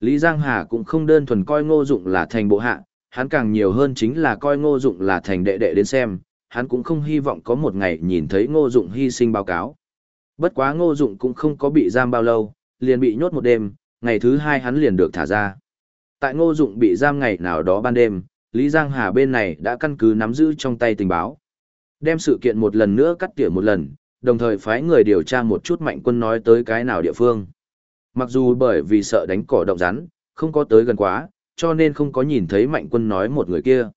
Lý Giang Hà cũng không đơn thuần coi ngô dụng là thành bộ hạ, hắn càng nhiều hơn chính là coi ngô dụng là thành đệ đệ đến xem, hắn cũng không hy vọng có một ngày nhìn thấy ngô dụng hy sinh báo cáo. Bất quá ngô dụng cũng không có bị giam bao lâu, liền bị nhốt một đêm, ngày thứ hai hắn liền được thả ra. Tại ngô dụng bị giam ngày nào đó ban đêm, Lý Giang Hà bên này đã căn cứ nắm giữ trong tay tình báo. Đem sự kiện một lần nữa cắt tỉa một lần, đồng thời phái người điều tra một chút mạnh quân nói tới cái nào địa phương. Mặc dù bởi vì sợ đánh cỏ động rắn, không có tới gần quá, cho nên không có nhìn thấy mạnh quân nói một người kia.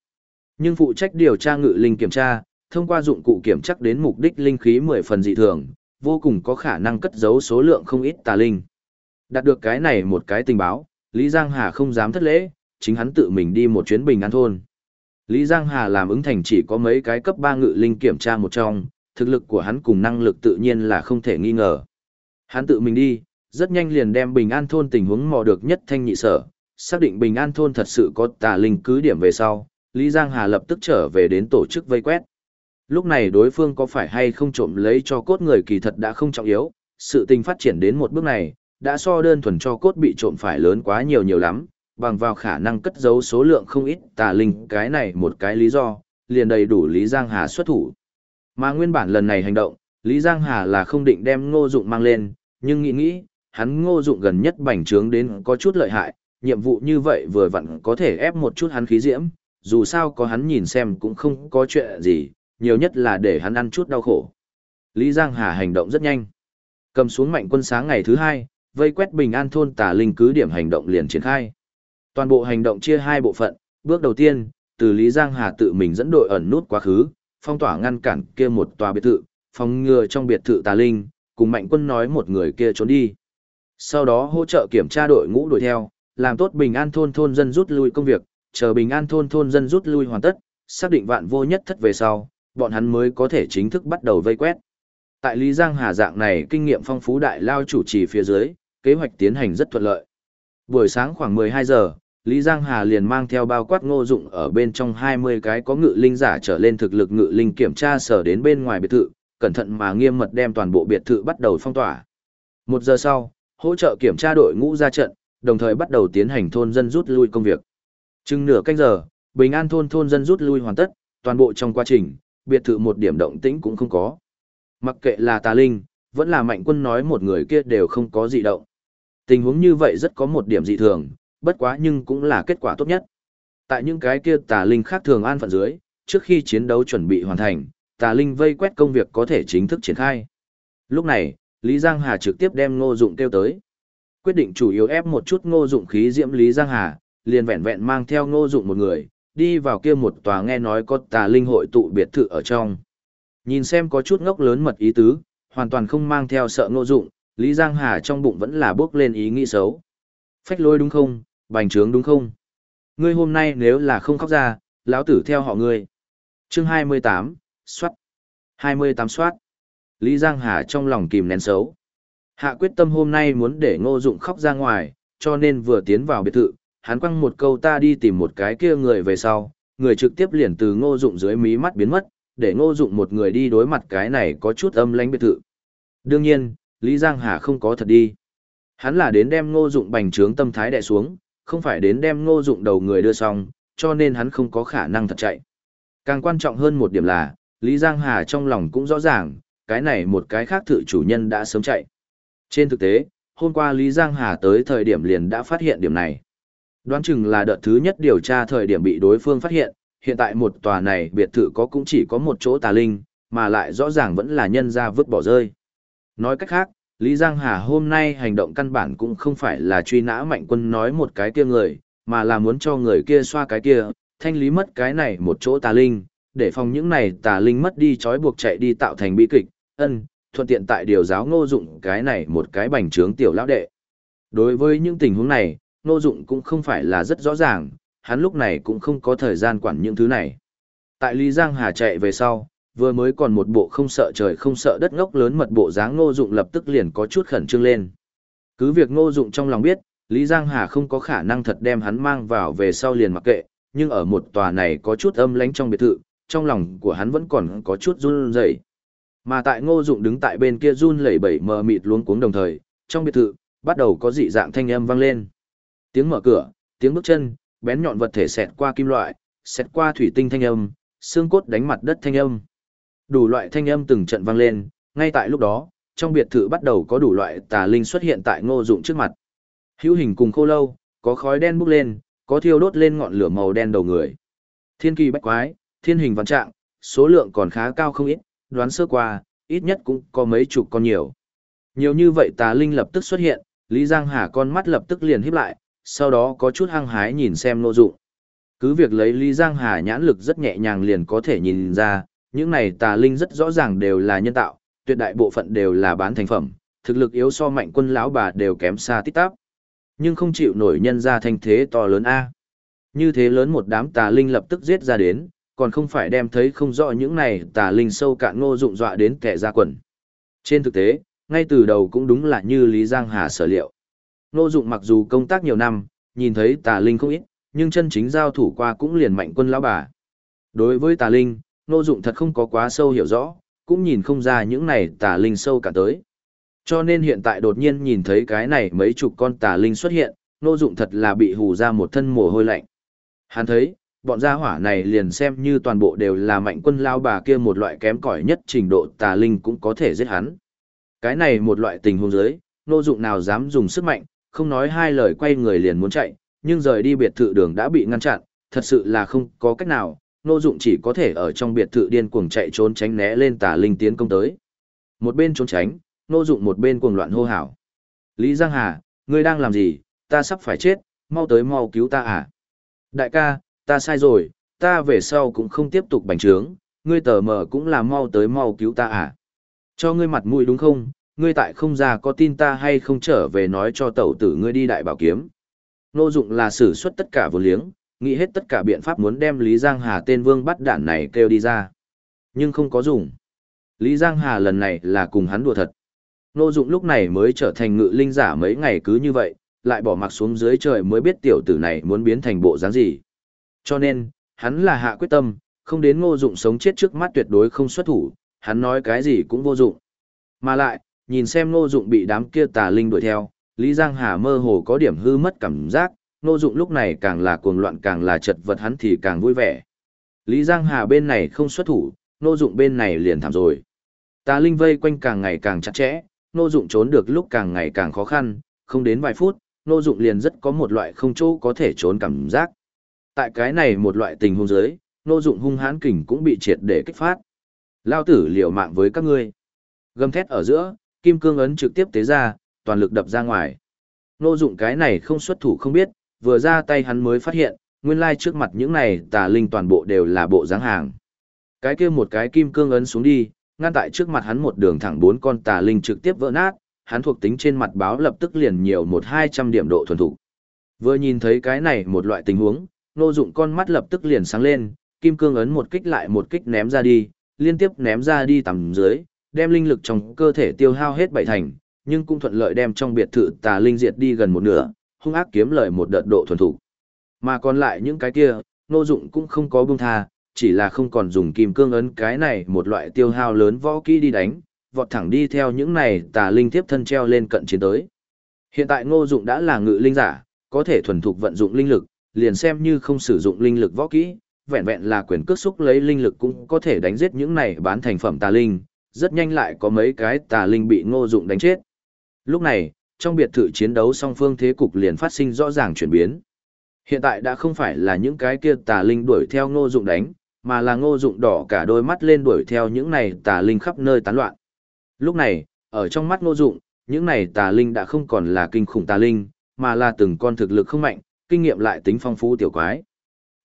Nhưng phụ trách điều tra ngự linh kiểm tra, thông qua dụng cụ kiểm chắc đến mục đích linh khí 10 phần dị thường, vô cùng có khả năng cất giấu số lượng không ít tà linh. Đạt được cái này một cái tình báo, Lý Giang Hà không dám thất lễ, chính hắn tự mình đi một chuyến bình an thôn. Lý Giang Hà làm ứng thành chỉ có mấy cái cấp 3 ngự linh kiểm tra một trong, thực lực của hắn cùng năng lực tự nhiên là không thể nghi ngờ. Hắn tự mình đi, rất nhanh liền đem bình an thôn tình huống mò được nhất thanh nhị sở, xác định bình an thôn thật sự có tà linh cứ điểm về sau, Lý Giang Hà lập tức trở về đến tổ chức vây quét. Lúc này đối phương có phải hay không trộm lấy cho cốt người kỳ thật đã không trọng yếu, sự tình phát triển đến một bước này, đã so đơn thuần cho cốt bị trộm phải lớn quá nhiều nhiều lắm, bằng vào khả năng cất giấu số lượng không ít tà linh cái này một cái lý do, liền đầy đủ Lý Giang Hà xuất thủ. Mà nguyên bản lần này hành động, Lý Giang Hà là không định đem ngô dụng mang lên, nhưng nghĩ nghĩ, hắn ngô dụng gần nhất bành trướng đến có chút lợi hại, nhiệm vụ như vậy vừa vặn có thể ép một chút hắn khí diễm, dù sao có hắn nhìn xem cũng không có chuyện gì, nhiều nhất là để hắn ăn chút đau khổ. Lý Giang Hà hành động rất nhanh. Cầm xuống mạnh quân sáng ngày thứ hai, vây quét bình an thôn tà linh cứ điểm hành động liền triển khai. Toàn bộ hành động chia hai bộ phận, bước đầu tiên, từ Lý Giang Hà tự mình dẫn đội ẩn nút quá khứ, phong tỏa ngăn cản kia một tòa biệt thự, phòng ngừa trong biệt thự tà linh, cùng mạnh quân nói một người kia trốn đi. Sau đó hỗ trợ kiểm tra đội ngũ đuổi theo, làm tốt bình an thôn thôn dân rút lui công việc, chờ bình an thôn thôn dân rút lui hoàn tất, xác định vạn vô nhất thất về sau, bọn hắn mới có thể chính thức bắt đầu vây quét. Tại Lý Giang Hà dạng này kinh nghiệm phong phú đại lao chủ trì phía dưới, kế hoạch tiến hành rất thuận lợi. Buổi sáng khoảng 12 giờ, Lý Giang Hà liền mang theo bao quát ngô dụng ở bên trong 20 cái có ngự linh giả trở lên thực lực ngự linh kiểm tra sở đến bên ngoài biệt thự, cẩn thận mà nghiêm mật đem toàn bộ biệt thự bắt đầu phong tỏa. Một giờ sau, hỗ trợ kiểm tra đội ngũ ra trận, đồng thời bắt đầu tiến hành thôn dân rút lui công việc. Chừng nửa canh giờ, bình an thôn thôn dân rút lui hoàn tất, toàn bộ trong quá trình, biệt thự một điểm động tĩnh cũng không có. Mặc kệ là tà linh, vẫn là mạnh quân nói một người kia đều không có gì động. Tình huống như vậy rất có một điểm dị thường, bất quá nhưng cũng là kết quả tốt nhất. Tại những cái kia tà linh khác thường an phận dưới, trước khi chiến đấu chuẩn bị hoàn thành, tà linh vây quét công việc có thể chính thức triển khai. Lúc này, Lý Giang Hà trực tiếp đem Ngô Dụng kêu tới. Quyết định chủ yếu ép một chút Ngô Dụng khí diễm Lý Giang Hà, liền vẹn vẹn mang theo Ngô Dụng một người, đi vào kia một tòa nghe nói có tà linh hội tụ biệt thự ở trong. Nhìn xem có chút ngốc lớn mật ý tứ, hoàn toàn không mang theo sợ Ngô Dụng, Lý Giang Hà trong bụng vẫn là bước lên ý nghĩ xấu. Phách lôi đúng không, bành trướng đúng không? Ngươi hôm nay nếu là không khóc ra, lão tử theo họ ngươi. Chương 28, soát. 28 soát. Lý Giang Hà trong lòng kìm nén xấu. Hạ quyết tâm hôm nay muốn để ngô dụng khóc ra ngoài, cho nên vừa tiến vào biệt thự, hắn quăng một câu ta đi tìm một cái kia người về sau, người trực tiếp liền từ ngô dụng dưới mí mắt biến mất, để ngô dụng một người đi đối mặt cái này có chút âm lánh biệt thự. Đương nhiên, Lý Giang Hà không có thật đi. Hắn là đến đem ngô dụng bành trướng tâm thái đè xuống, không phải đến đem ngô dụng đầu người đưa xong, cho nên hắn không có khả năng thật chạy. Càng quan trọng hơn một điểm là, Lý Giang Hà trong lòng cũng rõ ràng, cái này một cái khác thự chủ nhân đã sớm chạy. Trên thực tế, hôm qua Lý Giang Hà tới thời điểm liền đã phát hiện điểm này. Đoán chừng là đợt thứ nhất điều tra thời điểm bị đối phương phát hiện, hiện tại một tòa này biệt thự có cũng chỉ có một chỗ tà linh, mà lại rõ ràng vẫn là nhân ra vứt bỏ rơi. Nói cách khác, Lý Giang Hà hôm nay hành động căn bản cũng không phải là truy nã mạnh quân nói một cái kia người, mà là muốn cho người kia xoa cái kia, thanh lý mất cái này một chỗ tà linh, để phòng những này tà linh mất đi trói buộc chạy đi tạo thành bi kịch, ân, thuận tiện tại điều giáo ngô dụng cái này một cái bành trướng tiểu lão đệ. Đối với những tình huống này, ngô dụng cũng không phải là rất rõ ràng, hắn lúc này cũng không có thời gian quản những thứ này. Tại Lý Giang Hà chạy về sau, vừa mới còn một bộ không sợ trời không sợ đất ngốc lớn mật bộ dáng ngô dụng lập tức liền có chút khẩn trương lên. Cứ việc ngô dụng trong lòng biết, Lý Giang Hà không có khả năng thật đem hắn mang vào về sau liền mặc kệ, nhưng ở một tòa này có chút âm lãnh trong biệt thự, trong lòng của hắn vẫn còn có chút run rẩy. Mà tại ngô dụng đứng tại bên kia run lẩy bẩy mờ mịt luống cuống đồng thời, trong biệt thự, bắt đầu có dị dạng thanh âm vang lên. Tiếng mở cửa, tiếng bước chân, bén nhọn vật thể xẹt qua kim loại, xẹt qua thủy tinh thanh âm, xương cốt đánh mặt đất thanh âm. Đủ loại thanh âm từng trận vang lên, ngay tại lúc đó, trong biệt thự bắt đầu có đủ loại tà linh xuất hiện tại ngô dụng trước mặt. Hữu hình cùng khô lâu, có khói đen bốc lên, có thiêu đốt lên ngọn lửa màu đen đầu người. Thiên kỳ bách quái, thiên hình vạn trạng, số lượng còn khá cao không ít, đoán sơ qua, ít nhất cũng có mấy chục con nhiều. Nhiều như vậy tà linh lập tức xuất hiện, Lý Giang Hà con mắt lập tức liền híp lại, sau đó có chút hăng hái nhìn xem nô dụng. Cứ việc lấy Lý Giang Hà nhãn lực rất nhẹ nhàng liền có thể nhìn ra, những này tà linh rất rõ ràng đều là nhân tạo, tuyệt đại bộ phận đều là bán thành phẩm, thực lực yếu so mạnh quân lão bà đều kém xa tít tắp. Nhưng không chịu nổi nhân ra thanh thế to lớn A. Như thế lớn một đám tà linh lập tức giết ra đến, còn không phải đem thấy không rõ những này tà linh sâu cạn ngô dụng dọa đến kẻ ra quần. Trên thực tế, ngay từ đầu cũng đúng là như Lý Giang Hà sở liệu. Ngô dụng mặc dù công tác nhiều năm, nhìn thấy tà linh không ít, nhưng chân chính giao thủ qua cũng liền mạnh quân lão bà. Đối với tà linh, Ngô dụng thật không có quá sâu hiểu rõ, cũng nhìn không ra những này tà linh sâu cả tới. Cho nên hiện tại đột nhiên nhìn thấy cái này mấy chục con tà linh xuất hiện, Ngô dụng thật là bị hù ra một thân mồ hôi lạnh. Hắn thấy, bọn gia hỏa này liền xem như toàn bộ đều là mạnh quân lao bà kia một loại kém cỏi nhất trình độ tà linh cũng có thể giết hắn. Cái này một loại tình huống giới, nô dụng nào dám dùng sức mạnh, không nói hai lời quay người liền muốn chạy, nhưng rời đi biệt thự đường đã bị ngăn chặn, thật sự là không có cách nào, nô dụng chỉ có thể ở trong biệt thự điên cuồng chạy trốn tránh né lên tà linh tiến công tới. Một bên trốn tránh, nô dụng một bên cuồng loạn hô hào. Lý Giang Hà, ngươi đang làm gì, ta sắp phải chết, mau tới mau cứu ta à. Đại ca, ta sai rồi, ta về sau cũng không tiếp tục bành trướng, ngươi tờ mờ cũng là mau tới mau cứu ta à. Cho ngươi mặt mũi đúng không, ngươi tại không ra có tin ta hay không trở về nói cho tẩu tử ngươi đi đại bảo kiếm. Nô dụng là sử xuất tất cả vô liếng, nghĩ hết tất cả biện pháp muốn đem Lý Giang Hà tên vương bắt đạn này kêu đi ra. Nhưng không có dùng. Lý Giang Hà lần này là cùng hắn đùa thật. Nô dụng lúc này mới trở thành ngự linh giả mấy ngày cứ như vậy, lại bỏ mặc xuống dưới trời mới biết tiểu tử này muốn biến thành bộ dáng gì. Cho nên, hắn là hạ quyết tâm, không đến ngô dụng sống chết trước mắt tuyệt đối không xuất thủ, hắn nói cái gì cũng vô dụng. Mà lại, nhìn xem ngô dụng bị đám kia tà linh đuổi theo, Lý Giang Hà mơ hồ có điểm hư mất cảm giác, ngô dụng lúc này càng là cuồng loạn càng là chật vật hắn thì càng vui vẻ. Lý Giang Hà bên này không xuất thủ, ngô dụng bên này liền thảm rồi. Tà linh vây quanh càng ngày càng chặt chẽ, ngô dụng trốn được lúc càng ngày càng khó khăn, không đến vài phút, ngô dụng liền rất có một loại không chỗ có thể trốn cảm giác. Tại cái này một loại tình huống giới, nô dụng hung hãn kình cũng bị triệt để kích phát. Lao tử liều mạng với các ngươi. Gầm thét ở giữa, kim cương ấn trực tiếp tế ra, toàn lực đập ra ngoài. Nô dụng cái này không xuất thủ không biết, vừa ra tay hắn mới phát hiện, nguyên lai trước mặt những này tà linh toàn bộ đều là bộ dáng hàng. Cái kia một cái kim cương ấn xuống đi, ngăn tại trước mặt hắn một đường thẳng bốn con tà linh trực tiếp vỡ nát, hắn thuộc tính trên mặt báo lập tức liền nhiều một hai trăm điểm độ thuần thủ. Vừa nhìn thấy cái này một loại tình huống, nô dụng con mắt lập tức liền sáng lên, kim cương ấn một kích lại một kích ném ra đi, liên tiếp ném ra đi tầm dưới, đem linh lực trong cơ thể tiêu hao hết bảy thành, nhưng cũng thuận lợi đem trong biệt thự tà linh diệt đi gần một nửa, hung ác kiếm lợi một đợt độ thuần thủ. Mà còn lại những cái kia, nô dụng cũng không có buông tha, chỉ là không còn dùng kim cương ấn cái này một loại tiêu hao lớn võ kỹ đi đánh, vọt thẳng đi theo những này tà linh tiếp thân treo lên cận chiến tới. Hiện tại ngô dụng đã là ngự linh giả, có thể thuần thục vận dụng linh lực, liền xem như không sử dụng linh lực võ kỹ, vẹn vẹn là quyền cước xúc lấy linh lực cũng có thể đánh giết những này bán thành phẩm tà linh, rất nhanh lại có mấy cái tà linh bị ngô dụng đánh chết. Lúc này, trong biệt thự chiến đấu song phương thế cục liền phát sinh rõ ràng chuyển biến. Hiện tại đã không phải là những cái kia tà linh đuổi theo ngô dụng đánh, mà là ngô dụng đỏ cả đôi mắt lên đuổi theo những này tà linh khắp nơi tán loạn. Lúc này, ở trong mắt ngô dụng, những này tà linh đã không còn là kinh khủng tà linh, mà là từng con thực lực không mạnh, kinh nghiệm lại tính phong phú tiểu quái.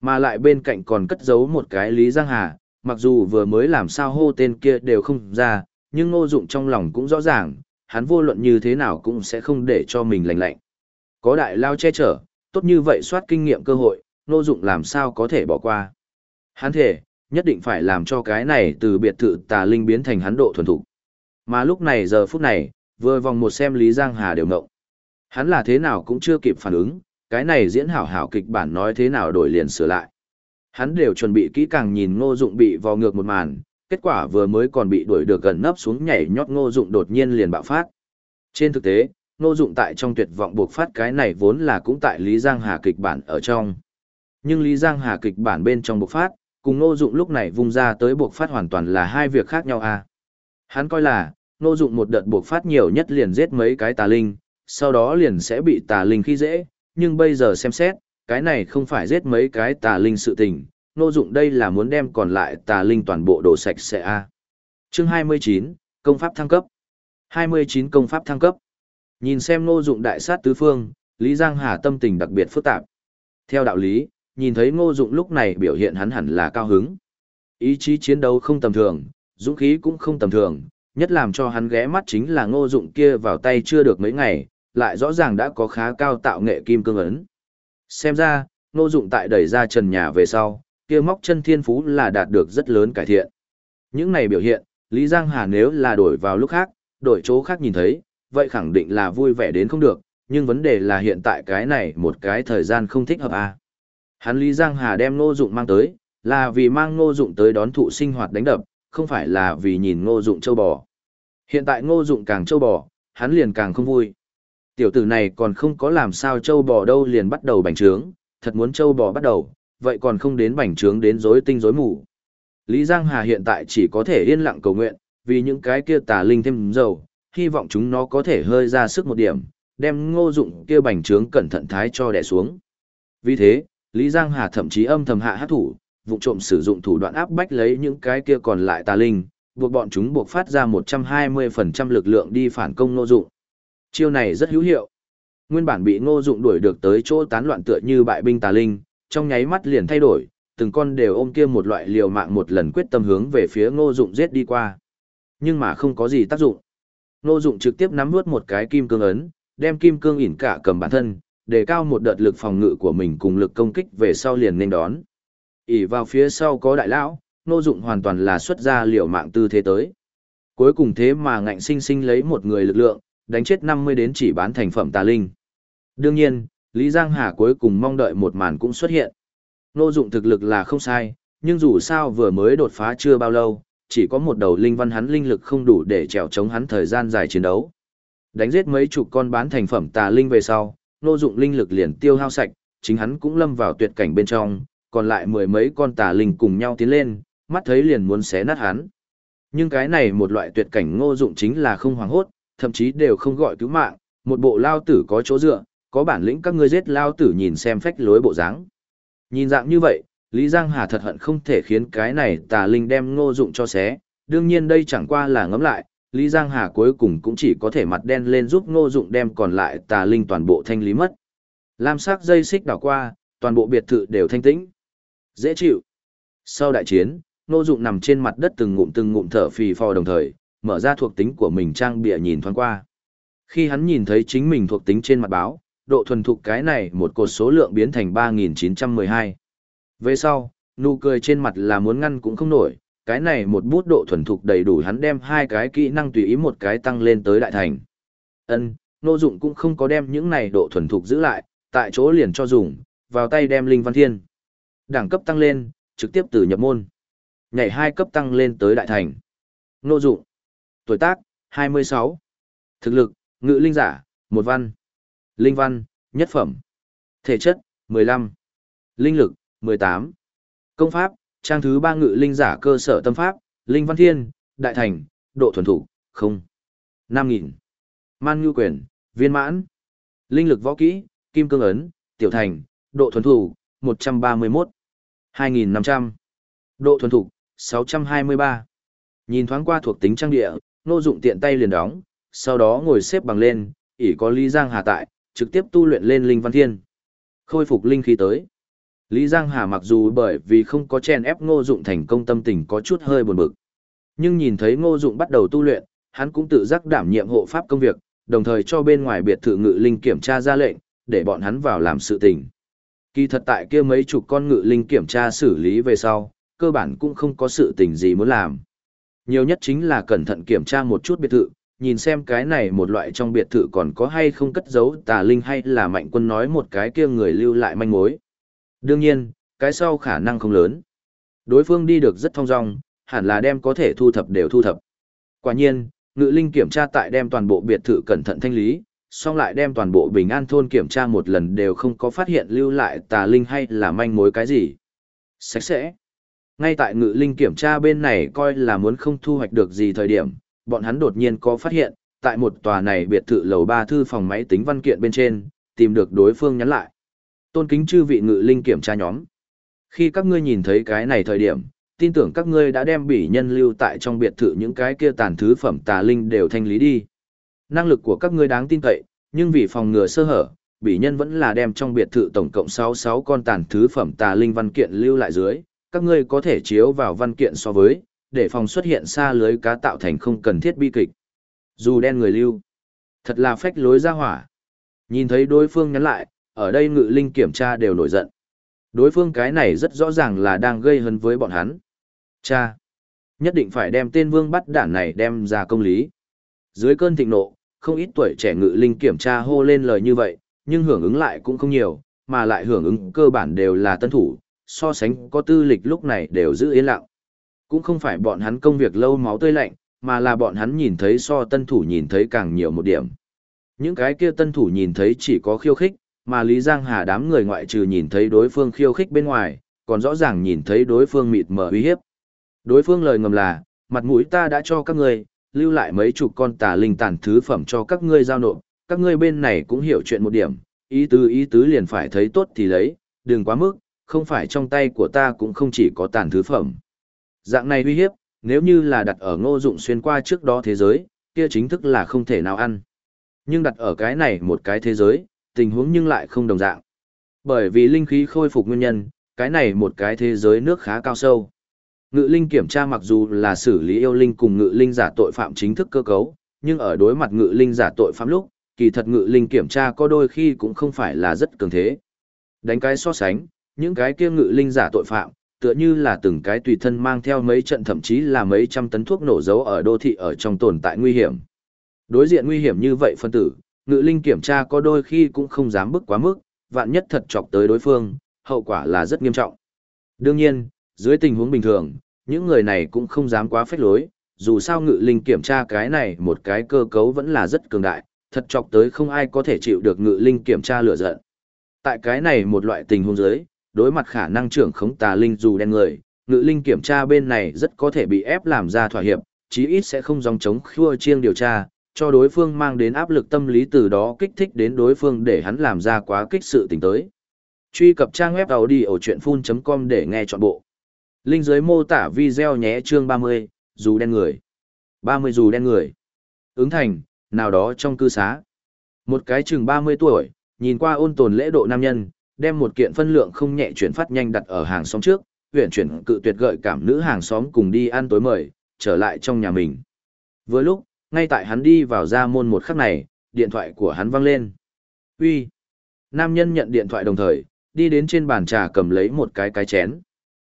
Mà lại bên cạnh còn cất giấu một cái Lý Giang Hà, mặc dù vừa mới làm sao hô tên kia đều không ra, nhưng ngô dụng trong lòng cũng rõ ràng, hắn vô luận như thế nào cũng sẽ không để cho mình lành lạnh. Có đại lao che chở, tốt như vậy soát kinh nghiệm cơ hội, ngô dụng làm sao có thể bỏ qua. Hắn thể, nhất định phải làm cho cái này từ biệt thự tà linh biến thành hắn độ thuần thủ. Mà lúc này giờ phút này, vừa vòng một xem Lý Giang Hà đều ngộng. Hắn là thế nào cũng chưa kịp phản ứng, cái này diễn hảo hảo kịch bản nói thế nào đổi liền sửa lại. Hắn đều chuẩn bị kỹ càng nhìn ngô dụng bị vò ngược một màn, kết quả vừa mới còn bị đuổi được gần nấp xuống nhảy nhót ngô dụng đột nhiên liền bạo phát. Trên thực tế, Ngô Dụng tại trong tuyệt vọng buộc phát cái này vốn là cũng tại Lý Giang Hà kịch bản ở trong. Nhưng Lý Giang Hà kịch bản bên trong buộc phát, cùng Ngô Dụng lúc này vung ra tới buộc phát hoàn toàn là hai việc khác nhau à. Hắn coi là, Ngô Dụng một đợt buộc phát nhiều nhất liền giết mấy cái tà linh, sau đó liền sẽ bị tà linh khi dễ, nhưng bây giờ xem xét, cái này không phải giết mấy cái tà linh sự tình, Ngô Dụng đây là muốn đem còn lại tà linh toàn bộ đổ sạch sẽ a. À. Chương 29, công pháp thăng cấp. 29 công pháp thăng cấp. Nhìn xem Ngô Dụng đại sát tứ phương, Lý Giang Hà tâm tình đặc biệt phức tạp. Theo đạo lý, nhìn thấy Ngô Dụng lúc này biểu hiện hắn hẳn là cao hứng. Ý chí chiến đấu không tầm thường, dũng khí cũng không tầm thường, nhất làm cho hắn ghé mắt chính là Ngô Dụng kia vào tay chưa được mấy ngày, lại rõ ràng đã có khá cao tạo nghệ kim cương ấn. Xem ra, Ngô Dụng tại đẩy ra trần nhà về sau, kia móc chân thiên phú là đạt được rất lớn cải thiện. Những này biểu hiện, Lý Giang Hà nếu là đổi vào lúc khác, đổi chỗ khác nhìn thấy, vậy khẳng định là vui vẻ đến không được, nhưng vấn đề là hiện tại cái này một cái thời gian không thích hợp à. Hắn Lý Giang Hà đem Ngô Dụng mang tới, là vì mang Ngô Dụng tới đón thụ sinh hoạt đánh đập, không phải là vì nhìn Ngô Dụng châu bò. Hiện tại Ngô Dụng càng châu bò, hắn liền càng không vui. Tiểu tử này còn không có làm sao châu bò đâu liền bắt đầu bành trướng, thật muốn châu bò bắt đầu, vậy còn không đến bành trướng đến rối tinh rối mù. Lý Giang Hà hiện tại chỉ có thể yên lặng cầu nguyện, vì những cái kia tà linh thêm dầu, hy vọng chúng nó có thể hơi ra sức một điểm, đem ngô dụng kia bành trướng cẩn thận thái cho đè xuống. Vì thế, Lý Giang Hà thậm chí âm thầm hạ hát thủ, vụ trộm sử dụng thủ đoạn áp bách lấy những cái kia còn lại tà linh, buộc bọn chúng buộc phát ra 120% lực lượng đi phản công ngô dụng. Chiêu này rất hữu hiệu. Nguyên bản bị ngô dụng đuổi được tới chỗ tán loạn tựa như bại binh tà linh, trong nháy mắt liền thay đổi, từng con đều ôm kia một loại liều mạng một lần quyết tâm hướng về phía ngô dụng giết đi qua. Nhưng mà không có gì tác dụng. Ngô dụng trực tiếp nắm nuốt một cái kim cương ấn, đem kim cương ỉn cả cầm bản thân, để cao một đợt lực phòng ngự của mình cùng lực công kích về sau liền nên đón. ỉ vào phía sau có đại lão, Ngô dụng hoàn toàn là xuất ra liều mạng tư thế tới. Cuối cùng thế mà ngạnh sinh sinh lấy một người lực lượng, đánh chết 50 đến chỉ bán thành phẩm tà linh. Đương nhiên, Lý Giang Hà cuối cùng mong đợi một màn cũng xuất hiện. Ngô dụng thực lực là không sai, nhưng dù sao vừa mới đột phá chưa bao lâu, chỉ có một đầu linh văn hắn linh lực không đủ để trèo chống hắn thời gian dài chiến đấu. Đánh giết mấy chục con bán thành phẩm tà linh về sau, Ngô dụng linh lực liền tiêu hao sạch, chính hắn cũng lâm vào tuyệt cảnh bên trong, còn lại mười mấy con tà linh cùng nhau tiến lên, mắt thấy liền muốn xé nát hắn. Nhưng cái này một loại tuyệt cảnh Ngô dụng chính là không hoảng hốt, thậm chí đều không gọi cứu mạng, một bộ lao tử có chỗ dựa, có bản lĩnh các ngươi giết lao tử nhìn xem phách lối bộ dáng. Nhìn dạng như vậy, Lý Giang Hà thật hận không thể khiến cái này tà linh đem ngô dụng cho xé, đương nhiên đây chẳng qua là ngấm lại, Lý Giang Hà cuối cùng cũng chỉ có thể mặt đen lên giúp ngô dụng đem còn lại tà linh toàn bộ thanh lý mất. Lam sắc dây xích đảo qua, toàn bộ biệt thự đều thanh tĩnh. Dễ chịu. Sau đại chiến, ngô dụng nằm trên mặt đất từng ngụm từng ngụm thở phì phò đồng thời, mở ra thuộc tính của mình trang bịa nhìn thoáng qua. Khi hắn nhìn thấy chính mình thuộc tính trên mặt báo, độ thuần thục cái này một cột số lượng biến thành 3912. Về sau, nụ cười trên mặt là muốn ngăn cũng không nổi, cái này một bút độ thuần thục đầy đủ hắn đem hai cái kỹ năng tùy ý một cái tăng lên tới đại thành. Ân, nô dụng cũng không có đem những này độ thuần thục giữ lại, tại chỗ liền cho dùng, vào tay đem linh văn thiên. Đẳng cấp tăng lên, trực tiếp từ nhập môn. Nhảy hai cấp tăng lên tới đại thành. Nô dụng. Tuổi tác, 26. Thực lực, ngự linh giả, một văn. Linh văn, nhất phẩm. Thể chất, 15. Linh lực, 18. Công pháp, trang thứ ba ngự linh giả cơ sở tâm pháp, linh văn thiên, đại thành, độ thuần thủ, không. 5.000. Man ngư quyền, viên mãn. Linh lực võ kỹ, kim cương ấn, tiểu thành, độ thuần thủ, 131. 2.500. Độ thuần thủ, 623. Nhìn thoáng qua thuộc tính trang địa, nô dụng tiện tay liền đóng, sau đó ngồi xếp bằng lên, ỷ có Lý Giang Hà tại, trực tiếp tu luyện lên linh văn thiên. Khôi phục linh khí tới. Lý Giang Hà mặc dù bởi vì không có chen ép ngô dụng thành công tâm tình có chút hơi buồn bực. Nhưng nhìn thấy ngô dụng bắt đầu tu luyện, hắn cũng tự giác đảm nhiệm hộ pháp công việc, đồng thời cho bên ngoài biệt thự ngự linh kiểm tra ra lệnh, để bọn hắn vào làm sự tình. Kỳ thật tại kia mấy chục con ngự linh kiểm tra xử lý về sau, cơ bản cũng không có sự tình gì muốn làm. Nhiều nhất chính là cẩn thận kiểm tra một chút biệt thự, nhìn xem cái này một loại trong biệt thự còn có hay không cất giấu tà linh hay là mạnh quân nói một cái kia người lưu lại manh mối. Đương nhiên, cái sau khả năng không lớn. Đối phương đi được rất thong dong, hẳn là đem có thể thu thập đều thu thập. Quả nhiên, ngự linh kiểm tra tại đem toàn bộ biệt thự cẩn thận thanh lý, song lại đem toàn bộ bình an thôn kiểm tra một lần đều không có phát hiện lưu lại tà linh hay là manh mối cái gì. Sạch sẽ. Ngay tại ngự linh kiểm tra bên này coi là muốn không thu hoạch được gì thời điểm, bọn hắn đột nhiên có phát hiện, tại một tòa này biệt thự lầu ba thư phòng máy tính văn kiện bên trên, tìm được đối phương nhắn lại. Tôn kính chư vị ngự linh kiểm tra nhóm. Khi các ngươi nhìn thấy cái này thời điểm, tin tưởng các ngươi đã đem bỉ nhân lưu tại trong biệt thự những cái kia tàn thứ phẩm tà linh đều thanh lý đi. Năng lực của các ngươi đáng tin cậy, nhưng vì phòng ngừa sơ hở, bỉ nhân vẫn là đem trong biệt thự tổng cộng 66 con tàn thứ phẩm tà linh văn kiện lưu lại dưới, các ngươi có thể chiếu vào văn kiện so với, để phòng xuất hiện xa lưới cá tạo thành không cần thiết bi kịch. Dù đen người lưu, thật là phách lối ra hỏa. Nhìn thấy đối phương nhắn lại, ở đây ngự linh kiểm tra đều nổi giận. Đối phương cái này rất rõ ràng là đang gây hấn với bọn hắn. Cha, nhất định phải đem tên vương bắt đản này đem ra công lý. Dưới cơn thịnh nộ, không ít tuổi trẻ ngự linh kiểm tra hô lên lời như vậy, nhưng hưởng ứng lại cũng không nhiều, mà lại hưởng ứng cơ bản đều là tân thủ, so sánh có tư lịch lúc này đều giữ yên lặng. Cũng không phải bọn hắn công việc lâu máu tươi lạnh, mà là bọn hắn nhìn thấy so tân thủ nhìn thấy càng nhiều một điểm. Những cái kia tân thủ nhìn thấy chỉ có khiêu khích, mà Lý Giang Hà đám người ngoại trừ nhìn thấy đối phương khiêu khích bên ngoài, còn rõ ràng nhìn thấy đối phương mịt mờ uy hiếp. Đối phương lời ngầm là, mặt mũi ta đã cho các ngươi, lưu lại mấy chục con tà linh tàn thứ phẩm cho các ngươi giao nộp, các ngươi bên này cũng hiểu chuyện một điểm, ý tứ ý tứ liền phải thấy tốt thì lấy, đừng quá mức, không phải trong tay của ta cũng không chỉ có tàn thứ phẩm. Dạng này uy hiếp, nếu như là đặt ở ngô dụng xuyên qua trước đó thế giới, kia chính thức là không thể nào ăn. Nhưng đặt ở cái này một cái thế giới, tình huống nhưng lại không đồng dạng. Bởi vì linh khí khôi phục nguyên nhân, cái này một cái thế giới nước khá cao sâu. Ngự linh kiểm tra mặc dù là xử lý yêu linh cùng ngự linh giả tội phạm chính thức cơ cấu, nhưng ở đối mặt ngự linh giả tội phạm lúc, kỳ thật ngự linh kiểm tra có đôi khi cũng không phải là rất cường thế. Đánh cái so sánh, những cái kia ngự linh giả tội phạm, tựa như là từng cái tùy thân mang theo mấy trận thậm chí là mấy trăm tấn thuốc nổ dấu ở đô thị ở trong tồn tại nguy hiểm. Đối diện nguy hiểm như vậy phân tử, ngự linh kiểm tra có đôi khi cũng không dám bức quá mức, vạn nhất thật chọc tới đối phương, hậu quả là rất nghiêm trọng. Đương nhiên, dưới tình huống bình thường, những người này cũng không dám quá phách lối, dù sao ngự linh kiểm tra cái này một cái cơ cấu vẫn là rất cường đại, thật chọc tới không ai có thể chịu được ngự linh kiểm tra lửa giận. Tại cái này một loại tình huống dưới, đối mặt khả năng trưởng khống tà linh dù đen người, ngự linh kiểm tra bên này rất có thể bị ép làm ra thỏa hiệp, chí ít sẽ không dòng chống khua chiêng điều tra, cho đối phương mang đến áp lực tâm lý từ đó kích thích đến đối phương để hắn làm ra quá kích sự tình tới. Truy cập trang web đầu đi ở chuyện full.com để nghe trọn bộ. Linh dưới mô tả video nhé chương 30, dù đen người. 30 dù đen người. Ứng thành, nào đó trong cư xá. Một cái chừng 30 tuổi, nhìn qua ôn tồn lễ độ nam nhân, đem một kiện phân lượng không nhẹ chuyển phát nhanh đặt ở hàng xóm trước, huyện chuyển cự tuyệt gợi cảm nữ hàng xóm cùng đi ăn tối mời, trở lại trong nhà mình. Với lúc, ngay tại hắn đi vào ra môn một khắc này, điện thoại của hắn vang lên. Uy. Nam nhân nhận điện thoại đồng thời, đi đến trên bàn trà cầm lấy một cái cái chén.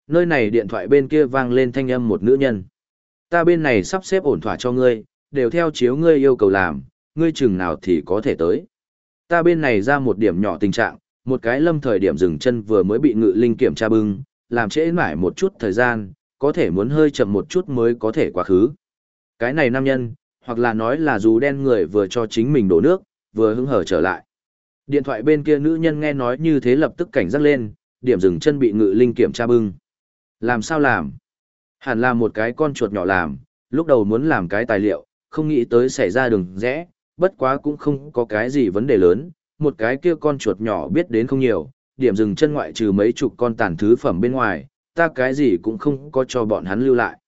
Nơi này điện thoại bên kia vang lên thanh âm một nữ nhân. Ta bên này sắp xếp ổn thỏa cho ngươi, đều theo chiếu ngươi yêu cầu làm, ngươi chừng nào thì có thể tới. Ta bên này ra một điểm nhỏ tình trạng, một cái lâm thời điểm dừng chân vừa mới bị ngự linh kiểm tra bưng, làm trễ mãi một chút thời gian, có thể muốn hơi chậm một chút mới có thể quá khứ. Cái này nam nhân, hoặc là nói là dù đen người vừa cho chính mình đổ nước, vừa hứng hở trở lại. Điện thoại bên kia nữ nhân nghe nói như thế lập tức cảnh giác lên, điểm dừng chân bị ngự linh kiểm tra bưng. Làm sao làm? Hẳn là một cái con chuột nhỏ làm, lúc đầu muốn làm cái tài liệu, không nghĩ tới xảy ra đường rẽ, bất quá cũng không có cái gì vấn đề lớn, một cái kia con chuột nhỏ biết đến không nhiều, điểm dừng chân ngoại trừ mấy chục con tàn thứ phẩm bên ngoài, ta cái gì cũng không có cho bọn hắn lưu lại.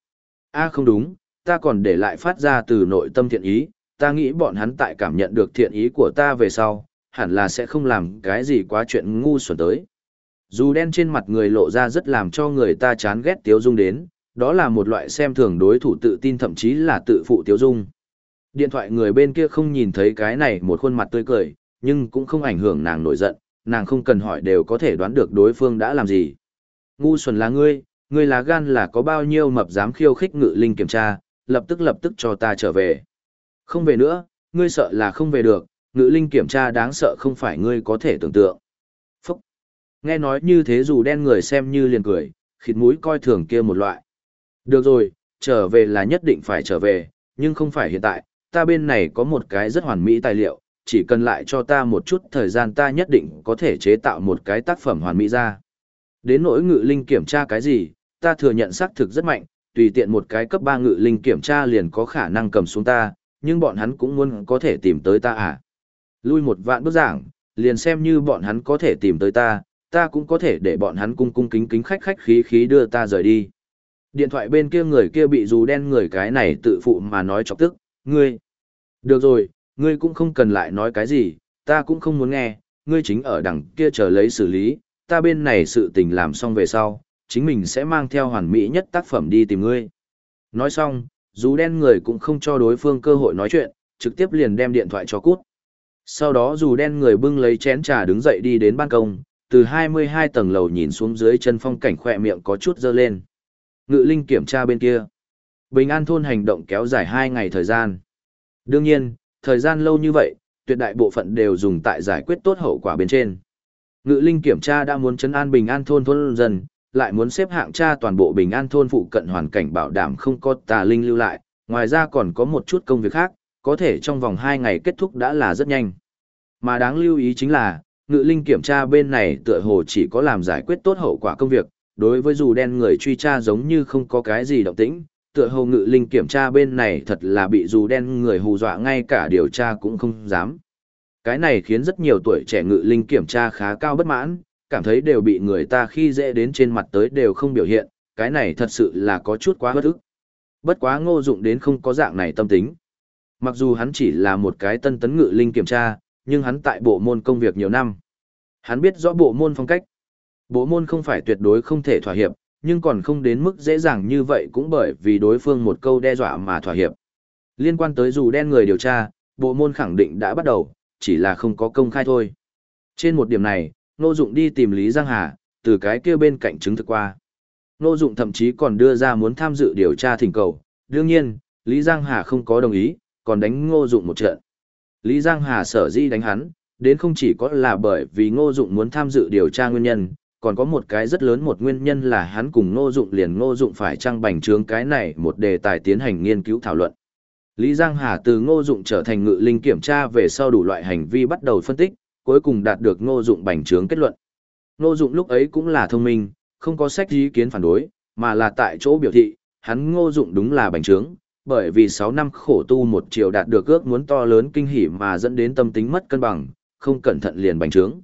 a không đúng, ta còn để lại phát ra từ nội tâm thiện ý, ta nghĩ bọn hắn tại cảm nhận được thiện ý của ta về sau, hẳn là sẽ không làm cái gì quá chuyện ngu xuẩn tới. Dù đen trên mặt người lộ ra rất làm cho người ta chán ghét tiếu dung đến, đó là một loại xem thường đối thủ tự tin thậm chí là tự phụ tiếu dung. Điện thoại người bên kia không nhìn thấy cái này một khuôn mặt tươi cười, nhưng cũng không ảnh hưởng nàng nổi giận, nàng không cần hỏi đều có thể đoán được đối phương đã làm gì. Ngu xuẩn là ngươi, ngươi là gan là có bao nhiêu mập dám khiêu khích ngự linh kiểm tra, lập tức lập tức cho ta trở về. Không về nữa, ngươi sợ là không về được, ngự linh kiểm tra đáng sợ không phải ngươi có thể tưởng tượng. Phúc! Nghe nói như thế dù đen người xem như liền cười, khịt mũi coi thường kia một loại. Được rồi, trở về là nhất định phải trở về, nhưng không phải hiện tại, ta bên này có một cái rất hoàn mỹ tài liệu, chỉ cần lại cho ta một chút thời gian ta nhất định có thể chế tạo một cái tác phẩm hoàn mỹ ra. Đến nỗi ngự linh kiểm tra cái gì, ta thừa nhận xác thực rất mạnh, tùy tiện một cái cấp 3 ngự linh kiểm tra liền có khả năng cầm xuống ta, nhưng bọn hắn cũng muốn có thể tìm tới ta à. Lui một vạn bước giảng, liền xem như bọn hắn có thể tìm tới ta, ta cũng có thể để bọn hắn cung cung kính kính khách khách khí khí đưa ta rời đi. Điện thoại bên kia người kia bị dù đen người cái này tự phụ mà nói chọc tức, ngươi. Được rồi, ngươi cũng không cần lại nói cái gì, ta cũng không muốn nghe, ngươi chính ở đằng kia chờ lấy xử lý, ta bên này sự tình làm xong về sau, chính mình sẽ mang theo hoàn mỹ nhất tác phẩm đi tìm ngươi. Nói xong, dù đen người cũng không cho đối phương cơ hội nói chuyện, trực tiếp liền đem điện thoại cho cút. Sau đó dù đen người bưng lấy chén trà đứng dậy đi đến ban công, từ 22 tầng lầu nhìn xuống dưới chân phong cảnh khỏe miệng có chút dơ lên. Ngự linh kiểm tra bên kia. Bình an thôn hành động kéo dài 2 ngày thời gian. Đương nhiên, thời gian lâu như vậy, tuyệt đại bộ phận đều dùng tại giải quyết tốt hậu quả bên trên. Ngự linh kiểm tra đã muốn chấn an bình an thôn thôn dân, lại muốn xếp hạng tra toàn bộ bình an thôn phụ cận hoàn cảnh bảo đảm không có tà linh lưu lại, ngoài ra còn có một chút công việc khác, có thể trong vòng 2 ngày kết thúc đã là rất nhanh. Mà đáng lưu ý chính là, ngự linh kiểm tra bên này tựa hồ chỉ có làm giải quyết tốt hậu quả công việc, đối với dù đen người truy tra giống như không có cái gì động tĩnh, tựa hồ ngự linh kiểm tra bên này thật là bị dù đen người hù dọa ngay cả điều tra cũng không dám. Cái này khiến rất nhiều tuổi trẻ ngự linh kiểm tra khá cao bất mãn, cảm thấy đều bị người ta khi dễ đến trên mặt tới đều không biểu hiện, cái này thật sự là có chút quá bất ức. Bất quá ngô dụng đến không có dạng này tâm tính. Mặc dù hắn chỉ là một cái tân tấn ngự linh kiểm tra, nhưng hắn tại bộ môn công việc nhiều năm. Hắn biết rõ bộ môn phong cách. Bộ môn không phải tuyệt đối không thể thỏa hiệp, nhưng còn không đến mức dễ dàng như vậy cũng bởi vì đối phương một câu đe dọa mà thỏa hiệp. Liên quan tới dù đen người điều tra, bộ môn khẳng định đã bắt đầu, chỉ là không có công khai thôi. Trên một điểm này, Ngô Dụng đi tìm Lý Giang Hà, từ cái kia bên cạnh chứng thực qua. Ngô Dụng thậm chí còn đưa ra muốn tham dự điều tra thỉnh cầu, đương nhiên, Lý Giang Hà không có đồng ý, còn đánh Ngô Dụng một trận. Lý Giang Hà sở dĩ đánh hắn, đến không chỉ có là bởi vì Ngô Dụng muốn tham dự điều tra nguyên nhân, còn có một cái rất lớn một nguyên nhân là hắn cùng Ngô Dụng liền Ngô Dụng phải trang bành trướng cái này một đề tài tiến hành nghiên cứu thảo luận. Lý Giang Hà từ Ngô Dụng trở thành ngự linh kiểm tra về sau đủ loại hành vi bắt đầu phân tích, cuối cùng đạt được Ngô Dụng bành trướng kết luận. Ngô Dụng lúc ấy cũng là thông minh, không có sách ý kiến phản đối, mà là tại chỗ biểu thị, hắn Ngô Dụng đúng là bành trướng, bởi vì 6 năm khổ tu một triệu đạt được ước muốn to lớn kinh hỉ mà dẫn đến tâm tính mất cân bằng, không cẩn thận liền bành trướng.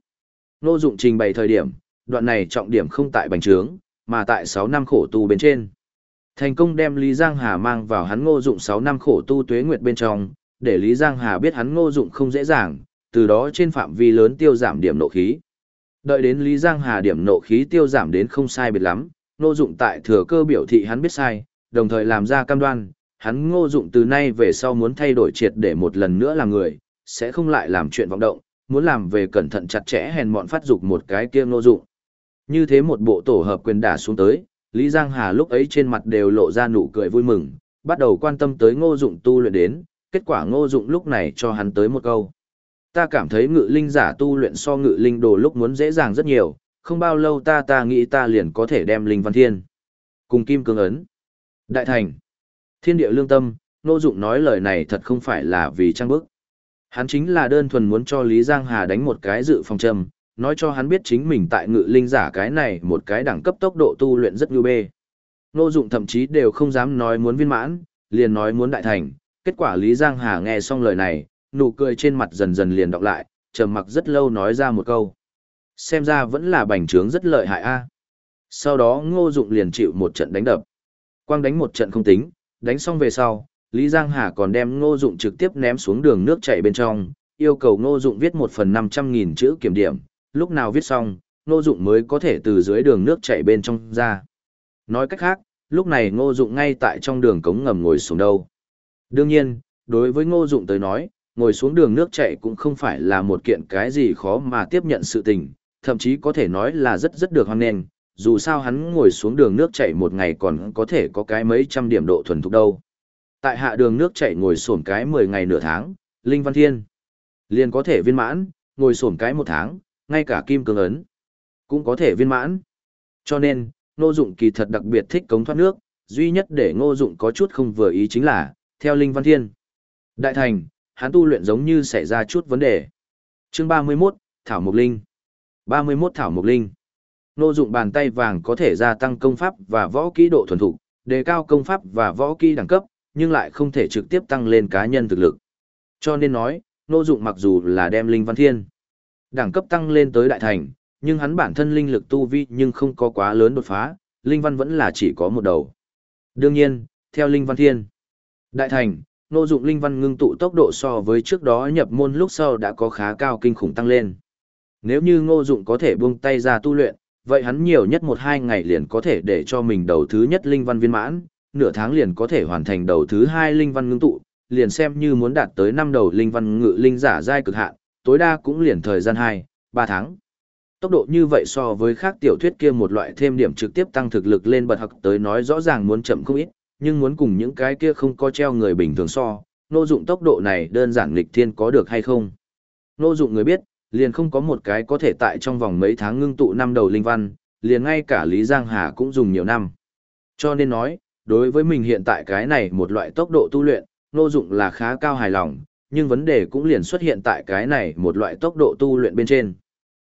Ngô Dụng trình bày thời điểm, đoạn này trọng điểm không tại bành trướng, mà tại 6 năm khổ tu bên trên. Thành công đem Lý Giang Hà mang vào hắn ngô dụng 6 năm khổ tu tuế nguyệt bên trong, để Lý Giang Hà biết hắn ngô dụng không dễ dàng, từ đó trên phạm vi lớn tiêu giảm điểm nộ khí. Đợi đến Lý Giang Hà điểm nộ khí tiêu giảm đến không sai biệt lắm, ngô dụng tại thừa cơ biểu thị hắn biết sai, đồng thời làm ra cam đoan, hắn ngô dụng từ nay về sau muốn thay đổi triệt để một lần nữa làm người, sẽ không lại làm chuyện vọng động, muốn làm về cẩn thận chặt chẽ hèn mọn phát dục một cái kia ngô dụng. Như thế một bộ tổ hợp quyền đả xuống tới, Lý Giang Hà lúc ấy trên mặt đều lộ ra nụ cười vui mừng, bắt đầu quan tâm tới ngô dụng tu luyện đến, kết quả ngô dụng lúc này cho hắn tới một câu. Ta cảm thấy ngự linh giả tu luyện so ngự linh đồ lúc muốn dễ dàng rất nhiều, không bao lâu ta ta nghĩ ta liền có thể đem linh văn thiên. Cùng kim cương ấn. Đại thành. Thiên địa lương tâm, ngô dụng nói lời này thật không phải là vì trang bức. Hắn chính là đơn thuần muốn cho Lý Giang Hà đánh một cái dự phòng trầm nói cho hắn biết chính mình tại ngự linh giả cái này một cái đẳng cấp tốc độ tu luyện rất nhu bê. Nô dụng thậm chí đều không dám nói muốn viên mãn, liền nói muốn đại thành, kết quả Lý Giang Hà nghe xong lời này, nụ cười trên mặt dần dần liền đọc lại, trầm mặc rất lâu nói ra một câu. Xem ra vẫn là bành trướng rất lợi hại a. Sau đó ngô dụng liền chịu một trận đánh đập. Quang đánh một trận không tính, đánh xong về sau, Lý Giang Hà còn đem ngô dụng trực tiếp ném xuống đường nước chảy bên trong, yêu cầu ngô dụng viết một phần năm trăm nghìn chữ kiểm điểm, lúc nào viết xong, Ngô Dụng mới có thể từ dưới đường nước chảy bên trong ra. Nói cách khác, lúc này Ngô Dụng ngay tại trong đường cống ngầm ngồi xuống đâu. Đương nhiên, đối với Ngô Dụng tới nói, ngồi xuống đường nước chảy cũng không phải là một kiện cái gì khó mà tiếp nhận sự tình, thậm chí có thể nói là rất rất được hoan nghênh, dù sao hắn ngồi xuống đường nước chảy một ngày còn có thể có cái mấy trăm điểm độ thuần thục đâu. Tại hạ đường nước chảy ngồi xổm cái 10 ngày nửa tháng, Linh Văn Thiên liền có thể viên mãn, ngồi xổm cái một tháng, ngay cả kim cương ấn cũng có thể viên mãn. Cho nên, Ngô Dụng kỳ thật đặc biệt thích cống thoát nước, duy nhất để Ngô Dụng có chút không vừa ý chính là, theo Linh Văn Thiên. Đại thành, hắn tu luyện giống như xảy ra chút vấn đề. Chương 31, Thảo Mộc Linh 31 Thảo Mộc Linh Ngô dụng bàn tay vàng có thể gia tăng công pháp và võ kỹ độ thuần thục, đề cao công pháp và võ kỹ đẳng cấp, nhưng lại không thể trực tiếp tăng lên cá nhân thực lực. Cho nên nói, Ngô dụng mặc dù là đem linh văn thiên, đẳng cấp tăng lên tới đại thành, nhưng hắn bản thân linh lực tu vi nhưng không có quá lớn đột phá, linh văn vẫn là chỉ có một đầu. Đương nhiên, theo linh văn thiên, đại thành, nô dụng linh văn ngưng tụ tốc độ so với trước đó nhập môn lúc sau đã có khá cao kinh khủng tăng lên. Nếu như ngô dụng có thể buông tay ra tu luyện, vậy hắn nhiều nhất một hai ngày liền có thể để cho mình đầu thứ nhất linh văn viên mãn, nửa tháng liền có thể hoàn thành đầu thứ hai linh văn ngưng tụ, liền xem như muốn đạt tới năm đầu linh văn ngự linh giả giai cực hạn, tối đa cũng liền thời gian hai, ba tháng. Tốc độ như vậy so với khác tiểu thuyết kia một loại thêm điểm trực tiếp tăng thực lực lên bật học tới nói rõ ràng muốn chậm không ít, nhưng muốn cùng những cái kia không có treo người bình thường so, nô dụng tốc độ này đơn giản nghịch thiên có được hay không. Nô dụng người biết, liền không có một cái có thể tại trong vòng mấy tháng ngưng tụ năm đầu linh văn, liền ngay cả Lý Giang Hà cũng dùng nhiều năm. Cho nên nói, đối với mình hiện tại cái này một loại tốc độ tu luyện, nô dụng là khá cao hài lòng, nhưng vấn đề cũng liền xuất hiện tại cái này một loại tốc độ tu luyện bên trên.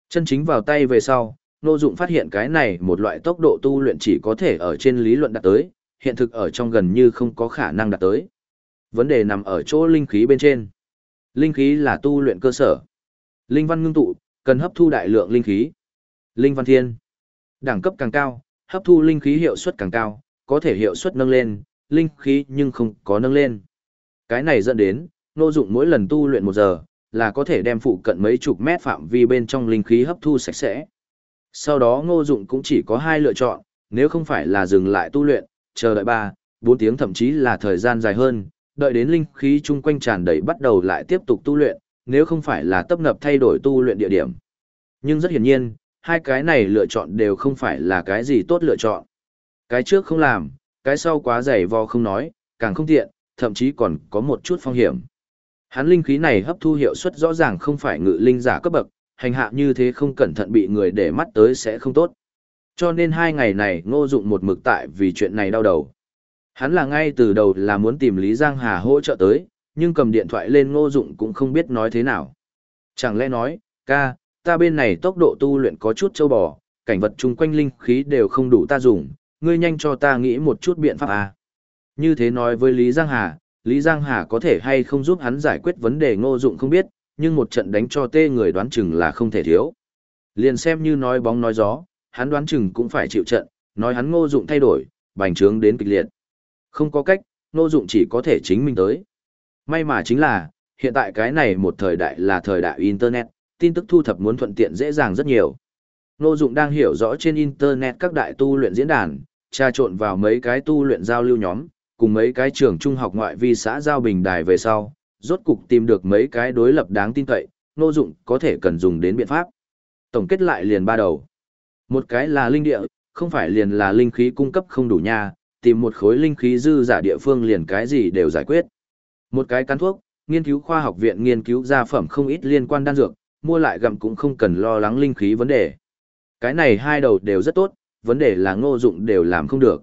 Chân chính vào tay về sau, Ngô dụng phát hiện cái này một loại tốc độ tu luyện chỉ có thể ở trên lý luận đạt tới, hiện thực ở trong gần như không có khả năng đạt tới. Vấn đề nằm ở chỗ linh khí bên trên. Linh khí là tu luyện cơ sở. Linh văn ngưng tụ, cần hấp thu đại lượng linh khí. Linh văn thiên. Đẳng cấp càng cao, hấp thu linh khí hiệu suất càng cao, có thể hiệu suất nâng lên, linh khí nhưng không có nâng lên. Cái này dẫn đến, Ngô dụng mỗi lần tu luyện một giờ, là có thể đem phụ cận mấy chục mét phạm vi bên trong linh khí hấp thu sạch sẽ. Sau đó ngô dụng cũng chỉ có hai lựa chọn, nếu không phải là dừng lại tu luyện, chờ đợi 3, 4 tiếng thậm chí là thời gian dài hơn, đợi đến linh khí chung quanh tràn đầy bắt đầu lại tiếp tục tu luyện, nếu không phải là tấp nập thay đổi tu luyện địa điểm. Nhưng rất hiển nhiên, hai cái này lựa chọn đều không phải là cái gì tốt lựa chọn. Cái trước không làm, cái sau quá dày vò không nói, càng không tiện, thậm chí còn có một chút phong hiểm. Hắn linh khí này hấp thu hiệu suất rõ ràng không phải ngự linh giả cấp bậc, hành hạ như thế không cẩn thận bị người để mắt tới sẽ không tốt. Cho nên hai ngày này ngô dụng một mực tại vì chuyện này đau đầu. Hắn là ngay từ đầu là muốn tìm Lý Giang Hà hỗ trợ tới, nhưng cầm điện thoại lên ngô dụng cũng không biết nói thế nào. Chẳng lẽ nói, ca, ta bên này tốc độ tu luyện có chút châu bò, cảnh vật chung quanh linh khí đều không đủ ta dùng, ngươi nhanh cho ta nghĩ một chút biện pháp à. Như thế nói với Lý Giang Hà, Lý Giang Hà có thể hay không giúp hắn giải quyết vấn đề ngô dụng không biết, nhưng một trận đánh cho tê người đoán chừng là không thể thiếu. Liền xem như nói bóng nói gió, hắn đoán chừng cũng phải chịu trận, nói hắn ngô dụng thay đổi, bành trướng đến kịch liệt. Không có cách, ngô dụng chỉ có thể chính mình tới. May mà chính là, hiện tại cái này một thời đại là thời đại Internet, tin tức thu thập muốn thuận tiện dễ dàng rất nhiều. Ngô dụng đang hiểu rõ trên Internet các đại tu luyện diễn đàn, tra trộn vào mấy cái tu luyện giao lưu nhóm, cùng mấy cái trường trung học ngoại vi xã giao bình đài về sau, rốt cục tìm được mấy cái đối lập đáng tin cậy, Ngô dụng có thể cần dùng đến biện pháp. Tổng kết lại liền ba đầu. Một cái là linh địa, không phải liền là linh khí cung cấp không đủ nha, tìm một khối linh khí dư giả địa phương liền cái gì đều giải quyết. Một cái cắn thuốc, nghiên cứu khoa học viện nghiên cứu gia phẩm không ít liên quan đan dược, mua lại gặm cũng không cần lo lắng linh khí vấn đề. Cái này hai đầu đều rất tốt, vấn đề là ngô dụng đều làm không được.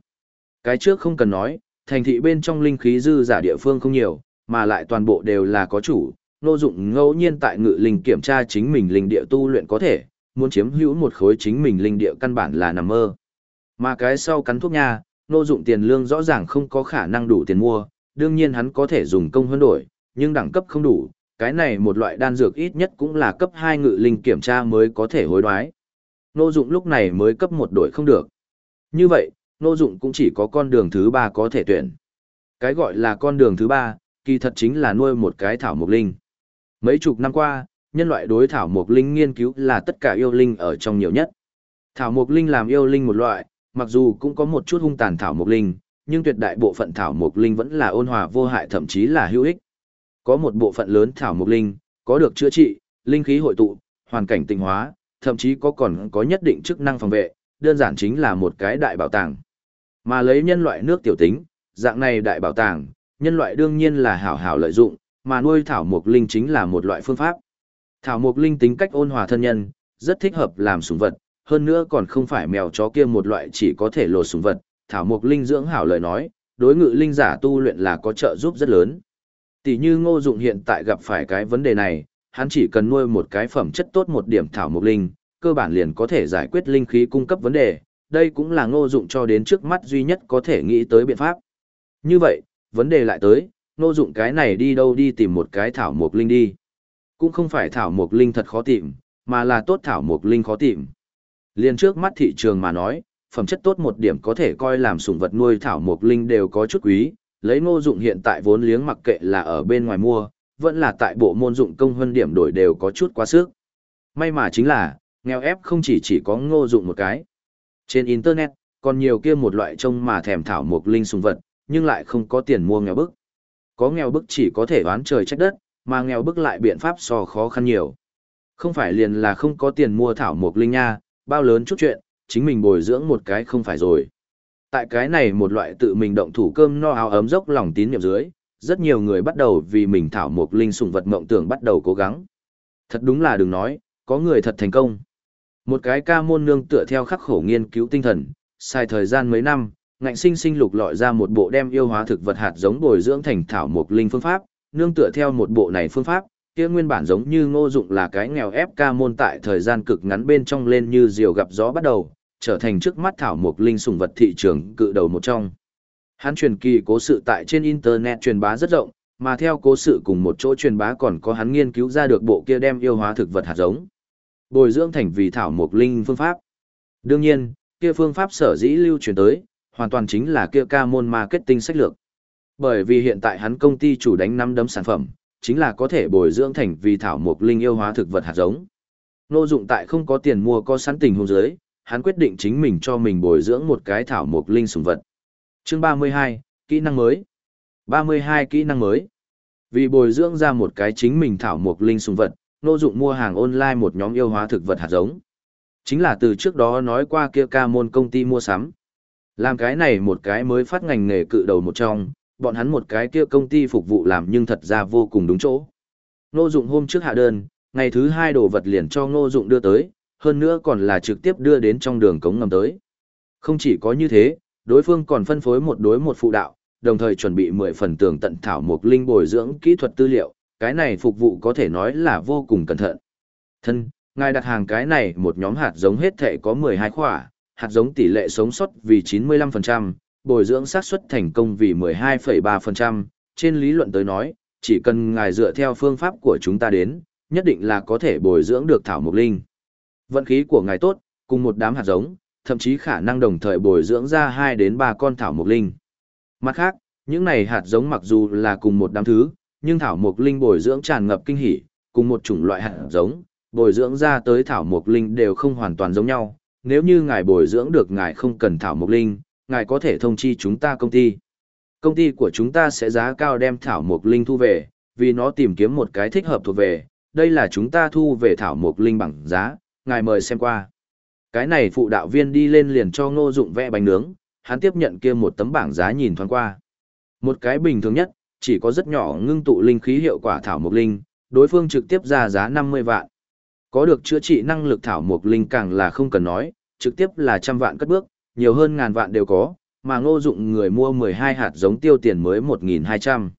Cái trước không cần nói, thành thị bên trong linh khí dư giả địa phương không nhiều, mà lại toàn bộ đều là có chủ, Nô dụng ngẫu nhiên tại ngự linh kiểm tra chính mình linh địa tu luyện có thể, muốn chiếm hữu một khối chính mình linh địa căn bản là nằm mơ. Mà cái sau cắn thuốc nha, Nô dụng tiền lương rõ ràng không có khả năng đủ tiền mua, đương nhiên hắn có thể dùng công hơn đổi, nhưng đẳng cấp không đủ, cái này một loại đan dược ít nhất cũng là cấp 2 ngự linh kiểm tra mới có thể hối đoái. Nô dụng lúc này mới cấp 1 đổi không được. Như vậy, nô dụng cũng chỉ có con đường thứ 3 có thể tuyển. Cái gọi là con đường thứ 3, kỳ thật chính là nuôi một cái thảo mục linh. Mấy chục năm qua, nhân loại đối thảo mục linh nghiên cứu là tất cả yêu linh ở trong nhiều nhất. Thảo mục linh làm yêu linh một loại, mặc dù cũng có một chút hung tàn thảo mục linh, nhưng tuyệt đại bộ phận thảo mục linh vẫn là ôn hòa vô hại thậm chí là hữu ích. Có một bộ phận lớn thảo mục linh, có được chữa trị, linh khí hội tụ, hoàn cảnh tinh hóa, thậm chí có còn có nhất định chức năng phòng vệ, đơn giản chính là một cái đại bảo tàng. Mà lấy nhân loại nước tiểu tính, dạng này đại bảo tàng, nhân loại đương nhiên là hảo hảo lợi dụng, mà nuôi thảo mục linh chính là một loại phương pháp. Thảo mục linh tính cách ôn hòa thân nhân, rất thích hợp làm sủng vật, hơn nữa còn không phải mèo chó kia một loại chỉ có thể lột sủng vật, thảo mục linh dưỡng hảo lời nói, đối ngự linh giả tu luyện là có trợ giúp rất lớn. Tỷ như ngô dụng hiện tại gặp phải cái vấn đề này, hắn chỉ cần nuôi một cái phẩm chất tốt một điểm thảo mộc linh, cơ bản liền có thể giải quyết linh khí cung cấp vấn đề, đây cũng là ngô dụng cho đến trước mắt duy nhất có thể nghĩ tới biện pháp. Như vậy, vấn đề lại tới, ngô dụng cái này đi đâu đi tìm một cái thảo mộc linh đi. Cũng không phải thảo mộc linh thật khó tìm, mà là tốt thảo mộc linh khó tìm. Liên trước mắt thị trường mà nói, phẩm chất tốt một điểm có thể coi làm sủng vật nuôi thảo mộc linh đều có chút quý, lấy ngô dụng hiện tại vốn liếng mặc kệ là ở bên ngoài mua, vẫn là tại bộ môn dụng công hơn điểm đổi đều có chút quá sức. May mà chính là, nghèo ép không chỉ chỉ có ngô dụng một cái. Trên Internet, còn nhiều kia một loại trông mà thèm thảo mộc linh sùng vật, nhưng lại không có tiền mua nghèo bức. Có nghèo bức chỉ có thể đoán trời trách đất, mà nghèo bức lại biện pháp so khó khăn nhiều. Không phải liền là không có tiền mua thảo mộc linh nha, bao lớn chút chuyện, chính mình bồi dưỡng một cái không phải rồi. Tại cái này một loại tự mình động thủ cơm no áo ấm dốc lòng tín nhiệm dưới, rất nhiều người bắt đầu vì mình thảo mộc linh sùng vật mộng tưởng bắt đầu cố gắng. Thật đúng là đừng nói, có người thật thành công. Một cái ca môn nương tựa theo khắc khổ nghiên cứu tinh thần, sai thời gian mấy năm, ngạnh sinh sinh lục lọi ra một bộ đem yêu hóa thực vật hạt giống bồi dưỡng thành thảo mộc linh phương pháp, nương tựa theo một bộ này phương pháp, kia nguyên bản giống như ngô dụng là cái nghèo ép ca môn tại thời gian cực ngắn bên trong lên như diều gặp gió bắt đầu, trở thành trước mắt thảo mộc linh sùng vật thị trường cự đầu một trong. Hắn truyền kỳ cố sự tại trên internet truyền bá rất rộng, mà theo cố sự cùng một chỗ truyền bá còn có hắn nghiên cứu ra được bộ kia đem yêu hóa thực vật hạt giống. Bồi dưỡng thành vì thảo mộc linh phương pháp. Đương nhiên, kia phương pháp sở dĩ lưu truyền tới, hoàn toàn chính là kia ca môn marketing sách lược. Bởi vì hiện tại hắn công ty chủ đánh năm đấm sản phẩm, chính là có thể bồi dưỡng thành vì thảo mộc linh yêu hóa thực vật hạt giống. Nô dụng tại không có tiền mua có sẵn tình hôn giới, hắn quyết định chính mình cho mình bồi dưỡng một cái thảo mộc linh sủng vật. Chương 32, kỹ năng mới. 32 kỹ năng mới. Vì bồi dưỡng ra một cái chính mình thảo mộc linh sủng vật, nô dụng mua hàng online một nhóm yêu hóa thực vật hạt giống. Chính là từ trước đó nói qua kia ca môn công ty mua sắm. Làm cái này một cái mới phát ngành nghề cự đầu một trong, bọn hắn một cái kia công ty phục vụ làm nhưng thật ra vô cùng đúng chỗ. Nô dụng hôm trước hạ đơn, ngày thứ hai đồ vật liền cho nô dụng đưa tới, hơn nữa còn là trực tiếp đưa đến trong đường cống ngầm tới. Không chỉ có như thế, đối phương còn phân phối một đối một phụ đạo, đồng thời chuẩn bị 10 phần tường tận thảo một linh bồi dưỡng kỹ thuật tư liệu, cái này phục vụ có thể nói là vô cùng cẩn thận. Thân, ngài đặt hàng cái này một nhóm hạt giống hết thể có 12 khỏa, hạt giống tỷ lệ sống sót vì 95%, bồi dưỡng xác suất thành công vì 12,3%, trên lý luận tới nói, chỉ cần ngài dựa theo phương pháp của chúng ta đến, nhất định là có thể bồi dưỡng được thảo mộc linh. Vận khí của ngài tốt, cùng một đám hạt giống, thậm chí khả năng đồng thời bồi dưỡng ra 2 đến 3 con thảo mộc linh. Mặt khác, những này hạt giống mặc dù là cùng một đám thứ, nhưng thảo mộc linh bồi dưỡng tràn ngập kinh hỉ, cùng một chủng loại hạt giống, bồi dưỡng ra tới thảo mộc linh đều không hoàn toàn giống nhau. Nếu như ngài bồi dưỡng được ngài không cần thảo mộc linh, ngài có thể thông chi chúng ta công ty. Công ty của chúng ta sẽ giá cao đem thảo mộc linh thu về, vì nó tìm kiếm một cái thích hợp thuộc về. Đây là chúng ta thu về thảo mộc linh bằng giá, ngài mời xem qua. Cái này phụ đạo viên đi lên liền cho ngô dụng vẽ bánh nướng, hắn tiếp nhận kia một tấm bảng giá nhìn thoáng qua. Một cái bình thường nhất, chỉ có rất nhỏ ngưng tụ linh khí hiệu quả thảo mộc linh, đối phương trực tiếp ra giá 50 vạn. Có được chữa trị năng lực thảo mộc linh càng là không cần nói, trực tiếp là trăm vạn cất bước, nhiều hơn ngàn vạn đều có, mà ngô dụng người mua 12 hạt giống tiêu tiền mới 1.200.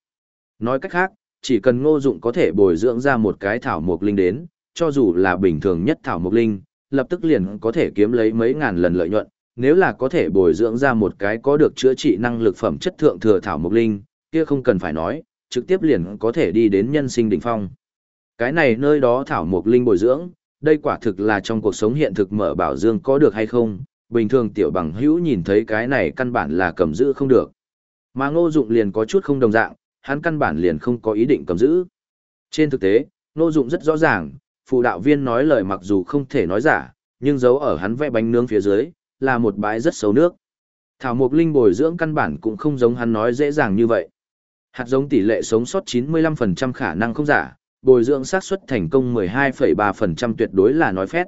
Nói cách khác, chỉ cần ngô dụng có thể bồi dưỡng ra một cái thảo mộc linh đến, cho dù là bình thường nhất thảo mộc linh, lập tức liền có thể kiếm lấy mấy ngàn lần lợi nhuận, nếu là có thể bồi dưỡng ra một cái có được chữa trị năng lực phẩm chất thượng thừa thảo mộc linh, kia không cần phải nói, trực tiếp liền có thể đi đến nhân sinh đỉnh phong. Cái này nơi đó thảo mộc linh bồi dưỡng, đây quả thực là trong cuộc sống hiện thực mở bảo dương có được hay không, bình thường tiểu bằng hữu nhìn thấy cái này căn bản là cầm giữ không được. Mà ngô dụng liền có chút không đồng dạng, hắn căn bản liền không có ý định cầm giữ. Trên thực tế, ngô dụng rất rõ ràng, phụ đạo viên nói lời mặc dù không thể nói giả, nhưng giấu ở hắn vẽ bánh nướng phía dưới, là một bãi rất xấu nước. Thảo Mộc Linh bồi dưỡng căn bản cũng không giống hắn nói dễ dàng như vậy. Hạt giống tỷ lệ sống sót 95% khả năng không giả, bồi dưỡng xác suất thành công 12,3% tuyệt đối là nói phét.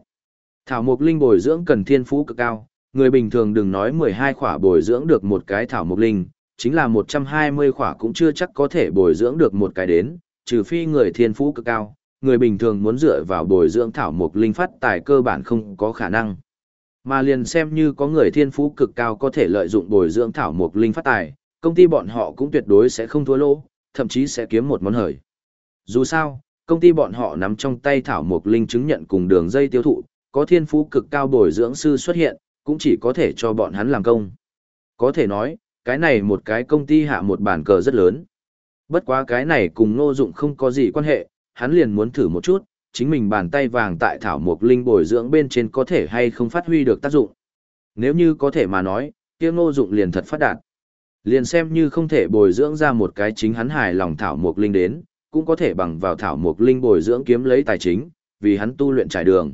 Thảo Mộc Linh bồi dưỡng cần thiên phú cực cao, người bình thường đừng nói 12 khỏa bồi dưỡng được một cái Thảo Mộc Linh, chính là 120 khỏa cũng chưa chắc có thể bồi dưỡng được một cái đến, trừ phi người thiên phú cực cao, người bình thường muốn dựa vào bồi dưỡng thảo mục linh phát tài cơ bản không có khả năng. Mà liền xem như có người thiên phú cực cao có thể lợi dụng bồi dưỡng thảo mục linh phát tài, công ty bọn họ cũng tuyệt đối sẽ không thua lỗ, thậm chí sẽ kiếm một món hời. Dù sao, công ty bọn họ nắm trong tay thảo mộc linh chứng nhận cùng đường dây tiêu thụ, có thiên phú cực cao bồi dưỡng sư xuất hiện, cũng chỉ có thể cho bọn hắn làm công. Có thể nói, cái này một cái công ty hạ một bản cờ rất lớn. Bất quá cái này cùng ngô dụng không có gì quan hệ, hắn liền muốn thử một chút, chính mình bàn tay vàng tại thảo mộc linh bồi dưỡng bên trên có thể hay không phát huy được tác dụng. Nếu như có thể mà nói, kia ngô dụng liền thật phát đạt. Liền xem như không thể bồi dưỡng ra một cái chính hắn hài lòng thảo mộc linh đến, cũng có thể bằng vào thảo mộc linh bồi dưỡng kiếm lấy tài chính, vì hắn tu luyện trải đường.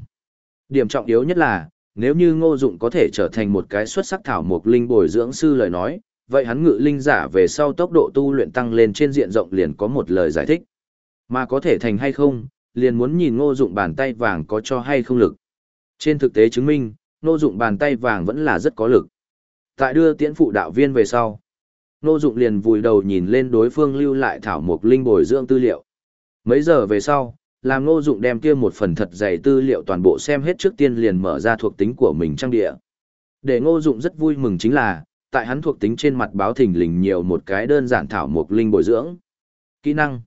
Điểm trọng yếu nhất là, nếu như ngô dụng có thể trở thành một cái xuất sắc thảo mộc linh bồi dưỡng sư lời nói, vậy hắn ngự linh giả về sau tốc độ tu luyện tăng lên trên diện rộng liền có một lời giải thích. Mà có thể thành hay không, liền muốn nhìn ngô dụng bàn tay vàng có cho hay không lực. Trên thực tế chứng minh, ngô dụng bàn tay vàng vẫn là rất có lực. Tại đưa tiễn phụ đạo viên về sau, Nô dụng liền vùi đầu nhìn lên đối phương lưu lại thảo mộc linh bồi dưỡng tư liệu. Mấy giờ về sau, làm Nô dụng đem kia một phần thật dày tư liệu toàn bộ xem hết trước tiên liền mở ra thuộc tính của mình trang địa. Để ngô dụng rất vui mừng chính là, tại hắn thuộc tính trên mặt báo thỉnh lình nhiều một cái đơn giản thảo mộc linh bồi dưỡng. Kỹ năng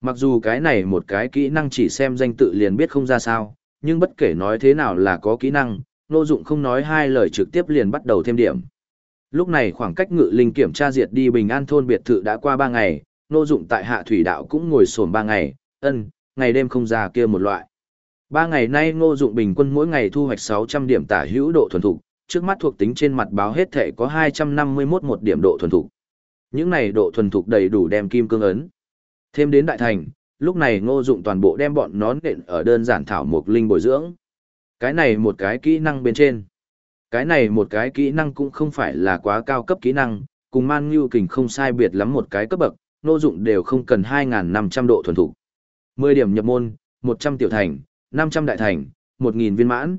Mặc dù cái này một cái kỹ năng chỉ xem danh tự liền biết không ra sao, nhưng bất kể nói thế nào là có kỹ năng, Ngô Dụng không nói hai lời trực tiếp liền bắt đầu thêm điểm. Lúc này khoảng cách ngự linh kiểm tra diệt đi bình an thôn biệt thự đã qua 3 ngày, Ngô Dụng tại hạ thủy đạo cũng ngồi xổm 3 ngày, ân, ngày đêm không ra kia một loại. 3 ngày nay Ngô Dụng bình quân mỗi ngày thu hoạch 600 điểm tả hữu độ thuần thục, trước mắt thuộc tính trên mặt báo hết thể có 251 một điểm độ thuần thục. Những này độ thuần thục đầy đủ đem kim cương ấn. Thêm đến đại thành, lúc này ngô dụng toàn bộ đem bọn nón nện ở đơn giản thảo mục linh bồi dưỡng. Cái này một cái kỹ năng bên trên. Cái này một cái kỹ năng cũng không phải là quá cao cấp kỹ năng, cùng man như kình không sai biệt lắm một cái cấp bậc, nô dụng đều không cần 2.500 độ thuần thủ 10 điểm nhập môn, 100 tiểu thành, 500 đại thành, 1.000 viên mãn.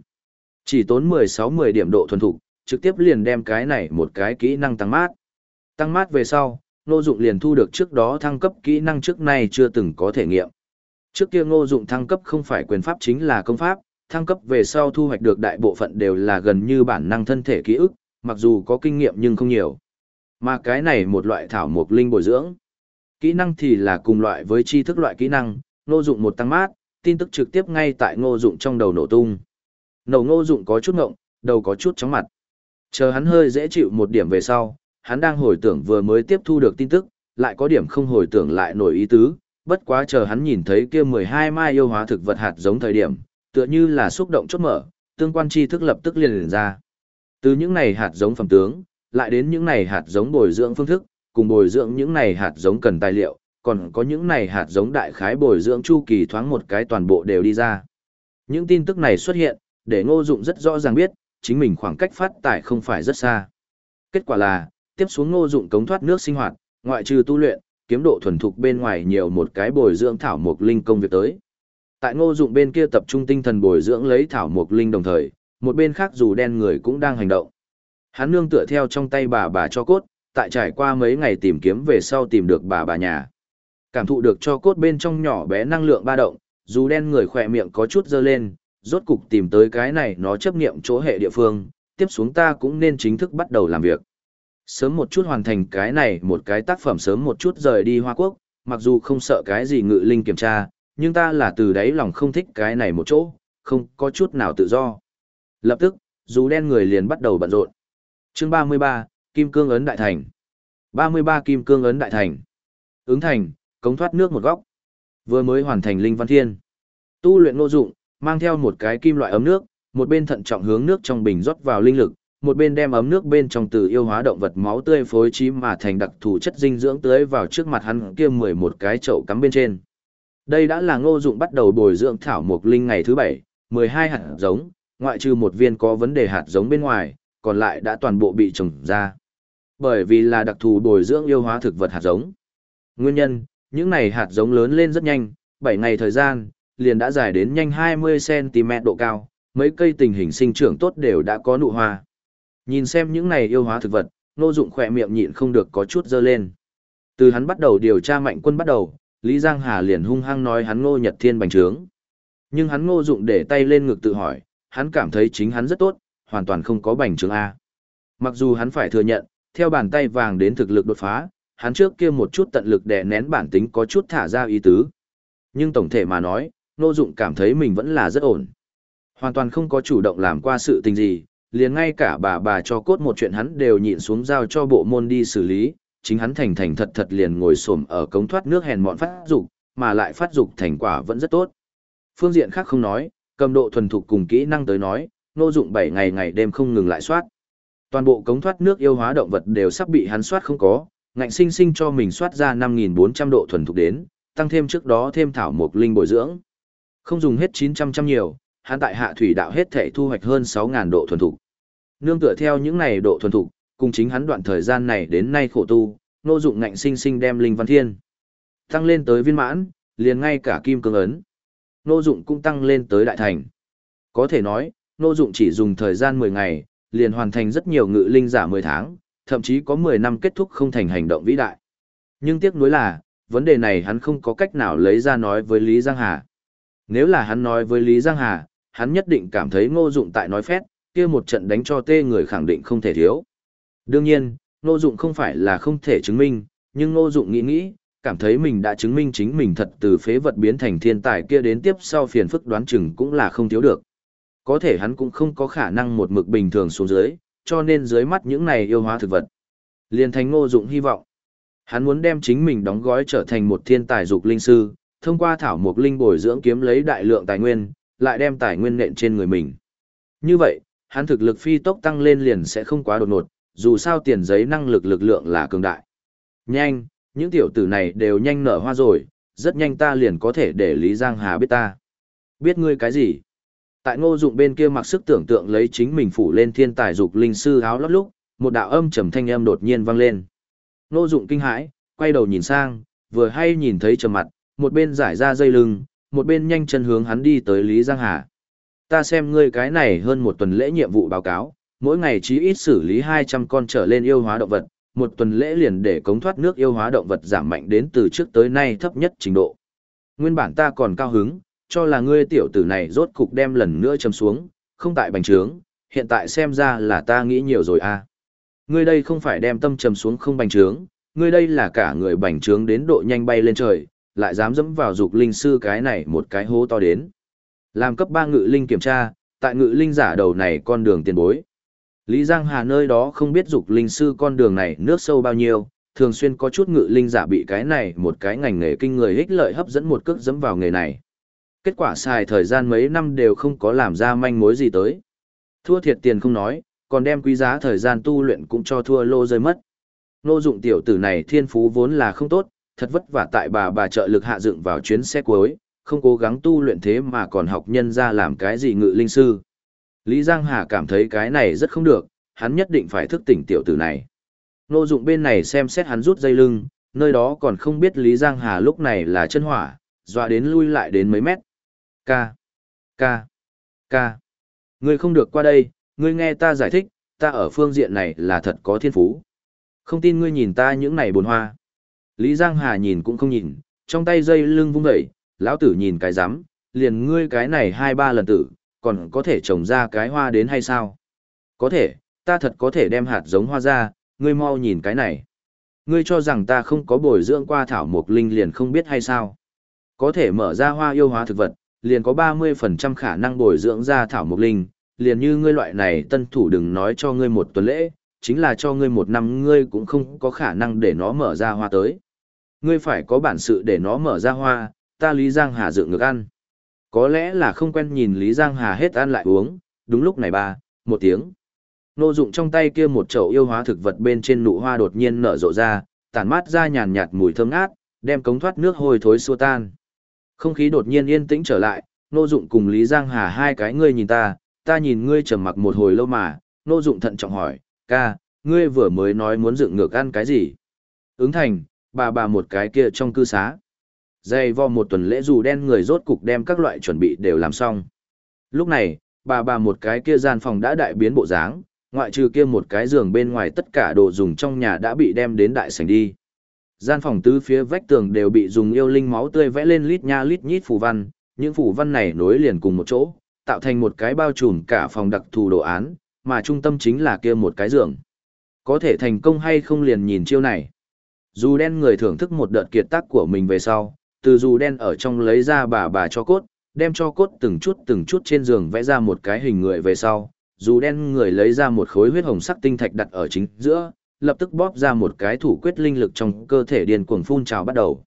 Chỉ tốn 16-10 điểm độ thuần thủ trực tiếp liền đem cái này một cái kỹ năng tăng mát. Tăng mát về sau, nô Dụng liền thu được trước đó thăng cấp kỹ năng trước nay chưa từng có thể nghiệm. Trước kia Ngô Dụng thăng cấp không phải quyền pháp chính là công pháp, thăng cấp về sau thu hoạch được đại bộ phận đều là gần như bản năng thân thể ký ức, mặc dù có kinh nghiệm nhưng không nhiều. Mà cái này một loại thảo mục linh bồi dưỡng. Kỹ năng thì là cùng loại với tri thức loại kỹ năng, Ngô Dụng một tăng mát, tin tức trực tiếp ngay tại Ngô Dụng trong đầu nổ tung. Nổ Ngô Dụng có chút ngộng, đầu có chút chóng mặt. Chờ hắn hơi dễ chịu một điểm về sau, hắn đang hồi tưởng vừa mới tiếp thu được tin tức, lại có điểm không hồi tưởng lại nổi ý tứ, bất quá chờ hắn nhìn thấy kia 12 mai yêu hóa thực vật hạt giống thời điểm, tựa như là xúc động chốt mở, tương quan tri thức lập tức liền liền ra. Từ những này hạt giống phẩm tướng, lại đến những này hạt giống bồi dưỡng phương thức, cùng bồi dưỡng những này hạt giống cần tài liệu, còn có những này hạt giống đại khái bồi dưỡng chu kỳ thoáng một cái toàn bộ đều đi ra. Những tin tức này xuất hiện, để ngô dụng rất rõ ràng biết, chính mình khoảng cách phát tải không phải rất xa. Kết quả là, tiếp xuống ngô dụng cống thoát nước sinh hoạt, ngoại trừ tu luyện, kiếm độ thuần thục bên ngoài nhiều một cái bồi dưỡng thảo mục linh công việc tới. Tại ngô dụng bên kia tập trung tinh thần bồi dưỡng lấy thảo mục linh đồng thời, một bên khác dù đen người cũng đang hành động. Hắn nương tựa theo trong tay bà bà cho cốt, tại trải qua mấy ngày tìm kiếm về sau tìm được bà bà nhà. Cảm thụ được cho cốt bên trong nhỏ bé năng lượng ba động, dù đen người khỏe miệng có chút dơ lên, rốt cục tìm tới cái này nó chấp nghiệm chỗ hệ địa phương, tiếp xuống ta cũng nên chính thức bắt đầu làm việc. Sớm một chút hoàn thành cái này một cái tác phẩm sớm một chút rời đi Hoa Quốc, mặc dù không sợ cái gì ngự linh kiểm tra, nhưng ta là từ đấy lòng không thích cái này một chỗ, không có chút nào tự do. Lập tức, dù đen người liền bắt đầu bận rộn. Chương 33, Kim Cương ấn đại thành. 33 Kim Cương ấn đại thành. Ứng thành, cống thoát nước một góc. Vừa mới hoàn thành linh văn thiên. Tu luyện nô dụng, mang theo một cái kim loại ấm nước, một bên thận trọng hướng nước trong bình rót vào linh lực, một bên đem ấm nước bên trong từ yêu hóa động vật máu tươi phối trí mà thành đặc thù chất dinh dưỡng tưới vào trước mặt hắn kia mười một cái chậu cắm bên trên. Đây đã là ngô dụng bắt đầu bồi dưỡng thảo mục linh ngày thứ bảy, mười hai hạt giống, ngoại trừ một viên có vấn đề hạt giống bên ngoài, còn lại đã toàn bộ bị trồng ra. Bởi vì là đặc thù bồi dưỡng yêu hóa thực vật hạt giống. Nguyên nhân, những này hạt giống lớn lên rất nhanh, bảy ngày thời gian, liền đã dài đến nhanh hai mươi cm độ cao, mấy cây tình hình sinh trưởng tốt đều đã có nụ hoa. Nhìn xem những này yêu hóa thực vật, Ngô Dụng khỏe miệng nhịn không được có chút dơ lên. Từ hắn bắt đầu điều tra mạnh quân bắt đầu, Lý Giang Hà liền hung hăng nói hắn Ngô Nhật Thiên bành trướng. Nhưng hắn Ngô Dụng để tay lên ngực tự hỏi, hắn cảm thấy chính hắn rất tốt, hoàn toàn không có bành trướng a. Mặc dù hắn phải thừa nhận, theo bàn tay vàng đến thực lực đột phá, hắn trước kia một chút tận lực đè nén bản tính có chút thả ra ý tứ. Nhưng tổng thể mà nói, Ngô Dụng cảm thấy mình vẫn là rất ổn. Hoàn toàn không có chủ động làm qua sự tình gì, liền ngay cả bà bà cho cốt một chuyện hắn đều nhịn xuống giao cho bộ môn đi xử lý, chính hắn thành thành thật thật liền ngồi xổm ở cống thoát nước hèn mọn phát dục, mà lại phát dục thành quả vẫn rất tốt. Phương diện khác không nói, cầm độ thuần thục cùng kỹ năng tới nói, nô Dụng 7 ngày ngày đêm không ngừng lại soát. Toàn bộ cống thoát nước yêu hóa động vật đều sắp bị hắn soát không có, ngạnh sinh sinh cho mình soát ra 5400 độ thuần thục đến, tăng thêm trước đó thêm thảo mục linh bồi dưỡng. Không dùng hết 900 trăm nhiều, hắn tại hạ thủy đạo hết thể thu hoạch hơn 6000 độ thuần thục. Nương tựa theo những này độ thuần thục, cùng chính hắn đoạn thời gian này đến nay khổ tu, nô dụng ngạnh sinh sinh đem linh văn thiên tăng lên tới viên mãn, liền ngay cả kim cương ấn. Nô dụng cũng tăng lên tới đại thành. Có thể nói, nô dụng chỉ dùng thời gian 10 ngày, liền hoàn thành rất nhiều ngự linh giả 10 tháng, thậm chí có 10 năm kết thúc không thành hành động vĩ đại. Nhưng tiếc nuối là, vấn đề này hắn không có cách nào lấy ra nói với Lý Giang Hà. Nếu là hắn nói với Lý Giang Hà, hắn nhất định cảm thấy ngô dụng tại nói phét, kia một trận đánh cho tê người khẳng định không thể thiếu. Đương nhiên, ngô dụng không phải là không thể chứng minh, nhưng ngô dụng nghĩ nghĩ, cảm thấy mình đã chứng minh chính mình thật từ phế vật biến thành thiên tài kia đến tiếp sau phiền phức đoán chừng cũng là không thiếu được. Có thể hắn cũng không có khả năng một mực bình thường xuống dưới, cho nên dưới mắt những này yêu hóa thực vật. Liên thành ngô dụng hy vọng. Hắn muốn đem chính mình đóng gói trở thành một thiên tài dục linh sư, thông qua thảo mục linh bồi dưỡng kiếm lấy đại lượng tài nguyên, lại đem tài nguyên nện trên người mình. Như vậy, hắn thực lực phi tốc tăng lên liền sẽ không quá đột ngột, dù sao tiền giấy năng lực lực lượng là cường đại. Nhanh, những tiểu tử này đều nhanh nở hoa rồi, rất nhanh ta liền có thể để Lý Giang Hà biết ta. Biết ngươi cái gì? Tại ngô dụng bên kia mặc sức tưởng tượng lấy chính mình phủ lên thiên tài dục linh sư áo lót lúc, một đạo âm trầm thanh âm đột nhiên vang lên. Ngô dụng kinh hãi, quay đầu nhìn sang, vừa hay nhìn thấy trầm mặt, một bên giải ra dây lưng, một bên nhanh chân hướng hắn đi tới Lý Giang Hà. Ta xem ngươi cái này hơn một tuần lễ nhiệm vụ báo cáo, mỗi ngày chí ít xử lý 200 con trở lên yêu hóa động vật, một tuần lễ liền để cống thoát nước yêu hóa động vật giảm mạnh đến từ trước tới nay thấp nhất trình độ. Nguyên bản ta còn cao hứng, cho là ngươi tiểu tử này rốt cục đem lần nữa chầm xuống, không tại bành trướng, hiện tại xem ra là ta nghĩ nhiều rồi à. Ngươi đây không phải đem tâm trầm xuống không bành trướng, ngươi đây là cả người bành trướng đến độ nhanh bay lên trời, lại dám dẫm vào dục linh sư cái này một cái hố to đến. Làm cấp 3 ngự linh kiểm tra, tại ngự linh giả đầu này con đường tiền bối. Lý Giang Hà nơi đó không biết dục linh sư con đường này nước sâu bao nhiêu, thường xuyên có chút ngự linh giả bị cái này một cái ngành nghề kinh người ích lợi hấp dẫn một cước dẫm vào nghề này. Kết quả xài thời gian mấy năm đều không có làm ra manh mối gì tới. Thua thiệt tiền không nói, còn đem quý giá thời gian tu luyện cũng cho thua lô rơi mất. Nô dụng tiểu tử này thiên phú vốn là không tốt, thật vất vả tại bà bà trợ lực hạ dựng vào chuyến xe cuối, không cố gắng tu luyện thế mà còn học nhân ra làm cái gì ngự linh sư. Lý Giang Hà cảm thấy cái này rất không được, hắn nhất định phải thức tỉnh tiểu tử này. Nô dụng bên này xem xét hắn rút dây lưng, nơi đó còn không biết Lý Giang Hà lúc này là chân hỏa, dọa đến lui lại đến mấy mét. Ca, ca, ca. Ngươi không được qua đây, ngươi nghe ta giải thích, ta ở phương diện này là thật có thiên phú. Không tin ngươi nhìn ta những này buồn hoa. Lý Giang Hà nhìn cũng không nhìn, trong tay dây lưng vung dậy, lão tử nhìn cái rắm liền ngươi cái này hai ba lần tử, còn có thể trồng ra cái hoa đến hay sao? Có thể, ta thật có thể đem hạt giống hoa ra, ngươi mau nhìn cái này. Ngươi cho rằng ta không có bồi dưỡng qua thảo mộc linh liền không biết hay sao? Có thể mở ra hoa yêu hóa thực vật, liền có 30% khả năng bồi dưỡng ra thảo mộc linh, liền như ngươi loại này tân thủ đừng nói cho ngươi một tuần lễ, chính là cho ngươi một năm ngươi cũng không có khả năng để nó mở ra hoa tới. Ngươi phải có bản sự để nó mở ra hoa, ta Lý Giang Hà dự ngược ăn. Có lẽ là không quen nhìn Lý Giang Hà hết ăn lại uống, đúng lúc này ba, một tiếng. Nô dụng trong tay kia một chậu yêu hóa thực vật bên trên nụ hoa đột nhiên nở rộ ra, tản mát ra nhàn nhạt mùi thơm ngát, đem cống thoát nước hôi thối xua tan. Không khí đột nhiên yên tĩnh trở lại, nô dụng cùng Lý Giang Hà hai cái ngươi nhìn ta, ta nhìn ngươi trầm mặc một hồi lâu mà, nô dụng thận trọng hỏi, ca, ngươi vừa mới nói muốn dựng ngược ăn cái gì? Ứng thành, bà bà một cái kia trong cư xá. Dày vo một tuần lễ dù đen người rốt cục đem các loại chuẩn bị đều làm xong. Lúc này, bà bà một cái kia gian phòng đã đại biến bộ dáng, ngoại trừ kia một cái giường bên ngoài tất cả đồ dùng trong nhà đã bị đem đến đại sảnh đi. Gian phòng tứ phía vách tường đều bị dùng yêu linh máu tươi vẽ lên lít nha lít nhít phù văn, những phù văn này nối liền cùng một chỗ, tạo thành một cái bao trùm cả phòng đặc thù đồ án, mà trung tâm chính là kia một cái giường. Có thể thành công hay không liền nhìn chiêu này. Dù đen người thưởng thức một đợt kiệt tác của mình về sau, từ dù đen ở trong lấy ra bà bà cho cốt, đem cho cốt từng chút từng chút trên giường vẽ ra một cái hình người về sau, dù đen người lấy ra một khối huyết hồng sắc tinh thạch đặt ở chính giữa, lập tức bóp ra một cái thủ quyết linh lực trong cơ thể điên cuồng phun trào bắt đầu.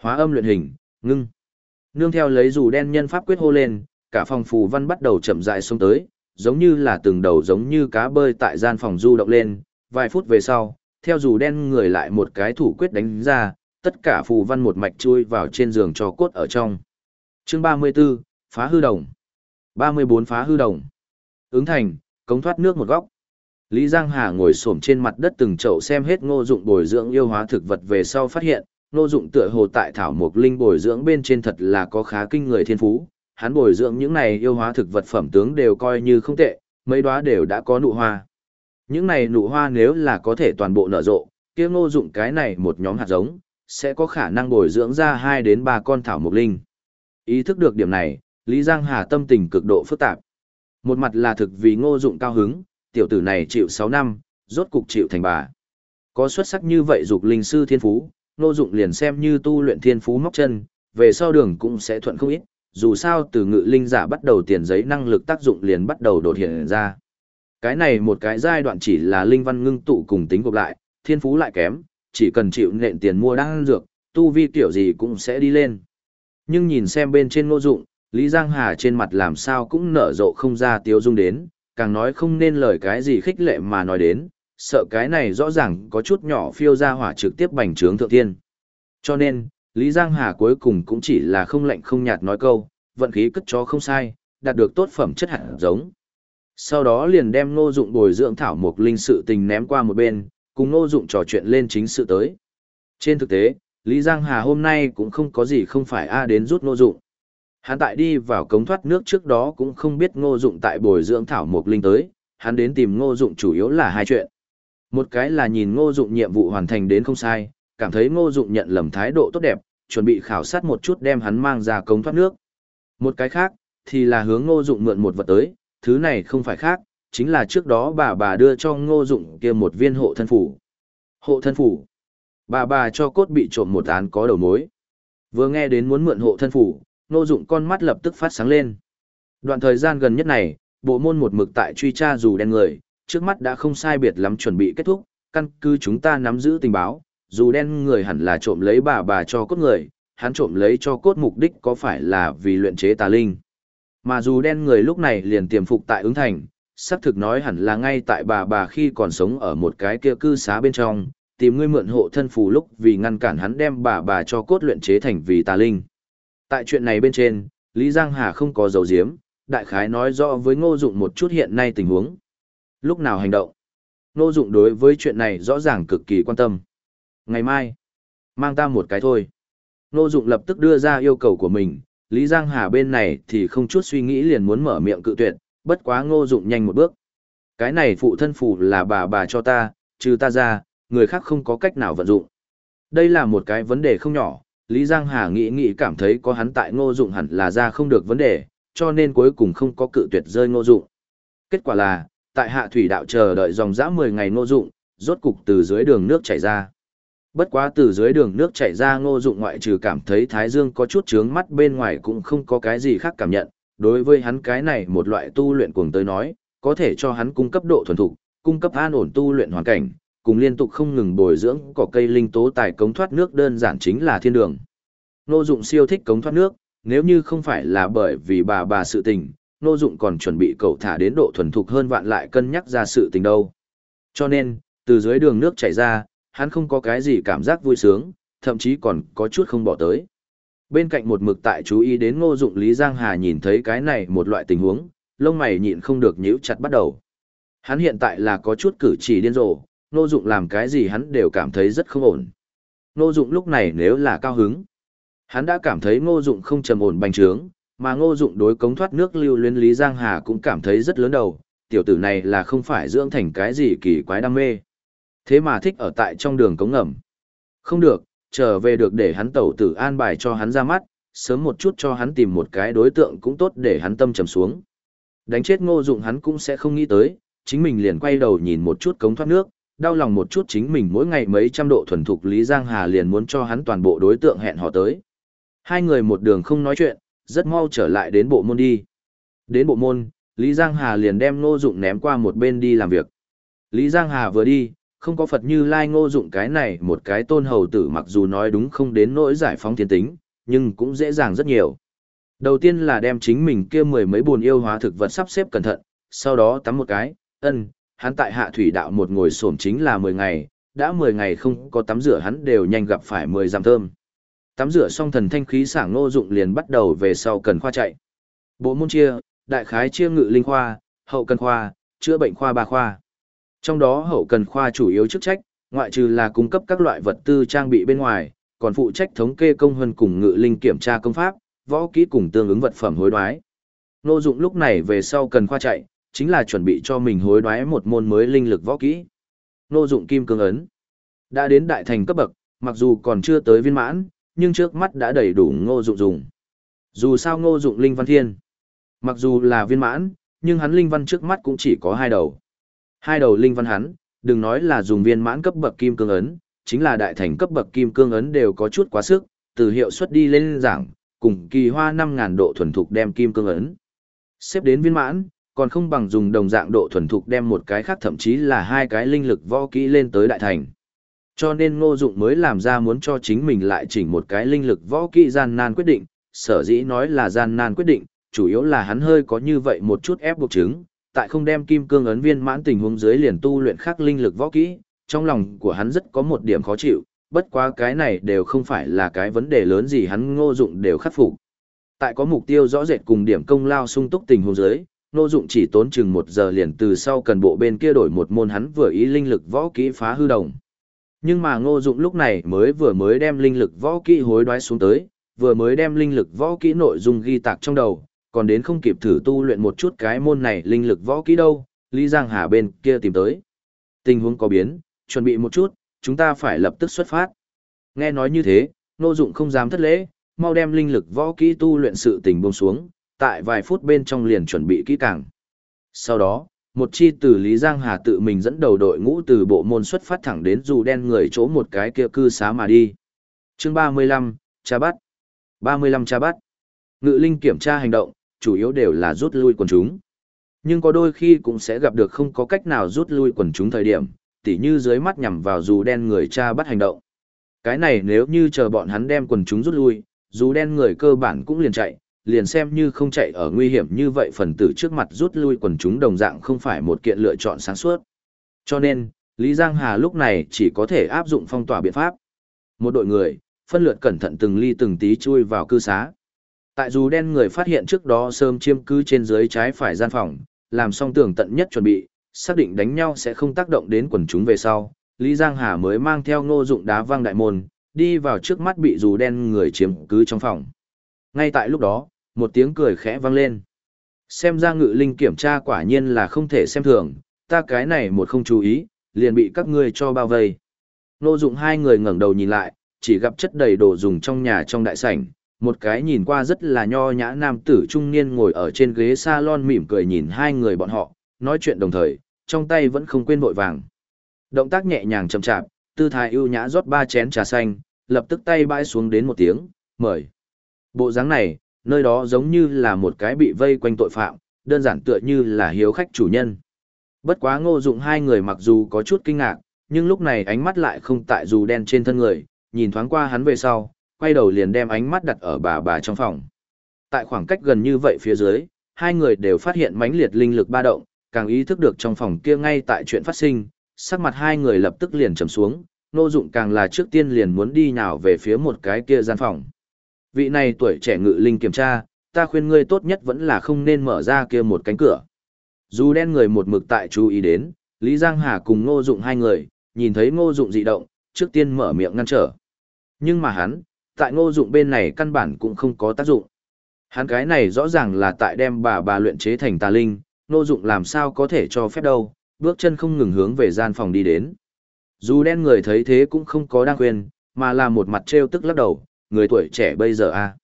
Hóa âm luyện hình, ngưng. Nương theo lấy dù đen nhân pháp quyết hô lên, cả phòng phù văn bắt đầu chậm rãi xuống tới, giống như là từng đầu giống như cá bơi tại gian phòng du động lên, vài phút về sau, theo dù đen người lại một cái thủ quyết đánh ra, tất cả phù văn một mạch chui vào trên giường cho cốt ở trong. Chương 34, phá hư đồng. 34 phá hư đồng. Ứng thành, cống thoát nước một góc. Lý Giang Hà ngồi xổm trên mặt đất từng chậu xem hết ngô dụng bồi dưỡng yêu hóa thực vật về sau phát hiện, ngô dụng tựa hồ tại thảo mục linh bồi dưỡng bên trên thật là có khá kinh người thiên phú. Hắn bồi dưỡng những này yêu hóa thực vật phẩm tướng đều coi như không tệ, mấy đóa đều đã có nụ hoa. Những này nụ hoa nếu là có thể toàn bộ nở rộ, kia ngô dụng cái này một nhóm hạt giống, sẽ có khả năng bồi dưỡng ra 2 đến 3 con thảo mục linh. Ý thức được điểm này, Lý Giang Hà tâm tình cực độ phức tạp. Một mặt là thực vì ngô dụng cao hứng, tiểu tử này chịu 6 năm, rốt cục chịu thành bà. Có xuất sắc như vậy dục linh sư thiên phú, ngô dụng liền xem như tu luyện thiên phú móc chân, về sau đường cũng sẽ thuận không ít, dù sao từ ngự linh giả bắt đầu tiền giấy năng lực tác dụng liền bắt đầu đột hiện ra. Cái này một cái giai đoạn chỉ là linh văn ngưng tụ cùng tính gộp lại, thiên phú lại kém, chỉ cần chịu nện tiền mua đan dược, tu vi kiểu gì cũng sẽ đi lên. Nhưng nhìn xem bên trên ngô dụng, Lý Giang Hà trên mặt làm sao cũng nở rộ không ra tiêu dung đến, càng nói không nên lời cái gì khích lệ mà nói đến, sợ cái này rõ ràng có chút nhỏ phiêu ra hỏa trực tiếp bành trướng thượng thiên. Cho nên, Lý Giang Hà cuối cùng cũng chỉ là không lạnh không nhạt nói câu, vận khí cất chó không sai, đạt được tốt phẩm chất hạt giống. Sau đó liền đem ngô dụng bồi dưỡng thảo mục linh sự tình ném qua một bên, cùng ngô dụng trò chuyện lên chính sự tới. Trên thực tế, Lý Giang Hà hôm nay cũng không có gì không phải A đến rút ngô dụng. Hắn tại đi vào cống thoát nước trước đó cũng không biết ngô dụng tại bồi dưỡng thảo mục linh tới, hắn đến tìm ngô dụng chủ yếu là hai chuyện. Một cái là nhìn ngô dụng nhiệm vụ hoàn thành đến không sai, cảm thấy ngô dụng nhận lầm thái độ tốt đẹp, chuẩn bị khảo sát một chút đem hắn mang ra cống thoát nước. Một cái khác, thì là hướng ngô dụng mượn một vật tới, thứ này không phải khác, chính là trước đó bà bà đưa cho ngô dụng kia một viên hộ thân phủ. Hộ thân phủ. Bà bà cho cốt bị trộm một án có đầu mối. Vừa nghe đến muốn mượn hộ thân phủ, ngô dụng con mắt lập tức phát sáng lên. Đoạn thời gian gần nhất này, bộ môn một mực tại truy tra dù đen người, trước mắt đã không sai biệt lắm chuẩn bị kết thúc, căn cứ chúng ta nắm giữ tình báo, dù đen người hẳn là trộm lấy bà bà cho cốt người, hắn trộm lấy cho cốt mục đích có phải là vì luyện chế tà linh. Mà dù đen người lúc này liền tiềm phục tại ứng thành, xác thực nói hẳn là ngay tại bà bà khi còn sống ở một cái kia cư xá bên trong, tìm ngươi mượn hộ thân phù lúc vì ngăn cản hắn đem bà bà cho cốt luyện chế thành vì tà linh. Tại chuyện này bên trên, Lý Giang Hà không có dấu diếm, đại khái nói rõ với ngô dụng một chút hiện nay tình huống. Lúc nào hành động? Ngô dụng đối với chuyện này rõ ràng cực kỳ quan tâm. Ngày mai, mang ta một cái thôi. Ngô dụng lập tức đưa ra yêu cầu của mình, Lý Giang Hà bên này thì không chút suy nghĩ liền muốn mở miệng cự tuyệt, bất quá ngô dụng nhanh một bước. Cái này phụ thân phù là bà bà cho ta, trừ ta ra, người khác không có cách nào vận dụng. Đây là một cái vấn đề không nhỏ, Lý Giang Hà nghĩ nghĩ cảm thấy có hắn tại ngô dụng hẳn là ra không được vấn đề, cho nên cuối cùng không có cự tuyệt rơi ngô dụng. Kết quả là, tại hạ thủy đạo chờ đợi dòng dã 10 ngày ngô dụng, rốt cục từ dưới đường nước chảy ra. Bất quá từ dưới đường nước chảy ra ngô dụng ngoại trừ cảm thấy thái dương có chút trướng mắt bên ngoài cũng không có cái gì khác cảm nhận, đối với hắn cái này một loại tu luyện cuồng tới nói, có thể cho hắn cung cấp độ thuần thục, cung cấp an ổn tu luyện hoàn cảnh, cùng liên tục không ngừng bồi dưỡng cỏ cây linh tố tài cống thoát nước đơn giản chính là thiên đường. nô dụng siêu thích cống thoát nước, nếu như không phải là bởi vì bà bà sự tình, nô dụng còn chuẩn bị cậu thả đến độ thuần thục hơn vạn lại cân nhắc ra sự tình đâu. Cho nên, từ dưới đường nước chảy ra, hắn không có cái gì cảm giác vui sướng, thậm chí còn có chút không bỏ tới. Bên cạnh một mực tại chú ý đến ngô dụng Lý Giang Hà nhìn thấy cái này một loại tình huống, lông mày nhịn không được nhíu chặt bắt đầu. Hắn hiện tại là có chút cử chỉ điên rồ, ngô dụng làm cái gì hắn đều cảm thấy rất không ổn. Ngô dụng lúc này nếu là cao hứng, hắn đã cảm thấy ngô dụng không trầm ổn bành trướng, mà ngô dụng đối cống thoát nước lưu luyến Lý Giang Hà cũng cảm thấy rất lớn đầu, tiểu tử này là không phải dưỡng thành cái gì kỳ quái đam mê. Thế mà thích ở tại trong đường cống ngầm. Không được, trở về được để hắn tẩu tử an bài cho hắn ra mắt, sớm một chút cho hắn tìm một cái đối tượng cũng tốt để hắn tâm trầm xuống. Đánh chết ngô dụng hắn cũng sẽ không nghĩ tới, chính mình liền quay đầu nhìn một chút cống thoát nước, đau lòng một chút chính mình mỗi ngày mấy trăm độ thuần thục Lý Giang Hà liền muốn cho hắn toàn bộ đối tượng hẹn họ tới. Hai người một đường không nói chuyện, rất mau trở lại đến bộ môn đi. Đến bộ môn, Lý Giang Hà liền đem Ngô Dụng ném qua một bên đi làm việc. Lý Giang Hà vừa đi, không có Phật như Lai Ngô Dụng cái này một cái tôn hầu tử mặc dù nói đúng không đến nỗi giải phóng thiên tính, nhưng cũng dễ dàng rất nhiều. Đầu tiên là đem chính mình kia mười mấy buồn yêu hóa thực vật sắp xếp cẩn thận, sau đó tắm một cái, ân, hắn tại hạ thủy đạo một ngồi sổm chính là 10 ngày, đã 10 ngày không có tắm rửa hắn đều nhanh gặp phải 10 giảm thơm. Tắm rửa xong thần thanh khí sảng Ngô dụng liền bắt đầu về sau cần khoa chạy. Bộ môn chia, đại khái chia ngự linh khoa, hậu cần khoa, chữa bệnh khoa ba khoa. Trong đó hậu cần khoa chủ yếu chức trách, ngoại trừ là cung cấp các loại vật tư trang bị bên ngoài, còn phụ trách thống kê công hơn cùng ngự linh kiểm tra công pháp, võ kỹ cùng tương ứng vật phẩm hối đoái. Nô dụng lúc này về sau cần khoa chạy, chính là chuẩn bị cho mình hối đoái một môn mới linh lực võ kỹ. Nô dụng kim cương ấn. Đã đến đại thành cấp bậc, mặc dù còn chưa tới viên mãn, nhưng trước mắt đã đầy đủ ngô dụng dùng. Dù sao ngô dụng linh văn thiên. Mặc dù là viên mãn, nhưng hắn linh văn trước mắt cũng chỉ có hai đầu. Hai đầu linh văn hắn, đừng nói là dùng viên mãn cấp bậc kim cương ấn, chính là đại thành cấp bậc kim cương ấn đều có chút quá sức, từ hiệu suất đi lên giảng, cùng kỳ hoa 5000 độ thuần thục đem kim cương ấn. Xếp đến viên mãn, còn không bằng dùng đồng dạng độ thuần thục đem một cái khác thậm chí là hai cái linh lực võ kỹ lên tới đại thành. Cho nên ngô dụng mới làm ra muốn cho chính mình lại chỉnh một cái linh lực võ kỹ gian nan quyết định, sở dĩ nói là gian nan quyết định, chủ yếu là hắn hơi có như vậy một chút ép buộc chứng, tại không đem kim cương ấn viên mãn tình huống dưới liền tu luyện khắc linh lực võ kỹ, trong lòng của hắn rất có một điểm khó chịu, bất quá cái này đều không phải là cái vấn đề lớn gì hắn ngô dụng đều khắc phục. Tại có mục tiêu rõ rệt cùng điểm công lao sung túc tình huống dưới, Ngô Dụng chỉ tốn chừng một giờ liền từ sau cần bộ bên kia đổi một môn hắn vừa ý linh lực võ kỹ phá hư đồng. Nhưng mà Ngô Dụng lúc này mới vừa mới đem linh lực võ kỹ hối đoái xuống tới, vừa mới đem linh lực võ kỹ nội dung ghi tạc trong đầu, còn đến không kịp thử tu luyện một chút cái môn này linh lực võ kỹ đâu, Lý Giang Hà bên kia tìm tới. Tình huống có biến, chuẩn bị một chút, chúng ta phải lập tức xuất phát. Nghe nói như thế, nô Dụng không dám thất lễ, mau đem linh lực võ kỹ tu luyện sự tình buông xuống, tại vài phút bên trong liền chuẩn bị kỹ càng. Sau đó, một chi từ Lý Giang Hà tự mình dẫn đầu đội ngũ từ bộ môn xuất phát thẳng đến dù đen người chỗ một cái kia cư xá mà đi. Chương 35, cha bắt. 35 cha bắt. Ngự linh kiểm tra hành động, chủ yếu đều là rút lui quần chúng. Nhưng có đôi khi cũng sẽ gặp được không có cách nào rút lui quần chúng thời điểm, tỉ như dưới mắt nhằm vào dù đen người cha bắt hành động. Cái này nếu như chờ bọn hắn đem quần chúng rút lui, dù đen người cơ bản cũng liền chạy, liền xem như không chạy ở nguy hiểm như vậy phần tử trước mặt rút lui quần chúng đồng dạng không phải một kiện lựa chọn sáng suốt. Cho nên, Lý Giang Hà lúc này chỉ có thể áp dụng phong tỏa biện pháp. Một đội người, phân lượt cẩn thận từng ly từng tí chui vào cư xá. Tại dù đen người phát hiện trước đó sớm chiêm cư trên dưới trái phải gian phòng, làm xong tường tận nhất chuẩn bị, xác định đánh nhau sẽ không tác động đến quần chúng về sau, Lý Giang Hà mới mang theo ngô dụng đá văng đại môn, đi vào trước mắt bị dù đen người chiếm cứ trong phòng. Ngay tại lúc đó, một tiếng cười khẽ vang lên. Xem ra ngự linh kiểm tra quả nhiên là không thể xem thường, ta cái này một không chú ý, liền bị các ngươi cho bao vây. Nô dụng hai người ngẩng đầu nhìn lại, chỉ gặp chất đầy đồ dùng trong nhà trong đại sảnh, một cái nhìn qua rất là nho nhã nam tử trung niên ngồi ở trên ghế salon mỉm cười nhìn hai người bọn họ, nói chuyện đồng thời, trong tay vẫn không quên vội vàng. Động tác nhẹ nhàng chậm chạp, tư thái ưu nhã rót ba chén trà xanh, lập tức tay bãi xuống đến một tiếng, mời. Bộ dáng này, nơi đó giống như là một cái bị vây quanh tội phạm, đơn giản tựa như là hiếu khách chủ nhân. Bất quá ngô dụng hai người mặc dù có chút kinh ngạc, nhưng lúc này ánh mắt lại không tại dù đen trên thân người, nhìn thoáng qua hắn về sau, quay đầu liền đem ánh mắt đặt ở bà bà trong phòng. Tại khoảng cách gần như vậy phía dưới, hai người đều phát hiện mãnh liệt linh lực ba động, càng ý thức được trong phòng kia ngay tại chuyện phát sinh, sắc mặt hai người lập tức liền trầm xuống, Ngô Dụng càng là trước tiên liền muốn đi nhào về phía một cái kia gian phòng vị này tuổi trẻ ngự linh kiểm tra, ta khuyên ngươi tốt nhất vẫn là không nên mở ra kia một cánh cửa. Dù đen người một mực tại chú ý đến, Lý Giang Hà cùng Ngô Dụng hai người, nhìn thấy Ngô Dụng dị động, trước tiên mở miệng ngăn trở. Nhưng mà hắn, tại Ngô Dụng bên này căn bản cũng không có tác dụng. Hắn cái này rõ ràng là tại đem bà bà luyện chế thành tà linh, Ngô Dụng làm sao có thể cho phép đâu, bước chân không ngừng hướng về gian phòng đi đến. Dù đen người thấy thế cũng không có đang khuyên, mà là một mặt trêu tức lắc đầu, người tuổi trẻ bây giờ a à?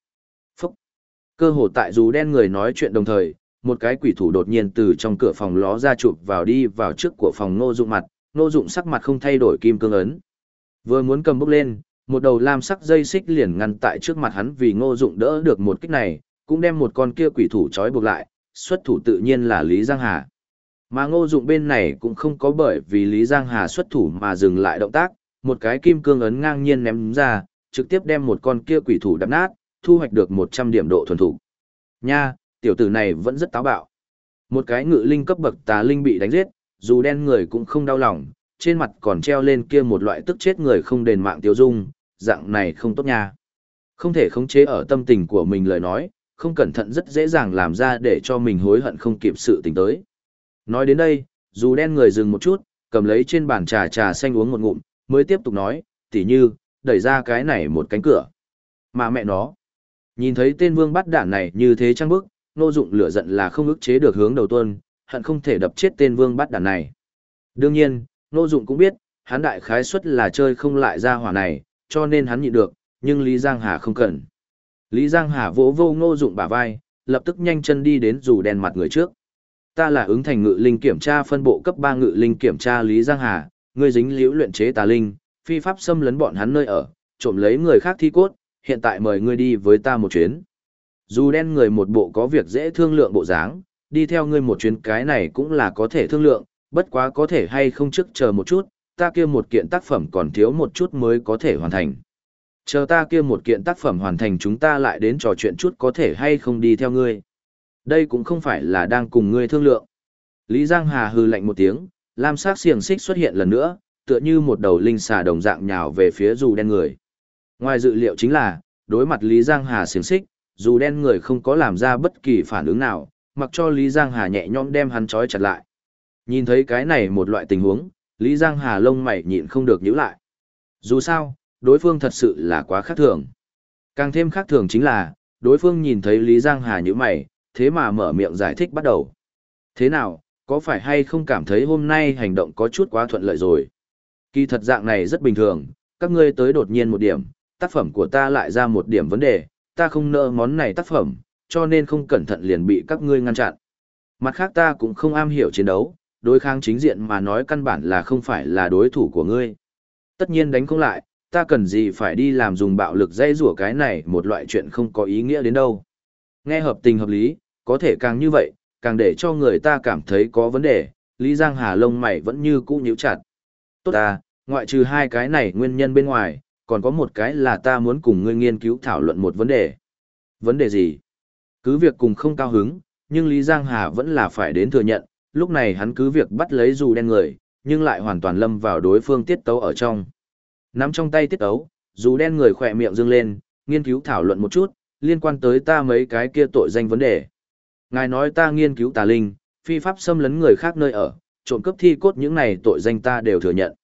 Phúc! Cơ hồ tại dù đen người nói chuyện đồng thời, một cái quỷ thủ đột nhiên từ trong cửa phòng ló ra chụp vào đi vào trước của phòng ngô dụng mặt, Ngô Dụng sắc mặt không thay đổi kim cương ấn. Vừa muốn cầm bốc lên, một đầu lam sắc dây xích liền ngăn tại trước mặt hắn vì Ngô Dụng đỡ được một kích này, cũng đem một con kia quỷ thủ trói buộc lại, xuất thủ tự nhiên là Lý Giang Hà. Mà Ngô Dụng bên này cũng không có bởi vì Lý Giang Hà xuất thủ mà dừng lại động tác, một cái kim cương ấn ngang nhiên ném ra, trực tiếp đem một con kia quỷ thủ đập nát, thu hoạch được 100 điểm độ thuần thủ. Nha, tiểu tử này vẫn rất táo bạo. Một cái ngự linh cấp bậc tà linh bị đánh giết, dù đen người cũng không đau lòng, trên mặt còn treo lên kia một loại tức chết người không đền mạng tiêu dung, dạng này không tốt nha. Không thể khống chế ở tâm tình của mình lời nói, không cẩn thận rất dễ dàng làm ra để cho mình hối hận không kịp sự tình tới. Nói đến đây, dù đen người dừng một chút, cầm lấy trên bàn trà trà xanh uống một ngụm, mới tiếp tục nói, tỉ như, đẩy ra cái này một cánh cửa. Mà mẹ nó, nhìn thấy tên vương bắt đạn này như thế trăng bức, nô dụng lửa giận là không ức chế được hướng đầu tuân, hận không thể đập chết tên vương bắt đạn này. Đương nhiên, nô dụng cũng biết, hắn đại khái suất là chơi không lại ra hỏa này, cho nên hắn nhịn được, nhưng Lý Giang Hà không cần. Lý Giang Hà vỗ vô Ngô dụng bả vai, lập tức nhanh chân đi đến dù đen mặt người trước. Ta là ứng thành ngự linh kiểm tra phân bộ cấp 3 ngự linh kiểm tra Lý Giang Hà, ngươi dính liễu luyện chế tà linh, phi pháp xâm lấn bọn hắn nơi ở, trộm lấy người khác thi cốt, hiện tại mời ngươi đi với ta một chuyến. Dù đen người một bộ có việc dễ thương lượng bộ dáng, đi theo ngươi một chuyến cái này cũng là có thể thương lượng, bất quá có thể hay không trước chờ một chút, ta kia một kiện tác phẩm còn thiếu một chút mới có thể hoàn thành. Chờ ta kia một kiện tác phẩm hoàn thành chúng ta lại đến trò chuyện chút có thể hay không đi theo ngươi. Đây cũng không phải là đang cùng ngươi thương lượng. Lý Giang Hà hư lạnh một tiếng, lam sắc xiềng xích xuất hiện lần nữa, tựa như một đầu linh xà đồng dạng nhào về phía dù đen người. Ngoài dự liệu chính là, đối mặt Lý Giang Hà xiềng xích, dù đen người không có làm ra bất kỳ phản ứng nào, mặc cho Lý Giang Hà nhẹ nhõm đem hắn trói chặt lại. Nhìn thấy cái này một loại tình huống, Lý Giang Hà lông mày nhịn không được nhíu lại. Dù sao, đối phương thật sự là quá khác thường. Càng thêm khác thường chính là, đối phương nhìn thấy Lý Giang Hà nhíu mày, thế mà mở miệng giải thích bắt đầu. Thế nào, có phải hay không cảm thấy hôm nay hành động có chút quá thuận lợi rồi? Kỳ thật dạng này rất bình thường, các ngươi tới đột nhiên một điểm, tác phẩm của ta lại ra một điểm vấn đề, ta không nợ món này tác phẩm, cho nên không cẩn thận liền bị các ngươi ngăn chặn. Mặt khác ta cũng không am hiểu chiến đấu, đối kháng chính diện mà nói căn bản là không phải là đối thủ của ngươi. Tất nhiên đánh không lại, ta cần gì phải đi làm dùng bạo lực dây rủa cái này một loại chuyện không có ý nghĩa đến đâu. Nghe hợp tình hợp lý, có thể càng như vậy, càng để cho người ta cảm thấy có vấn đề, Lý Giang Hà lông mày vẫn như cũ nhíu chặt. Tốt à, ngoại trừ hai cái này nguyên nhân bên ngoài, còn có một cái là ta muốn cùng ngươi nghiên cứu thảo luận một vấn đề. Vấn đề gì? Cứ việc cùng không cao hứng, nhưng Lý Giang Hà vẫn là phải đến thừa nhận, lúc này hắn cứ việc bắt lấy dù đen người, nhưng lại hoàn toàn lâm vào đối phương tiết tấu ở trong. Nắm trong tay tiết tấu, dù đen người khỏe miệng dương lên, nghiên cứu thảo luận một chút, liên quan tới ta mấy cái kia tội danh vấn đề. Ngài nói ta nghiên cứu tà linh, phi pháp xâm lấn người khác nơi ở, trộm cướp thi cốt những này tội danh ta đều thừa nhận.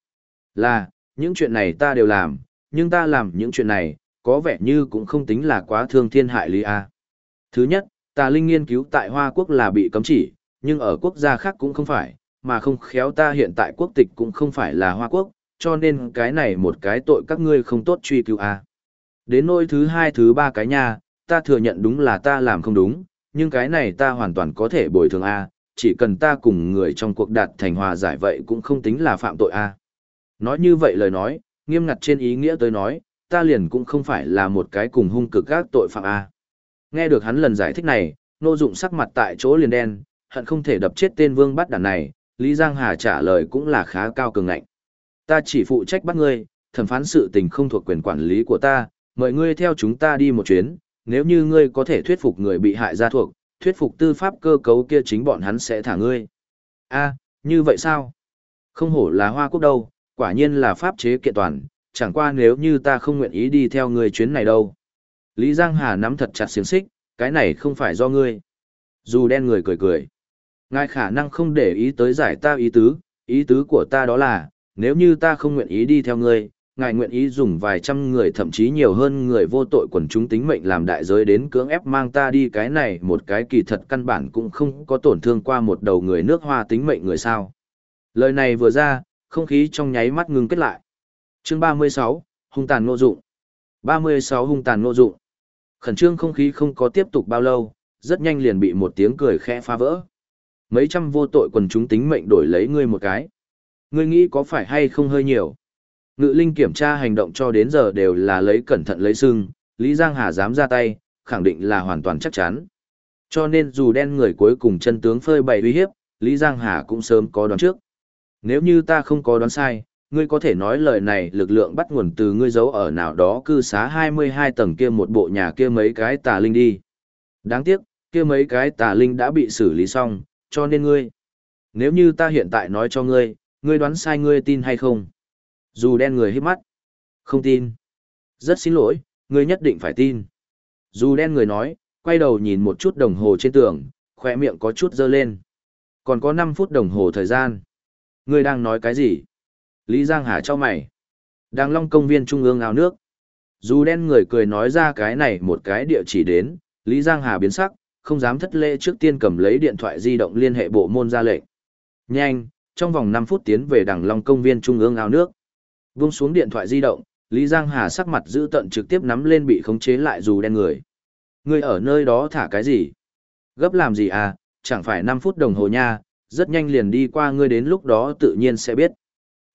Là, những chuyện này ta đều làm, nhưng ta làm những chuyện này, có vẻ như cũng không tính là quá thương thiên hại lý a. Thứ nhất, tà linh nghiên cứu tại Hoa Quốc là bị cấm chỉ, nhưng ở quốc gia khác cũng không phải, mà không khéo ta hiện tại quốc tịch cũng không phải là Hoa Quốc, cho nên cái này một cái tội các ngươi không tốt truy cứu a. Đến nỗi thứ hai thứ ba cái nha, ta thừa nhận đúng là ta làm không đúng, nhưng cái này ta hoàn toàn có thể bồi thường A, chỉ cần ta cùng người trong cuộc đạt thành hòa giải vậy cũng không tính là phạm tội A. Nói như vậy lời nói, nghiêm ngặt trên ý nghĩa tới nói, ta liền cũng không phải là một cái cùng hung cực các tội phạm A. Nghe được hắn lần giải thích này, nô dụng sắc mặt tại chỗ liền đen, hận không thể đập chết tên vương bắt đàn này, Lý Giang Hà trả lời cũng là khá cao cường ngạnh. Ta chỉ phụ trách bắt ngươi, thẩm phán sự tình không thuộc quyền quản lý của ta, mời ngươi theo chúng ta đi một chuyến, nếu như ngươi có thể thuyết phục người bị hại gia thuộc, thuyết phục tư pháp cơ cấu kia chính bọn hắn sẽ thả ngươi. A, như vậy sao? Không hổ là hoa quốc đâu, quả nhiên là pháp chế kiện toàn, chẳng qua nếu như ta không nguyện ý đi theo ngươi chuyến này đâu. Lý Giang Hà nắm thật chặt xiềng xích, cái này không phải do ngươi. Dù đen người cười cười. Ngài khả năng không để ý tới giải ta ý tứ, ý tứ của ta đó là, nếu như ta không nguyện ý đi theo ngươi, ngài nguyện ý dùng vài trăm người thậm chí nhiều hơn người vô tội quần chúng tính mệnh làm đại giới đến cưỡng ép mang ta đi cái này một cái kỳ thật căn bản cũng không có tổn thương qua một đầu người nước hoa tính mệnh người sao. Lời này vừa ra, không khí trong nháy mắt ngừng kết lại. Chương 36, hung tàn nô dụng. 36 hung tàn nô dụng. Khẩn trương không khí không có tiếp tục bao lâu, rất nhanh liền bị một tiếng cười khẽ phá vỡ. Mấy trăm vô tội quần chúng tính mệnh đổi lấy ngươi một cái. Ngươi nghĩ có phải hay không hơi nhiều? Ngự linh kiểm tra hành động cho đến giờ đều là lấy cẩn thận lấy sưng, Lý Giang Hà dám ra tay, khẳng định là hoàn toàn chắc chắn. Cho nên dù đen người cuối cùng chân tướng phơi bày uy hiếp, Lý Giang Hà cũng sớm có đoán trước. Nếu như ta không có đoán sai, ngươi có thể nói lời này lực lượng bắt nguồn từ ngươi giấu ở nào đó cư xá 22 tầng kia một bộ nhà kia mấy cái tà linh đi. Đáng tiếc, kia mấy cái tà linh đã bị xử lý xong, cho nên ngươi. Nếu như ta hiện tại nói cho ngươi, ngươi đoán sai ngươi tin hay không? Dù đen người hít mắt. Không tin. Rất xin lỗi, ngươi nhất định phải tin. Dù đen người nói, quay đầu nhìn một chút đồng hồ trên tường, khỏe miệng có chút dơ lên. Còn có 5 phút đồng hồ thời gian. Ngươi đang nói cái gì? Lý Giang Hà cho mày. Đang long công viên trung ương ao nước. Dù đen người cười nói ra cái này một cái địa chỉ đến, Lý Giang Hà biến sắc, không dám thất lễ trước tiên cầm lấy điện thoại di động liên hệ bộ môn ra lệnh. Nhanh, trong vòng 5 phút tiến về đằng long công viên trung ương ao nước. Vung xuống điện thoại di động, Lý Giang Hà sắc mặt giữ tận trực tiếp nắm lên bị khống chế lại dù đen người. người ở nơi đó thả cái gì? Gấp làm gì à, chẳng phải 5 phút đồng hồ nha, rất nhanh liền đi qua ngươi đến lúc đó tự nhiên sẽ biết.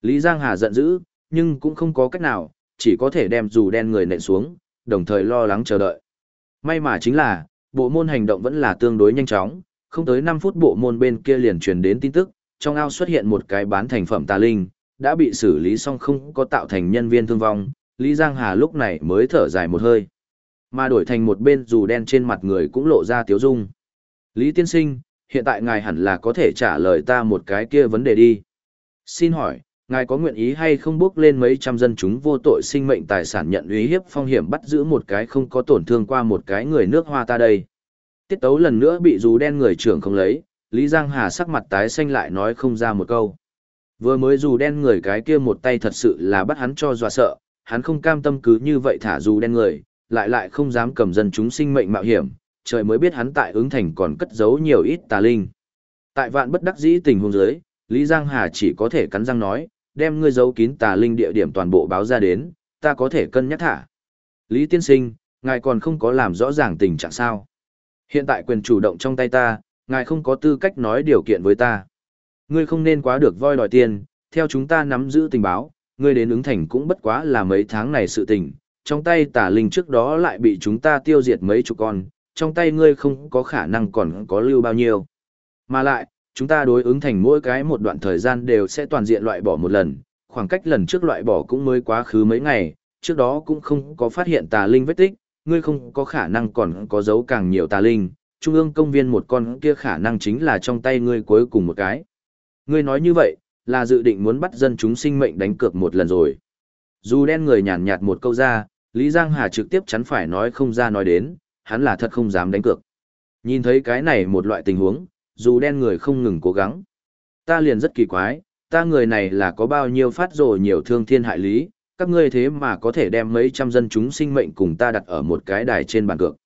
Lý Giang Hà giận dữ, nhưng cũng không có cách nào, chỉ có thể đem dù đen người nện xuống, đồng thời lo lắng chờ đợi. May mà chính là, bộ môn hành động vẫn là tương đối nhanh chóng, không tới 5 phút bộ môn bên kia liền truyền đến tin tức, trong ao xuất hiện một cái bán thành phẩm tà linh, đã bị xử lý xong không có tạo thành nhân viên thương vong, Lý Giang Hà lúc này mới thở dài một hơi. Mà đổi thành một bên dù đen trên mặt người cũng lộ ra tiếu dung. Lý Tiên Sinh, hiện tại ngài hẳn là có thể trả lời ta một cái kia vấn đề đi. Xin hỏi, ngài có nguyện ý hay không bước lên mấy trăm dân chúng vô tội sinh mệnh tài sản nhận uy hiếp phong hiểm bắt giữ một cái không có tổn thương qua một cái người nước hoa ta đây. Tiết tấu lần nữa bị dù đen người trưởng không lấy, Lý Giang Hà sắc mặt tái xanh lại nói không ra một câu. Vừa mới dù đen người cái kia một tay thật sự là bắt hắn cho dọa sợ, hắn không cam tâm cứ như vậy thả dù đen người, lại lại không dám cầm dân chúng sinh mệnh mạo hiểm, trời mới biết hắn tại ứng thành còn cất giấu nhiều ít tà linh. Tại vạn bất đắc dĩ tình huống dưới, Lý Giang Hà chỉ có thể cắn răng nói, đem ngươi giấu kín tà linh địa điểm toàn bộ báo ra đến, ta có thể cân nhắc thả. Lý Tiên Sinh, ngài còn không có làm rõ ràng tình trạng sao. Hiện tại quyền chủ động trong tay ta, ngài không có tư cách nói điều kiện với ta. Ngươi không nên quá được voi đòi tiền, theo chúng ta nắm giữ tình báo, ngươi đến ứng thành cũng bất quá là mấy tháng này sự tình, trong tay tà linh trước đó lại bị chúng ta tiêu diệt mấy chục con, trong tay ngươi không có khả năng còn có lưu bao nhiêu. Mà lại, chúng ta đối ứng thành mỗi cái một đoạn thời gian đều sẽ toàn diện loại bỏ một lần, khoảng cách lần trước loại bỏ cũng mới quá khứ mấy ngày, trước đó cũng không có phát hiện tà linh vết tích, ngươi không có khả năng còn có dấu càng nhiều tà linh, trung ương công viên một con kia khả năng chính là trong tay ngươi cuối cùng một cái. Ngươi nói như vậy, là dự định muốn bắt dân chúng sinh mệnh đánh cược một lần rồi. Dù đen người nhàn nhạt một câu ra, Lý Giang Hà trực tiếp chắn phải nói không ra nói đến, hắn là thật không dám đánh cược. Nhìn thấy cái này một loại tình huống, dù đen người không ngừng cố gắng. Ta liền rất kỳ quái, ta người này là có bao nhiêu phát rồi nhiều thương thiên hại lý, các ngươi thế mà có thể đem mấy trăm dân chúng sinh mệnh cùng ta đặt ở một cái đài trên bàn cược.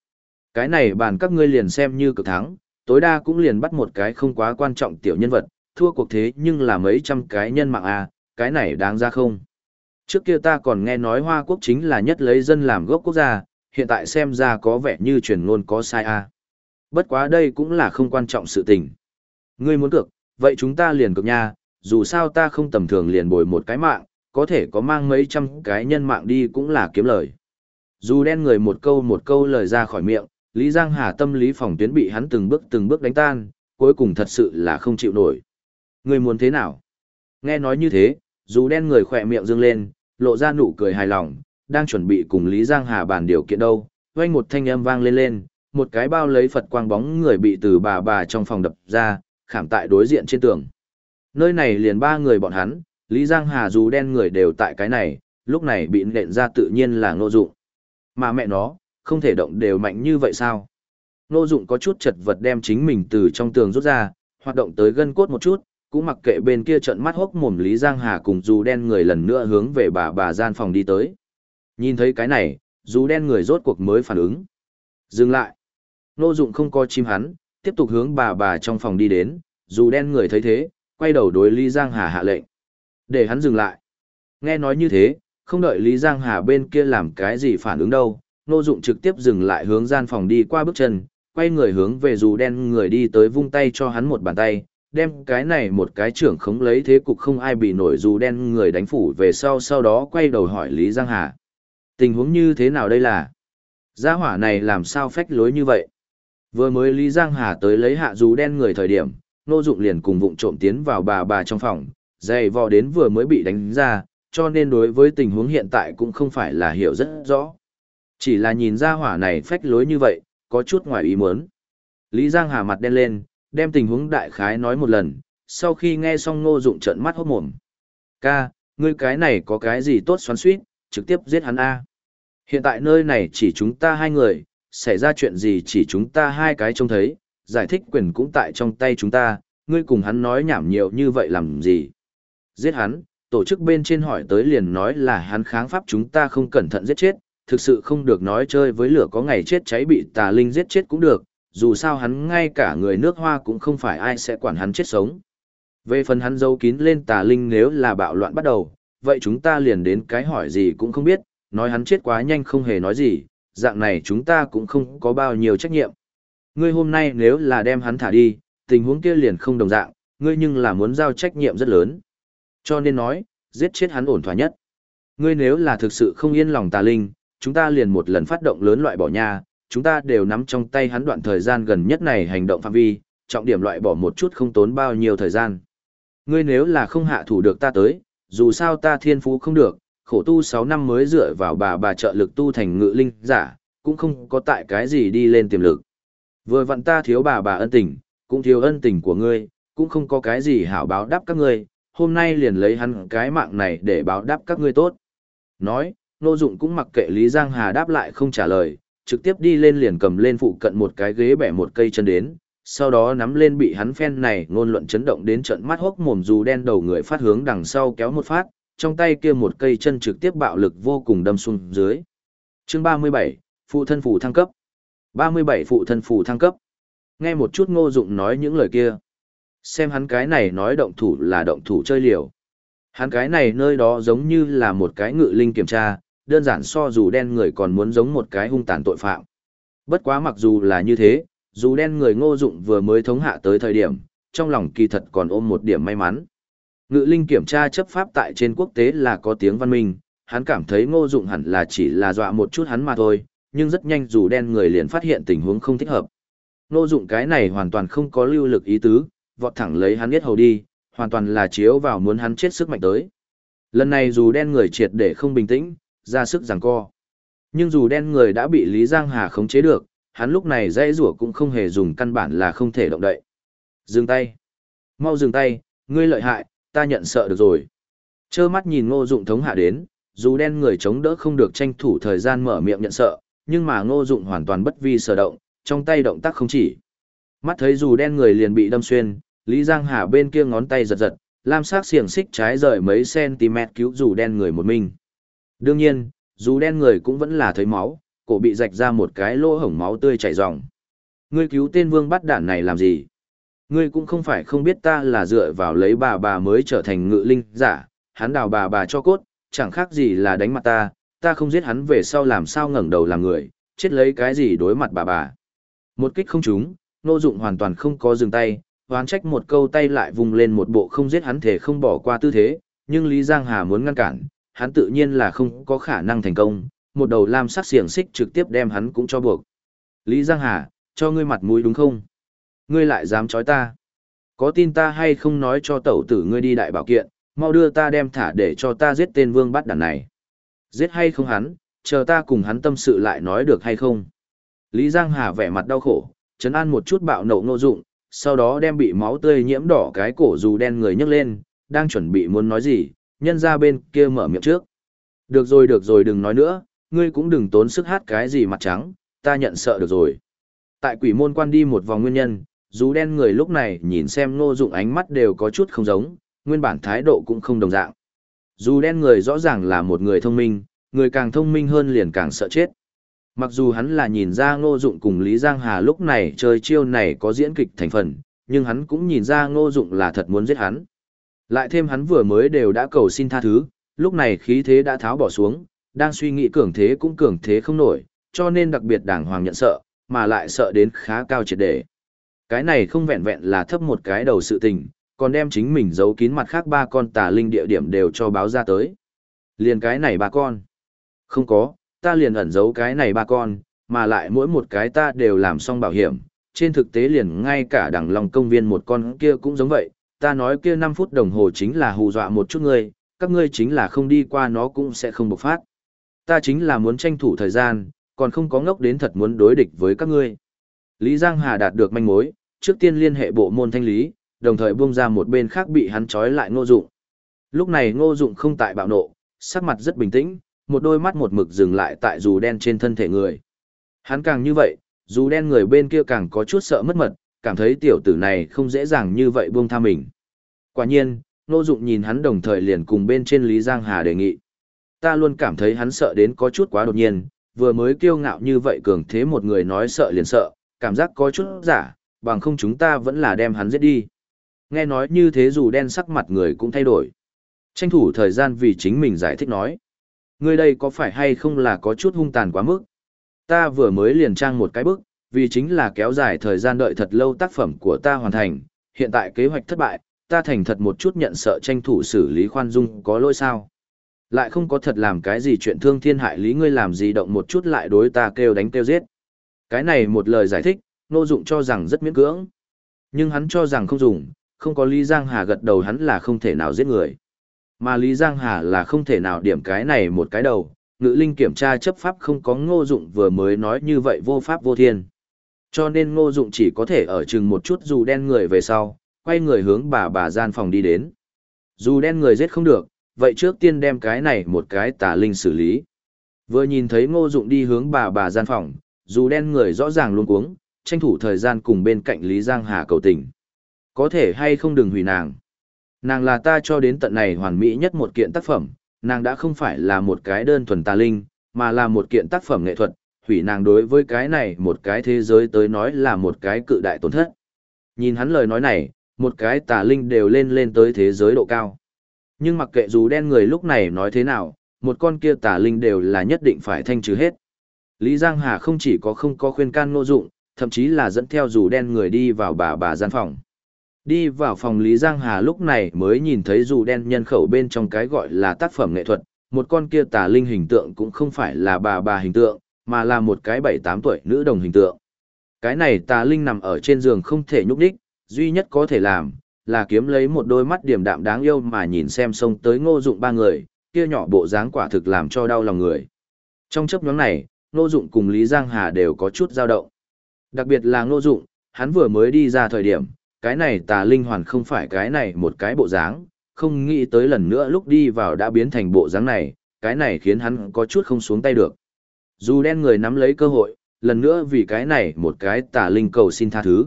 Cái này bàn các ngươi liền xem như cực thắng, tối đa cũng liền bắt một cái không quá quan trọng tiểu nhân vật, thua cuộc thế nhưng là mấy trăm cái nhân mạng à, cái này đáng ra không? Trước kia ta còn nghe nói Hoa Quốc chính là nhất lấy dân làm gốc quốc gia, hiện tại xem ra có vẻ như truyền ngôn có sai à. Bất quá đây cũng là không quan trọng sự tình. Ngươi muốn cược, vậy chúng ta liền cược nha, dù sao ta không tầm thường liền bồi một cái mạng, có thể có mang mấy trăm cái nhân mạng đi cũng là kiếm lời. Dù đen người một câu một câu lời ra khỏi miệng, Lý Giang Hà tâm lý phòng tuyến bị hắn từng bước từng bước đánh tan, cuối cùng thật sự là không chịu nổi. Ngươi muốn thế nào? Nghe nói như thế, dù đen người khỏe miệng dương lên, lộ ra nụ cười hài lòng, đang chuẩn bị cùng Lý Giang Hà bàn điều kiện đâu, vang một thanh âm vang lên lên, một cái bao lấy Phật quang bóng người bị từ bà bà trong phòng đập ra, khảm tại đối diện trên tường. Nơi này liền ba người bọn hắn, Lý Giang Hà dù đen người đều tại cái này, lúc này bị nện ra tự nhiên là ngô dụng. Mà mẹ nó, không thể động đều mạnh như vậy sao? Ngô dụng có chút chật vật đem chính mình từ trong tường rút ra, hoạt động tới gân cốt một chút, cũng mặc kệ bên kia trận mắt hốc mồm Lý Giang Hà cùng dù đen người lần nữa hướng về bà bà gian phòng đi tới. Nhìn thấy cái này, dù đen người rốt cuộc mới phản ứng. Dừng lại. Nô dụng không coi chim hắn, tiếp tục hướng bà bà trong phòng đi đến, dù đen người thấy thế, quay đầu đối Lý Giang Hà hạ lệnh. Để hắn dừng lại. Nghe nói như thế, không đợi Lý Giang Hà bên kia làm cái gì phản ứng đâu, nô dụng trực tiếp dừng lại hướng gian phòng đi qua bước chân, quay người hướng về dù đen người đi tới vung tay cho hắn một bàn tay, đem cái này một cái trưởng khống lấy thế cục không ai bị nổi dù đen người đánh phủ về sau sau đó quay đầu hỏi Lý Giang Hà. Tình huống như thế nào đây là? Gia hỏa này làm sao phách lối như vậy? Vừa mới Lý Giang Hà tới lấy hạ dù đen người thời điểm, Nô Dụng liền cùng vụng trộm tiến vào bà bà trong phòng, dày vò đến vừa mới bị đánh ra, cho nên đối với tình huống hiện tại cũng không phải là hiểu rất rõ. Chỉ là nhìn ra hỏa này phách lối như vậy, có chút ngoài ý muốn. Lý Giang Hà mặt đen lên, đem tình huống đại khái nói một lần, sau khi nghe xong Ngô Dụng trợn mắt hốt mồm. "Ca, ngươi cái này có cái gì tốt xoắn xuýt, trực tiếp giết hắn a." Hiện tại nơi này chỉ chúng ta hai người, xảy ra chuyện gì chỉ chúng ta hai cái trông thấy, giải thích quyền cũng tại trong tay chúng ta, ngươi cùng hắn nói nhảm nhiều như vậy làm gì. Giết hắn, tổ chức bên trên hỏi tới liền nói là hắn kháng pháp chúng ta không cẩn thận giết chết, thực sự không được nói chơi với lửa có ngày chết cháy bị tà linh giết chết cũng được, dù sao hắn ngay cả người nước hoa cũng không phải ai sẽ quản hắn chết sống. Về phần hắn giấu kín lên tà linh nếu là bạo loạn bắt đầu, vậy chúng ta liền đến cái hỏi gì cũng không biết, nói hắn chết quá nhanh không hề nói gì, dạng này chúng ta cũng không có bao nhiêu trách nhiệm. Ngươi hôm nay nếu là đem hắn thả đi, tình huống kia liền không đồng dạng, ngươi nhưng là muốn giao trách nhiệm rất lớn. Cho nên nói, giết chết hắn ổn thỏa nhất. Ngươi nếu là thực sự không yên lòng tà linh, chúng ta liền một lần phát động lớn loại bỏ nha, chúng ta đều nắm trong tay hắn đoạn thời gian gần nhất này hành động phạm vi, trọng điểm loại bỏ một chút không tốn bao nhiêu thời gian. Ngươi nếu là không hạ thủ được ta tới, dù sao ta thiên phú không được, khổ tu 6 năm mới dựa vào bà bà trợ lực tu thành ngự linh giả, cũng không có tại cái gì đi lên tiềm lực. Vừa vặn ta thiếu bà bà ân tình, cũng thiếu ân tình của ngươi, cũng không có cái gì hảo báo đáp các ngươi, hôm nay liền lấy hắn cái mạng này để báo đáp các ngươi tốt. Nói, Nô Dụng cũng mặc kệ Lý Giang Hà đáp lại không trả lời, trực tiếp đi lên liền cầm lên phụ cận một cái ghế bẻ một cây chân đến, sau đó nắm lên bị hắn phen này ngôn luận chấn động đến trận mắt hốc mồm dù đen đầu người phát hướng đằng sau kéo một phát, trong tay kia một cây chân trực tiếp bạo lực vô cùng đâm xuống dưới. Chương 37, phụ thân phủ thăng cấp. 37 phụ thân phủ thăng cấp. Nghe một chút Ngô Dụng nói những lời kia, xem hắn cái này nói động thủ là động thủ chơi liều. Hắn cái này nơi đó giống như là một cái ngự linh kiểm tra, đơn giản so dù đen người còn muốn giống một cái hung tàn tội phạm. Bất quá mặc dù là như thế, dù đen người ngô dụng vừa mới thống hạ tới thời điểm, trong lòng kỳ thật còn ôm một điểm may mắn. Ngự linh kiểm tra chấp pháp tại trên quốc tế là có tiếng văn minh, hắn cảm thấy ngô dụng hẳn là chỉ là dọa một chút hắn mà thôi, nhưng rất nhanh dù đen người liền phát hiện tình huống không thích hợp. Ngô dụng cái này hoàn toàn không có lưu lực ý tứ, vọt thẳng lấy hắn biết hầu đi, hoàn toàn là chiếu vào muốn hắn chết sức mạnh tới. Lần này dù đen người triệt để không bình tĩnh, ra sức giằng co. Nhưng dù đen người đã bị Lý Giang Hà khống chế được, hắn lúc này dây rủa cũng không hề dùng căn bản là không thể động đậy. Dừng tay. Mau dừng tay, ngươi lợi hại, ta nhận sợ được rồi. Chơ mắt nhìn ngô dụng thống hạ đến, dù đen người chống đỡ không được tranh thủ thời gian mở miệng nhận sợ, nhưng mà ngô dụng hoàn toàn bất vi sở động, trong tay động tác không chỉ. Mắt thấy dù đen người liền bị đâm xuyên, Lý Giang Hà bên kia ngón tay giật giật, lam sắc xiềng xích trái rời mấy cm cứu dù đen người một mình. Đương nhiên, dù đen người cũng vẫn là thấy máu, cổ bị rạch ra một cái lỗ hổng máu tươi chảy ròng. Ngươi cứu tên vương bắt đản này làm gì? Ngươi cũng không phải không biết ta là dựa vào lấy bà bà mới trở thành ngự linh giả, hắn đào bà bà cho cốt, chẳng khác gì là đánh mặt ta, ta không giết hắn về sau làm sao ngẩng đầu làm người, chết lấy cái gì đối mặt bà bà. Một kích không trúng, nô dụng hoàn toàn không có dừng tay, hoán trách một câu tay lại vùng lên một bộ không giết hắn thể không bỏ qua tư thế, nhưng Lý Giang Hà muốn ngăn cản, hắn tự nhiên là không có khả năng thành công, một đầu lam sắc xiềng xích trực tiếp đem hắn cũng cho buộc. Lý Giang Hà, cho ngươi mặt mũi đúng không? Ngươi lại dám chói ta? Có tin ta hay không nói cho tẩu tử ngươi đi đại bảo kiện, mau đưa ta đem thả để cho ta giết tên vương bắt đàn này. Giết hay không hắn, chờ ta cùng hắn tâm sự lại nói được hay không? Lý Giang Hà vẻ mặt đau khổ, chấn an một chút bạo nộ nô dụng, sau đó đem bị máu tươi nhiễm đỏ cái cổ dù đen người nhấc lên, đang chuẩn bị muốn nói gì, nhân ra bên kia mở miệng trước. Được rồi được rồi đừng nói nữa, ngươi cũng đừng tốn sức hát cái gì mặt trắng, ta nhận sợ được rồi. Tại quỷ môn quan đi một vòng nguyên nhân, dù đen người lúc này nhìn xem ngô dụng ánh mắt đều có chút không giống, nguyên bản thái độ cũng không đồng dạng. Dù đen người rõ ràng là một người thông minh, người càng thông minh hơn liền càng sợ chết. Mặc dù hắn là nhìn ra ngô dụng cùng Lý Giang Hà lúc này chơi chiêu này có diễn kịch thành phần, nhưng hắn cũng nhìn ra ngô dụng là thật muốn giết hắn. Lại thêm hắn vừa mới đều đã cầu xin tha thứ, lúc này khí thế đã tháo bỏ xuống, đang suy nghĩ cường thế cũng cường thế không nổi, cho nên đặc biệt đàng hoàng nhận sợ, mà lại sợ đến khá cao triệt để. Cái này không vẹn vẹn là thấp một cái đầu sự tình, còn đem chính mình giấu kín mặt khác ba con tà linh địa điểm đều cho báo ra tới. Liền cái này ba con. Không có, ta liền ẩn giấu cái này ba con, mà lại mỗi một cái ta đều làm xong bảo hiểm. Trên thực tế liền ngay cả đằng lòng công viên một con kia cũng giống vậy, ta nói kia 5 phút đồng hồ chính là hù dọa một chút ngươi, các ngươi chính là không đi qua nó cũng sẽ không bộc phát. Ta chính là muốn tranh thủ thời gian, còn không có ngốc đến thật muốn đối địch với các ngươi. Lý Giang Hà đạt được manh mối, trước tiên liên hệ bộ môn thanh lý, đồng thời buông ra một bên khác bị hắn trói lại ngô dụng. Lúc này ngô dụng không tại bạo nộ, sắc mặt rất bình tĩnh, một đôi mắt một mực dừng lại tại dù đen trên thân thể người. Hắn càng như vậy, dù đen người bên kia càng có chút sợ mất mật, cảm thấy tiểu tử này không dễ dàng như vậy buông tha mình. Quả nhiên, Ngô Dụng nhìn hắn đồng thời liền cùng bên trên Lý Giang Hà đề nghị. Ta luôn cảm thấy hắn sợ đến có chút quá đột nhiên, vừa mới kiêu ngạo như vậy cường thế một người nói sợ liền sợ, cảm giác có chút giả, bằng không chúng ta vẫn là đem hắn giết đi. Nghe nói như thế dù đen sắc mặt người cũng thay đổi. Tranh thủ thời gian vì chính mình giải thích nói. Người đây có phải hay không là có chút hung tàn quá mức? Ta vừa mới liền trang một cái bức, vì chính là kéo dài thời gian đợi thật lâu tác phẩm của ta hoàn thành, hiện tại kế hoạch thất bại, ta thành thật một chút nhận sợ tranh thủ xử lý khoan dung có lỗi sao. Lại không có thật làm cái gì chuyện thương thiên hại lý ngươi làm gì động một chút lại đối ta kêu đánh kêu giết. Cái này một lời giải thích, Ngô dụng cho rằng rất miễn cưỡng. Nhưng hắn cho rằng không dùng, không có Lý Giang Hà gật đầu hắn là không thể nào giết người. Mà Lý Giang Hà là không thể nào điểm cái này một cái đầu, ngự linh kiểm tra chấp pháp không có ngô dụng vừa mới nói như vậy vô pháp vô thiên. Cho nên ngô dụng chỉ có thể ở chừng một chút dù đen người về sau, quay người hướng bà bà gian phòng đi đến. Dù đen người giết không được, vậy trước tiên đem cái này một cái tà linh xử lý. Vừa nhìn thấy ngô dụng đi hướng bà bà gian phòng, dù đen người rõ ràng luôn cuống, tranh thủ thời gian cùng bên cạnh Lý Giang Hà cầu tình. Có thể hay không đừng hủy nàng. Nàng là ta cho đến tận này hoàn mỹ nhất một kiện tác phẩm, nàng đã không phải là một cái đơn thuần tà linh, mà là một kiện tác phẩm nghệ thuật, hủy nàng đối với cái này một cái thế giới tới nói là một cái cự đại tổn thất. Nhìn hắn lời nói này, một cái tà linh đều lên lên tới thế giới độ cao. Nhưng mặc kệ dù đen người lúc này nói thế nào, một con kia tà linh đều là nhất định phải thanh trừ hết. Lý Giang Hà không chỉ có không có khuyên can ngô dụng, thậm chí là dẫn theo dù đen người đi vào bà bà gian phòng. Đi vào phòng Lý Giang Hà lúc này mới nhìn thấy dù đen nhân khẩu bên trong cái gọi là tác phẩm nghệ thuật, một con kia tà linh hình tượng cũng không phải là bà bà hình tượng, mà là một cái bảy tám tuổi nữ đồng hình tượng. Cái này tà linh nằm ở trên giường không thể nhúc đích, duy nhất có thể làm, là kiếm lấy một đôi mắt điểm đạm đáng yêu mà nhìn xem sông tới ngô dụng ba người, kia nhỏ bộ dáng quả thực làm cho đau lòng người. Trong chấp nhóm này, ngô dụng cùng Lý Giang Hà đều có chút dao động. Đặc biệt là ngô dụng, hắn vừa mới đi ra thời điểm, cái này tà linh hoàn không phải cái này một cái bộ dáng, không nghĩ tới lần nữa lúc đi vào đã biến thành bộ dáng này, cái này khiến hắn có chút không xuống tay được. Dù đen người nắm lấy cơ hội, lần nữa vì cái này một cái tà linh cầu xin tha thứ.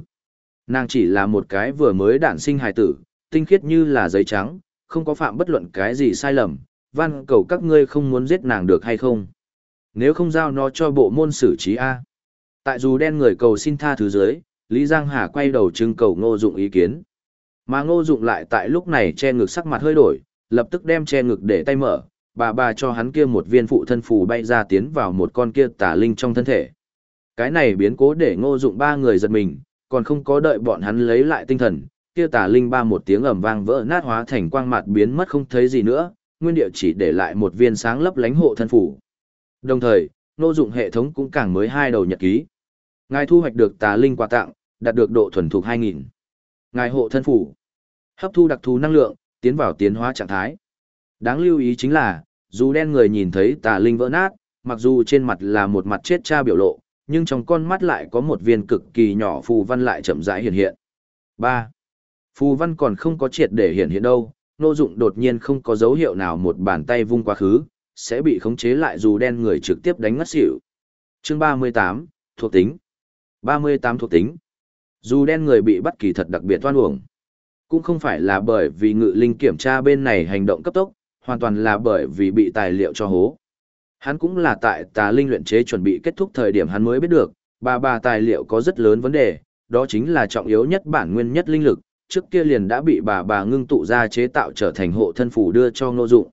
Nàng chỉ là một cái vừa mới đản sinh hài tử, tinh khiết như là giấy trắng, không có phạm bất luận cái gì sai lầm, van cầu các ngươi không muốn giết nàng được hay không. Nếu không giao nó cho bộ môn xử trí A. Tại dù đen người cầu xin tha thứ dưới, Lý Giang Hà quay đầu trưng cầu ngô dụng ý kiến. Mà ngô dụng lại tại lúc này che ngực sắc mặt hơi đổi, lập tức đem che ngực để tay mở, bà bà cho hắn kia một viên phụ thân phù bay ra tiến vào một con kia tà linh trong thân thể. Cái này biến cố để ngô dụng ba người giật mình, còn không có đợi bọn hắn lấy lại tinh thần, kia tà linh ba một tiếng ầm vang vỡ nát hóa thành quang mạt biến mất không thấy gì nữa, nguyên địa chỉ để lại một viên sáng lấp lánh hộ thân phủ. Đồng thời, nô dụng hệ thống cũng càng mới hai đầu nhật ký. Ngài thu hoạch được tà linh quà tặng, đạt được độ thuần thục 2000. Ngài hộ thân phủ. Hấp thu đặc thù năng lượng, tiến vào tiến hóa trạng thái. Đáng lưu ý chính là, dù đen người nhìn thấy tà linh vỡ nát, mặc dù trên mặt là một mặt chết cha biểu lộ, nhưng trong con mắt lại có một viên cực kỳ nhỏ phù văn lại chậm rãi hiện hiện. 3. Phù văn còn không có triệt để hiện hiện đâu, nô dụng đột nhiên không có dấu hiệu nào một bàn tay vung quá khứ, sẽ bị khống chế lại dù đen người trực tiếp đánh ngất xỉu. Chương 38, thuộc tính. 38 thuộc tính. Dù đen người bị bắt kỳ thật đặc biệt toan uổng. Cũng không phải là bởi vì ngự linh kiểm tra bên này hành động cấp tốc, hoàn toàn là bởi vì bị tài liệu cho hố. Hắn cũng là tại tà linh luyện chế chuẩn bị kết thúc thời điểm hắn mới biết được, bà bà tài liệu có rất lớn vấn đề, đó chính là trọng yếu nhất bản nguyên nhất linh lực, trước kia liền đã bị bà bà ngưng tụ ra chế tạo trở thành hộ thân phủ đưa cho ngô dụng.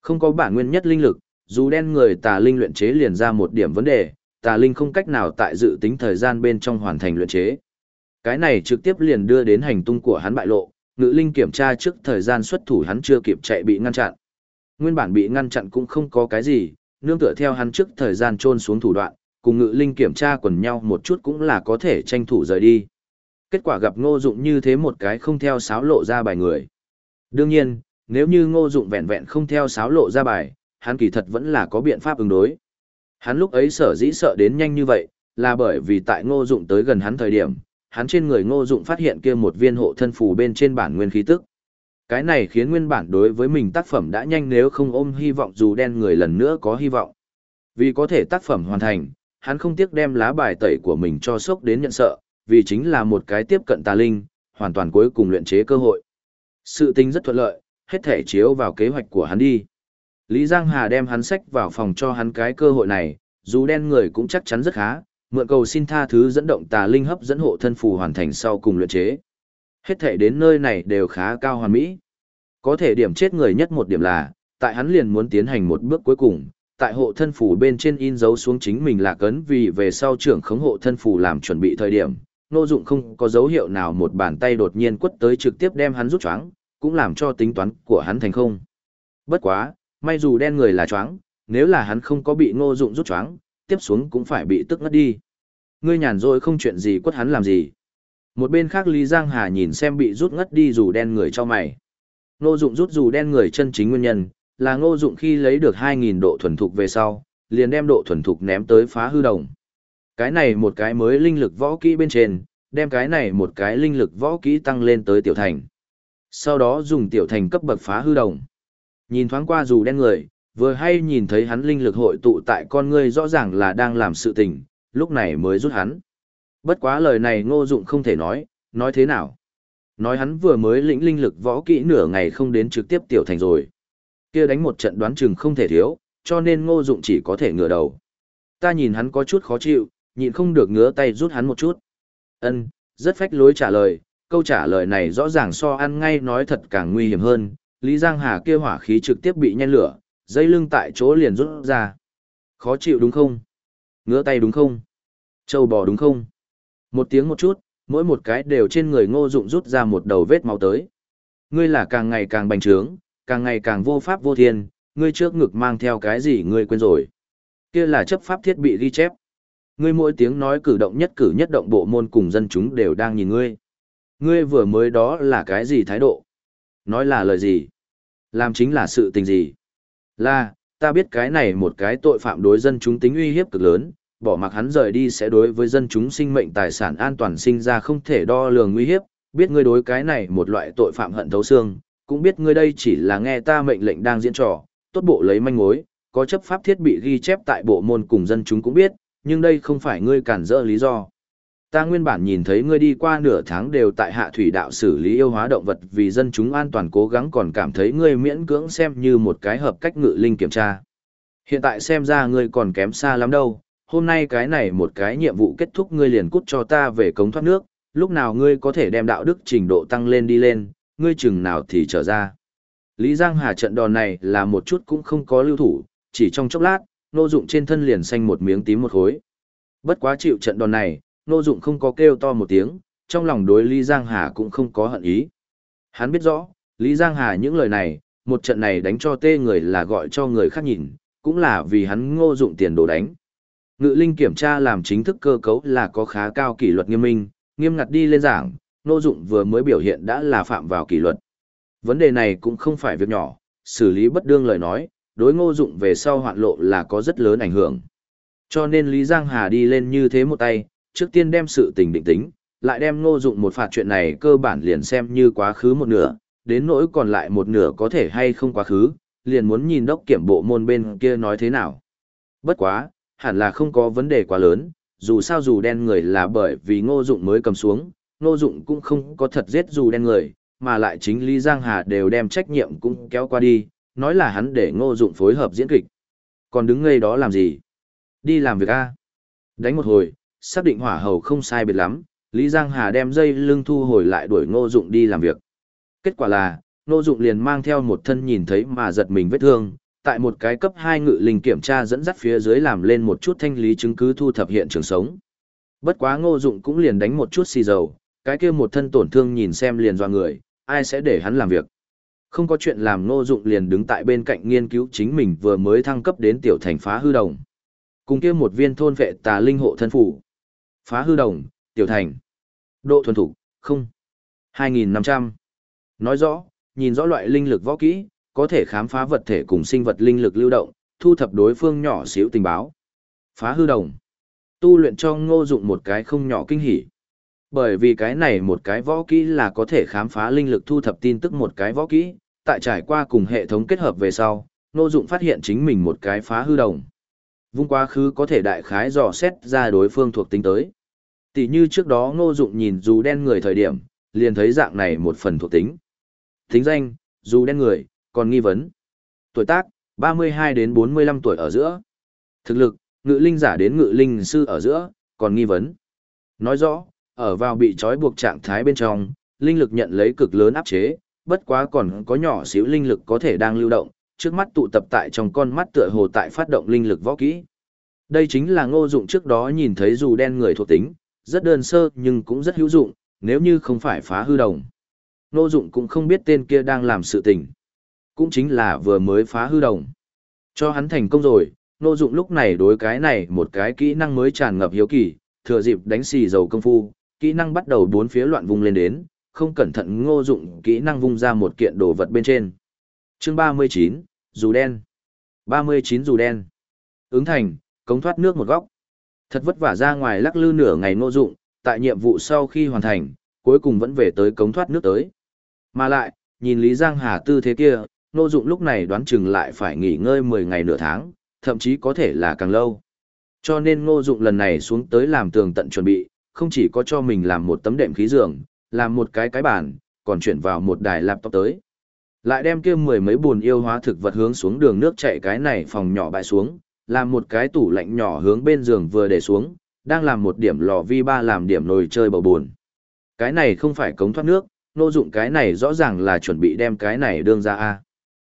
Không có bản nguyên nhất linh lực, dù đen người tà linh luyện chế liền ra một điểm vấn đề, tà linh không cách nào tại dự tính thời gian bên trong hoàn thành luyện chế. Cái này trực tiếp liền đưa đến hành tung của hắn bại lộ, ngự linh kiểm tra trước thời gian xuất thủ hắn chưa kịp chạy bị ngăn chặn. Nguyên bản bị ngăn chặn cũng không có cái gì, nương tựa theo hắn trước thời gian trôn xuống thủ đoạn, cùng ngự linh kiểm tra quần nhau một chút cũng là có thể tranh thủ rời đi. Kết quả gặp ngô dụng như thế một cái không theo sáo lộ ra bài người. Đương nhiên, nếu như ngô dụng vẹn vẹn không theo sáo lộ ra bài, hắn kỳ thật vẫn là có biện pháp ứng đối. Hắn lúc ấy sở dĩ sợ đến nhanh như vậy, là bởi vì tại ngô dụng tới gần hắn thời điểm, hắn trên người ngô dụng phát hiện kia một viên hộ thân phù bên trên bản nguyên khí tức. Cái này khiến nguyên bản đối với mình tác phẩm đã nhanh nếu không ôm hy vọng dù đen người lần nữa có hy vọng. Vì có thể tác phẩm hoàn thành, hắn không tiếc đem lá bài tẩy của mình cho sốc đến nhận sợ, vì chính là một cái tiếp cận tà linh, hoàn toàn cuối cùng luyện chế cơ hội. Sự tình rất thuận lợi, hết thể chiếu vào kế hoạch của hắn đi. Lý Giang Hà đem hắn sách vào phòng cho hắn cái cơ hội này, dù đen người cũng chắc chắn rất khá, mượn cầu xin tha thứ dẫn động tà linh hấp dẫn hộ thân phù hoàn thành sau cùng luyện chế. Hết thể đến nơi này đều khá cao hoàn mỹ. Có thể điểm chết người nhất một điểm là, tại hắn liền muốn tiến hành một bước cuối cùng, tại hộ thân phù bên trên in dấu xuống chính mình là cấn vì về sau trưởng khống hộ thân phù làm chuẩn bị thời điểm, nô dụng không có dấu hiệu nào một bàn tay đột nhiên quất tới trực tiếp đem hắn rút choáng, cũng làm cho tính toán của hắn thành không. Bất quá, may dù đen người là choáng, nếu là hắn không có bị ngô dụng rút choáng, tiếp xuống cũng phải bị tức ngất đi. Ngươi nhàn rồi không chuyện gì quất hắn làm gì. Một bên khác Lý Giang Hà nhìn xem bị rút ngất đi dù đen người cho mày. Ngô dụng rút dù đen người chân chính nguyên nhân, là ngô dụng khi lấy được 2.000 độ thuần thục về sau, liền đem độ thuần thục ném tới phá hư đồng. Cái này một cái mới linh lực võ kỹ bên trên, đem cái này một cái linh lực võ kỹ tăng lên tới tiểu thành. Sau đó dùng tiểu thành cấp bậc phá hư đồng. Nhìn thoáng qua dù đen người, vừa hay nhìn thấy hắn linh lực hội tụ tại con ngươi rõ ràng là đang làm sự tình, lúc này mới rút hắn. Bất quá lời này ngô dụng không thể nói, nói thế nào. Nói hắn vừa mới lĩnh linh lực võ kỹ nửa ngày không đến trực tiếp tiểu thành rồi. kia đánh một trận đoán chừng không thể thiếu, cho nên ngô dụng chỉ có thể ngửa đầu. Ta nhìn hắn có chút khó chịu, nhịn không được ngứa tay rút hắn một chút. Ân, rất phách lối trả lời, câu trả lời này rõ ràng so ăn ngay nói thật càng nguy hiểm hơn, Lý Giang Hà kia hỏa khí trực tiếp bị nhen lửa, dây lưng tại chỗ liền rút ra. Khó chịu đúng không? Ngứa tay đúng không? Châu bò đúng không? Một tiếng một chút, mỗi một cái đều trên người ngô dụng rút ra một đầu vết máu tới. Ngươi là càng ngày càng bành trướng, càng ngày càng vô pháp vô thiên, ngươi trước ngực mang theo cái gì ngươi quên rồi. Kia là chấp pháp thiết bị ghi chép. Ngươi mỗi tiếng nói cử động nhất cử nhất động bộ môn cùng dân chúng đều đang nhìn ngươi. Ngươi vừa mới đó là cái gì thái độ? Nói là lời gì? Làm chính là sự tình gì? Là, ta biết cái này một cái tội phạm đối dân chúng tính uy hiếp cực lớn, bỏ mặc hắn rời đi sẽ đối với dân chúng sinh mệnh tài sản an toàn sinh ra không thể đo lường uy hiếp, biết ngươi đối cái này một loại tội phạm hận thấu xương, cũng biết ngươi đây chỉ là nghe ta mệnh lệnh đang diễn trò, tốt bộ lấy manh mối, có chấp pháp thiết bị ghi chép tại bộ môn cùng dân chúng cũng biết, nhưng đây không phải ngươi cản rỡ lý do. Ta nguyên bản nhìn thấy ngươi đi qua nửa tháng đều tại hạ thủy đạo xử lý yêu hóa động vật vì dân chúng an toàn cố gắng còn cảm thấy ngươi miễn cưỡng xem như một cái hợp cách ngự linh kiểm tra. Hiện tại xem ra ngươi còn kém xa lắm đâu, hôm nay cái này một cái nhiệm vụ kết thúc ngươi liền cút cho ta về cống thoát nước, lúc nào ngươi có thể đem đạo đức trình độ tăng lên đi lên, ngươi chừng nào thì trở ra. Lý Giang Hà trận đòn này là một chút cũng không có lưu thủ, chỉ trong chốc lát, nô dụng trên thân liền xanh một miếng tím một khối. Bất quá chịu trận đòn này, nô dụng không có kêu to một tiếng, trong lòng đối Lý Giang Hà cũng không có hận ý. Hắn biết rõ, Lý Giang Hà những lời này, một trận này đánh cho tê người là gọi cho người khác nhìn, cũng là vì hắn ngô dụng tiền đồ đánh. Ngự linh kiểm tra làm chính thức cơ cấu là có khá cao kỷ luật nghiêm minh, nghiêm ngặt đi lên giảng, ngô dụng vừa mới biểu hiện đã là phạm vào kỷ luật. Vấn đề này cũng không phải việc nhỏ, xử lý bất đương lời nói, đối ngô dụng về sau hoạn lộ là có rất lớn ảnh hưởng. Cho nên Lý Giang Hà đi lên như thế một tay, trước tiên đem sự tình định tính, lại đem ngô dụng một phạt chuyện này cơ bản liền xem như quá khứ một nửa, đến nỗi còn lại một nửa có thể hay không quá khứ, liền muốn nhìn đốc kiểm bộ môn bên kia nói thế nào. Bất quá, hẳn là không có vấn đề quá lớn, dù sao dù đen người là bởi vì ngô dụng mới cầm xuống, ngô dụng cũng không có thật giết dù đen người, mà lại chính Lý Giang Hà đều đem trách nhiệm cũng kéo qua đi, nói là hắn để ngô dụng phối hợp diễn kịch. Còn đứng ngây đó làm gì? Đi làm việc A. Đánh một hồi, xác định hỏa hầu không sai biệt lắm, Lý Giang Hà đem dây lưng thu hồi lại đuổi ngô dụng đi làm việc. Kết quả là, ngô dụng liền mang theo một thân nhìn thấy mà giật mình vết thương, tại một cái cấp 2 ngự linh kiểm tra dẫn dắt phía dưới làm lên một chút thanh lý chứng cứ thu thập hiện trường sống. Bất quá ngô dụng cũng liền đánh một chút xì dầu, cái kia một thân tổn thương nhìn xem liền do người, ai sẽ để hắn làm việc. Không có chuyện làm ngô dụng liền đứng tại bên cạnh nghiên cứu chính mình vừa mới thăng cấp đến tiểu thành phá hư đồng. Cùng kia một viên thôn vệ tà linh hộ thân phủ. Phá hư đồng, tiểu thành. Độ thuần thủ, không. 2.500. Nói rõ, nhìn rõ loại linh lực võ kỹ, có thể khám phá vật thể cùng sinh vật linh lực lưu động, thu thập đối phương nhỏ xíu tình báo. Phá hư đồng. Tu luyện cho ngô dụng một cái không nhỏ kinh hỉ. Bởi vì cái này một cái võ kỹ là có thể khám phá linh lực thu thập tin tức một cái võ kỹ, tại trải qua cùng hệ thống kết hợp về sau, ngô dụng phát hiện chính mình một cái phá hư đồng. Vung quá khứ có thể đại khái dò xét ra đối phương thuộc tính tới. Tỷ như trước đó ngô dụng nhìn dù đen người thời điểm, liền thấy dạng này một phần thuộc tính. Tính danh, dù đen người, còn nghi vấn. Tuổi tác, 32 đến 45 tuổi ở giữa. Thực lực, ngự linh giả đến ngự linh sư ở giữa, còn nghi vấn. Nói rõ, ở vào bị trói buộc trạng thái bên trong, linh lực nhận lấy cực lớn áp chế, bất quá còn có nhỏ xíu linh lực có thể đang lưu động, trước mắt tụ tập tại trong con mắt tựa hồ tại phát động linh lực võ kỹ. Đây chính là ngô dụng trước đó nhìn thấy dù đen người thuộc tính, rất đơn sơ nhưng cũng rất hữu dụng, nếu như không phải phá hư đồng. Ngô dụng cũng không biết tên kia đang làm sự tình. Cũng chính là vừa mới phá hư đồng. Cho hắn thành công rồi, Ngô dụng lúc này đối cái này một cái kỹ năng mới tràn ngập hiếu kỳ, thừa dịp đánh xì dầu công phu, kỹ năng bắt đầu bốn phía loạn vung lên đến, không cẩn thận ngô dụng kỹ năng vung ra một kiện đồ vật bên trên. Chương 39, dù đen. 39 dù đen. Ứng thành, cống thoát nước một góc. Thật vất vả ra ngoài lắc lư nửa ngày ngô dụng, tại nhiệm vụ sau khi hoàn thành, cuối cùng vẫn về tới cống thoát nước tới. Mà lại, nhìn Lý Giang Hà tư thế kia, ngô dụng lúc này đoán chừng lại phải nghỉ ngơi 10 ngày nửa tháng, thậm chí có thể là càng lâu. Cho nên ngô dụng lần này xuống tới làm tường tận chuẩn bị, không chỉ có cho mình làm một tấm đệm khí giường, làm một cái cái bàn, còn chuyển vào một đài laptop tới. Lại đem kia mười mấy buồn yêu hóa thực vật hướng xuống đường nước chạy cái này phòng nhỏ bại xuống, làm một cái tủ lạnh nhỏ hướng bên giường vừa để xuống, đang làm một điểm lò vi ba làm điểm nồi chơi bầu buồn. Cái này không phải cống thoát nước, nô dụng cái này rõ ràng là chuẩn bị đem cái này đương ra a.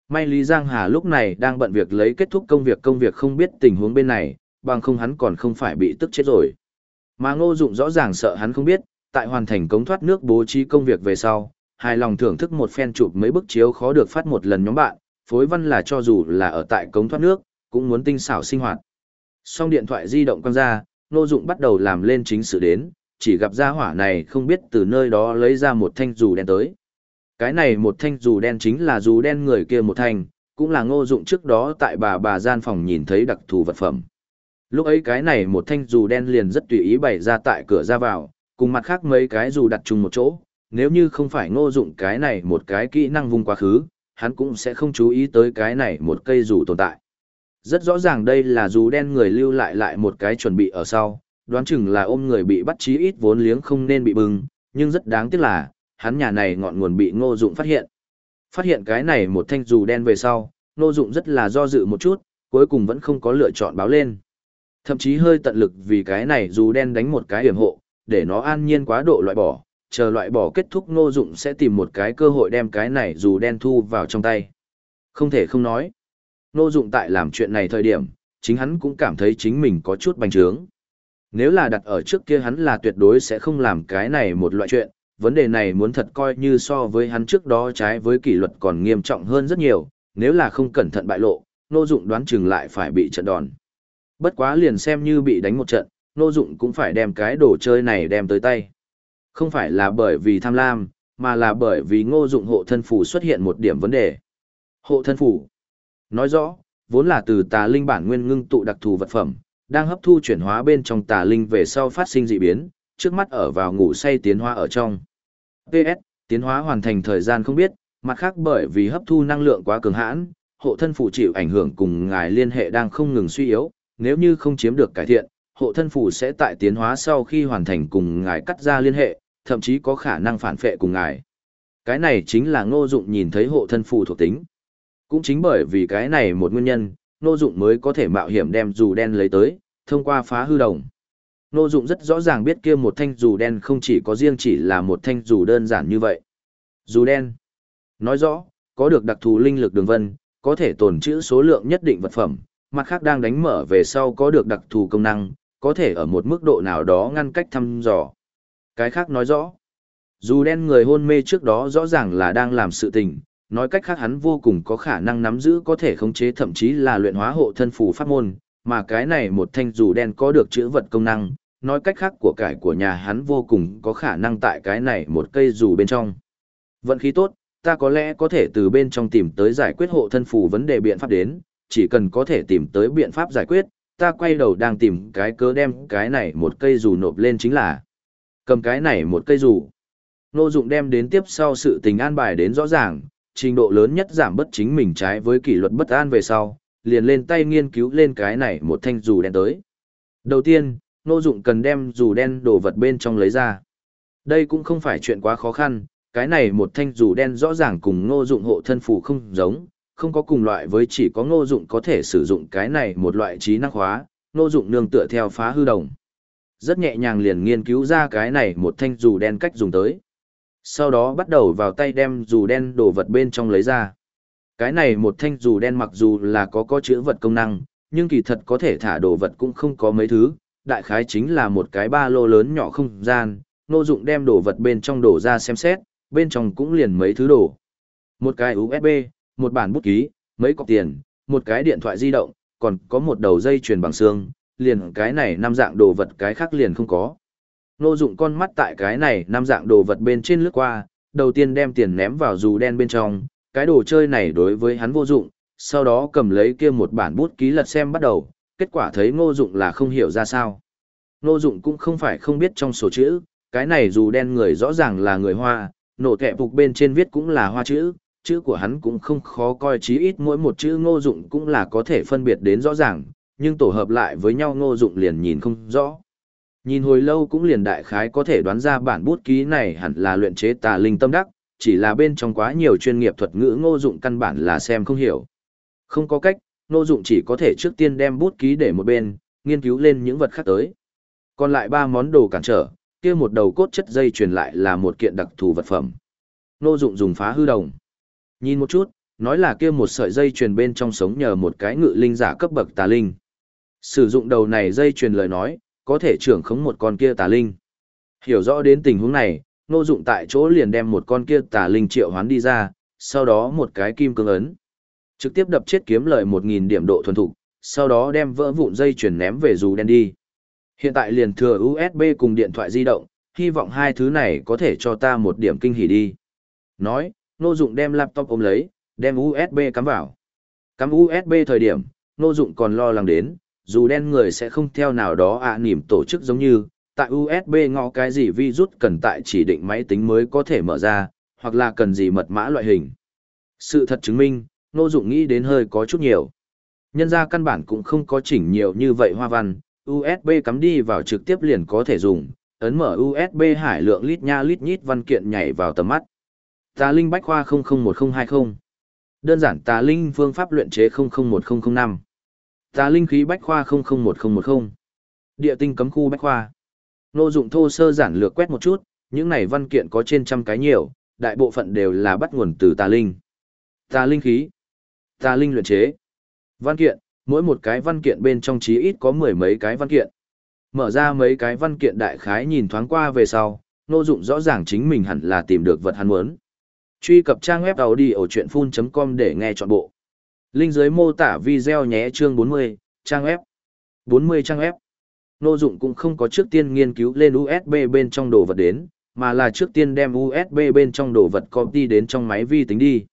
May Lý Giang Hà lúc này đang bận việc lấy kết thúc công việc công việc không biết tình huống bên này, bằng không hắn còn không phải bị tức chết rồi. Mà ngô dụng rõ ràng sợ hắn không biết, tại hoàn thành cống thoát nước bố trí công việc về sau, hài lòng thưởng thức một phen chụp mấy bức chiếu khó được phát một lần nhóm bạn, phối văn là cho dù là ở tại cống thoát nước, cũng muốn tinh xảo sinh hoạt. Xong điện thoại di động quăng ra, ngô dụng bắt đầu làm lên chính sự đến, chỉ gặp gia hỏa này không biết từ nơi đó lấy ra một thanh dù đen tới. Cái này một thanh dù đen chính là dù đen người kia một thanh, cũng là ngô dụng trước đó tại bà bà gian phòng nhìn thấy đặc thù vật phẩm. Lúc ấy cái này một thanh dù đen liền rất tùy ý bày ra tại cửa ra vào, cùng mặt khác mấy cái dù đặt chung một chỗ, nếu như không phải ngô dụng cái này một cái kỹ năng vung quá khứ, hắn cũng sẽ không chú ý tới cái này một cây dù tồn tại. Rất rõ ràng đây là dù đen người lưu lại lại một cái chuẩn bị ở sau, đoán chừng là ôm người bị bắt chí ít vốn liếng không nên bị bừng, nhưng rất đáng tiếc là, hắn nhà này ngọn nguồn bị ngô dụng phát hiện. Phát hiện cái này một thanh dù đen về sau, ngô dụng rất là do dự một chút, cuối cùng vẫn không có lựa chọn báo lên. Thậm chí hơi tận lực vì cái này dù đen đánh một cái hiểm hộ, để nó an nhiên quá độ loại bỏ, chờ loại bỏ kết thúc ngô dụng sẽ tìm một cái cơ hội đem cái này dù đen thu vào trong tay. Không thể không nói. Ngô dụng tại làm chuyện này thời điểm, chính hắn cũng cảm thấy chính mình có chút bành trướng. Nếu là đặt ở trước kia hắn là tuyệt đối sẽ không làm cái này một loại chuyện, vấn đề này muốn thật coi như so với hắn trước đó trái với kỷ luật còn nghiêm trọng hơn rất nhiều, nếu là không cẩn thận bại lộ, Ngô Dụng đoán chừng lại phải bị trận đòn. Bất quá liền xem như bị đánh một trận, Ngô Dụng cũng phải đem cái đồ chơi này đem tới tay. Không phải là bởi vì tham lam, mà là bởi vì Ngô Dụng hộ thân phù xuất hiện một điểm vấn đề. Hộ thân phù. Nói rõ, vốn là từ tà linh bản nguyên ngưng tụ đặc thù vật phẩm, đang hấp thu chuyển hóa bên trong tà linh về sau phát sinh dị biến, trước mắt ở vào ngủ say tiến hóa ở trong. PS, tiến hóa hoàn thành thời gian không biết, mặt khác bởi vì hấp thu năng lượng quá cường hãn, hộ thân phụ chịu ảnh hưởng cùng ngài liên hệ đang không ngừng suy yếu, nếu như không chiếm được cải thiện, hộ thân phụ sẽ tại tiến hóa sau khi hoàn thành cùng ngài cắt ra liên hệ, thậm chí có khả năng phản phệ cùng ngài. Cái này chính là ngô dụng nhìn thấy hộ thân phụ thuộc tính. Cũng chính bởi vì cái này một nguyên nhân, ngô dụng mới có thể mạo hiểm đem dù đen lấy tới, thông qua phá hư đồng. Ngô dụng rất rõ ràng biết kia một thanh dù đen không chỉ có riêng chỉ là một thanh dù đơn giản như vậy. Dù đen. Nói rõ, có được đặc thù linh lực đường vân, có thể tồn trữ số lượng nhất định vật phẩm, mặt khác đang đánh mở về sau có được đặc thù công năng, có thể ở một mức độ nào đó ngăn cách thăm dò. Cái khác nói rõ, Dù đen người hôn mê trước đó rõ ràng là đang làm sự tình, nói cách khác hắn vô cùng có khả năng nắm giữ có thể khống chế thậm chí là luyện hóa hộ thân phù pháp môn, mà cái này một thanh dù đen có được chữ vật công năng, nói cách khác của cải của nhà hắn vô cùng có khả năng tại cái này một cây dù bên trong. Vận khí tốt, ta có lẽ có thể từ bên trong tìm tới giải quyết hộ thân phù vấn đề biện pháp đến, chỉ cần có thể tìm tới biện pháp giải quyết, ta quay đầu đang tìm cái cớ đem cái này một cây dù nộp lên chính là cầm cái này một cây dù. Nô dụng đem đến tiếp sau sự tình an bài đến rõ ràng, trình độ lớn nhất giảm bất chính mình trái với kỷ luật bất an về sau, liền lên tay nghiên cứu lên cái này một thanh dù đen tới. Đầu tiên, nô dụng cần đem dù đen đồ vật bên trong lấy ra. Đây cũng không phải chuyện quá khó khăn, cái này một thanh dù đen rõ ràng cùng ngô dụng hộ thân phù không giống, không có cùng loại với chỉ có ngô dụng có thể sử dụng cái này một loại trí năng hóa, ngô dụng nương tựa theo phá hư đồng. Rất nhẹ nhàng liền nghiên cứu ra cái này một thanh dù đen cách dùng tới. Sau đó bắt đầu vào tay đem dù đen đổ vật bên trong lấy ra. Cái này một thanh dù đen mặc dù là có có chữ vật công năng, nhưng kỳ thật có thể thả đồ vật cũng không có mấy thứ, đại khái chính là một cái ba lô lớn nhỏ không gian, nô dụng đem đồ vật bên trong đổ ra xem xét, bên trong cũng liền mấy thứ đồ. Một cái USB, một bản bút ký, mấy cọc tiền, một cái điện thoại di động, còn có một đầu dây chuyền bằng xương, liền cái này năm dạng đồ vật cái khác liền không có. Nô dụng con mắt tại cái này năm dạng đồ vật bên trên lướt qua, đầu tiên đem tiền ném vào dù đen bên trong, cái đồ chơi này đối với hắn vô dụng, sau đó cầm lấy kia một bản bút ký lật xem bắt đầu, kết quả thấy ngô dụng là không hiểu ra sao. Ngô dụng cũng không phải không biết trong số chữ, cái này dù đen người rõ ràng là người Hoa, nổ kẹ phục bên trên viết cũng là hoa chữ, chữ của hắn cũng không khó coi chí ít mỗi một chữ ngô dụng cũng là có thể phân biệt đến rõ ràng, nhưng tổ hợp lại với nhau ngô dụng liền nhìn không rõ. Nhìn hồi lâu cũng liền đại khái có thể đoán ra bản bút ký này hẳn là luyện chế tà linh tâm đắc, chỉ là bên trong quá nhiều chuyên nghiệp thuật ngữ ngô dụng căn bản là xem không hiểu. Không có cách, ngô dụng chỉ có thể trước tiên đem bút ký để một bên, nghiên cứu lên những vật khác tới. Còn lại ba món đồ cản trở, kia một đầu cốt chất dây truyền lại là một kiện đặc thù vật phẩm. Ngô dụng dùng phá hư đồng. Nhìn một chút, nói là kia một sợi dây truyền bên trong sống nhờ một cái ngự linh giả cấp bậc tà linh. Sử dụng đầu này dây truyền lời nói, có thể trưởng khống một con kia tà linh. Hiểu rõ đến tình huống này, Ngô Dụng tại chỗ liền đem một con kia tà linh triệu hoán đi ra, sau đó một cái kim cương ấn. Trực tiếp đập chết kiếm lợi 1000 điểm độ thuần thục, sau đó đem vỡ vụn dây chuyển ném về dù đen đi. Hiện tại liền thừa USB cùng điện thoại di động, hy vọng hai thứ này có thể cho ta một điểm kinh hỉ đi. Nói, Ngô Dụng đem laptop ôm lấy, đem USB cắm vào. Cắm USB thời điểm, Ngô Dụng còn lo lắng đến, dù đen người sẽ không theo nào đó ạ à nỉm tổ chức giống như, tại USB ngõ cái gì virus cần tại chỉ định máy tính mới có thể mở ra, hoặc là cần gì mật mã loại hình. Sự thật chứng minh, nô Dụng nghĩ đến hơi có chút nhiều. Nhân ra căn bản cũng không có chỉnh nhiều như vậy hoa văn, USB cắm đi vào trực tiếp liền có thể dùng, ấn mở USB hải lượng lít nha lít nhít văn kiện nhảy vào tầm mắt. Tà Linh Bách Khoa 001020 Đơn giản Tà Linh phương pháp luyện chế 001005 Tà Linh khí Bách Khoa 001010 Địa tinh cấm khu Bách Khoa Nô dụng thô sơ giản lược quét một chút, những này văn kiện có trên trăm cái nhiều, đại bộ phận đều là bắt nguồn từ tà linh. Tà linh khí, tà linh luyện chế. Văn kiện, mỗi một cái văn kiện bên trong chí ít có mười mấy cái văn kiện. Mở ra mấy cái văn kiện đại khái nhìn thoáng qua về sau, nô dụng rõ ràng chính mình hẳn là tìm được vật hắn muốn. Truy cập trang web đầu đi ở chuyện full.com để nghe trọn bộ. Linh dưới mô tả video nhé chương 40, trang web. 40 trang web. Nô Dụng cũng không có trước tiên nghiên cứu lên USB bên trong đồ vật đến, mà là trước tiên đem USB bên trong đồ vật copy đến trong máy vi tính đi.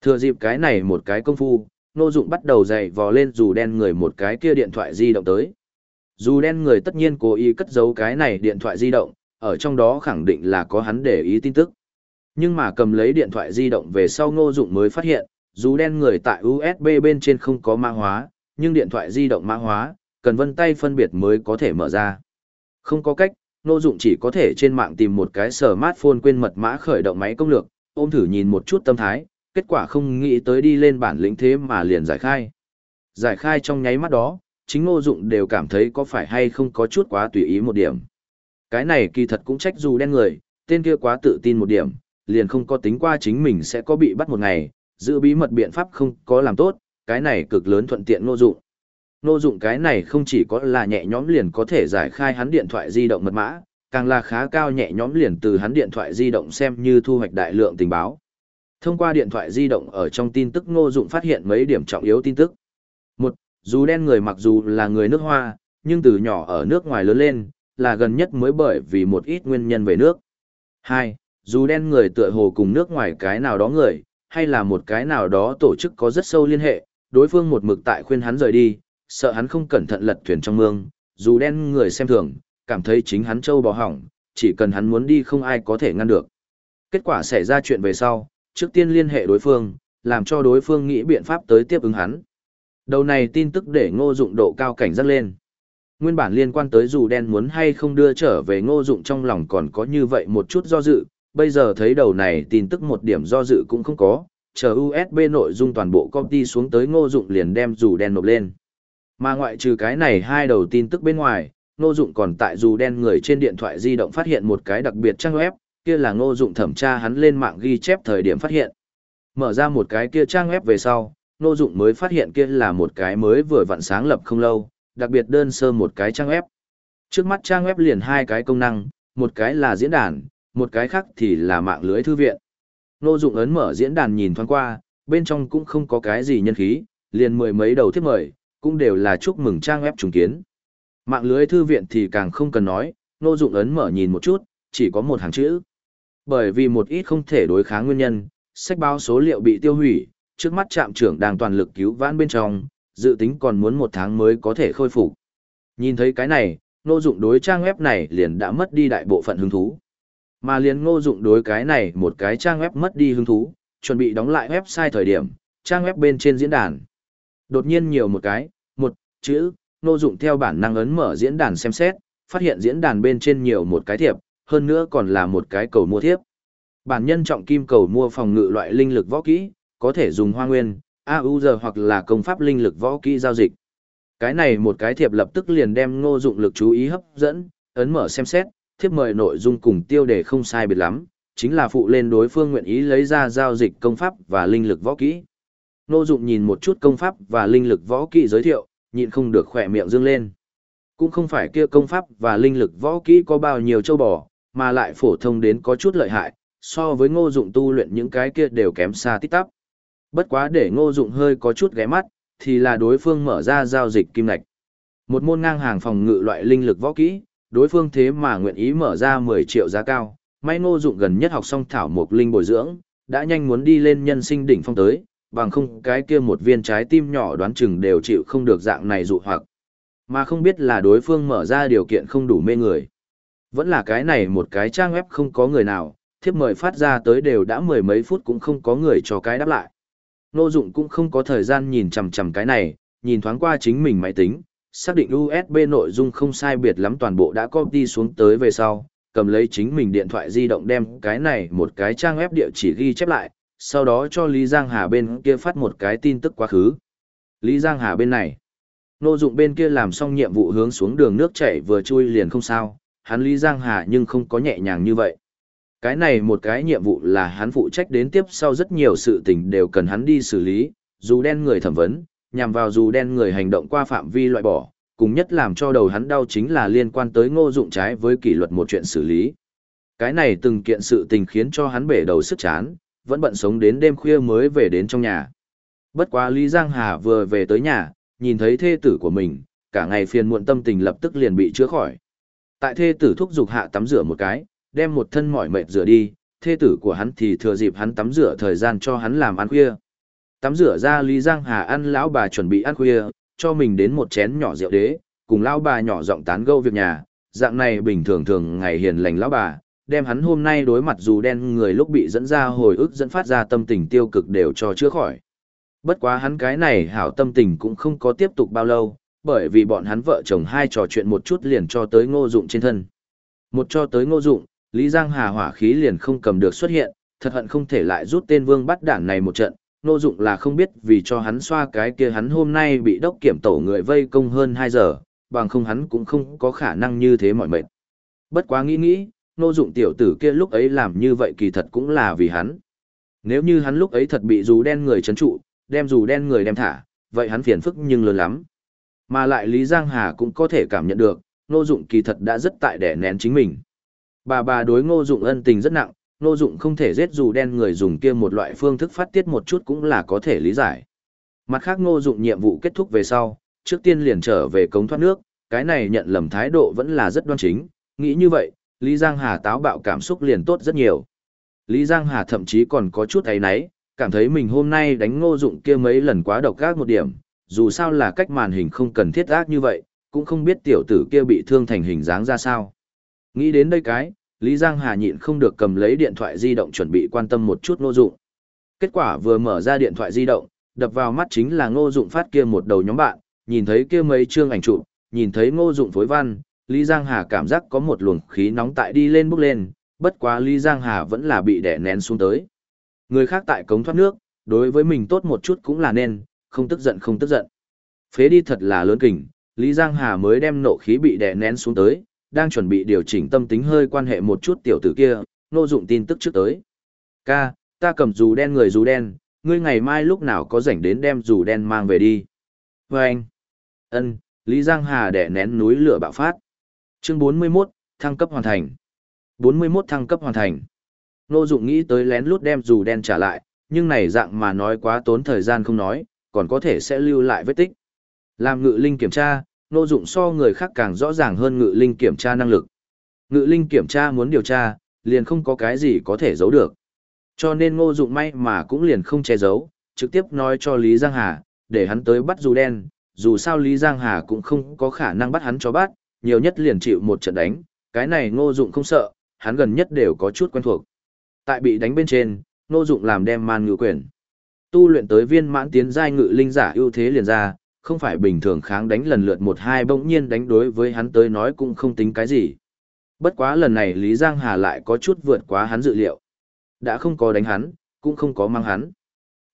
Thừa dịp cái này một cái công phu, Nô Dụng bắt đầu dạy vò lên dù đen người một cái kia điện thoại di động tới. Dù đen người tất nhiên cố ý cất giấu cái này điện thoại di động, ở trong đó khẳng định là có hắn để ý tin tức. Nhưng mà cầm lấy điện thoại di động về sau Ngô Dụng mới phát hiện, dù đen người tại USB bên trên không có mã hóa, nhưng điện thoại di động mã hóa, cần vân tay phân biệt mới có thể mở ra. Không có cách, Nô Dụng chỉ có thể trên mạng tìm một cái smartphone quên mật mã khởi động máy công lược, ôm thử nhìn một chút tâm thái, kết quả không nghĩ tới đi lên bản lĩnh thế mà liền giải khai. Giải khai trong nháy mắt đó, chính Nô Dụng đều cảm thấy có phải hay không có chút quá tùy ý một điểm. Cái này kỳ thật cũng trách dù đen người, tên kia quá tự tin một điểm, liền không có tính qua chính mình sẽ có bị bắt một ngày, giữ bí mật biện pháp không có làm tốt, cái này cực lớn thuận tiện Nô Dụng. Nô dụng cái này không chỉ có là nhẹ nhõm liền có thể giải khai hắn điện thoại di động mật mã, càng là khá cao nhẹ nhõm liền từ hắn điện thoại di động xem như thu hoạch đại lượng tình báo. Thông qua điện thoại di động ở trong tin tức Ngô Dụng phát hiện mấy điểm trọng yếu tin tức. Một, Dù đen người mặc dù là người nước Hoa, nhưng từ nhỏ ở nước ngoài lớn lên, là gần nhất mới bởi vì một ít nguyên nhân về nước. Hai, Dù đen người tựa hồ cùng nước ngoài cái nào đó người, hay là một cái nào đó tổ chức có rất sâu liên hệ, đối phương một mực tại khuyên hắn rời đi, sợ hắn không cẩn thận lật thuyền trong mương, dù đen người xem thường, cảm thấy chính hắn trâu bò hỏng, chỉ cần hắn muốn đi không ai có thể ngăn được. Kết quả xảy ra chuyện về sau, trước tiên liên hệ đối phương, làm cho đối phương nghĩ biện pháp tới tiếp ứng hắn. Đầu này tin tức để ngô dụng độ cao cảnh giác lên. Nguyên bản liên quan tới dù đen muốn hay không đưa trở về ngô dụng trong lòng còn có như vậy một chút do dự, bây giờ thấy đầu này tin tức một điểm do dự cũng không có, chờ USB nội dung toàn bộ copy xuống tới ngô dụng liền đem dù đen nộp lên. Mà ngoại trừ cái này hai đầu tin tức bên ngoài, ngô dụng còn tại dù đen người trên điện thoại di động phát hiện một cái đặc biệt trang web, kia là ngô dụng thẩm tra hắn lên mạng ghi chép thời điểm phát hiện. Mở ra một cái kia trang web về sau, ngô dụng mới phát hiện kia là một cái mới vừa vặn sáng lập không lâu, đặc biệt đơn sơ một cái trang web. Trước mắt trang web liền hai cái công năng, một cái là diễn đàn, một cái khác thì là mạng lưới thư viện. Nô dụng ấn mở diễn đàn nhìn thoáng qua, bên trong cũng không có cái gì nhân khí, liền mười mấy đầu thiết mời, cũng đều là chúc mừng trang web trùng kiến. Mạng lưới thư viện thì càng không cần nói, nô Dụng ấn mở nhìn một chút, chỉ có một hàng chữ. Bởi vì một ít không thể đối kháng nguyên nhân, sách báo số liệu bị tiêu hủy, trước mắt trạm trưởng đang toàn lực cứu vãn bên trong, dự tính còn muốn một tháng mới có thể khôi phục. Nhìn thấy cái này, nô Dụng đối trang web này liền đã mất đi đại bộ phận hứng thú. Mà liền Ngô Dụng đối cái này một cái trang web mất đi hứng thú, chuẩn bị đóng lại website thời điểm, trang web bên trên diễn đàn. Đột nhiên nhiều một cái, một chữ, Ngô Dụng theo bản năng ấn mở diễn đàn xem xét, phát hiện diễn đàn bên trên nhiều một cái thiệp, hơn nữa còn là một cái cầu mua thiệp. Bản nhân trọng kim cầu mua phòng ngự loại linh lực võ kỹ, có thể dùng hoa nguyên, AUZ hoặc là công pháp linh lực võ kỹ giao dịch. Cái này một cái thiệp lập tức liền đem Ngô Dụng lực chú ý hấp dẫn, ấn mở xem xét, Thiếp mời nội dung cùng tiêu đề không sai biệt lắm, chính là phụ lên đối phương nguyện ý lấy ra giao dịch công pháp và linh lực võ kỹ. Ngô Dụng nhìn một chút công pháp và linh lực võ kỹ giới thiệu, nhịn không được khỏe miệng dương lên. Cũng không phải kia công pháp và linh lực võ kỹ có bao nhiêu châu bò, mà lại phổ thông đến có chút lợi hại, so với ngô dụng tu luyện những cái kia đều kém xa tít tắp. Bất quá để ngô dụng hơi có chút ghé mắt, thì là đối phương mở ra giao dịch kim ngạch. Một môn ngang hàng phòng ngự loại linh lực võ kỹ, đối phương thế mà nguyện ý mở ra 10 triệu giá cao, may ngô dụng gần nhất học xong thảo mục linh bồi dưỡng, đã nhanh muốn đi lên nhân sinh đỉnh phong tới, bằng không cái kia một viên trái tim nhỏ đoán chừng đều chịu không được dạng này dụ hoặc. Mà không biết là đối phương mở ra điều kiện không đủ mê người. Vẫn là cái này một cái trang web không có người nào, thiếp mời phát ra tới đều đã mười mấy phút cũng không có người cho cái đáp lại. Nô dụng cũng không có thời gian nhìn chằm chằm cái này, nhìn thoáng qua chính mình máy tính, xác định USB nội dung không sai biệt lắm toàn bộ đã copy xuống tới về sau, cầm lấy chính mình điện thoại di động đem cái này một cái trang web địa chỉ ghi chép lại, sau đó cho Lý Giang Hà bên kia phát một cái tin tức quá khứ. Lý Giang Hà bên này. Nô dụng bên kia làm xong nhiệm vụ hướng xuống đường nước chảy vừa chui liền không sao, hắn Lý Giang Hà nhưng không có nhẹ nhàng như vậy. Cái này một cái nhiệm vụ là hắn phụ trách đến tiếp sau rất nhiều sự tình đều cần hắn đi xử lý, dù đen người thẩm vấn, nhằm vào dù đen người hành động qua phạm vi loại bỏ, cùng nhất làm cho đầu hắn đau chính là liên quan tới ngô dụng trái với kỷ luật một chuyện xử lý. Cái này từng kiện sự tình khiến cho hắn bể đầu sức chán, vẫn bận sống đến đêm khuya mới về đến trong nhà. Bất quá Lý Giang Hà vừa về tới nhà, nhìn thấy thê tử của mình, cả ngày phiền muộn tâm tình lập tức liền bị chữa khỏi. Tại thê tử thúc giục hạ tắm rửa một cái, đem một thân mỏi mệt rửa đi, thê tử của hắn thì thừa dịp hắn tắm rửa thời gian cho hắn làm ăn khuya. Tắm rửa ra Lý Giang Hà ăn lão bà chuẩn bị ăn khuya, cho mình đến một chén nhỏ rượu đế, cùng lão bà nhỏ giọng tán gẫu việc nhà, dạng này bình thường thường ngày hiền lành lão bà, đem hắn hôm nay đối mặt dù đen người lúc bị dẫn ra hồi ức dẫn phát ra tâm tình tiêu cực đều cho chữa khỏi. Bất quá hắn cái này hảo tâm tình cũng không có tiếp tục bao lâu, bởi vì bọn hắn vợ chồng hai trò chuyện một chút liền cho tới ngô dụng trên thân. Một cho tới ngô dụng, Lý Giang Hà hỏa khí liền không cầm được xuất hiện, thật hận không thể lại rút tên vương bắt đảng này một trận. Nô dụng là không biết vì cho hắn xoa cái kia hắn hôm nay bị đốc kiểm tổ người vây công hơn 2 giờ, bằng không hắn cũng không có khả năng như thế mọi mệt. Bất quá nghĩ nghĩ, Nô dụng tiểu tử kia lúc ấy làm như vậy kỳ thật cũng là vì hắn. Nếu như hắn lúc ấy thật bị dù đen người trấn trụ, đem dù đen người đem thả, vậy hắn phiền phức nhưng lớn lắm. Mà lại Lý Giang Hà cũng có thể cảm nhận được, Nô Dụng kỳ thật đã rất tại đẻ nén chính mình. Bà bà đối ngô dụng ân tình rất nặng, ngô dụng không thể giết dù đen người dùng kia một loại phương thức phát tiết một chút cũng là có thể lý giải. Mặt khác ngô dụng nhiệm vụ kết thúc về sau, trước tiên liền trở về cống thoát nước, cái này nhận lầm thái độ vẫn là rất đoan chính, nghĩ như vậy, Lý Giang Hà táo bạo cảm xúc liền tốt rất nhiều. Lý Giang Hà thậm chí còn có chút ấy náy, cảm thấy mình hôm nay đánh ngô dụng kia mấy lần quá độc ác một điểm, dù sao là cách màn hình không cần thiết ác như vậy, cũng không biết tiểu tử kia bị thương thành hình dáng ra sao. Nghĩ đến đây cái, Lý Giang Hà nhịn không được cầm lấy điện thoại di động chuẩn bị quan tâm một chút ngô dụng. Kết quả vừa mở ra điện thoại di động, đập vào mắt chính là ngô dụng phát kia một đầu nhóm bạn, nhìn thấy kia mấy chương ảnh chụp, nhìn thấy ngô dụng phối văn, Lý Giang Hà cảm giác có một luồng khí nóng tại đi lên bốc lên, bất quá Lý Giang Hà vẫn là bị đè nén xuống tới. Người khác tại cống thoát nước, đối với mình tốt một chút cũng là nên, không tức giận không tức giận. Phế đi thật là lớn kình, Lý Giang Hà mới đem nộ khí bị đè nén xuống tới, đang chuẩn bị điều chỉnh tâm tính hơi quan hệ một chút tiểu tử kia, nô dụng tin tức trước tới. Ca, ta cầm dù đen người dù đen, ngươi ngày mai lúc nào có rảnh đến đem dù đen mang về đi. Và anh, ân, Lý Giang Hà đè nén núi lửa bạo phát. Chương 41, thăng cấp hoàn thành. 41 thăng cấp hoàn thành. Nô dụng nghĩ tới lén lút đem dù đen trả lại, nhưng này dạng mà nói quá tốn thời gian không nói, còn có thể sẽ lưu lại vết tích. Làm ngự linh kiểm tra, nô dụng so người khác càng rõ ràng hơn ngự linh kiểm tra năng lực. Ngự linh kiểm tra muốn điều tra, liền không có cái gì có thể giấu được. Cho nên ngô dụng may mà cũng liền không che giấu, trực tiếp nói cho Lý Giang Hà, để hắn tới bắt dù đen, dù sao Lý Giang Hà cũng không có khả năng bắt hắn cho bắt, nhiều nhất liền chịu một trận đánh, cái này ngô dụng không sợ, hắn gần nhất đều có chút quen thuộc. Tại bị đánh bên trên, ngô dụng làm đem man ngự quyền. Tu luyện tới viên mãn tiến giai ngự linh giả ưu thế liền ra, không phải bình thường kháng đánh lần lượt một hai bỗng nhiên đánh đối với hắn tới nói cũng không tính cái gì. Bất quá lần này Lý Giang Hà lại có chút vượt quá hắn dự liệu. Đã không có đánh hắn, cũng không có mang hắn.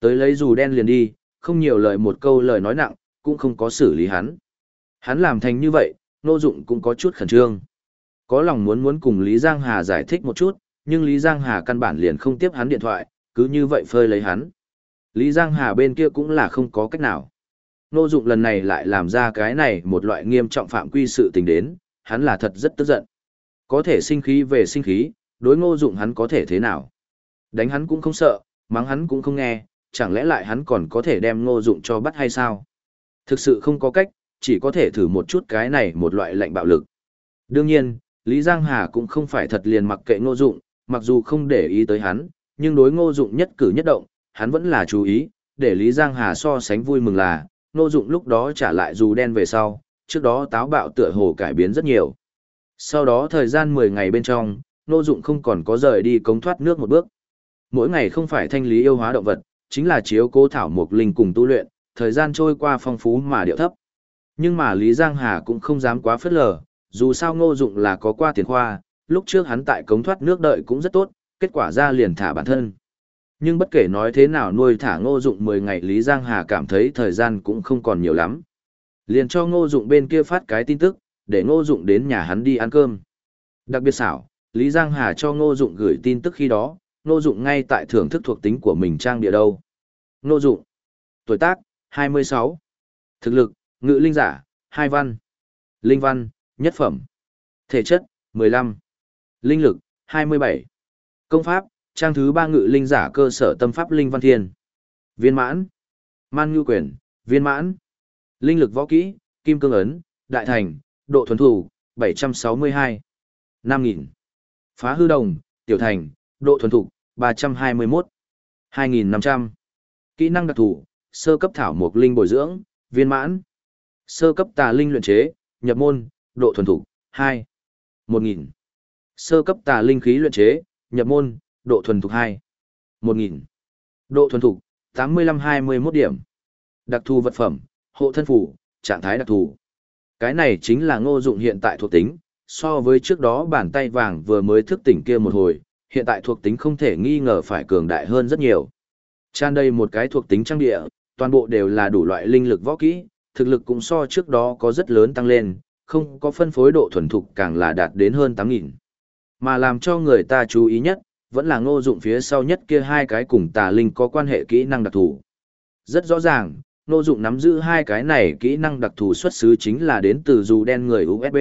Tới lấy dù đen liền đi, không nhiều lời một câu lời nói nặng, cũng không có xử lý hắn. Hắn làm thành như vậy, Nô Dụng cũng có chút khẩn trương. Có lòng muốn muốn cùng Lý Giang Hà giải thích một chút, nhưng Lý Giang Hà căn bản liền không tiếp hắn điện thoại, cứ như vậy phơi lấy hắn. Lý Giang Hà bên kia cũng là không có cách nào. Nô Dụng lần này lại làm ra cái này một loại nghiêm trọng phạm quy sự tình đến, hắn là thật rất tức giận. Có thể sinh khí về sinh khí, đối Ngô Dụng hắn có thể thế nào? Đánh hắn cũng không sợ, mắng hắn cũng không nghe, chẳng lẽ lại hắn còn có thể đem Ngô Dụng cho bắt hay sao? Thực sự không có cách, chỉ có thể thử một chút cái này một loại lệnh bạo lực. Đương nhiên, Lý Giang Hà cũng không phải thật liền mặc kệ Ngô Dụng, mặc dù không để ý tới hắn, nhưng đối Ngô Dụng nhất cử nhất động, hắn vẫn là chú ý, để Lý Giang Hà so sánh vui mừng là, Ngô Dụng lúc đó trả lại dù đen về sau, trước đó táo bạo tựa hồ cải biến rất nhiều. Sau đó thời gian 10 ngày bên trong, Ngô Dụng không còn có rời đi cống thoát nước một bước. Mỗi ngày không phải thanh lý yêu hóa động vật, chính là chiếu cố thảo mục linh cùng tu luyện, thời gian trôi qua phong phú mà điệu thấp. Nhưng mà Lý Giang Hà cũng không dám quá phất lờ, dù sao Ngô Dụng là có qua tiền khoa, lúc trước hắn tại cống thoát nước đợi cũng rất tốt, kết quả ra liền thả bản thân. Nhưng bất kể nói thế nào nuôi thả Ngô Dụng 10 ngày Lý Giang Hà cảm thấy thời gian cũng không còn nhiều lắm. Liền cho Ngô Dụng bên kia phát cái tin tức, để Ngô Dụng đến nhà hắn đi ăn cơm. Đặc biệt xảo, Lý Giang Hà cho Ngô Dụng gửi tin tức khi đó, Ngô Dụng ngay tại thưởng thức thuộc tính của mình trang địa đâu. Ngô Dụng, tuổi tác 26, thực lực ngự linh giả, hai văn, linh văn, nhất phẩm, thể chất 15, linh lực 27, công pháp trang thứ ba ngự linh giả cơ sở tâm pháp linh văn thiên. Viên mãn. Man ngư quyền, viên mãn. Linh lực võ kỹ, kim cương ấn, đại thành, độ thuần thủ, 762. 5.000. Phá hư đồng, tiểu thành, độ thuần thủ, 321. 2.500. Kỹ năng đặc thủ, sơ cấp thảo mục linh bồi dưỡng, viên mãn. Sơ cấp tà linh luyện chế, nhập môn, độ thuần thủ, 2. 1.000. Sơ cấp tà linh khí luyện chế, nhập môn, độ thuần thục 2. 1000. Độ thuần thục 85-21 điểm. Đặc thù vật phẩm, hộ thân phủ, trạng thái đặc thù. Cái này chính là ngô dụng hiện tại thuộc tính, so với trước đó bàn tay vàng vừa mới thức tỉnh kia một hồi, hiện tại thuộc tính không thể nghi ngờ phải cường đại hơn rất nhiều. Tràn đây một cái thuộc tính trang địa, toàn bộ đều là đủ loại linh lực võ kỹ, thực lực cũng so trước đó có rất lớn tăng lên, không có phân phối độ thuần thục càng là đạt đến hơn 8.000. Mà làm cho người ta chú ý nhất, vẫn là ngô dụng phía sau nhất kia hai cái cùng tà linh có quan hệ kỹ năng đặc thù. Rất rõ ràng, ngô dụng nắm giữ hai cái này kỹ năng đặc thù xuất xứ chính là đến từ dù đen người USB,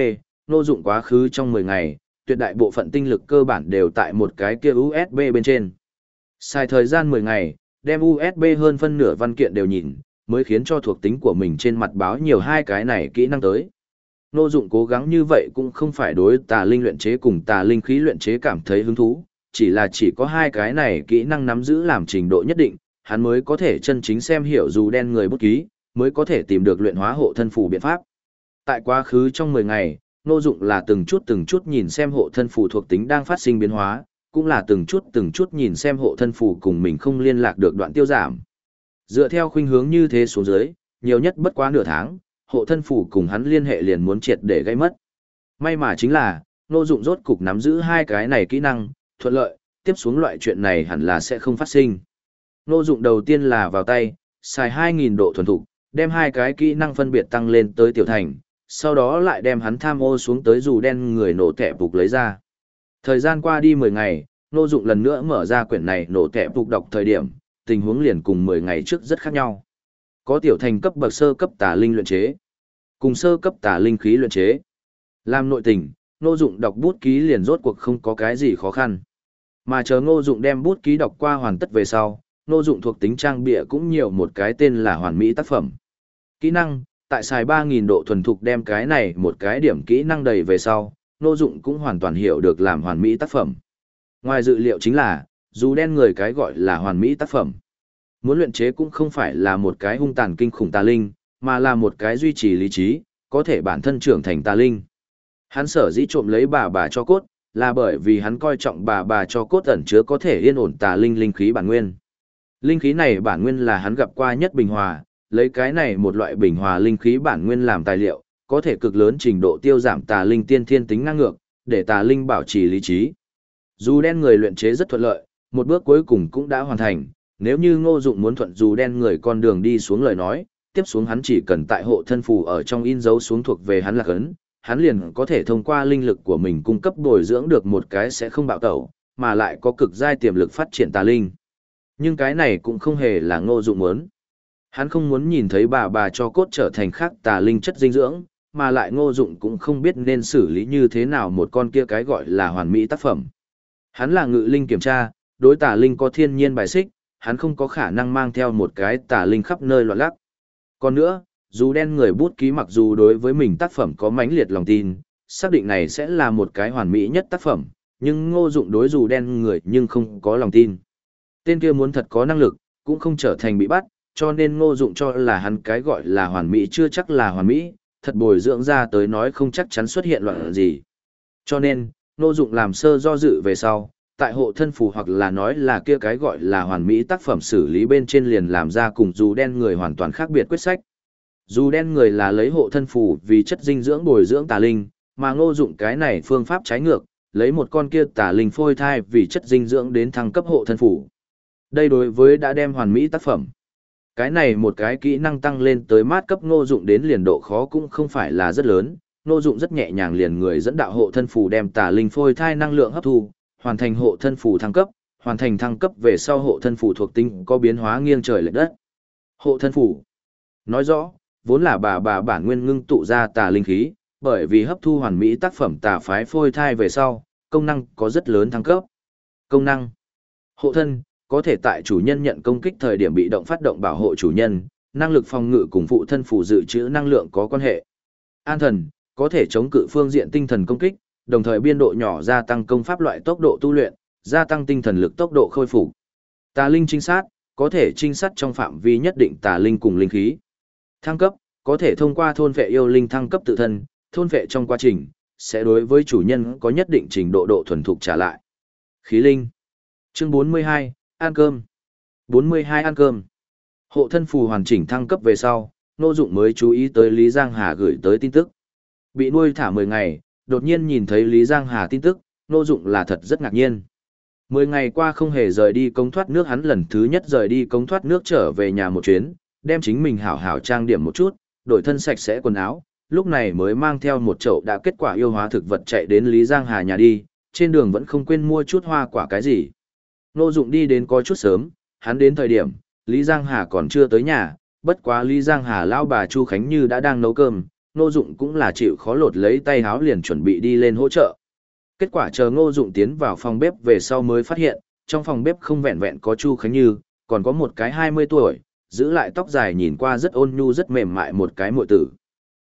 ngô dụng quá khứ trong 10 ngày, tuyệt đại bộ phận tinh lực cơ bản đều tại một cái kia USB bên trên. Xài thời gian 10 ngày, đem USB hơn phân nửa văn kiện đều nhìn, mới khiến cho thuộc tính của mình trên mặt báo nhiều hai cái này kỹ năng tới. Nô dụng cố gắng như vậy cũng không phải đối tà linh luyện chế cùng tà linh khí luyện chế cảm thấy hứng thú, chỉ là chỉ có hai cái này kỹ năng nắm giữ làm trình độ nhất định, hắn mới có thể chân chính xem hiểu dù đen người bút ký, mới có thể tìm được luyện hóa hộ thân phù biện pháp. Tại quá khứ trong 10 ngày, nô dụng là từng chút từng chút nhìn xem hộ thân phù thuộc tính đang phát sinh biến hóa, cũng là từng chút từng chút nhìn xem hộ thân phù cùng mình không liên lạc được đoạn tiêu giảm. Dựa theo khuynh hướng như thế xuống dưới, nhiều nhất bất quá nửa tháng, hộ thân phù cùng hắn liên hệ liền muốn triệt để gây mất. May mà chính là, nô dụng rốt cục nắm giữ hai cái này kỹ năng, thuận lợi, tiếp xuống loại chuyện này hẳn là sẽ không phát sinh. Nô dụng đầu tiên là vào tay, xài 2.000 độ thuần thục, đem hai cái kỹ năng phân biệt tăng lên tới tiểu thành, sau đó lại đem hắn tham ô xuống tới dù đen người nổ tẻ phục lấy ra. Thời gian qua đi 10 ngày, nô dụng lần nữa mở ra quyển này nổ tẻ phục đọc thời điểm, tình huống liền cùng 10 ngày trước rất khác nhau. Có tiểu thành cấp bậc sơ cấp tà linh luyện chế, cùng sơ cấp tà linh khí luyện chế. Làm nội tình, nô dụng đọc bút ký liền rốt cuộc không có cái gì khó khăn. Mà chờ ngô dụng đem bút ký đọc qua hoàn tất về sau, ngô dụng thuộc tính trang bịa cũng nhiều một cái tên là hoàn mỹ tác phẩm. Kỹ năng, tại xài ba nghìn độ thuần thục đem cái này một cái điểm kỹ năng đầy về sau, ngô dụng cũng hoàn toàn hiểu được làm hoàn mỹ tác phẩm. Ngoài dự liệu chính là, dù đen người cái gọi là hoàn mỹ tác phẩm. Muốn luyện chế cũng không phải là một cái hung tàn kinh khủng tà linh, mà là một cái duy trì lý trí, có thể bản thân trưởng thành tà linh. Hắn sở dĩ trộm lấy bà bà cho cốt, là bởi vì hắn coi trọng bà bà cho cốt ẩn chứa có thể yên ổn tà linh linh khí bản nguyên. Linh khí này bản nguyên là hắn gặp qua nhất bình hòa, lấy cái này một loại bình hòa linh khí bản nguyên làm tài liệu, có thể cực lớn trình độ tiêu giảm tà linh tiên thiên tính năng ngược, để tà linh bảo trì lý trí. Dù đen người luyện chế rất thuận lợi, một bước cuối cùng cũng đã hoàn thành, nếu như ngô dụng muốn thuận dù đen người con đường đi xuống lời nói, tiếp xuống hắn chỉ cần tại hộ thân phù ở trong in dấu xuống thuộc về hắn là cấn hắn liền có thể thông qua linh lực của mình cung cấp bồi dưỡng được một cái sẽ không bạo tẩu, mà lại có cực giai tiềm lực phát triển tà linh. Nhưng cái này cũng không hề là ngô dụng muốn. Hắn không muốn nhìn thấy bà bà cho cốt trở thành khác tà linh chất dinh dưỡng, mà lại ngô dụng cũng không biết nên xử lý như thế nào một con kia cái gọi là hoàn mỹ tác phẩm. Hắn là ngự linh kiểm tra, đối tà linh có thiên nhiên bài xích, hắn không có khả năng mang theo một cái tà linh khắp nơi loạn lắc. Còn nữa, dù đen người bút ký mặc dù đối với mình tác phẩm có mãnh liệt lòng tin, xác định này sẽ là một cái hoàn mỹ nhất tác phẩm, nhưng ngô dụng đối dù đen người nhưng không có lòng tin. Tên kia muốn thật có năng lực, cũng không trở thành bị bắt, cho nên ngô dụng cho là hắn cái gọi là hoàn mỹ chưa chắc là hoàn mỹ, thật bồi dưỡng ra tới nói không chắc chắn xuất hiện loạn gì. Cho nên, ngô dụng làm sơ do dự về sau, tại hộ thân phù hoặc là nói là kia cái gọi là hoàn mỹ tác phẩm xử lý bên trên liền làm ra cùng dù đen người hoàn toàn khác biệt quyết sách. Dù đen người là lấy hộ thân phù vì chất dinh dưỡng bồi dưỡng tà linh, mà ngô dụng cái này phương pháp trái ngược, lấy một con kia tà linh phôi thai vì chất dinh dưỡng đến thăng cấp hộ thân phủ. Đây đối với đã đem hoàn mỹ tác phẩm. Cái này một cái kỹ năng tăng lên tới mát cấp ngô dụng đến liền độ khó cũng không phải là rất lớn, ngô dụng rất nhẹ nhàng liền người dẫn đạo hộ thân phủ đem tà linh phôi thai năng lượng hấp thu, hoàn thành hộ thân phủ thăng cấp, hoàn thành thăng cấp về sau hộ thân phủ thuộc tính có biến hóa nghiêng trời lệch đất. Hộ thân phủ Nói rõ, vốn là bà bà bản nguyên ngưng tụ ra tà linh khí, bởi vì hấp thu hoàn mỹ tác phẩm tà phái phôi thai về sau, công năng có rất lớn thăng cấp. Công năng Hộ thân, có thể tại chủ nhân nhận công kích thời điểm bị động phát động bảo hộ chủ nhân, năng lực phòng ngự cùng phụ thân phù dự trữ năng lượng có quan hệ. An thần, có thể chống cự phương diện tinh thần công kích, đồng thời biên độ nhỏ gia tăng công pháp loại tốc độ tu luyện, gia tăng tinh thần lực tốc độ khôi phục. Tà linh trinh sát, có thể trinh sát trong phạm vi nhất định tà linh cùng linh khí. Thăng cấp, có thể thông qua thôn vệ yêu linh thăng cấp tự thân, thôn vệ trong quá trình, sẽ đối với chủ nhân có nhất định trình độ độ thuần thục trả lại. Khí linh. Chương 42, ăn cơm. 42 ăn cơm. Hộ thân phù hoàn chỉnh thăng cấp về sau, Nô Dụng mới chú ý tới Lý Giang Hà gửi tới tin tức. Bị nuôi thả 10 ngày, đột nhiên nhìn thấy Lý Giang Hà tin tức, Nô Dụng là thật rất ngạc nhiên. 10 ngày qua không hề rời đi công thoát nước hắn lần thứ nhất rời đi công thoát nước trở về nhà một chuyến, đem chính mình hảo hảo trang điểm một chút, đổi thân sạch sẽ quần áo, lúc này mới mang theo một chậu đã kết quả yêu hóa thực vật chạy đến Lý Giang Hà nhà đi, trên đường vẫn không quên mua chút hoa quả cái gì. Nô Dụng đi đến có chút sớm, hắn đến thời điểm, Lý Giang Hà còn chưa tới nhà, bất quá Lý Giang Hà lão bà Chu Khánh Như đã đang nấu cơm, Nô Dụng cũng là chịu khó lột lấy tay háo liền chuẩn bị đi lên hỗ trợ. Kết quả chờ ngô dụng tiến vào phòng bếp về sau mới phát hiện, trong phòng bếp không vẹn vẹn có Chu Khánh Như, còn có một cái 20 tuổi, giữ lại tóc dài nhìn qua rất ôn nhu rất mềm mại một cái muội tử.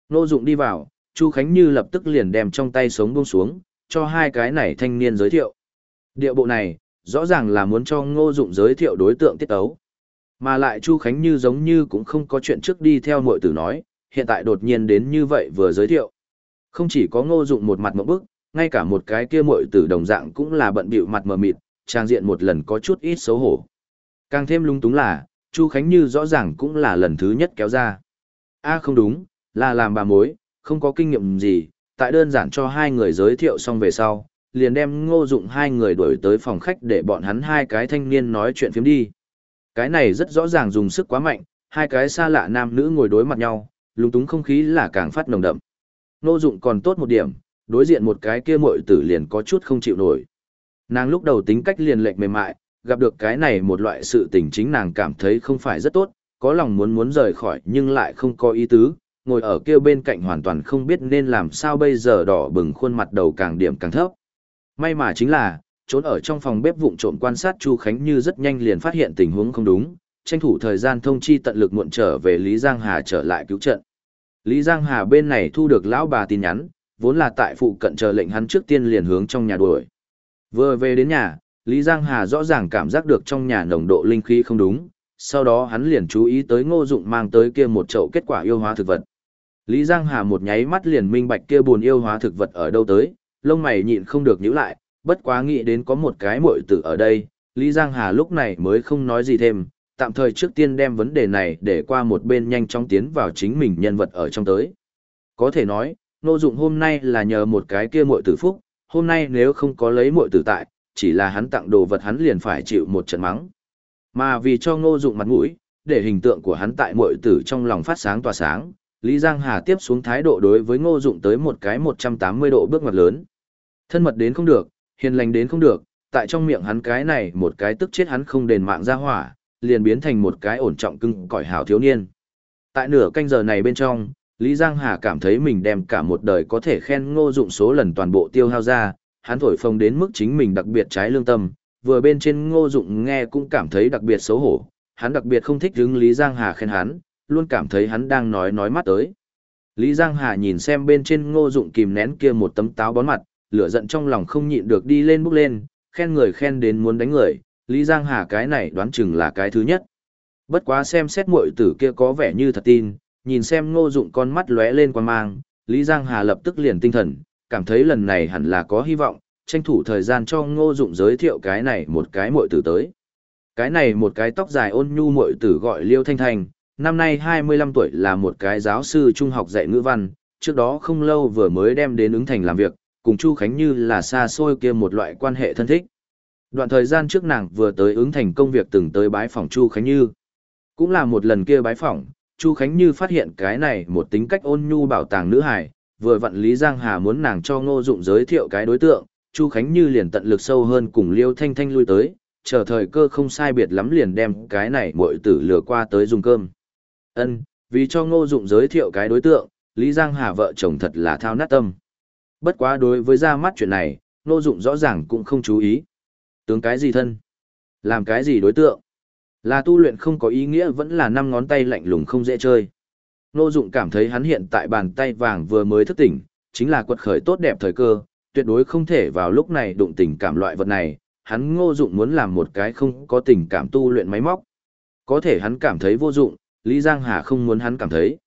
Ngô dụng đi vào, Chu Khánh Như lập tức liền đem trong tay sống buông xuống, cho hai cái này thanh niên giới thiệu. Điệu bộ này, rõ ràng là muốn cho ngô dụng giới thiệu đối tượng tiết ấu. Mà lại Chu Khánh Như giống như cũng không có chuyện trước đi theo muội tử nói, hiện tại đột nhiên đến như vậy vừa giới thiệu. Không chỉ có ngô dụng một mặt một bức, ngay cả một cái kia muội tử đồng dạng cũng là bận bịu mặt mờ mịt, trang diện một lần có chút ít xấu hổ. Càng thêm lung túng là, Chu Khánh Như rõ ràng cũng là lần thứ nhất kéo ra. a không đúng, là làm bà mối, không có kinh nghiệm gì, tại đơn giản cho hai người giới thiệu xong về sau, liền đem ngô dụng hai người đuổi tới phòng khách để bọn hắn hai cái thanh niên nói chuyện phiếm đi. Cái này rất rõ ràng dùng sức quá mạnh, hai cái xa lạ nam nữ ngồi đối mặt nhau, lúng túng không khí là càng phát nồng đậm. Ngô dụng còn tốt một điểm, đối diện một cái kia muội tử liền có chút không chịu nổi. Nàng lúc đầu tính cách liền lệch mềm mại, gặp được cái này một loại sự tình chính nàng cảm thấy không phải rất tốt, có lòng muốn muốn rời khỏi nhưng lại không có ý tứ, ngồi ở kia bên cạnh hoàn toàn không biết nên làm sao bây giờ đỏ bừng khuôn mặt đầu càng điểm càng thấp. May mà chính là, trốn ở trong phòng bếp vụng trộm quan sát Chu Khánh Như rất nhanh liền phát hiện tình huống không đúng, tranh thủ thời gian thông chi tận lực muộn trở về Lý Giang Hà trở lại cứu trận. Lý Giang Hà bên này thu được lão bà tin nhắn, vốn là tại phụ cận chờ lệnh hắn trước tiên liền hướng trong nhà đuổi. Vừa về đến nhà, Lý Giang Hà rõ ràng cảm giác được trong nhà nồng độ linh khí không đúng, sau đó hắn liền chú ý tới ngô dụng mang tới kia một chậu kết quả yêu hóa thực vật. Lý Giang Hà một nháy mắt liền minh bạch kia buồn yêu hóa thực vật ở đâu tới, lông mày nhịn không được nhíu lại, bất quá nghĩ đến có một cái muội tử ở đây, Lý Giang Hà lúc này mới không nói gì thêm, tạm thời trước tiên đem vấn đề này để qua một bên nhanh chóng tiến vào chính mình nhân vật ở trong tới. Có thể nói, Ngô Dụng hôm nay là nhờ một cái kia muội tử phúc, hôm nay nếu không có lấy muội tử tại, chỉ là hắn tặng đồ vật hắn liền phải chịu một trận mắng. Mà vì cho Ngô Dụng mặt mũi, để hình tượng của hắn tại muội tử trong lòng phát sáng tỏa sáng, Lý Giang Hà tiếp xuống thái độ đối với Ngô Dụng tới một cái 180 độ bước ngoặt lớn. Thân mật đến không được, hiền lành đến không được, tại trong miệng hắn cái này một cái tức chết hắn không đền mạng ra hỏa, liền biến thành một cái ổn trọng cưng cõi hảo thiếu niên. Tại nửa canh giờ này bên trong, Lý Giang Hà cảm thấy mình đem cả một đời có thể khen ngô dụng số lần toàn bộ tiêu hao ra, hắn thổi phồng đến mức chính mình đặc biệt trái lương tâm, vừa bên trên ngô dụng nghe cũng cảm thấy đặc biệt xấu hổ, hắn đặc biệt không thích đứng Lý Giang Hà khen hắn, luôn cảm thấy hắn đang nói nói mắt tới. Lý Giang Hà nhìn xem bên trên ngô dụng kìm nén kia một tấm táo bón mặt, lửa giận trong lòng không nhịn được đi lên bốc lên, khen người khen đến muốn đánh người, Lý Giang Hà cái này đoán chừng là cái thứ nhất. Bất quá xem xét muội tử kia có vẻ như thật tin, nhìn xem ngô dụng con mắt lóe lên quan mang, Lý Giang Hà lập tức liền tinh thần, cảm thấy lần này hẳn là có hy vọng, tranh thủ thời gian cho ngô dụng giới thiệu cái này một cái muội tử tới. Cái này một cái tóc dài ôn nhu muội tử gọi Liêu Thanh Thanh, năm nay 25 tuổi là một cái giáo sư trung học dạy ngữ văn, trước đó không lâu vừa mới đem đến ứng thành làm việc, cùng Chu Khánh Như là xa xôi kia một loại quan hệ thân thích. Đoạn thời gian trước nàng vừa tới ứng thành công việc từng tới bái phỏng Chu Khánh Như. Cũng là một lần kia bái phỏng, Chu Khánh Như phát hiện cái này một tính cách ôn nhu bảo tàng nữ hài, vừa vặn Lý Giang Hà muốn nàng cho Ngô Dụng giới thiệu cái đối tượng, Chu Khánh Như liền tận lực sâu hơn cùng Liêu Thanh Thanh lui tới, chờ thời cơ không sai biệt lắm liền đem cái này muội tử lừa qua tới dùng cơm. Ân, vì cho Ngô Dụng giới thiệu cái đối tượng, Lý Giang Hà vợ chồng thật là thao nát tâm. Bất quá đối với ra mắt chuyện này, Ngô Dụng rõ ràng cũng không chú ý. Tướng cái gì thân? Làm cái gì đối tượng? Là tu luyện không có ý nghĩa vẫn là năm ngón tay lạnh lùng không dễ chơi. Ngô Dụng cảm thấy hắn hiện tại bàn tay vàng vừa mới thức tỉnh, chính là quật khởi tốt đẹp thời cơ, tuyệt đối không thể vào lúc này đụng tình cảm loại vật này. Hắn Ngô Dụng muốn làm một cái không có tình cảm tu luyện máy móc. Có thể hắn cảm thấy vô dụng, Lý Giang Hà không muốn hắn cảm thấy.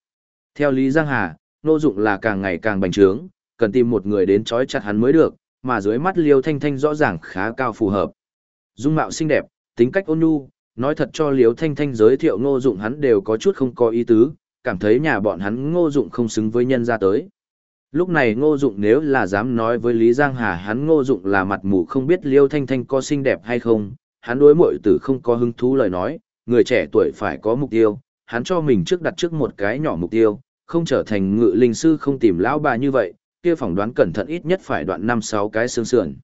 Theo Lý Giang Hà, Ngô Dụng là càng ngày càng bành trướng, cần tìm một người đến trói chặt hắn mới được, mà dưới mắt Liêu Thanh Thanh rõ ràng khá cao phù hợp. Dung mạo xinh đẹp, tính cách ôn nhu, nói thật cho Liêu Thanh Thanh giới thiệu Ngô Dụng hắn đều có chút không có ý tứ, cảm thấy nhà bọn hắn Ngô Dụng không xứng với nhân gia tới. Lúc này Ngô Dụng nếu là dám nói với Lý Giang Hà hắn Ngô Dụng là mặt mù không biết Liêu Thanh Thanh có xinh đẹp hay không, hắn đối muội tử không có hứng thú lời nói, người trẻ tuổi phải có mục tiêu, hắn cho mình trước đặt trước một cái nhỏ mục tiêu, không trở thành ngự linh sư không tìm lão bà như vậy, kia phỏng đoán cẩn thận ít nhất phải đoạn năm sáu cái xương sườn.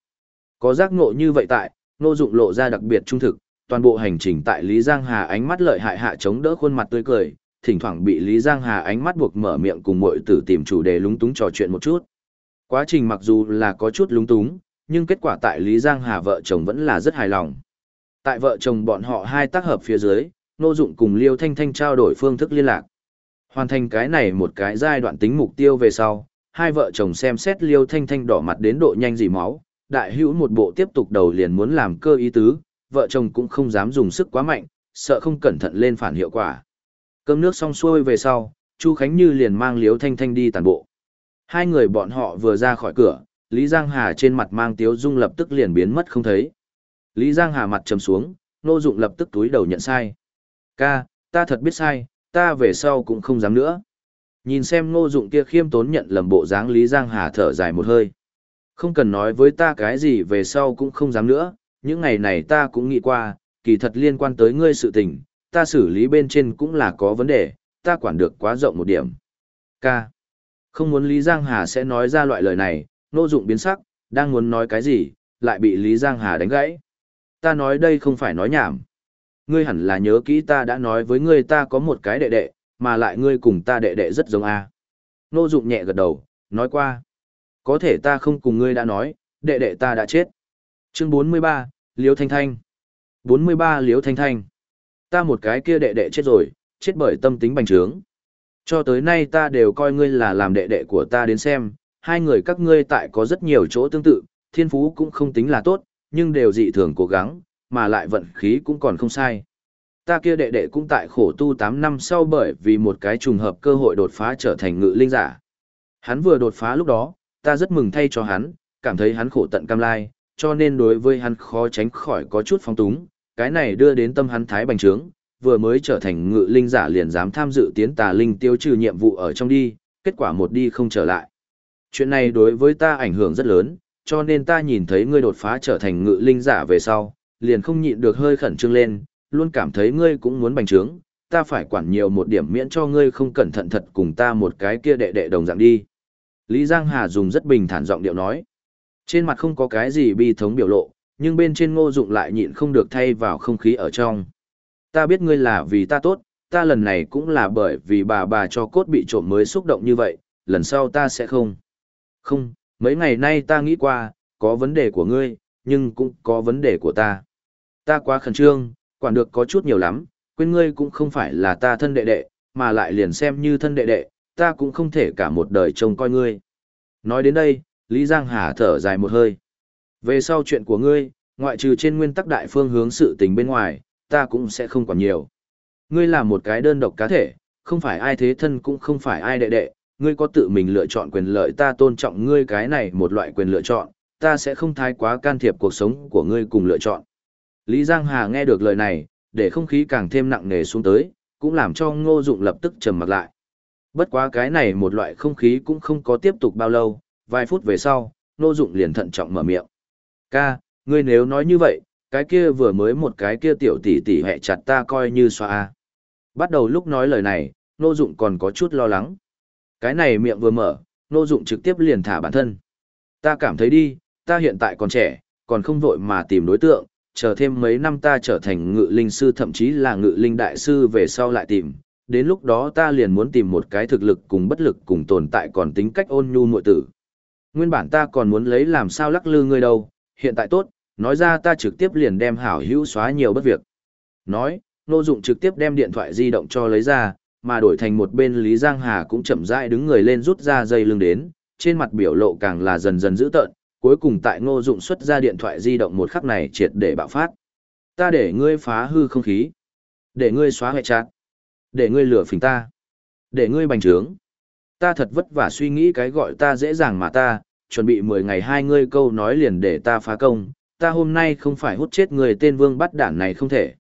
Có giác ngộ như vậy tại, Ngô Dụng lộ ra đặc biệt trung thực, toàn bộ hành trình tại Lý Giang Hà ánh mắt lợi hại hạ chống đỡ khuôn mặt tươi cười, thỉnh thoảng bị Lý Giang Hà ánh mắt buộc mở miệng cùng muội tử tìm chủ đề lúng túng trò chuyện một chút. Quá trình mặc dù là có chút lúng túng, nhưng kết quả tại Lý Giang Hà vợ chồng vẫn là rất hài lòng. Tại vợ chồng bọn họ hai tác hợp phía dưới, Nô Dụng cùng Liêu Thanh Thanh trao đổi phương thức liên lạc. Hoàn thành cái này một cái giai đoạn tính mục tiêu về sau, hai vợ chồng xem xét Liêu Thanh Thanh đỏ mặt đến độ nhanh dì máu, đại hữu một bộ tiếp tục đầu liền muốn làm cơ ý tứ, vợ chồng cũng không dám dùng sức quá mạnh, sợ không cẩn thận lên phản hiệu quả. Cơm nước xong xuôi về sau, Chu Khánh Như liền mang liếu Thanh Thanh đi tàn bộ. Hai người bọn họ vừa ra khỏi cửa, Lý Giang Hà trên mặt mang tiếu dung lập tức liền biến mất không thấy. Lý Giang Hà mặt trầm xuống, Nô Dụng lập tức túi đầu nhận sai. Ca, ta thật biết sai, ta về sau cũng không dám nữa. Nhìn xem Nô Dụng kia khiêm tốn nhận lầm bộ dáng Lý Giang Hà thở dài một hơi. Không cần nói với ta cái gì về sau cũng không dám nữa, những ngày này ta cũng nghĩ qua, kỳ thật liên quan tới ngươi sự tình, ta xử lý bên trên cũng là có vấn đề, ta quản được quá rộng một điểm. Ca. Không muốn Lý Giang Hà sẽ nói ra loại lời này, Nô Dụng biến sắc, đang muốn nói cái gì, lại bị Lý Giang Hà đánh gãy. Ta nói đây không phải nói nhảm. Ngươi hẳn là nhớ kỹ ta đã nói với ngươi ta có một cái đệ đệ, mà lại ngươi cùng ta đệ đệ rất giống a. Nô Dụng nhẹ gật đầu, nói qua. Có thể ta không cùng ngươi đã nói, đệ đệ ta đã chết. Chương 43, Liễu Thanh Thanh. 43 Liễu Thanh Thanh. Ta một cái kia đệ đệ chết rồi, chết bởi tâm tính bành trướng. Cho tới nay ta đều coi ngươi là làm đệ đệ của ta đến xem, hai người các ngươi tại có rất nhiều chỗ tương tự, thiên phú cũng không tính là tốt, nhưng đều dị thường cố gắng, mà lại vận khí cũng còn không sai. Ta kia đệ đệ cũng tại khổ tu 8 năm sau bởi vì một cái trùng hợp cơ hội đột phá trở thành ngự linh giả. Hắn vừa đột phá lúc đó, ta rất mừng thay cho hắn, cảm thấy hắn khổ tận cam lai, cho nên đối với hắn khó tránh khỏi có chút phong túng, cái này đưa đến tâm hắn thái bành trướng, vừa mới trở thành ngự linh giả liền dám tham dự tiến tà linh tiêu trừ nhiệm vụ ở trong đi, kết quả một đi không trở lại. Chuyện này đối với ta ảnh hưởng rất lớn, cho nên ta nhìn thấy ngươi đột phá trở thành ngự linh giả về sau, liền không nhịn được hơi khẩn trương lên, luôn cảm thấy ngươi cũng muốn bành trướng, ta phải quản nhiều một điểm miễn cho ngươi không cẩn thận thật cùng ta một cái kia đệ đệ đồng dạng đi. Lý Giang Hà dùng rất bình thản giọng điệu nói. Trên mặt không có cái gì bi thống biểu lộ, nhưng bên trên ngô dụng lại nhịn không được thay vào không khí ở trong. Ta biết ngươi là vì ta tốt, ta lần này cũng là bởi vì bà bà cho cốt bị trộm mới xúc động như vậy, lần sau ta sẽ không. Không, mấy ngày nay ta nghĩ qua, có vấn đề của ngươi, nhưng cũng có vấn đề của ta. Ta quá khẩn trương, quản được có chút nhiều lắm, quên ngươi cũng không phải là ta thân đệ đệ, mà lại liền xem như thân đệ đệ, ta cũng không thể cả một đời trông coi ngươi. Nói đến đây, Lý Giang Hà thở dài một hơi. Về sau chuyện của ngươi, ngoại trừ trên nguyên tắc đại phương hướng sự tình bên ngoài, ta cũng sẽ không quản nhiều. Ngươi là một cái đơn độc cá thể, không phải ai thế thân cũng không phải ai đệ đệ, ngươi có tự mình lựa chọn quyền lợi ta tôn trọng ngươi cái này một loại quyền lựa chọn, ta sẽ không thái quá can thiệp cuộc sống của ngươi cùng lựa chọn. Lý Giang Hà nghe được lời này, để không khí càng thêm nặng nề xuống tới, cũng làm cho ngô dụng lập tức trầm mặt lại. Bất quá cái này một loại không khí cũng không có tiếp tục bao lâu, vài phút về sau, ngô dụng liền thận trọng mở miệng. Ca, ngươi nếu nói như vậy, cái kia vừa mới một cái kia tiểu tỷ tỷ hẹ chặt ta coi như xoa. Bắt đầu lúc nói lời này, Nô dụng còn có chút lo lắng. Cái này miệng vừa mở, Nô dụng trực tiếp liền thả bản thân. Ta cảm thấy đi, ta hiện tại còn trẻ, còn không vội mà tìm đối tượng, chờ thêm mấy năm ta trở thành ngự linh sư thậm chí là ngự linh đại sư về sau lại tìm. Đến lúc đó ta liền muốn tìm một cái thực lực cùng bất lực cùng tồn tại còn tính cách ôn nhu muội tử. Nguyên bản ta còn muốn lấy làm sao lắc lư ngươi đâu, hiện tại tốt, nói ra ta trực tiếp liền đem hảo hữu xóa nhiều bất việc. Nói, Ngô Dụng trực tiếp đem điện thoại di động cho lấy ra, mà đổi thành một bên Lý Giang Hà cũng chậm rãi đứng người lên rút ra dây lưng đến, trên mặt biểu lộ càng là dần dần dữ tợn, cuối cùng tại ngô dụng xuất ra điện thoại di động một khắc này triệt để bạo phát. Ta để ngươi phá hư không khí. Để ngươi xóa hệ chát. Để ngươi lừa phỉnh ta. Để ngươi bành trướng. Ta thật vất vả suy nghĩ cái gọi ta dễ dàng mà ta, chuẩn bị 10 ngày hai ngươi câu nói liền để ta phá công, ta hôm nay không phải hút chết người tên vương bắt đản này không thể.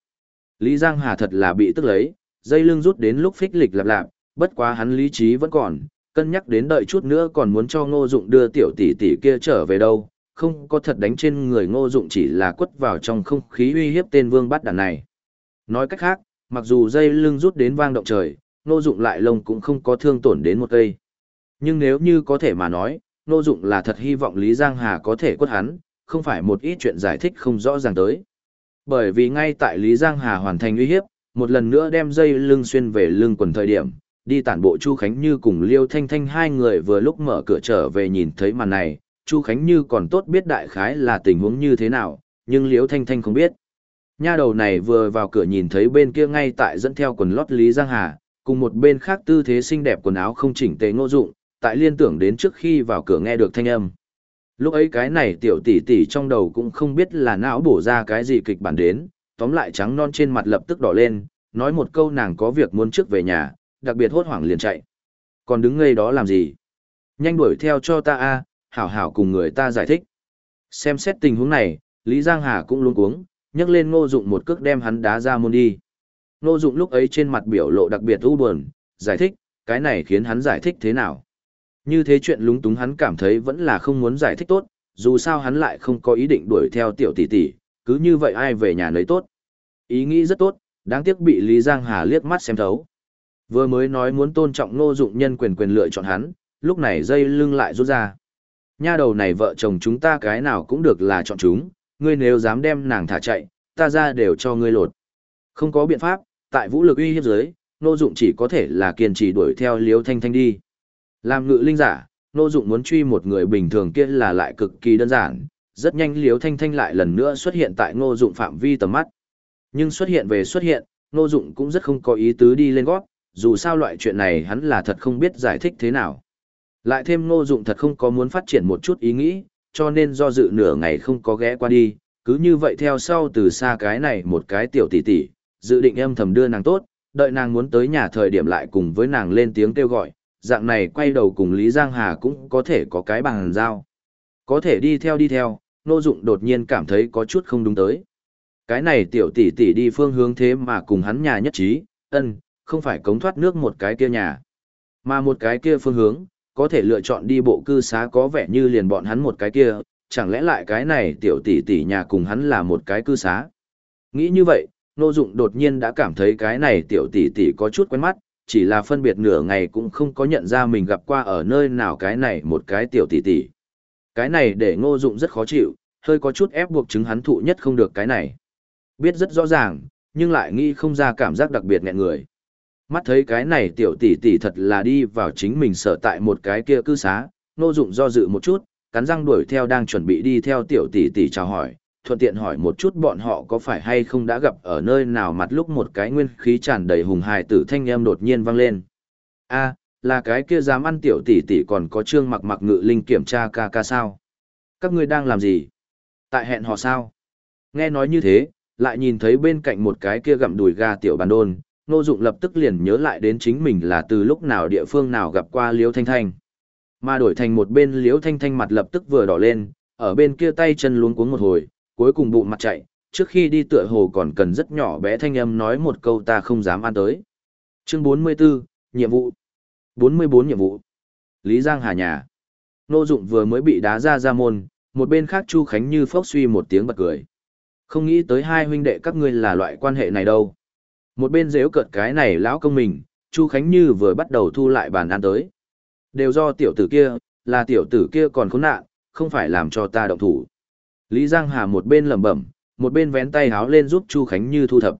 Lý Giang Hà thật là bị tức lấy, dây lưng rút đến lúc phích lịch lạp lạp, bất quá hắn lý trí vẫn còn, cân nhắc đến đợi chút nữa còn muốn cho ngô dụng đưa tiểu tỷ tỷ kia trở về đâu, không có thật đánh trên người ngô dụng chỉ là quất vào trong không khí uy hiếp tên vương bắt đản này. Nói cách khác, mặc dù dây lưng rút đến vang động trời, ngô dụng lại lông cũng không có thương tổn đến một cây. Nhưng nếu như có thể mà nói, Nô dụng là thật hy vọng Lý Giang Hà có thể quất hắn, không phải một ít chuyện giải thích không rõ ràng tới. Bởi vì ngay tại Lý Giang Hà hoàn thành uy hiếp, một lần nữa đem dây lưng xuyên về lưng quần thời điểm, đi tản bộ Chu Khánh Như cùng Liêu Thanh Thanh hai người vừa lúc mở cửa trở về nhìn thấy màn này, Chu Khánh Như còn tốt biết đại khái là tình huống như thế nào, nhưng Liêu Thanh Thanh không biết. Nha đầu này vừa vào cửa nhìn thấy bên kia ngay tại dẫn theo quần lót Lý Giang Hà, cùng một bên khác tư thế xinh đẹp quần áo không chỉnh tề ngô dụng, tại liên tưởng đến trước khi vào cửa nghe được thanh âm. Lúc ấy cái này tiểu tỷ tỷ trong đầu cũng không biết là não bổ ra cái gì kịch bản đến, tóm lại trắng non trên mặt lập tức đỏ lên, nói một câu nàng có việc muốn trước về nhà, đặc biệt hốt hoảng liền chạy. Còn đứng ngây đó làm gì? Nhanh đuổi theo cho ta a, hảo hảo cùng người ta giải thích. Xem xét tình huống này, Lý Giang Hà cũng luống cuống, nhấc lên ngô dụng một cước đem hắn đá ra môn đi. Ngô dụng lúc ấy trên mặt biểu lộ đặc biệt u buồn, giải thích, cái này khiến hắn giải thích thế nào. Như thế chuyện lúng túng hắn cảm thấy vẫn là không muốn giải thích tốt, dù sao hắn lại không có ý định đuổi theo tiểu tỷ tỷ, cứ như vậy ai về nhà nấy tốt. Ý nghĩ rất tốt, đáng tiếc bị Lý Giang Hà liếc mắt xem thấu. Vừa mới nói muốn tôn trọng Nô dụng nhân quyền quyền lựa chọn hắn, lúc này dây lưng lại rút ra. Nha đầu này vợ chồng chúng ta cái nào cũng được là chọn chúng, ngươi nếu dám đem nàng thả chạy, ta ra đều cho ngươi lột. Không có biện pháp, tại vũ lực uy hiếp giới, Nô dụng chỉ có thể là kiên trì đuổi theo Liêu thanh thanh đi. Làm ngự linh giả, ngô dụng muốn truy một người bình thường kia là lại cực kỳ đơn giản, rất nhanh liếu thanh thanh lại lần nữa xuất hiện tại ngô dụng phạm vi tầm mắt. Nhưng xuất hiện về xuất hiện, ngô dụng cũng rất không có ý tứ đi lên gót, dù sao loại chuyện này hắn là thật không biết giải thích thế nào. Lại thêm ngô dụng thật không có muốn phát triển một chút ý nghĩ, cho nên do dự nửa ngày không có ghé qua đi, cứ như vậy theo sau từ xa cái này một cái tiểu tỷ tỷ, dự định âm thầm đưa nàng tốt, đợi nàng muốn tới nhà thời điểm lại cùng với nàng lên tiếng kêu gọi, dạng này quay đầu cùng Lý Giang Hà cũng có thể có cái bằng giao. Có thể đi theo đi theo, nô Dụng đột nhiên cảm thấy có chút không đúng tới. Cái này tiểu tỷ tỷ đi phương hướng thế mà cùng hắn nhà nhất trí, ân, không phải cống thoát nước một cái kia nhà, mà một cái kia phương hướng, có thể lựa chọn đi bộ cư xá có vẻ như liền bọn hắn một cái kia, chẳng lẽ lại cái này tiểu tỷ tỷ nhà cùng hắn là một cái cư xá. Nghĩ như vậy, Nô Dụng đột nhiên đã cảm thấy cái này tiểu tỷ tỷ có chút quen mắt, chỉ là phân biệt nửa ngày cũng không có nhận ra mình gặp qua ở nơi nào cái này một cái tiểu tỷ tỷ. Cái này để Ngô Dụng rất khó chịu, hơi có chút ép buộc chứng hắn thụ nhất không được cái này. Biết rất rõ ràng, nhưng lại nghĩ không ra cảm giác đặc biệt nghẹn người. Mắt thấy cái này tiểu tỷ tỷ thật là đi vào chính mình sở tại một cái kia cư xá, Ngô Dụng do dự một chút, cắn răng đuổi theo đang chuẩn bị đi theo tiểu tỷ tỷ chào hỏi, thuận tiện hỏi một chút bọn họ có phải hay không đã gặp ở nơi nào mặt lúc một cái nguyên khí tràn đầy hùng hài tử thanh âm đột nhiên vang lên. A, là cái kia dám ăn tiểu tỷ tỷ còn có trương mặc mặc ngự linh kiểm tra ca ca sao? Các ngươi đang làm gì? Tại hẹn họ sao? Nghe nói như thế, lại nhìn thấy bên cạnh một cái kia gặm đùi gà tiểu bàn đôn, Nô Dụng lập tức liền nhớ lại đến chính mình là từ lúc nào địa phương nào gặp qua Liễu Thanh Thanh. Mà đổi thành một bên Liễu Thanh Thanh mặt lập tức vừa đỏ lên, ở bên kia tay chân luống cuống một hồi, cuối cùng bụng mặt chạy, trước khi đi tựa hồ còn cần rất nhỏ bé thanh âm nói một câu ta không dám ăn tới. Chương 44, nhiệm vụ. 44 nhiệm vụ. Lý Giang Hà nhà. Nô Dụng vừa mới bị đá ra ra môn, một bên khác Chu Khánh Như phốc suy một tiếng bật cười. Không nghĩ tới hai huynh đệ các ngươi là loại quan hệ này đâu. Một bên dễ cợt cái này lão công mình, Chu Khánh Như vừa bắt đầu thu lại bàn ăn tới. Đều do tiểu tử kia, là tiểu tử kia còn khốn nạn, không phải làm cho ta động thủ. Lý Giang Hà một bên lẩm bẩm, một bên vén tay háo lên giúp Chu Khánh Như thu thập.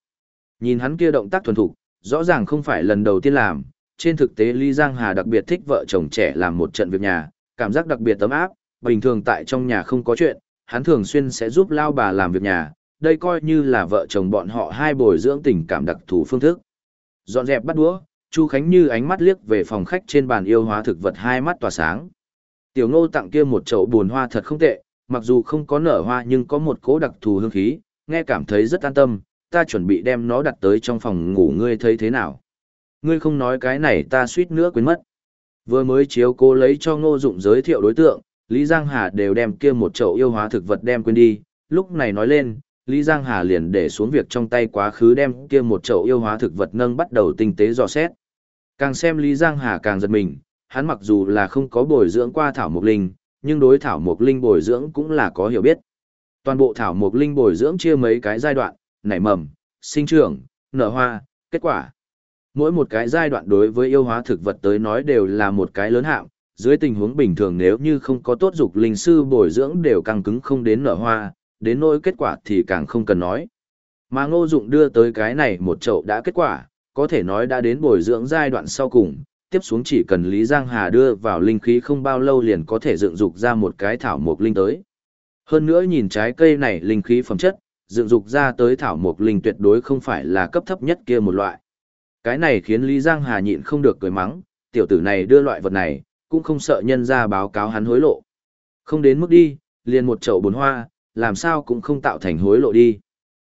Nhìn hắn kia động tác thuần thục, rõ ràng không phải lần đầu tiên làm, trên thực tế Lý Giang Hà đặc biệt thích vợ chồng trẻ làm một trận việc nhà, cảm giác đặc biệt tấm áp, bình thường tại trong nhà không có chuyện, hắn thường xuyên sẽ giúp lao bà làm việc nhà, đây coi như là vợ chồng bọn họ hai bồi dưỡng tình cảm đặc thù phương thức. Dọn dẹp bắt đũa, Chu Khánh Như ánh mắt liếc về phòng khách trên bàn yêu hóa thực vật hai mắt tỏa sáng. Tiểu Ngô tặng kia một chậu buồn hoa thật không tệ, mặc dù không có nở hoa nhưng có một cố đặc thù hương khí, nghe cảm thấy rất an tâm, ta chuẩn bị đem nó đặt tới trong phòng ngủ ngươi thấy thế nào. Ngươi không nói cái này ta suýt nữa quên mất. Vừa mới chiếu cố lấy cho ngô dụng giới thiệu đối tượng, Lý Giang Hà đều đem kia một chậu yêu hóa thực vật đem quên đi, lúc này nói lên, Lý Giang Hà liền để xuống việc trong tay quá khứ đem kia một chậu yêu hóa thực vật nâng bắt đầu tinh tế dò xét. Càng xem Lý Giang Hà càng giật mình, hắn mặc dù là không có bồi dưỡng qua thảo mục linh, nhưng đối thảo mục linh bồi dưỡng cũng là có hiểu biết. Toàn bộ thảo mục linh bồi dưỡng chia mấy cái giai đoạn, nảy mầm, sinh trưởng, nở hoa, kết quả. Mỗi một cái giai đoạn đối với yêu hóa thực vật tới nói đều là một cái lớn hạng, dưới tình huống bình thường nếu như không có tốt dục linh sư bồi dưỡng đều căng cứng không đến nở hoa, đến nỗi kết quả thì càng không cần nói. Mà ngô dụng đưa tới cái này một chậu đã kết quả, có thể nói đã đến bồi dưỡng giai đoạn sau cùng, tiếp xuống chỉ cần Lý Giang Hà đưa vào linh khí không bao lâu liền có thể dựng dục ra một cái thảo mộc linh tới. Hơn nữa nhìn trái cây này linh khí phẩm chất, dựng dục ra tới thảo mộc linh tuyệt đối không phải là cấp thấp nhất kia một loại. Cái này khiến Lý Giang Hà nhịn không được cười mắng, tiểu tử này đưa loại vật này, cũng không sợ nhân ra báo cáo hắn hối lộ. Không đến mức đi, liền một chậu bốn hoa, làm sao cũng không tạo thành hối lộ đi.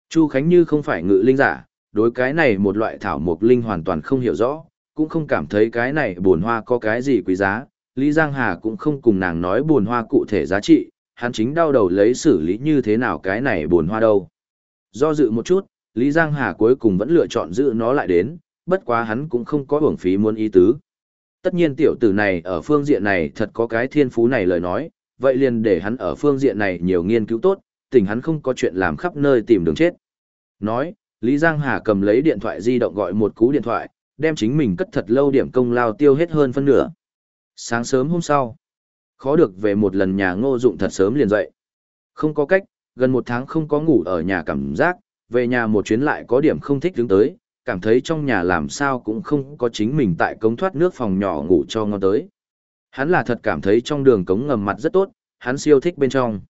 Chu Khánh Như không phải ngự linh giả, đối cái này một loại thảo mộc linh hoàn toàn không hiểu rõ, cũng không cảm thấy cái này buồn hoa có cái gì quý giá. Lý Giang Hà cũng không cùng nàng nói buồn hoa cụ thể giá trị, hắn chính đau đầu lấy xử lý như thế nào cái này buồn hoa đâu. Do dự một chút, Lý Giang Hà cuối cùng vẫn lựa chọn giữ nó lại đến, bất quá hắn cũng không có hưởng phí muốn ý tứ. Tất nhiên tiểu tử này ở phương diện này thật có cái thiên phú này lời nói, vậy liền để hắn ở phương diện này nhiều nghiên cứu tốt, tình hắn không có chuyện làm khắp nơi tìm đường chết. Nói, Lý Giang Hà cầm lấy điện thoại di động gọi một cú điện thoại, đem chính mình cất thật lâu điểm công lao tiêu hết hơn phân nửa. Sáng sớm hôm sau, khó được về một lần nhà ngô dụng thật sớm liền dậy. Không có cách, gần một tháng không có ngủ ở nhà cảm giác, về nhà một chuyến lại có điểm không thích đứng tới, cảm thấy trong nhà làm sao cũng không có chính mình tại cống thoát nước phòng nhỏ ngủ cho ngon tới. Hắn là thật cảm thấy trong đường cống ngầm mặt rất tốt, hắn siêu thích bên trong.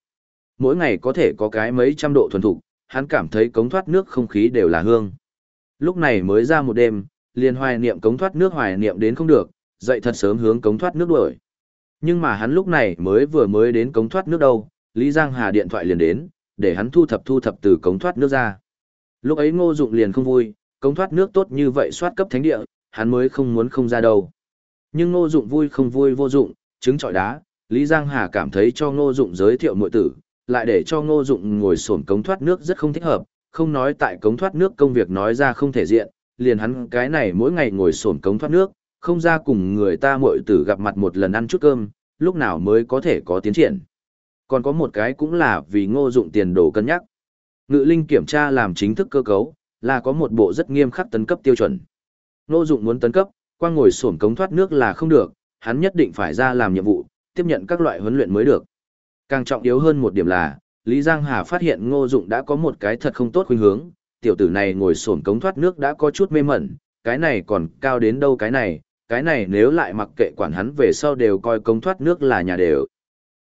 Mỗi ngày có thể có cái mấy trăm độ thuần thục, hắn cảm thấy cống thoát nước không khí đều là hương. Lúc này mới ra một đêm, liền hoài niệm cống thoát nước hoài niệm đến không được, dậy thật sớm hướng cống thoát nước đuổi. Nhưng mà hắn lúc này mới vừa mới đến cống thoát nước đâu, Lý Giang Hà điện thoại liền đến, để hắn thu thập thu thập từ cống thoát nước ra. Lúc ấy ngô dụng liền không vui, cống thoát nước tốt như vậy soát cấp thánh địa, hắn mới không muốn không ra đâu. Nhưng ngô dụng vui không vui vô dụng, trứng trọi đá, Lý Giang Hà cảm thấy cho ngô dụng giới thiệu muội tử, lại để cho ngô dụng ngồi xổm cống thoát nước rất không thích hợp, không nói tại cống thoát nước công việc nói ra không thể diện, liền hắn cái này mỗi ngày ngồi sổn cống thoát nước, không ra cùng người ta muội tử gặp mặt một lần ăn chút cơm, lúc nào mới có thể có tiến triển. Còn có một cái cũng là vì ngô dụng tiền đồ cân nhắc. Ngự linh kiểm tra làm chính thức cơ cấu, là có một bộ rất nghiêm khắc tấn cấp tiêu chuẩn. Ngô dụng muốn tấn cấp, qua ngồi sổn cống thoát nước là không được, hắn nhất định phải ra làm nhiệm vụ, tiếp nhận các loại huấn luyện mới được. Càng trọng yếu hơn một điểm là, Lý Giang Hà phát hiện Ngô Dụng đã có một cái thật không tốt khuynh hướng, tiểu tử này ngồi sổn cống thoát nước đã có chút mê mẩn, cái này còn cao đến đâu cái này, cái này nếu lại mặc kệ quản hắn về sau đều coi cống thoát nước là nhà đều.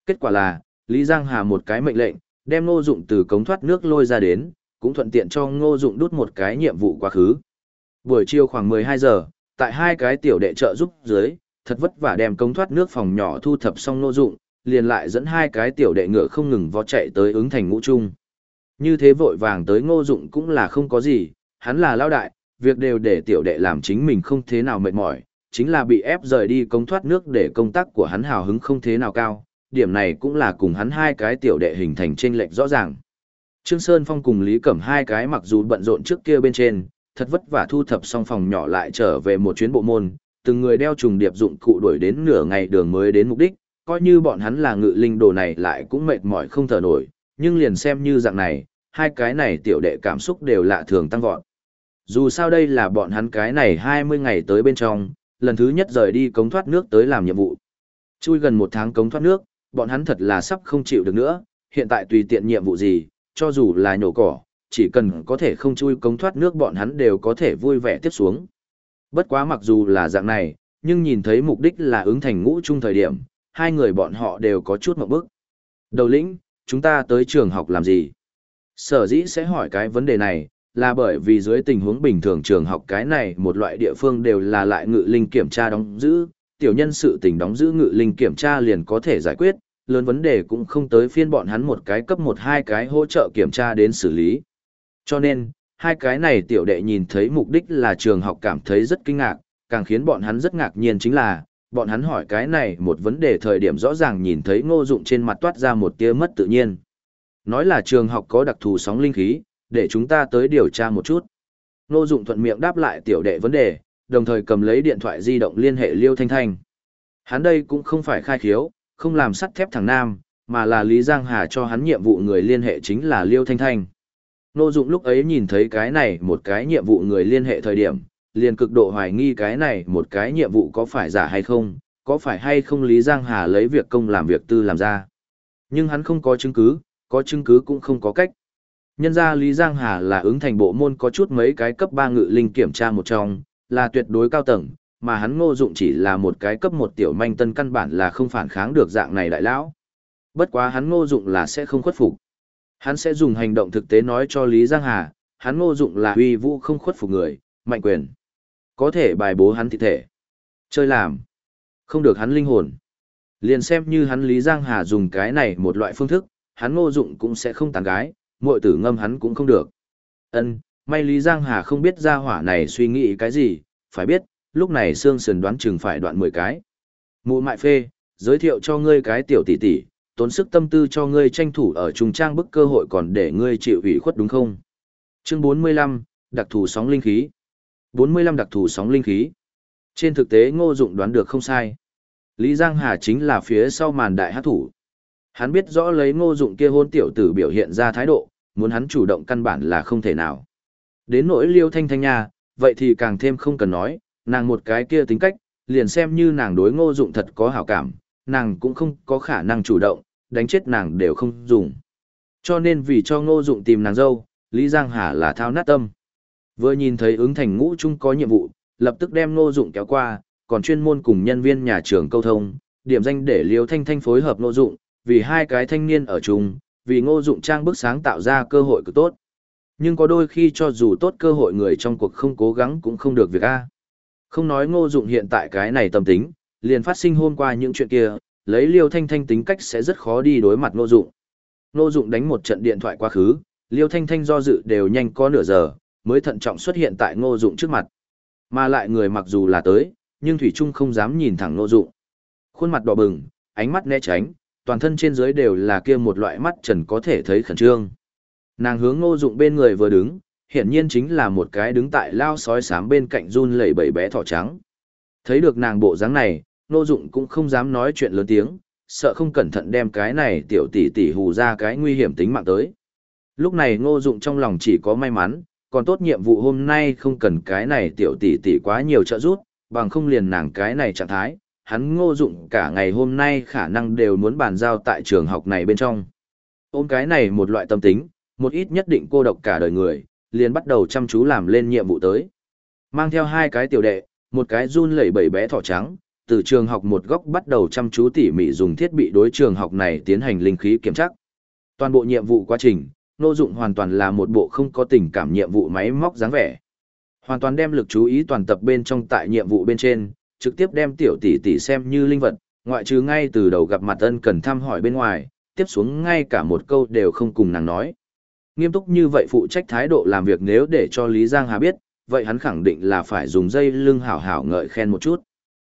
Kết quả là, Lý Giang Hà một cái mệnh lệnh, đem Ngô Dụng từ cống thoát nước lôi ra đến, cũng thuận tiện cho Ngô Dụng đút một cái nhiệm vụ quá khứ. Buổi chiều khoảng 12 giờ, tại hai cái tiểu đệ trợ giúp dưới, thật vất vả đem cống thoát nước phòng nhỏ thu thập xong Ngô Dụng, liền lại dẫn hai cái tiểu đệ ngựa không ngừng vó chạy tới ứng thành ngũ trung. Như thế vội vàng tới ngô dụng cũng là không có gì, hắn là lao đại, việc đều để tiểu đệ làm chính mình không thế nào mệt mỏi, chính là bị ép rời đi công thoát nước để công tác của hắn hào hứng không thế nào cao, điểm này cũng là cùng hắn hai cái tiểu đệ hình thành chênh lệch rõ ràng. Trương Sơn Phong cùng Lý Cẩm hai cái mặc dù bận rộn trước kia bên trên, thật vất vả thu thập xong phòng nhỏ lại trở về một chuyến bộ môn, từng người đeo trùng điệp dụng cụ đuổi đến nửa ngày đường mới đến mục đích, coi như bọn hắn là ngự linh đồ này lại cũng mệt mỏi không thở nổi, nhưng liền xem như dạng này, hai cái này tiểu đệ cảm xúc đều lạ thường tăng vọt. Dù sao đây là bọn hắn cái này 20 ngày tới bên trong, lần thứ nhất rời đi cống thoát nước tới làm nhiệm vụ. Chui gần một tháng cống thoát nước, bọn hắn thật là sắp không chịu được nữa, hiện tại tùy tiện nhiệm vụ gì, cho dù là nhổ cỏ, chỉ cần có thể không chui cống thoát nước bọn hắn đều có thể vui vẻ tiếp xuống. Bất quá mặc dù là dạng này, nhưng nhìn thấy mục đích là ứng thành ngũ chung thời điểm, hai người bọn họ đều có chút mộng bức. Đầu lĩnh, chúng ta tới trường học làm gì? Sở dĩ sẽ hỏi cái vấn đề này, là bởi vì dưới tình huống bình thường trường học cái này một loại địa phương đều là lại ngự linh kiểm tra đóng giữ, tiểu nhân sự tình đóng giữ ngự linh kiểm tra liền có thể giải quyết, lớn vấn đề cũng không tới phiên bọn hắn một cái cấp một hai cái hỗ trợ kiểm tra đến xử lý. Cho nên, hai cái này tiểu đệ nhìn thấy mục đích là trường học cảm thấy rất kinh ngạc, càng khiến bọn hắn rất ngạc nhiên chính là, bọn hắn hỏi cái này một vấn đề thời điểm rõ ràng nhìn thấy ngô dụng trên mặt toát ra một tia mất tự nhiên. Nói là trường học có đặc thù sóng linh khí, để chúng ta tới điều tra một chút. Ngô dụng thuận miệng đáp lại tiểu đệ vấn đề, đồng thời cầm lấy điện thoại di động liên hệ Liêu Thanh Thanh. Hắn đây cũng không phải khai khiếu, không làm sắt thép thằng Nam, mà là Lý Giang Hà cho hắn nhiệm vụ người liên hệ chính là Liêu Thanh Thanh. Ngô Dụng lúc ấy nhìn thấy cái này một cái nhiệm vụ người liên hệ thời điểm, liền cực độ hoài nghi cái này một cái nhiệm vụ có phải giả hay không, có phải hay không Lý Giang Hà lấy việc công làm việc tư làm ra. Nhưng hắn không có chứng cứ, có chứng cứ cũng không có cách. Nhân ra Lý Giang Hà là ứng thành bộ môn có chút mấy cái cấp 3 ngự linh kiểm tra một trong, là tuyệt đối cao tầng, mà hắn ngô dụng chỉ là một cái cấp một tiểu manh tân căn bản là không phản kháng được dạng này đại lão. Bất quá hắn ngô dụng là sẽ không khuất phục. Hắn sẽ dùng hành động thực tế nói cho Lý Giang Hà, hắn ngô dụng là uy vũ không khuất phục người, mạnh quyền. Có thể bài bố hắn thị thể. Chơi làm. Không được hắn linh hồn. Liền xem như hắn Lý Giang Hà dùng cái này một loại phương thức, hắn ngô dụng cũng sẽ không tàn gái, muội tử ngâm hắn cũng không được. Ân, may Lý Giang Hà không biết ra hỏa này suy nghĩ cái gì, phải biết, lúc này xương sườn đoán chừng phải đoạn 10 cái. Mụ mại phê, giới thiệu cho ngươi cái tiểu tỷ tỷ, tốn sức tâm tư cho ngươi tranh thủ ở trùng trang bức cơ hội còn để ngươi chịu ủy khuất đúng không? Chương 45, đặc thù sóng linh khí. 45 đặc thù sóng linh khí. Trên thực tế ngô dụng đoán được không sai. Lý Giang Hà chính là phía sau màn đại hát thủ. Hắn biết rõ lấy ngô dụng kia hôn tiểu tử biểu hiện ra thái độ, muốn hắn chủ động căn bản là không thể nào. Đến nỗi liêu thanh thanh nha, vậy thì càng thêm không cần nói, nàng một cái kia tính cách, liền xem như nàng đối ngô dụng thật có hảo cảm, nàng cũng không có khả năng chủ động, đánh chết nàng đều không dùng. Cho nên vì cho ngô dụng tìm nàng dâu, Lý Giang Hà là thao nát tâm. Vừa nhìn thấy ứng thành ngũ trung có nhiệm vụ, lập tức đem ngô dụng kéo qua, còn chuyên môn cùng nhân viên nhà trường câu thông, điểm danh để liêu thanh thanh phối hợp ngô dụng, vì hai cái thanh niên ở chung, vì ngô dụng trang bức sáng tạo ra cơ hội cực tốt. Nhưng có đôi khi cho dù tốt cơ hội người trong cuộc không cố gắng cũng không được việc A. Không nói ngô dụng hiện tại cái này tâm tính, liền phát sinh hôm qua những chuyện kia, lấy liêu thanh thanh tính cách sẽ rất khó đi đối mặt ngô dụng. Ngô dụng đánh một trận điện thoại quá khứ, liêu thanh thanh do dự đều nhanh có nửa giờ, mới thận trọng xuất hiện tại ngô dụng trước mặt. Mà lại người mặc dù là tới, nhưng Thủy Trung không dám nhìn thẳng ngô dụng. Khuôn mặt đỏ bừng, ánh mắt né tránh, toàn thân trên dưới đều là kia một loại mắt trần có thể thấy khẩn trương. Nàng hướng ngô dụng bên người vừa đứng, hiển nhiên chính là một cái đứng tại lao sói sám bên cạnh run lẩy bẩy bé thỏ trắng. Thấy được nàng bộ dáng này, ngô dụng cũng không dám nói chuyện lớn tiếng, sợ không cẩn thận đem cái này tiểu tỷ tỷ hù ra cái nguy hiểm tính mạng tới. Lúc này ngô dụng trong lòng chỉ có may mắn, còn tốt nhiệm vụ hôm nay không cần cái này tiểu tỷ tỷ quá nhiều trợ giúp, bằng không liền nàng cái này trạng thái, hắn ngô dụng cả ngày hôm nay khả năng đều muốn bàn giao tại trường học này bên trong. Ôm cái này một loại tâm tính, một ít nhất định cô độc cả đời người, liền bắt đầu chăm chú làm lên nhiệm vụ tới. Mang theo hai cái tiểu đệ, một cái run lẩy bẩy bé thỏ trắng, từ trường học một góc bắt đầu chăm chú tỉ mỉ dùng thiết bị đối trường học này tiến hành linh khí kiểm tra. Toàn bộ nhiệm vụ quá trình, nô dụng hoàn toàn là một bộ không có tình cảm nhiệm vụ máy móc dáng vẻ. Hoàn toàn đem lực chú ý toàn tập bên trong tại nhiệm vụ bên trên, trực tiếp đem tiểu tỷ tỷ xem như linh vật, ngoại trừ ngay từ đầu gặp mặt ân cần thăm hỏi bên ngoài, tiếp xuống ngay cả một câu đều không cùng nàng nói. Nghiêm túc như vậy phụ trách thái độ làm việc nếu để cho Lý Giang Hà biết, vậy hắn khẳng định là phải dùng dây lưng hảo hảo ngợi khen một chút.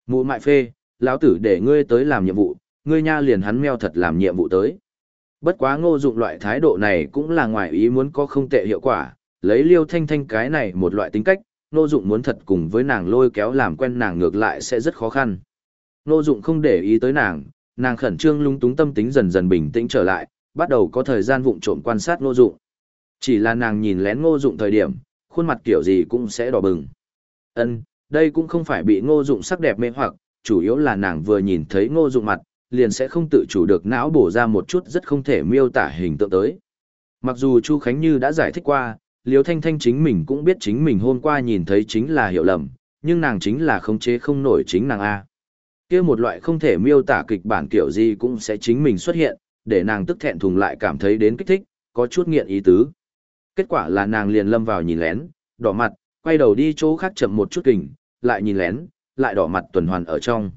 Mụ mại phê, lão tử để ngươi tới làm nhiệm vụ, ngươi nha liền hắn meo thật làm nhiệm vụ tới. Bất quá ngô dụng loại thái độ này cũng là ngoài ý muốn có không tệ hiệu quả, lấy liêu thanh thanh cái này một loại tính cách, ngô dụng muốn thật cùng với nàng lôi kéo làm quen nàng ngược lại sẽ rất khó khăn. Ngô dụng không để ý tới nàng, nàng khẩn trương lung túng tâm tính dần dần bình tĩnh trở lại, bắt đầu có thời gian vụng trộm quan sát ngô dụng. Chỉ là nàng nhìn lén ngô dụng thời điểm, khuôn mặt kiểu gì cũng sẽ đỏ bừng. Ân, đây cũng không phải bị ngô dụng sắc đẹp mê hoặc, chủ yếu là nàng vừa nhìn thấy ngô dụng mặt, liền sẽ không tự chủ được não bổ ra một chút rất không thể miêu tả hình tượng tới. Mặc dù Chu Khánh Như đã giải thích qua, Liêu Thanh Thanh chính mình cũng biết chính mình hôm qua nhìn thấy chính là hiểu lầm, nhưng nàng chính là không chế không nổi chính nàng A. kia một loại không thể miêu tả kịch bản kiểu gì cũng sẽ chính mình xuất hiện, để nàng tức thẹn thùng lại cảm thấy đến kích thích, có chút nghiện ý tứ. Kết quả là nàng liền lâm vào nhìn lén, đỏ mặt, quay đầu đi chỗ khác chậm một chút kình, lại nhìn lén, lại đỏ mặt tuần hoàn ở trong.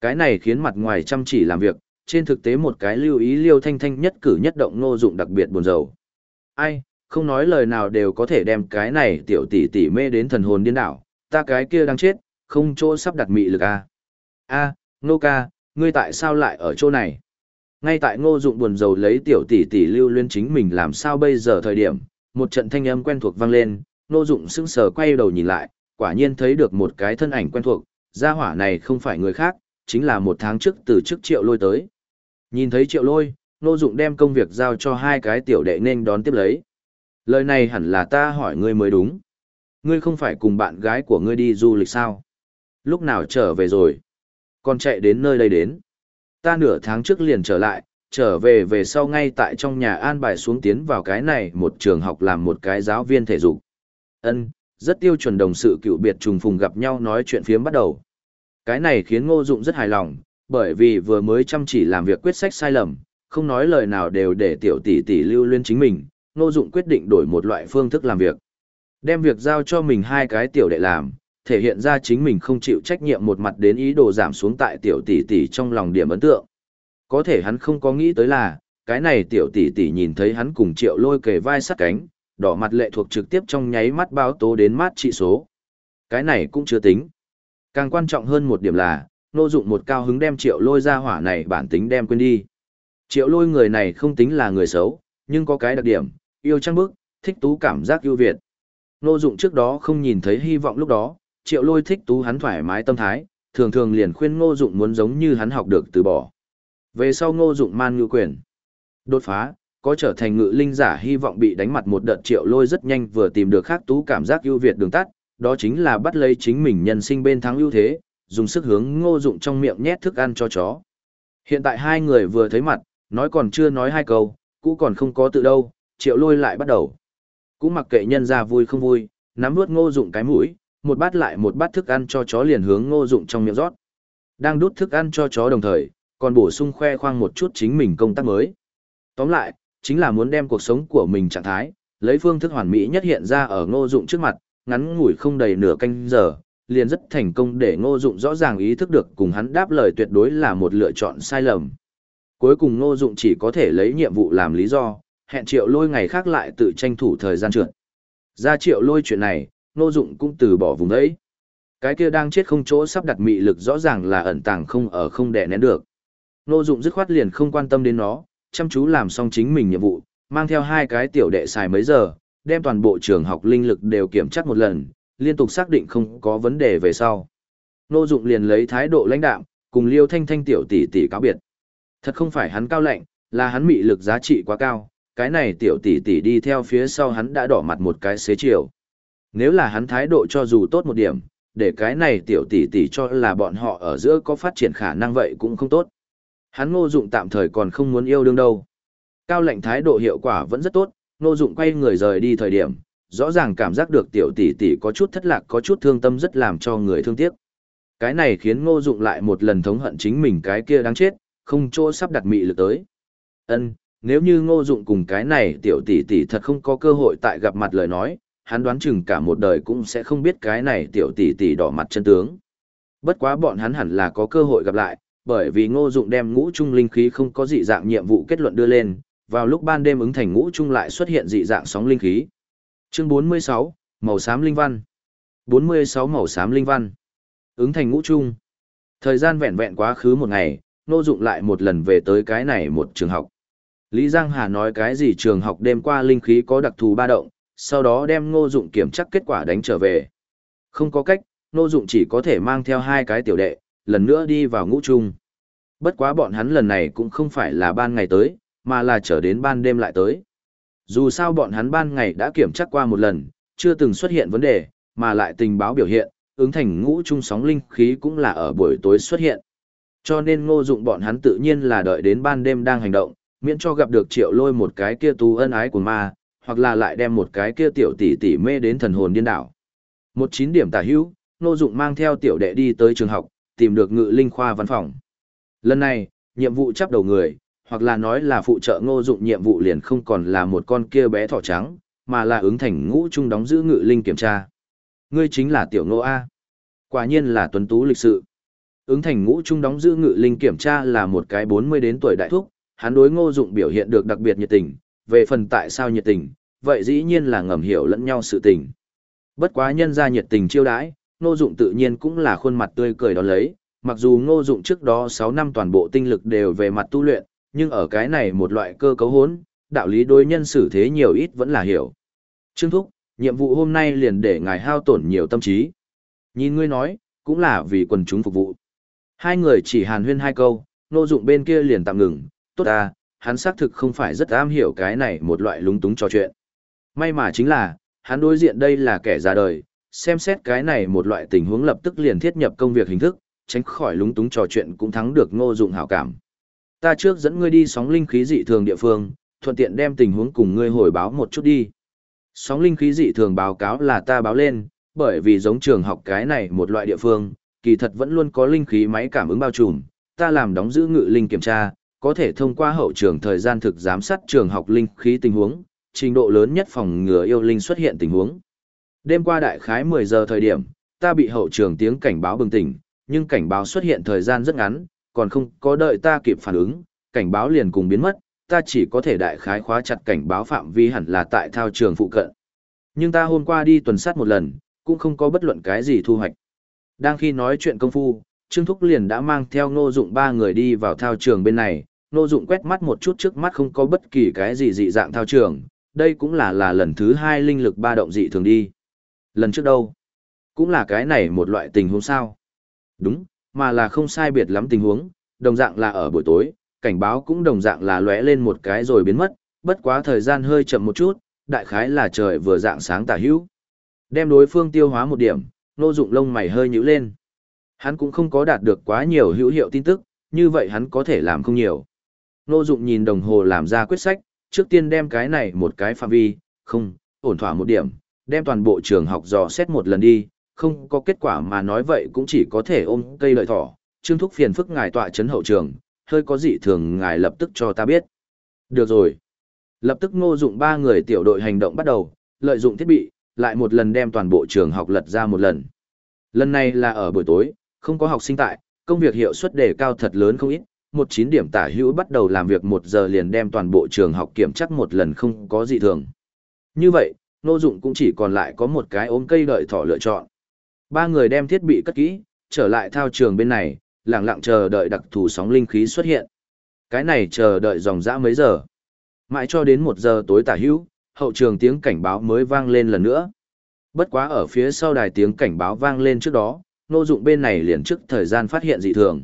Cái này khiến mặt ngoài chăm chỉ làm việc, trên thực tế một cái lưu ý liêu thanh thanh nhất cử nhất động ngô dụng đặc biệt buồn rầu. Ai, không nói lời nào đều có thể đem cái này tiểu tỷ tỷ mê đến thần hồn điên đảo, ta cái kia đang chết, không chỗ sắp đặt mị lực à. a à, ngô ca, ngươi tại sao lại ở chỗ này? Ngay tại ngô dụng buồn rầu lấy tiểu tỷ tỷ lưu luyến chính mình làm sao bây giờ thời điểm, một trận thanh âm quen thuộc vang lên, ngô dụng sững sờ quay đầu nhìn lại, quả nhiên thấy được một cái thân ảnh quen thuộc, gia hỏa này không phải người khác, chính là một tháng trước từ trước triệu lôi tới. Nhìn thấy triệu lôi, Nô Dụng đem công việc giao cho hai cái tiểu đệ nên đón tiếp lấy. Lời này hẳn là ta hỏi ngươi mới đúng. Ngươi không phải cùng bạn gái của ngươi đi du lịch sao? Lúc nào trở về rồi? Còn chạy đến nơi đây đến. Ta nửa tháng trước liền trở lại, trở về về sau ngay tại trong nhà an bài xuống tiến vào cái này một trường học làm một cái giáo viên thể dục. Ân, rất tiêu chuẩn đồng sự cựu biệt trùng phùng gặp nhau nói chuyện phiếm bắt đầu. Cái này khiến Ngô Dụng rất hài lòng, bởi vì vừa mới chăm chỉ làm việc quyết sách sai lầm, không nói lời nào đều để tiểu tỷ tỷ lưu luyến chính mình, Ngô Dụng quyết định đổi một loại phương thức làm việc. Đem việc giao cho mình hai cái tiểu đệ làm, thể hiện ra chính mình không chịu trách nhiệm một mặt đến ý đồ giảm xuống tại tiểu tỷ tỷ trong lòng điểm ấn tượng. Có thể hắn không có nghĩ tới là, cái này tiểu tỷ tỷ nhìn thấy hắn cùng triệu lôi kề vai sát cánh, đỏ mặt lệ thuộc trực tiếp trong nháy mắt báo tố đến mát trị số. Cái này cũng chưa tính. Càng quan trọng hơn một điểm là, nô dụng một cao hứng đem triệu lôi ra hỏa này bản tính đem quên đi. Triệu lôi người này không tính là người xấu, nhưng có cái đặc điểm, yêu trăng bức, thích tú cảm giác ưu việt. Nô dụng trước đó không nhìn thấy hy vọng lúc đó, triệu lôi thích tú hắn thoải mái tâm thái, thường thường liền khuyên ngô dụng muốn giống như hắn học được từ bỏ. Về sau ngô dụng man ngư quyền. Đột phá, có trở thành ngự linh giả hy vọng bị đánh mặt một đợt triệu lôi rất nhanh vừa tìm được khác tú cảm giác ưu việt đường tắt, đó chính là bắt lấy chính mình nhân sinh bên thắng ưu thế, dùng sức hướng ngô dụng trong miệng nhét thức ăn cho chó. Hiện tại hai người vừa thấy mặt, nói còn chưa nói hai câu, cũ còn không có tự đâu, triệu lôi lại bắt đầu. Cũng mặc kệ nhân ra vui không vui, nắm nuốt ngô dụng cái mũi, một bát lại một bát thức ăn cho chó liền hướng ngô dụng trong miệng rót. Đang đút thức ăn cho chó đồng thời, còn bổ sung khoe khoang một chút chính mình công tác mới. Tóm lại, chính là muốn đem cuộc sống của mình trạng thái, lấy phương thức hoàn mỹ nhất hiện ra ở ngô dụng trước mặt, ngắn ngủi không đầy nửa canh giờ, liền rất thành công để ngô dụng rõ ràng ý thức được cùng hắn đáp lời tuyệt đối là một lựa chọn sai lầm. Cuối cùng ngô dụng chỉ có thể lấy nhiệm vụ làm lý do, hẹn triệu lôi ngày khác lại tự tranh thủ thời gian trượt. Ra triệu lôi chuyện này, ngô dụng cũng từ bỏ vùng ấy. Cái kia đang chết không chỗ sắp đặt mị lực rõ ràng là ẩn tàng không ở không đè nén được. Ngô dụng dứt khoát liền không quan tâm đến nó, chăm chú làm xong chính mình nhiệm vụ, mang theo hai cái tiểu đệ xài mấy giờ, đem toàn bộ trường học linh lực đều kiểm tra một lần, liên tục xác định không có vấn đề về sau. Nô Dụng liền lấy thái độ lãnh đạm, cùng Liêu Thanh Thanh tiểu tỷ tỷ cáo biệt. Thật không phải hắn cao lạnh, là hắn mị lực giá trị quá cao, cái này tiểu tỷ tỷ đi theo phía sau hắn đã đỏ mặt một cái xế chiều. Nếu là hắn thái độ cho dù tốt một điểm, để cái này tiểu tỷ tỷ cho là bọn họ ở giữa có phát triển khả năng vậy cũng không tốt. Hắn ngô dụng tạm thời còn không muốn yêu đương đâu. Cao lãnh thái độ hiệu quả vẫn rất tốt, ngô dụng quay người rời đi thời điểm, rõ ràng cảm giác được tiểu tỷ tỷ có chút thất lạc có chút thương tâm rất làm cho người thương tiếc. Cái này khiến ngô dụng lại một lần thống hận chính mình cái kia đáng chết, không chỗ sắp đặt mị lực tới. Ân, nếu như ngô dụng cùng cái này tiểu tỷ tỷ thật không có cơ hội tại gặp mặt lời nói, hắn đoán chừng cả một đời cũng sẽ không biết cái này tiểu tỷ tỷ đỏ mặt chân tướng. Bất quá bọn hắn hẳn là có cơ hội gặp lại, bởi vì ngô dụng đem ngũ trung linh khí không có dị dạng nhiệm vụ kết luận đưa lên, vào lúc ban đêm ứng thành ngũ trung lại xuất hiện dị dạng sóng linh khí. Chương 46, màu xám linh văn. 46 màu xám linh văn. Ứng thành ngũ trung. Thời gian vẹn vẹn quá khứ một ngày, nô dụng lại một lần về tới cái này một trường học. Lý Giang Hà nói cái gì trường học đêm qua linh khí có đặc thù ba động, sau đó đem ngô dụng kiểm chắc kết quả đánh trở về. Không có cách, ngô dụng chỉ có thể mang theo hai cái tiểu đệ, lần nữa đi vào ngũ trung. Bất quá bọn hắn lần này cũng không phải là ban ngày tới, mà là trở đến ban đêm lại tới. Dù sao bọn hắn ban ngày đã kiểm tra qua một lần, chưa từng xuất hiện vấn đề, mà lại tình báo biểu hiện, ứng thành ngũ trung sóng linh khí cũng là ở buổi tối xuất hiện. Cho nên ngô dụng bọn hắn tự nhiên là đợi đến ban đêm đang hành động, miễn cho gặp được triệu lôi một cái kia tu ân ái của ma, hoặc là lại đem một cái kia tiểu tỷ tỷ mê đến thần hồn điên đảo. Một chín điểm tả hữu, ngô dụng mang theo tiểu đệ đi tới trường học, tìm được ngự linh khoa văn phòng. Lần này, nhiệm vụ chấp đầu người, hoặc là nói là phụ trợ ngô dụng nhiệm vụ liền không còn là một con kia bé thỏ trắng, mà là ứng thành ngũ trung đóng giữ ngự linh kiểm tra. Ngươi chính là tiểu ngô A. Quả nhiên là tuấn tú lịch sự. Ứng thành ngũ trung đóng giữ ngự linh kiểm tra là một cái 40 đến tuổi đại thúc, hắn đối ngô dụng biểu hiện được đặc biệt nhiệt tình, về phần tại sao nhiệt tình, vậy dĩ nhiên là ngầm hiểu lẫn nhau sự tình. Bất quá nhân ra nhiệt tình chiêu đãi, ngô dụng tự nhiên cũng là khuôn mặt tươi cười đó lấy, mặc dù ngô dụng trước đó sáu năm toàn bộ tinh lực đều về mặt tu luyện, nhưng ở cái này một loại cơ cấu hốn, đạo lý đối nhân xử thế nhiều ít vẫn là hiểu. Trương Thúc, nhiệm vụ hôm nay liền để ngài hao tổn nhiều tâm trí. Nhìn ngươi nói, cũng là vì quần chúng phục vụ. Hai người chỉ hàn huyên hai câu, ngô dụng bên kia liền tạm ngừng, tốt à, hắn xác thực không phải rất am hiểu cái này một loại lúng túng trò chuyện. May mà chính là, hắn đối diện đây là kẻ già đời, xem xét cái này một loại tình huống lập tức liền thiết nhập công việc hình thức, tránh khỏi lúng túng trò chuyện cũng thắng được ngô dụng hảo cảm. Ta trước dẫn ngươi đi sóng linh khí dị thường địa phương, thuận tiện đem tình huống cùng ngươi hồi báo một chút đi. Sóng linh khí dị thường báo cáo là ta báo lên, bởi vì giống trường học cái này một loại địa phương, kỳ thật vẫn luôn có linh khí máy cảm ứng bao trùm, ta làm đóng giữ ngự linh kiểm tra, có thể thông qua hậu trường thời gian thực giám sát trường học linh khí tình huống, trình độ lớn nhất phòng ngừa yêu linh xuất hiện tình huống. Đêm qua đại khái 10 giờ thời điểm, ta bị hậu trường tiếng cảnh báo bừng tỉnh, nhưng cảnh báo xuất hiện thời gian rất ngắn, còn không có đợi ta kịp phản ứng, cảnh báo liền cùng biến mất, ta chỉ có thể đại khái khóa chặt cảnh báo phạm vi hẳn là tại thao trường phụ cận. Nhưng ta hôm qua đi tuần sát một lần, cũng không có bất luận cái gì thu hoạch. Đang khi nói chuyện công phu, Trương Thúc liền đã mang theo Ngô Dụng ba người đi vào thao trường bên này, Ngô Dụng quét mắt một chút trước mắt không có bất kỳ cái gì dị dạng thao trường, đây cũng là là lần thứ hai linh lực ba động dị thường đi. Lần trước đâu? Cũng là cái này một loại tình huống sao? Đúng, mà là không sai biệt lắm tình huống, đồng dạng là ở buổi tối, cảnh báo cũng đồng dạng là lóe lên một cái rồi biến mất, bất quá thời gian hơi chậm một chút, đại khái là trời vừa dạng sáng tả hữu. Đem đối phương tiêu hóa một điểm, nô dụng lông mày hơi nhíu lên. Hắn cũng không có đạt được quá nhiều hữu hiệu tin tức, như vậy hắn có thể làm không nhiều. Nô dụng nhìn đồng hồ làm ra quyết sách, trước tiên đem cái này một cái phạm vi, không, ổn thỏa một điểm, đem toàn bộ trường học dò xét một lần đi, không có kết quả mà nói vậy cũng chỉ có thể ôm cây lợi thỏ. Trương Thúc phiền phức ngài tọa chấn hậu trường, hơi có dị thường ngài lập tức cho ta biết. Được rồi. Lập tức ngô dụng ba người tiểu đội hành động bắt đầu, lợi dụng thiết bị, lại một lần đem toàn bộ trường học lật ra một lần. Lần này là ở buổi tối, không có học sinh tại, công việc hiệu suất đề cao thật lớn không ít, một chín điểm tả hữu bắt đầu làm việc một giờ liền đem toàn bộ trường học kiểm chắc một lần không có dị thường. Như vậy, Ngô Dụng cũng chỉ còn lại có một cái ôm cây đợi thỏ lựa chọn. Ba người đem thiết bị cất kỹ, trở lại thao trường bên này, lặng lặng chờ đợi đặc thù sóng linh khí xuất hiện. Cái này chờ đợi dòng dã mấy giờ. Mãi cho đến một giờ tối tả hữu, hậu trường tiếng cảnh báo mới vang lên lần nữa. Bất quá ở phía sau đài tiếng cảnh báo vang lên trước đó, ngô dụng bên này liền trước thời gian phát hiện dị thường.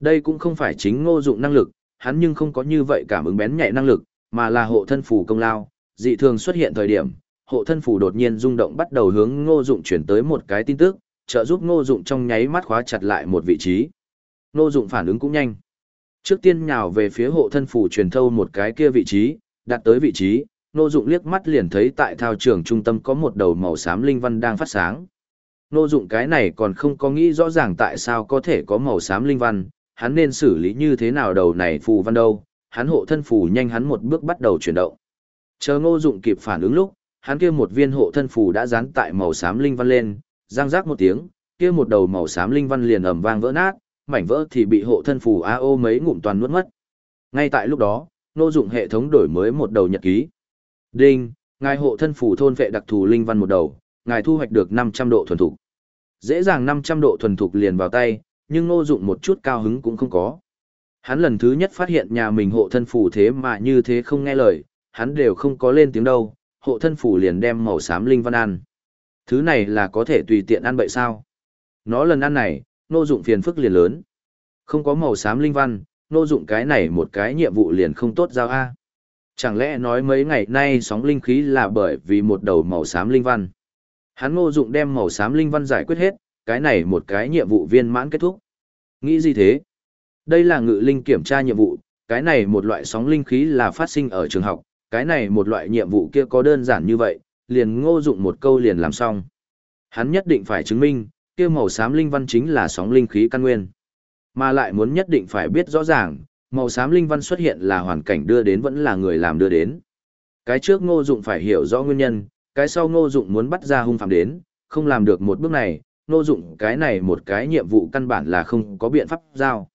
Đây cũng không phải chính ngô dụng năng lực, hắn nhưng không có như vậy cảm ứng bén nhạy năng lực, mà là hộ thân phù công lao, dị thường xuất hiện thời điểm, hộ thân phù đột nhiên rung động bắt đầu hướng ngô dụng chuyển tới một cái tin tức, trợ giúp ngô dụng trong nháy mắt khóa chặt lại một vị trí. Ngô dụng phản ứng cũng nhanh. Trước tiên nhào về phía hộ thân phù truyền thâu một cái kia vị trí, đặt tới vị trí, Ngô Dụng liếc mắt liền thấy tại thao trường trung tâm có một đầu màu xám linh văn đang phát sáng. Ngô Dụng cái này còn không có nghĩ rõ ràng tại sao có thể có màu xám linh văn, hắn nên xử lý như thế nào đầu này phù văn đâu, hắn hộ thân phù nhanh hắn một bước bắt đầu chuyển động. Chờ Ngô Dụng kịp phản ứng lúc, hắn kia một viên hộ thân phù đã dán tại màu xám linh văn lên, răng rác một tiếng, kia một đầu màu xám linh văn liền ầm vang vỡ nát, mảnh vỡ thì bị hộ thân phù AO mấy ngụm toàn nuốt mất. Ngay tại lúc đó, Nô Dụng hệ thống đổi mới một đầu nhật ký. Đinh, ngài hộ thân phù thôn vệ đặc thù linh văn một đầu, ngài thu hoạch được 500 độ thuần thục. Dễ dàng 500 độ thuần thục liền vào tay, nhưng Nô Dụng một chút cao hứng cũng không có. Hắn lần thứ nhất phát hiện nhà mình hộ thân phù thế mà như thế không nghe lời, hắn đều không có lên tiếng đâu, hộ thân phủ liền đem màu xám linh văn ăn. Thứ này là có thể tùy tiện ăn bậy sao? Nó lần ăn này, nô Dụng phiền phức liền lớn. Không có màu xám linh văn, nô Dụng cái này một cái nhiệm vụ liền không tốt giao a. Chẳng lẽ nói mấy ngày nay sóng linh khí là bởi vì một đầu màu xám linh văn. Hắn ngô dụng đem màu xám linh văn giải quyết hết, cái này một cái nhiệm vụ viên mãn kết thúc. Nghĩ gì thế? Đây là ngự linh kiểm tra nhiệm vụ, cái này một loại sóng linh khí là phát sinh ở trường học, cái này một loại nhiệm vụ kia có đơn giản như vậy, liền ngô dụng một câu liền làm xong. Hắn nhất định phải chứng minh, kia màu xám linh văn chính là sóng linh khí căn nguyên. Mà lại muốn nhất định phải biết rõ ràng, màu xám linh văn xuất hiện là hoàn cảnh đưa đến vẫn là người làm đưa đến. Cái trước ngô dụng phải hiểu rõ nguyên nhân, cái sau ngô dụng muốn bắt ra hung phạm đến, không làm được một bước này, ngô dụng cái này một cái nhiệm vụ căn bản là không có biện pháp giao.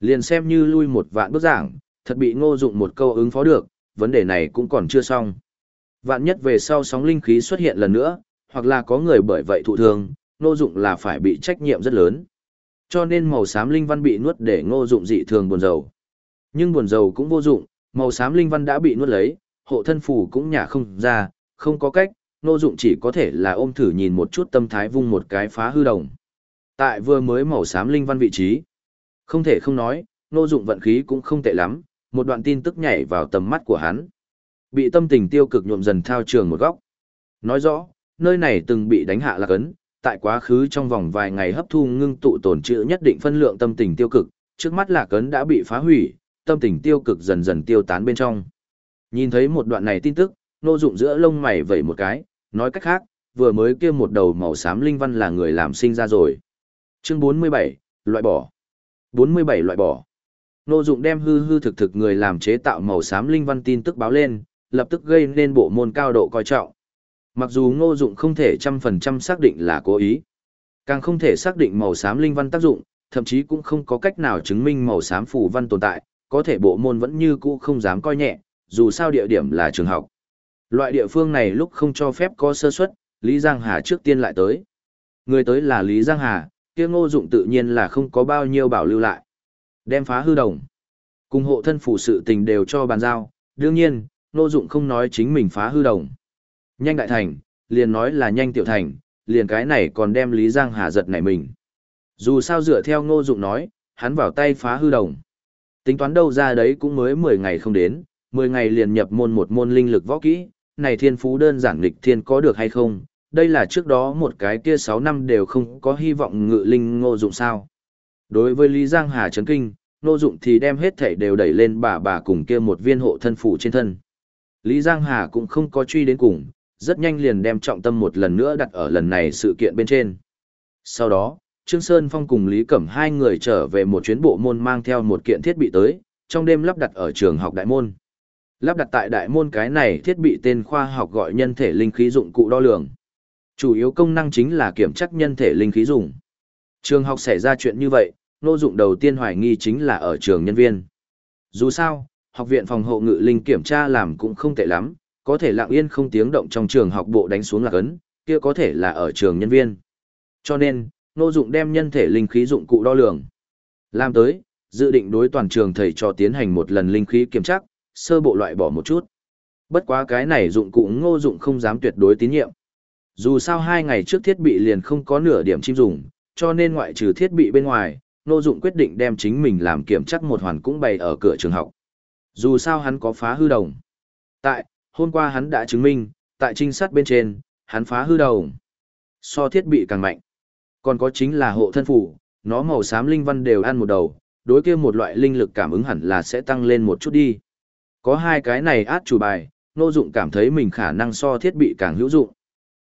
Liền xem như lui một vạn bước giảng, thật bị ngô dụng một câu ứng phó được, vấn đề này cũng còn chưa xong. Vạn nhất về sau sóng linh khí xuất hiện lần nữa, hoặc là có người bởi vậy thụ thương, ngô dụng là phải bị trách nhiệm rất lớn. Cho nên màu xám linh văn bị nuốt để ngô dụng dị thường buồn rầu. Nhưng buồn rầu cũng vô dụng, màu xám linh văn đã bị nuốt lấy, hộ thân phù cũng nhả không ra, không có cách, Ngô dụng chỉ có thể là ôm thử nhìn một chút tâm thái vung một cái phá hư đồng. Tại vừa mới màu xám linh văn vị trí. Không thể không nói, Ngô dụng vận khí cũng không tệ lắm, một đoạn tin tức nhảy vào tầm mắt của hắn. Bị tâm tình tiêu cực nhuộm dần thao trường một góc. Nói rõ, nơi này từng bị đánh hạ là cấn, tại quá khứ trong vòng vài ngày hấp thu ngưng tụ tổn trữ nhất định phân lượng tâm tình tiêu cực, trước mắt là cấn đã bị phá hủy, tâm tình tiêu cực dần dần tiêu tán bên trong. Nhìn thấy một đoạn này tin tức, nô dụng giữa lông mày vẩy một cái, nói cách khác, vừa mới kia một đầu màu xám linh văn là người làm sinh ra rồi. Chương 47, loại bỏ. 47 loại bỏ. Ngô dụng đem hư hư thực thực người làm chế tạo màu xám linh văn tin tức báo lên, lập tức gây nên bộ môn cao độ coi trọng. Mặc dù ngô dụng không thể trăm phần trăm xác định là cố ý, càng không thể xác định màu xám linh văn tác dụng, thậm chí cũng không có cách nào chứng minh màu xám phù văn tồn tại, có thể bộ môn vẫn như cũ không dám coi nhẹ, dù sao địa điểm là trường học. Loại địa phương này lúc không cho phép có sơ suất, Lý Giang Hà trước tiên lại tới. Người tới là Lý Giang Hà, kia ngô dụng tự nhiên là không có bao nhiêu bảo lưu lại. Đem phá hư đồng. Cùng hộ thân phủ sự tình đều cho bàn giao, đương nhiên, ngô dụng không nói chính mình phá hư đồng. Nhanh đại thành, liền nói là nhanh tiểu thành, liền cái này còn đem Lý Giang Hà giật nảy mình. Dù sao dựa theo ngô dụng nói, hắn vào tay phá hư đồng. Tính toán đâu ra đấy cũng mới 10 ngày không đến, 10 ngày liền nhập môn một môn linh lực võ kỹ, này thiên phú đơn giản lịch thiên có được hay không, đây là trước đó một cái kia 6 năm đều không có hy vọng ngự linh ngô dụng sao. Đối với Lý Giang Hà chấn kinh, Nô dụng thì đem hết thảy đều đẩy lên bà bà cùng kia một viên hộ thân phủ trên thân. Lý Giang Hà cũng không có truy đến cùng, rất nhanh liền đem trọng tâm một lần nữa đặt ở lần này sự kiện bên trên. Sau đó, Trương Sơn Phong cùng Lý Cẩm hai người trở về một chuyến bộ môn mang theo một kiện thiết bị tới, trong đêm lắp đặt ở trường học đại môn. Lắp đặt tại đại môn cái này thiết bị tên khoa học gọi nhân thể linh khí dụng cụ đo lường. Chủ yếu công năng chính là kiểm tra nhân thể linh khí dùng. Trường học xảy ra chuyện như vậy, nô dụng đầu tiên hoài nghi chính là ở trường nhân viên. Dù sao, học viện phòng hộ ngự linh kiểm tra làm cũng không tệ lắm, có thể lặng yên không tiếng động trong trường học bộ đánh xuống lạc ấn, kia có thể là ở trường nhân viên. Cho nên, nô dụng đem nhân thể linh khí dụng cụ đo lường. Làm tới, dự định đối toàn trường thầy cho tiến hành một lần linh khí kiểm tra, sơ bộ loại bỏ một chút. Bất quá cái này dụng cụ ngô dụng không dám tuyệt đối tín nhiệm. Dù sao hai ngày trước thiết bị liền không có nửa điểm chim dùng, cho nên ngoại trừ thiết bị bên ngoài, ngô dụng quyết định đem chính mình làm kiểm chắc một hoàn cũng bày ở cửa trường học. Dù sao hắn có phá hư đồng. Tại, hôm qua hắn đã chứng minh, tại trinh sát bên trên, hắn phá hư đồng. So thiết bị càng mạnh. Còn có chính là hộ thân phủ, nó màu xám linh văn đều ăn một đầu, đối kia một loại linh lực cảm ứng hẳn là sẽ tăng lên một chút đi. Có hai cái này át chủ bài, Nô Dụng cảm thấy mình khả năng so thiết bị càng hữu dụng.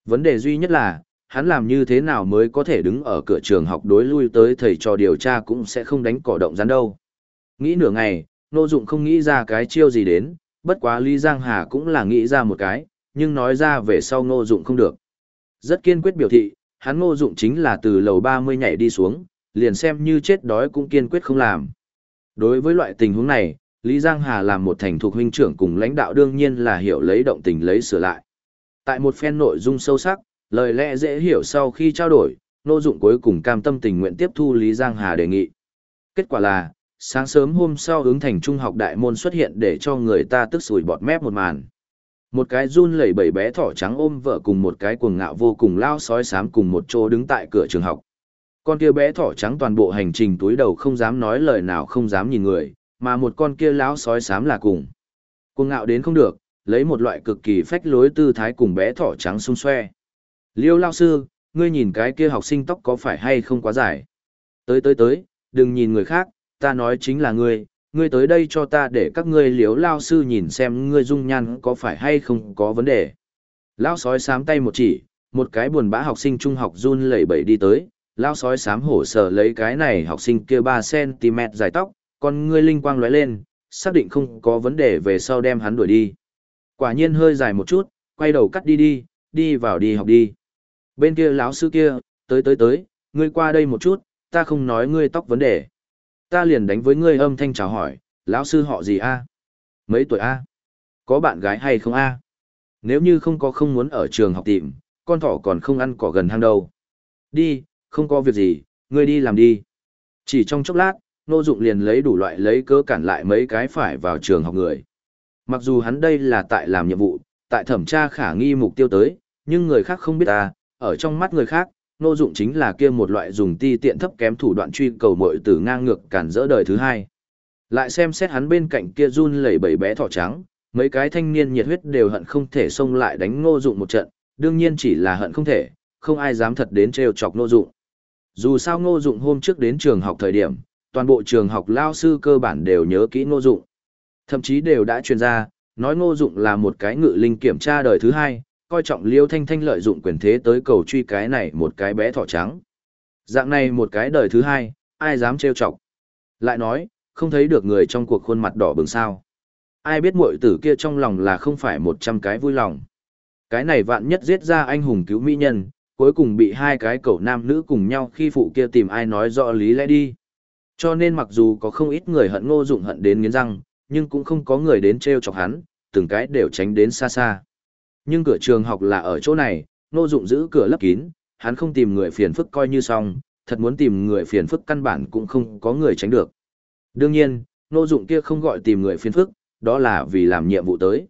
Vấn đề duy nhất là, hắn làm như thế nào mới có thể đứng ở cửa trường học đối lui tới thầy trò điều tra cũng sẽ không đánh cỏ động rắn đâu. Nghĩ nửa ngày, Nô Dụng không nghĩ ra cái chiêu gì đến, bất quá Lý Giang Hà cũng là nghĩ ra một cái, nhưng nói ra về sau Nô Dụng không được. Rất kiên quyết biểu thị, hắn Nô Dụng chính là từ lầu 30 nhảy đi xuống, liền xem như chết đói cũng kiên quyết không làm. Đối với loại tình huống này, Lý Giang Hà làm một thành thuộc huynh trưởng cùng lãnh đạo đương nhiên là hiểu lấy động tình lấy sửa lại. Tại một phen nội dung sâu sắc, lời lẽ dễ hiểu sau khi trao đổi, Nô Dụng cuối cùng cam tâm tình nguyện tiếp thu Lý Giang Hà đề nghị. Kết quả là, sáng sớm hôm sau ứng thành trung học đại môn xuất hiện để cho người ta tức sủi bọt mép một màn. Một cái run lẩy bẩy bé thỏ trắng ôm vợ cùng một cái cuồng ngạo vô cùng lao sói xám cùng một chỗ đứng tại cửa trường học. Con kia bé thỏ trắng toàn bộ hành trình túi đầu không dám nói lời nào không dám nhìn người, mà một con kia lão sói xám là cùng. Cuồng ngạo đến không được, lấy một loại cực kỳ phách lối tư thái cùng bé thỏ trắng xung xoe. Liêu lao sư, ngươi nhìn cái kia học sinh tóc có phải hay không quá dài? Tới tới tới, đừng nhìn người khác, ta nói chính là ngươi, ngươi tới đây cho ta để các ngươi liếu lao sư nhìn xem ngươi dung nhan có phải hay không có vấn đề. Lao sói sám tay một chỉ, một cái buồn bã học sinh trung học run lẩy bẩy đi tới, lao sói sám hổ sở lấy cái này học sinh kia 3cm dài tóc, còn ngươi linh quang lóe lên, xác định không có vấn đề về sau đem hắn đuổi đi. Quả nhiên hơi dài một chút, quay đầu cắt đi đi, đi vào đi học đi. Bên kia lão sư kia, tới tới tới, ngươi qua đây một chút, ta không nói ngươi tóc vấn đề. Ta liền đánh với ngươi âm thanh chào hỏi, lão sư họ gì a? Mấy tuổi a? Có bạn gái hay không a? Nếu như không có không muốn ở trường học tìm, con thỏ còn không ăn cỏ gần hang đâu. Đi, không có việc gì, ngươi đi làm đi. Chỉ trong chốc lát, Nô Dụng liền lấy đủ loại lấy cớ cản lại mấy cái phải vào trường học người. Mặc dù hắn đây là tại làm nhiệm vụ, tại thẩm tra khả nghi mục tiêu tới, nhưng người khác không biết ta, ở trong mắt người khác, Nô Dụng chính là kia một loại dùng ti tiện thấp kém thủ đoạn truy cầu muội tử ngang ngược cản rỡ đời thứ hai. Lại xem xét hắn bên cạnh kia run lẩy bẩy bé thỏ trắng, mấy cái thanh niên nhiệt huyết đều hận không thể xông lại đánh Nô Dụng một trận, đương nhiên chỉ là hận không thể, không ai dám thật đến trêu chọc Nô Dụng. Dù sao Ngô Dụng hôm trước đến trường học thời điểm, toàn bộ trường học lao sư cơ bản đều nhớ kỹ ngô dụng. Thậm chí đều đã truyền ra, nói ngô dụng là một cái ngự linh kiểm tra đời thứ hai, coi trọng liêu thanh thanh lợi dụng quyền thế tới cầu truy cái này một cái bé thỏ trắng. Dạng này một cái đời thứ hai, ai dám trêu chọc. Lại nói, không thấy được người trong cuộc khuôn mặt đỏ bừng sao. Ai biết muội tử kia trong lòng là không phải một trăm cái vui lòng. Cái này vạn nhất giết ra anh hùng cứu mỹ nhân, cuối cùng bị hai cái cậu nam nữ cùng nhau khi phụ kia tìm ai nói rõ lý lẽ đi. Cho nên mặc dù có không ít người hận ngô dụng hận đến nghiến răng, nhưng cũng không có người đến trêu chọc hắn, từng cái đều tránh đến xa xa. Nhưng cửa trường học là ở chỗ này, ngô dụng giữ cửa lấp kín, hắn không tìm người phiền phức coi như xong, thật muốn tìm người phiền phức căn bản cũng không có người tránh được. Đương nhiên, ngô dụng kia không gọi tìm người phiền phức, đó là vì làm nhiệm vụ tới.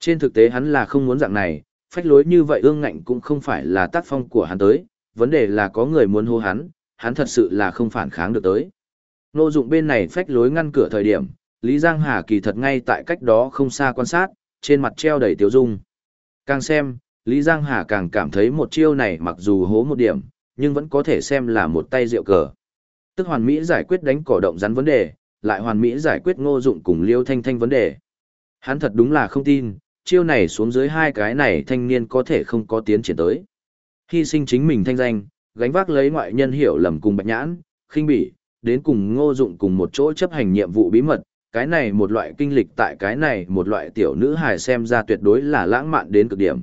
Trên thực tế hắn là không muốn dạng này, phách lối như vậy ương ngạnh cũng không phải là tác phong của hắn tới, vấn đề là có người muốn hô hắn, hắn thật sự là không phản kháng được tới. Nô dụng bên này phách lối ngăn cửa thời điểm, Lý Giang Hà kỳ thật ngay tại cách đó không xa quan sát, trên mặt treo đầy tiêu dung. Càng xem, Lý Giang Hà càng cảm thấy một chiêu này mặc dù hố một điểm, nhưng vẫn có thể xem là một tay rượu cờ. Tức hoàn mỹ giải quyết đánh cỏ động rắn vấn đề, lại hoàn mỹ giải quyết ngô dụng cùng liêu thanh thanh vấn đề. Hắn thật đúng là không tin, chiêu này xuống dưới hai cái này thanh niên có thể không có tiến triển tới. Hy sinh chính mình thanh danh, gánh vác lấy ngoại nhân hiểu lầm cùng bạch nhãn, khinh bỉ, đến cùng ngô dụng cùng một chỗ chấp hành nhiệm vụ bí mật, cái này một loại kinh lịch tại cái này một loại tiểu nữ hài xem ra tuyệt đối là lãng mạn đến cực điểm.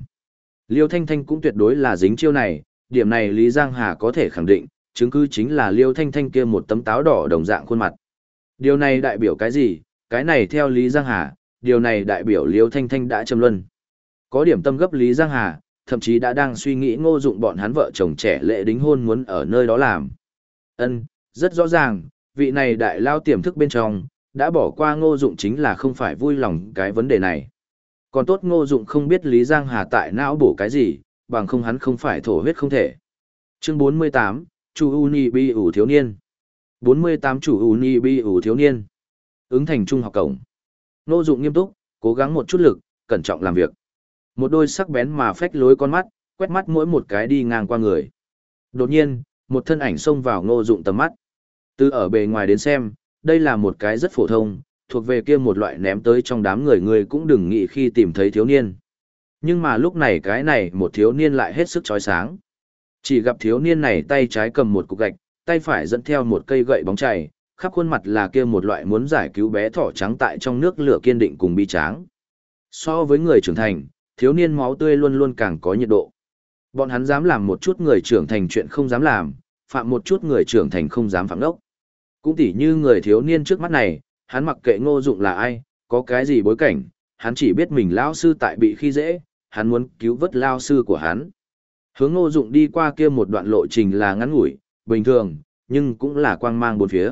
Liêu Thanh Thanh cũng tuyệt đối là dính chiêu này, điểm này Lý Giang Hà có thể khẳng định, chứng cứ chính là Liêu Thanh Thanh kia một tấm táo đỏ đồng dạng khuôn mặt. Điều này đại biểu cái gì? Cái này theo Lý Giang Hà, điều này đại biểu Liêu Thanh Thanh đã châm luân. Có điểm tâm gấp Lý Giang Hà, thậm chí đã đang suy nghĩ ngô dụng bọn hắn vợ chồng trẻ lệ đính hôn muốn ở nơi đó làm. Ân, rất rõ ràng, vị này đại lao tiềm thức bên trong, đã bỏ qua ngô dụng chính là không phải vui lòng cái vấn đề này. Còn tốt ngô dụng không biết Lý Giang Hà tại não bổ cái gì, bằng không hắn không phải thổ huyết không thể. Chương 48, Chủ Uni Bi ủ thiếu niên. 48 Chủ Uni Bi ủ thiếu niên. Ứng thành trung học cổng. Ngô dụng nghiêm túc, cố gắng một chút lực, cẩn trọng làm việc. Một đôi sắc bén mà phách lối con mắt, quét mắt mỗi một cái đi ngang qua người. Đột nhiên, một thân ảnh xông vào ngô dụng tầm mắt. Từ ở bề ngoài đến xem, đây là một cái rất phổ thông, thuộc về kia một loại ném tới trong đám người người cũng đừng nghĩ khi tìm thấy thiếu niên. Nhưng mà lúc này cái này một thiếu niên lại hết sức chói sáng. Chỉ gặp thiếu niên này tay trái cầm một cục gạch, tay phải dẫn theo một cây gậy bóng chảy, khắp khuôn mặt là kia một loại muốn giải cứu bé thỏ trắng tại trong nước lửa kiên định cùng bi tráng. So với người trưởng thành, thiếu niên máu tươi luôn luôn càng có nhiệt độ. Bọn hắn dám làm một chút người trưởng thành chuyện không dám làm, phạm một chút người trưởng thành không dám phạm đốc. Cũng tỉ như người thiếu niên trước mắt này, hắn mặc kệ ngô dụng là ai, có cái gì bối cảnh, hắn chỉ biết mình lao sư tại bị khi dễ, hắn muốn cứu vớt lao sư của hắn. Hướng ngô dụng đi qua kia một đoạn lộ trình là ngắn ngủi, bình thường, nhưng cũng là quang mang bốn phía.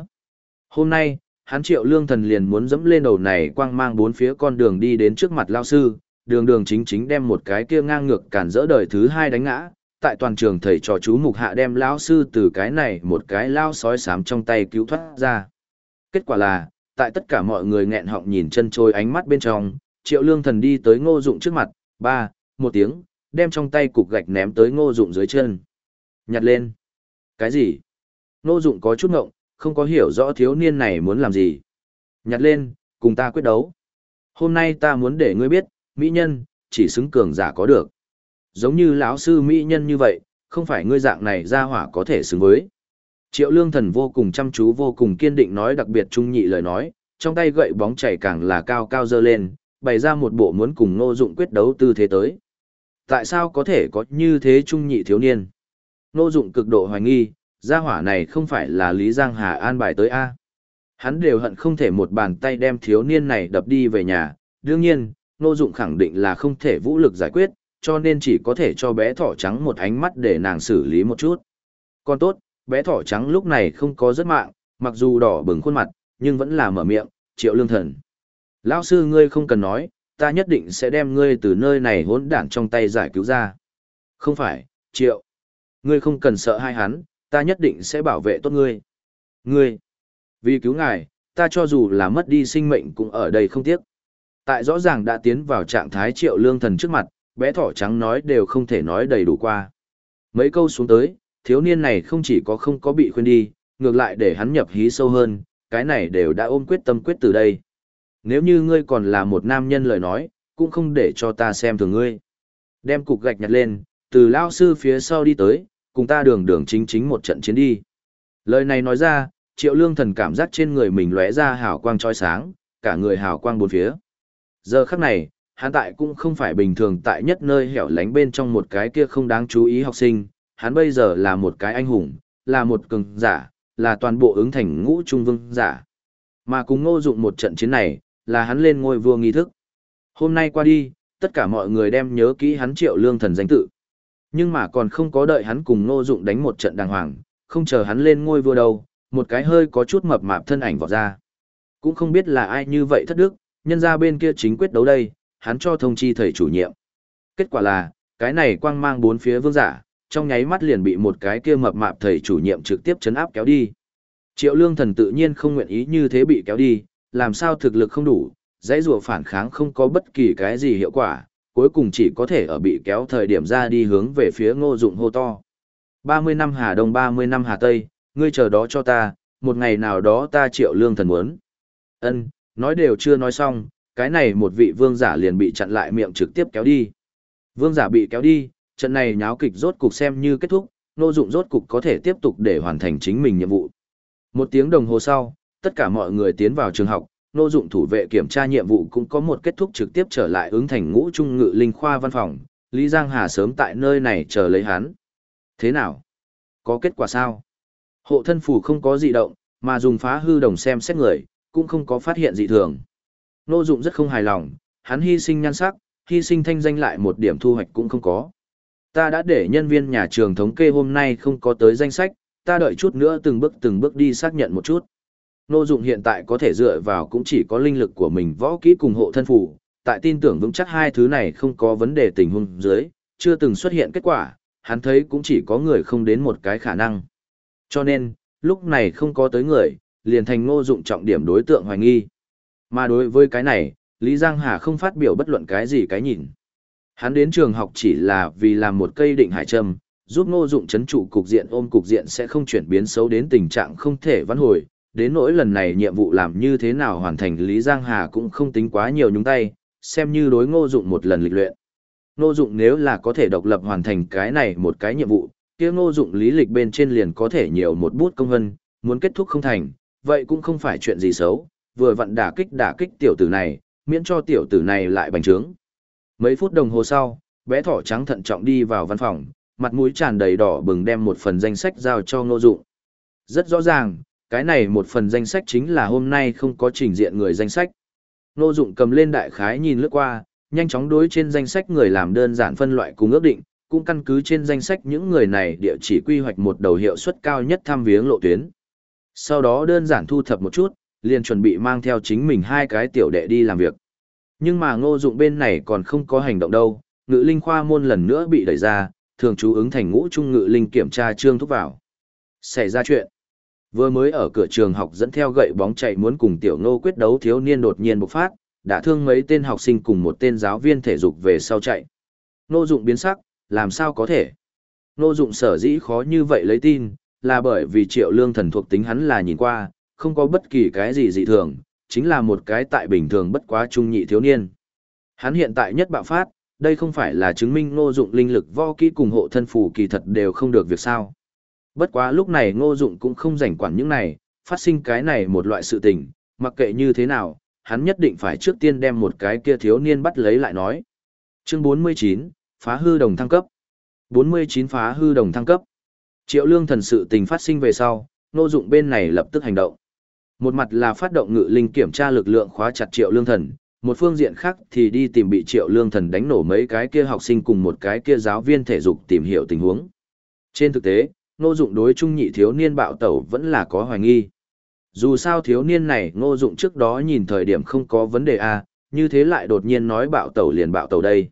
Hôm nay, hắn triệu lương thần liền muốn dẫm lên đầu này quang mang bốn phía con đường đi đến trước mặt lao sư, đường đường chính chính đem một cái kia ngang ngược cản rỡ đời thứ hai đánh ngã, tại toàn trường thầy trò chú mục hạ đem lão sư từ cái này một cái lao sói sám trong tay cứu thoát ra. Kết quả là, tại tất cả mọi người nghẹn họng nhìn chân trôi ánh mắt bên trong, triệu lương thần đi tới ngô dụng trước mặt, ba, một tiếng, đem trong tay cục gạch ném tới ngô dụng dưới chân. Nhặt lên. Cái gì? Ngô dụng có chút ngộng, không có hiểu rõ thiếu niên này muốn làm gì. Nhặt lên, cùng ta quyết đấu. Hôm nay ta muốn để ngươi biết, mỹ nhân, chỉ xứng cường giả có được giống như lão sư mỹ nhân như vậy, không phải ngươi dạng này ra hỏa có thể xứng với. Triệu lương thần vô cùng chăm chú vô cùng kiên định nói đặc biệt trung nhị lời nói, trong tay gậy bóng chảy càng là cao cao dơ lên, bày ra một bộ muốn cùng Ngô Dụng quyết đấu tư thế tới. Tại sao có thể có như thế trung nhị thiếu niên? Ngô Dụng cực độ hoài nghi, gia hỏa này không phải là Lý Giang Hà an bài tới A. Hắn đều hận không thể một bàn tay đem thiếu niên này đập đi về nhà, đương nhiên, Ngô Dụng khẳng định là không thể vũ lực giải quyết, cho nên chỉ có thể cho bé thỏ trắng một ánh mắt để nàng xử lý một chút. Còn tốt, bé thỏ trắng lúc này không có rất mạng, mặc dù đỏ bừng khuôn mặt, nhưng vẫn là mở miệng, triệu lương thần. Lão sư ngươi không cần nói, ta nhất định sẽ đem ngươi từ nơi này hỗn đản trong tay giải cứu ra. Không phải, triệu. Ngươi không cần sợ hai hắn, ta nhất định sẽ bảo vệ tốt ngươi. Ngươi, vì cứu ngài, ta cho dù là mất đi sinh mệnh cũng ở đây không tiếc. Tại rõ ràng đã tiến vào trạng thái triệu lương thần trước mặt, bé thỏ trắng nói đều không thể nói đầy đủ qua. Mấy câu xuống tới, thiếu niên này không chỉ có không có bị khuyên đi, ngược lại để hắn nhập hí sâu hơn, cái này đều đã ôm quyết tâm quyết từ đây. Nếu như ngươi còn là một nam nhân lời nói, cũng không để cho ta xem thường ngươi. Đem cục gạch nhặt lên, từ lao sư phía sau đi tới, cùng ta đường đường chính chính một trận chiến đi. Lời này nói ra, triệu lương thần cảm giác trên người mình lóe ra hào quang trói sáng, cả người hào quang bốn phía. Giờ khắc này, hắn tại cũng không phải bình thường tại nhất nơi hẻo lánh bên trong một cái kia không đáng chú ý học sinh, hắn bây giờ là một cái anh hùng, là một cường giả, là toàn bộ ứng thành ngũ trung vương giả. Mà cùng ngô dụng một trận chiến này, là hắn lên ngôi vua nghi thức. Hôm nay qua đi, tất cả mọi người đem nhớ kỹ hắn triệu lương thần danh tự. Nhưng mà còn không có đợi hắn cùng ngô dụng đánh một trận đàng hoàng, không chờ hắn lên ngôi vua đâu, một cái hơi có chút mập mạp thân ảnh vọt ra. Cũng không biết là ai như vậy thất đức, nhân ra bên kia chính quyết đấu đây, hắn cho thông chi thầy chủ nhiệm. Kết quả là, cái này quang mang bốn phía vương giả, trong nháy mắt liền bị một cái kia mập mạp thầy chủ nhiệm trực tiếp chấn áp kéo đi. Triệu lương thần tự nhiên không nguyện ý như thế bị kéo đi, làm sao thực lực không đủ, dãy rùa phản kháng không có bất kỳ cái gì hiệu quả, cuối cùng chỉ có thể ở bị kéo thời điểm ra đi hướng về phía ngô dụng hô to. 30 năm Hà Đông 30 năm Hà Tây, ngươi chờ đó cho ta, một ngày nào đó ta triệu lương thần muốn. Ân, nói đều chưa nói xong, cái này một vị vương giả liền bị chặn lại miệng trực tiếp kéo đi. Vương giả bị kéo đi, trận này nháo kịch rốt cục xem như kết thúc, nô dụng rốt cục có thể tiếp tục để hoàn thành chính mình nhiệm vụ. Một tiếng đồng hồ sau, tất cả mọi người tiến vào trường học, nô dụng thủ vệ kiểm tra nhiệm vụ cũng có một kết thúc trực tiếp trở lại ứng thành ngũ trung ngự linh khoa văn phòng, Lý Giang Hà sớm tại nơi này chờ lấy hắn. Thế nào? Có kết quả sao? Hộ thân phủ không có dị động, mà dùng phá hư đồng xem xét người, cũng không có phát hiện dị thường. Nô dụng rất không hài lòng, hắn hy sinh nhan sắc, hy sinh thanh danh lại một điểm thu hoạch cũng không có. Ta đã để nhân viên nhà trường thống kê hôm nay không có tới danh sách, ta đợi chút nữa từng bước từng bước đi xác nhận một chút. Nô dụng hiện tại có thể dựa vào cũng chỉ có linh lực của mình võ kỹ cùng hộ thân phù, tại tin tưởng vững chắc hai thứ này không có vấn đề tình huống dưới, chưa từng xuất hiện kết quả, hắn thấy cũng chỉ có người không đến một cái khả năng. Cho nên, lúc này không có tới người, liền thành ngô dụng trọng điểm đối tượng hoài nghi. Mà đối với cái này, Lý Giang Hà không phát biểu bất luận cái gì cái nhìn. Hắn đến trường học chỉ là vì làm một cây định hải trâm giúp ngô dụng chấn trụ cục diện ôm cục diện sẽ không chuyển biến xấu đến tình trạng không thể vãn hồi. Đến nỗi lần này nhiệm vụ làm như thế nào hoàn thành Lý Giang Hà cũng không tính quá nhiều nhúng tay, xem như đối ngô dụng một lần lịch luyện. Ngô dụng nếu là có thể độc lập hoàn thành cái này một cái nhiệm vụ, kia ngô dụng lý lịch bên trên liền có thể nhiều một bút công hân, muốn kết thúc không thành, vậy cũng không phải chuyện gì xấu, vừa vặn đả kích đả kích tiểu tử này, miễn cho tiểu tử này lại bành trướng. Mấy phút đồng hồ sau, bé thỏ trắng thận trọng đi vào văn phòng, mặt mũi tràn đầy đỏ bừng đem một phần danh sách giao cho ngô dụng. Rất rõ ràng, cái này một phần danh sách chính là hôm nay không có trình diện người danh sách. Ngô dụng cầm lên đại khái nhìn lướt qua, nhanh chóng đối trên danh sách người làm đơn giản phân loại cùng ước định, cũng căn cứ trên danh sách những người này địa chỉ quy hoạch một đầu hiệu suất cao nhất thăm viếng lộ tuyến. Sau đó đơn giản thu thập một chút, liền chuẩn bị mang theo chính mình hai cái tiểu đệ đi làm việc. Nhưng mà ngô dụng bên này còn không có hành động đâu, ngự linh khoa môn lần nữa bị đẩy ra, thường chú ứng thành ngũ trung ngự linh kiểm tra trương thúc vào. Xảy ra chuyện. Vừa mới ở cửa trường học dẫn theo gậy bóng chạy muốn cùng tiểu ngô quyết đấu thiếu niên đột nhiên bộc phát, đã thương mấy tên học sinh cùng một tên giáo viên thể dục về sau chạy. Ngô dụng biến sắc, làm sao có thể? Ngô dụng sở dĩ khó như vậy lấy tin, là bởi vì triệu lương thần thuộc tính hắn là nhìn qua, không có bất kỳ cái gì dị thường, chính là một cái tại bình thường bất quá trung nhị thiếu niên. Hắn hiện tại nhất bạo phát, đây không phải là chứng minh ngô dụng linh lực vo kỹ cùng hộ thân phù kỳ thật đều không được việc sao. Bất quá lúc này ngô dụng cũng không rảnh quản những này, phát sinh cái này một loại sự tình, mặc kệ như thế nào, hắn nhất định phải trước tiên đem một cái kia thiếu niên bắt lấy lại nói. Chương 49, phá hư đồng thăng cấp. 49 phá hư đồng thăng cấp. Triệu lương thần sự tình phát sinh về sau, ngô dụng bên này lập tức hành động. Một mặt là phát động ngự linh kiểm tra lực lượng khóa chặt triệu lương thần, một phương diện khác thì đi tìm bị triệu lương thần đánh nổ mấy cái kia học sinh cùng một cái kia giáo viên thể dục tìm hiểu tình huống. Trên thực tế, ngô dụng đối trung nhị thiếu niên bạo tẩu vẫn là có hoài nghi. Dù sao thiếu niên này ngô dụng trước đó nhìn thời điểm không có vấn đề a như thế lại đột nhiên nói bạo tẩu liền bạo tẩu đây.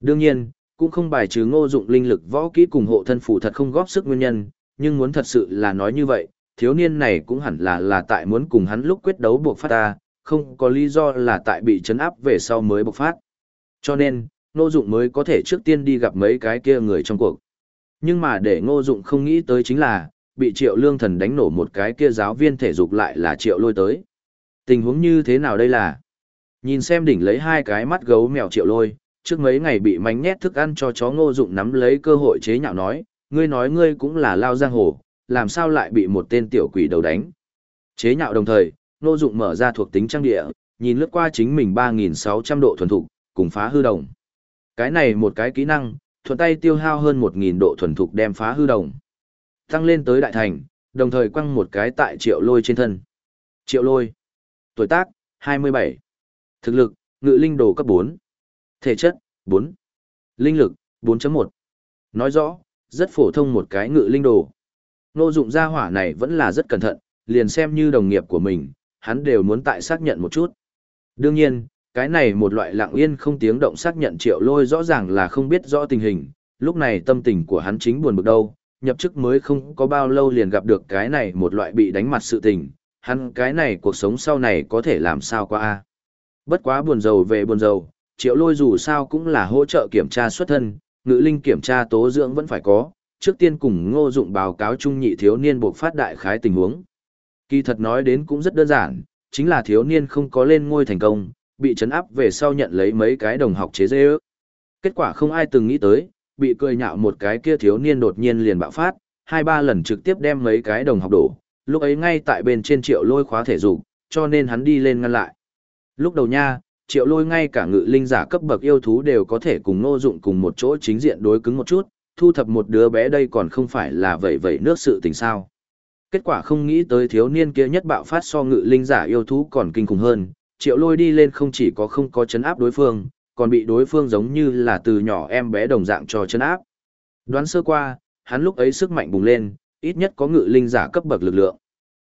Đương nhiên, cũng không bài trừ ngô dụng linh lực võ kỹ cùng hộ thân phủ thật không góp sức nguyên nhân, nhưng muốn thật sự là nói như vậy, thiếu niên này cũng hẳn là là tại muốn cùng hắn lúc quyết đấu buộc phát ta, không có lý do là tại bị chấn áp về sau mới bộc phát. Cho nên, Ngô Dụng mới có thể trước tiên đi gặp mấy cái kia người trong cuộc. Nhưng mà để Ngô Dụng không nghĩ tới chính là, bị Triệu Lương Thần đánh nổ một cái kia giáo viên thể dục lại là Triệu Lôi tới. Tình huống như thế nào đây là? Nhìn xem đỉnh lấy hai cái mắt gấu mèo triệu lôi, trước mấy ngày bị mánh nhét thức ăn cho chó ngô dụng nắm lấy cơ hội chế nhạo nói, ngươi nói ngươi cũng là lao giang hồ, làm sao lại bị một tên tiểu quỷ đầu đánh. Chế nhạo đồng thời, ngô dụng mở ra thuộc tính trang địa, nhìn lướt qua chính mình 3.600 độ thuần thục, cùng phá hư đồng. Cái này một cái kỹ năng, thuận tay tiêu hao hơn 1.000 độ thuần thục đem phá hư đồng. Tăng lên tới đại thành, đồng thời quăng một cái tại triệu lôi trên thân. Triệu lôi. Tuổi tác, 27. Thực lực, ngự linh đồ cấp 4. Thể chất, 4. Linh lực, 4.1. Nói rõ, rất phổ thông một cái ngự linh đồ. Nô dụng gia hỏa này vẫn là rất cẩn thận, liền xem như đồng nghiệp của mình, hắn đều muốn tại xác nhận một chút. Đương nhiên, cái này một loại lặng yên không tiếng động xác nhận triệu lôi rõ ràng là không biết rõ tình hình, lúc này tâm tình của hắn chính buồn bực đâu, nhập chức mới không có bao lâu liền gặp được cái này một loại bị đánh mặt sự tình, hắn cái này cuộc sống sau này có thể làm sao qua a Bất quá buồn rầu về buồn rầu, triệu lôi dù sao cũng là hỗ trợ kiểm tra xuất thân, ngữ linh kiểm tra tố dưỡng vẫn phải có, trước tiên cùng ngô dụng báo cáo trung nhị thiếu niên buộc phát đại khái tình huống. Kỳ thật nói đến cũng rất đơn giản, chính là thiếu niên không có lên ngôi thành công, bị chấn áp về sau nhận lấy mấy cái đồng học chế dê ước. Kết quả không ai từng nghĩ tới, bị cười nhạo một cái kia thiếu niên đột nhiên liền bạo phát, hai ba lần trực tiếp đem mấy cái đồng học đổ, lúc ấy ngay tại bên trên triệu lôi khóa thể dục, cho nên hắn đi lên ngăn lại. Lúc đầu nha, triệu lôi ngay cả ngự linh giả cấp bậc yêu thú đều có thể cùng nô dụng cùng một chỗ chính diện đối cứng một chút, thu thập một đứa bé đây còn không phải là vậy vậy nước sự tình sao. Kết quả không nghĩ tới thiếu niên kia nhất bạo phát so ngự linh giả yêu thú còn kinh khủng hơn, triệu lôi đi lên không chỉ có không có chấn áp đối phương, còn bị đối phương giống như là từ nhỏ em bé đồng dạng cho chấn áp. Đoán sơ qua, hắn lúc ấy sức mạnh bùng lên, ít nhất có ngự linh giả cấp bậc lực lượng.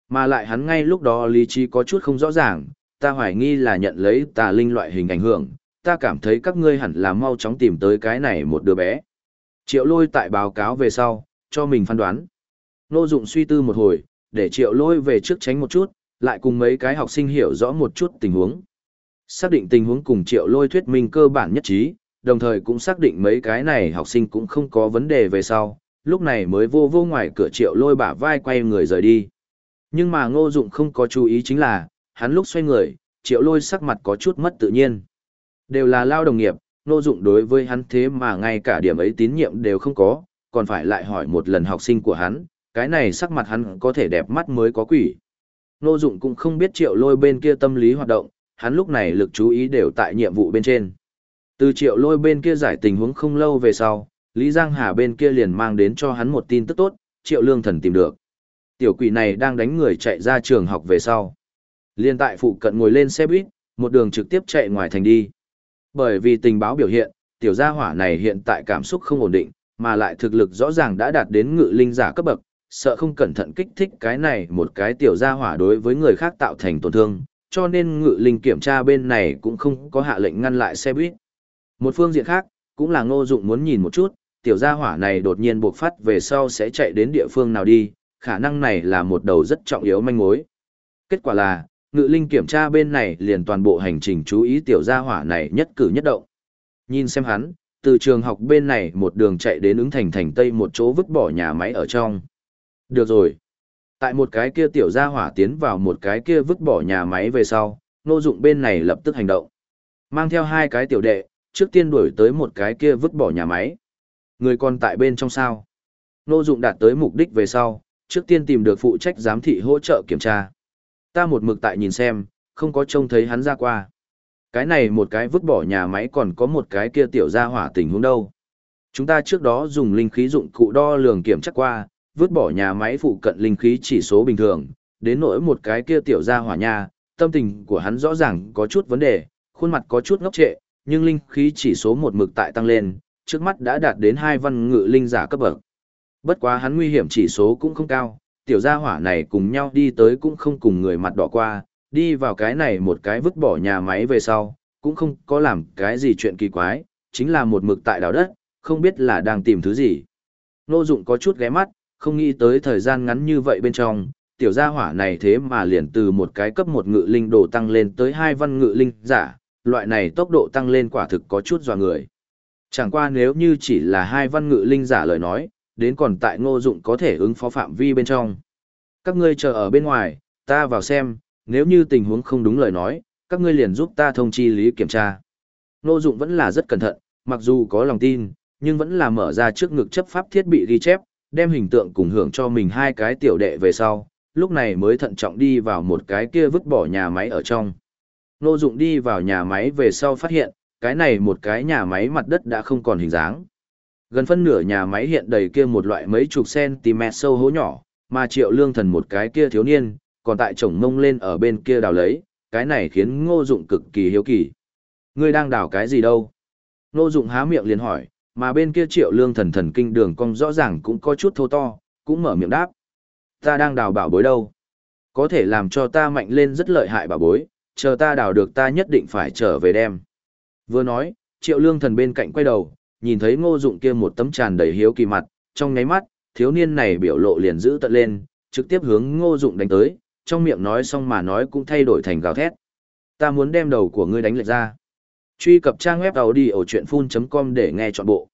Mà lại hắn ngay lúc đó lý trí có chút không rõ ràng, ta hoài nghi là nhận lấy tà linh loại hình ảnh hưởng, ta cảm thấy các ngươi hẳn là mau chóng tìm tới cái này một đứa bé. Triệu lôi tại báo cáo về sau, cho mình phán đoán. Nô dụng suy tư một hồi, để triệu lôi về trước tránh một chút, lại cùng mấy cái học sinh hiểu rõ một chút tình huống. Xác định tình huống cùng triệu lôi thuyết minh cơ bản nhất trí, đồng thời cũng xác định mấy cái này học sinh cũng không có vấn đề về sau, lúc này mới vô vô ngoài cửa triệu lôi bả vai quay người rời đi. Nhưng mà ngô dụng không có chú ý chính là, hắn lúc xoay người, triệu lôi sắc mặt có chút mất tự nhiên. Đều là lao đồng nghiệp, ngô dụng đối với hắn thế mà ngay cả điểm ấy tín nhiệm đều không có, còn phải lại hỏi một lần học sinh của hắn, cái này sắc mặt hắn có thể đẹp mắt mới có quỷ. Ngô dụng cũng không biết triệu lôi bên kia tâm lý hoạt động, hắn lúc này lực chú ý đều tại nhiệm vụ bên trên. Từ triệu lôi bên kia giải tình huống không lâu về sau, Lý Giang Hà bên kia liền mang đến cho hắn một tin tức tốt, triệu lương thần tìm được. Tiểu quỷ này đang đánh người chạy ra trường học về sau. Liên tại phụ cận ngồi lên xe buýt, một đường trực tiếp chạy ngoài thành đi. Bởi vì tình báo biểu hiện, tiểu gia hỏa này hiện tại cảm xúc không ổn định, mà lại thực lực rõ ràng đã đạt đến ngự linh giả cấp bậc, sợ không cẩn thận kích thích cái này một cái tiểu gia hỏa đối với người khác tạo thành tổn thương, cho nên ngự linh kiểm tra bên này cũng không có hạ lệnh ngăn lại xe buýt. Một phương diện khác, cũng là ngô dụng muốn nhìn một chút, tiểu gia hỏa này đột nhiên buộc phát về sau sẽ chạy đến địa phương nào đi, khả năng này là một đầu rất trọng yếu manh mối. Kết quả là, ngự linh kiểm tra bên này liền toàn bộ hành trình chú ý tiểu gia hỏa này nhất cử nhất động. Nhìn xem hắn, từ trường học bên này một đường chạy đến ứng thành thành tây một chỗ vứt bỏ nhà máy ở trong. Được rồi. Tại một cái kia tiểu gia hỏa tiến vào một cái kia vứt bỏ nhà máy về sau, nô dụng bên này lập tức hành động. Mang theo hai cái tiểu đệ, trước tiên đuổi tới một cái kia vứt bỏ nhà máy. Người còn tại bên trong sao. Nô dụng đạt tới mục đích về sau, trước tiên tìm được phụ trách giám thị hỗ trợ kiểm tra. Ta một mực tại nhìn xem, không có trông thấy hắn ra qua. Cái này một cái vứt bỏ nhà máy còn có một cái kia tiểu gia hỏa tình huống đâu. Chúng ta trước đó dùng linh khí dụng cụ đo lường kiểm chắc qua, vứt bỏ nhà máy phụ cận linh khí chỉ số bình thường, đến nỗi một cái kia tiểu gia hỏa nha, tâm tình của hắn rõ ràng có chút vấn đề, khuôn mặt có chút ngốc trệ, nhưng linh khí chỉ số một mực tại tăng lên, trước mắt đã đạt đến hai văn ngự linh giả cấp bậc. Bất quá hắn nguy hiểm chỉ số cũng không cao, tiểu gia hỏa này cùng nhau đi tới cũng không cùng người mặt đỏ qua, đi vào cái này một cái vứt bỏ nhà máy về sau, cũng không có làm cái gì chuyện kỳ quái, chính là một mực tại đảo đất, không biết là đang tìm thứ gì. Nô dụng có chút ghé mắt, không nghĩ tới thời gian ngắn như vậy bên trong, tiểu gia hỏa này thế mà liền từ một cái cấp một ngự linh đồ tăng lên tới hai văn ngự linh giả, loại này tốc độ tăng lên quả thực có chút dò người. Chẳng qua nếu như chỉ là hai văn ngự linh giả lời nói, đến còn tại ngô dụng có thể ứng phó phạm vi bên trong. Các ngươi chờ ở bên ngoài, ta vào xem, nếu như tình huống không đúng lời nói, các ngươi liền giúp ta thông chi lý kiểm tra. Ngô Dụng vẫn là rất cẩn thận, mặc dù có lòng tin, nhưng vẫn là mở ra trước ngực chấp pháp thiết bị ghi chép, đem hình tượng cùng hưởng cho mình hai cái tiểu đệ về sau, lúc này mới thận trọng đi vào một cái kia vứt bỏ nhà máy ở trong. Ngô Dụng đi vào nhà máy về sau phát hiện, cái này một cái nhà máy mặt đất đã không còn hình dáng. Gần phân nửa nhà máy hiện đầy kia một loại mấy chục cm sâu hố nhỏ, mà triệu lương thần một cái kia thiếu niên, còn tại chồng mông lên ở bên kia đào lấy, cái này khiến ngô dụng cực kỳ hiếu kỳ. Ngươi đang đào cái gì đâu? Ngô dụng há miệng liền hỏi, mà bên kia triệu lương thần thần kinh đường cong rõ ràng cũng có chút thô to, cũng mở miệng đáp. Ta đang đào bảo bối đâu? Có thể làm cho ta mạnh lên rất lợi hại bảo bối, chờ ta đào được ta nhất định phải trở về đem. Vừa nói, triệu lương thần bên cạnh quay đầu, nhìn thấy ngô dụng kia một tấm tràn đầy hiếu kỳ mặt, trong nháy mắt, thiếu niên này biểu lộ liền giữ tận lên, trực tiếp hướng ngô dụng đánh tới, trong miệng nói xong mà nói cũng thay đổi thành gào thét. Ta muốn đem đầu của ngươi đánh lệch ra. Truy cập trang web đầu đi ở chuyện full.com để nghe trọn bộ.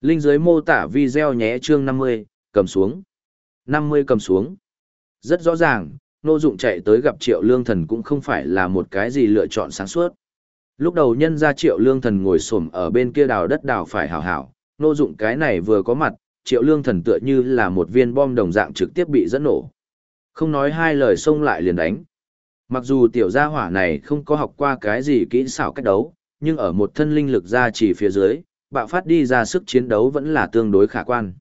Linh dưới mô tả video nhé chương 50, cầm xuống. 50 cầm xuống. Rất rõ ràng, Ngô Dụng chạy tới gặp Triệu Lương Thần cũng không phải là một cái gì lựa chọn sáng suốt. Lúc đầu nhân ra triệu lương thần ngồi xổm ở bên kia đào đất đào phải hảo hảo, nô dụng cái này vừa có mặt, triệu lương thần tựa như là một viên bom đồng dạng trực tiếp bị dẫn nổ. Không nói hai lời xông lại liền đánh. Mặc dù tiểu gia hỏa này không có học qua cái gì kỹ xảo cách đấu, nhưng ở một thân linh lực ra chỉ phía dưới, bạo phát đi ra sức chiến đấu vẫn là tương đối khả quan.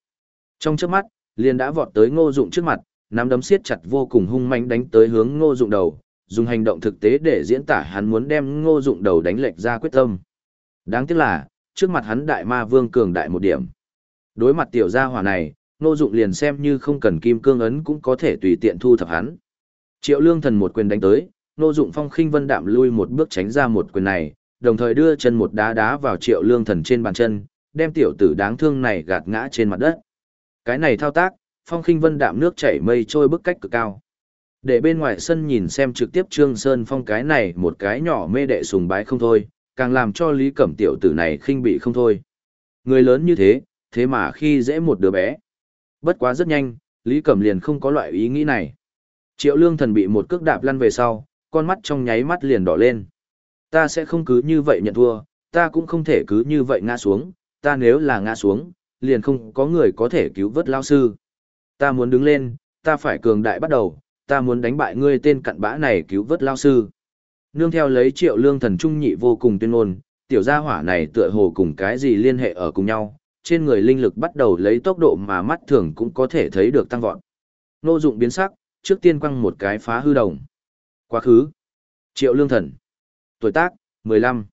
Trong trước mắt, liền đã vọt tới ngô dụng trước mặt, nắm đấm siết chặt vô cùng hung mãnh đánh tới hướng ngô dụng đầu, dùng hành động thực tế để diễn tả hắn muốn đem ngô dụng đầu đánh lệch ra quyết tâm. Đáng tiếc là, trước mặt hắn đại ma vương cường đại một điểm. Đối mặt tiểu gia hỏa này, ngô dụng liền xem như không cần kim cương ấn cũng có thể tùy tiện thu thập hắn. Triệu lương thần một quyền đánh tới, ngô dụng phong khinh vân đạm lui một bước tránh ra một quyền này, đồng thời đưa chân một đá đá vào triệu lương thần trên bàn chân, đem tiểu tử đáng thương này gạt ngã trên mặt đất. Cái này thao tác, phong khinh vân đạm nước chảy mây trôi bức cách cực cao. Để bên ngoài sân nhìn xem trực tiếp Trương Sơn Phong cái này một cái nhỏ mê đệ sùng bái không thôi, càng làm cho Lý Cẩm tiểu tử này khinh bị không thôi. Người lớn như thế, thế mà khi dễ một đứa bé. Bất quá rất nhanh, Lý Cẩm liền không có loại ý nghĩ này. Triệu Lương Thần bị một cước đạp lăn về sau, con mắt trong nháy mắt liền đỏ lên. Ta sẽ không cứ như vậy nhận thua, ta cũng không thể cứ như vậy ngã xuống, ta nếu là ngã xuống, liền không có người có thể cứu vớt lao sư. Ta muốn đứng lên, ta phải cường đại bắt đầu, ta muốn đánh bại ngươi tên cặn bã này cứu vớt lao sư. Nương theo lấy triệu lương thần trung nhị vô cùng tuyên ngôn, tiểu gia hỏa này tựa hồ cùng cái gì liên hệ ở cùng nhau, trên người linh lực bắt đầu lấy tốc độ mà mắt thường cũng có thể thấy được tăng vọt. Nô dụng biến sắc, trước tiên quăng một cái phá hư đồng. Quá khứ. Triệu lương thần. Tuổi tác, 15.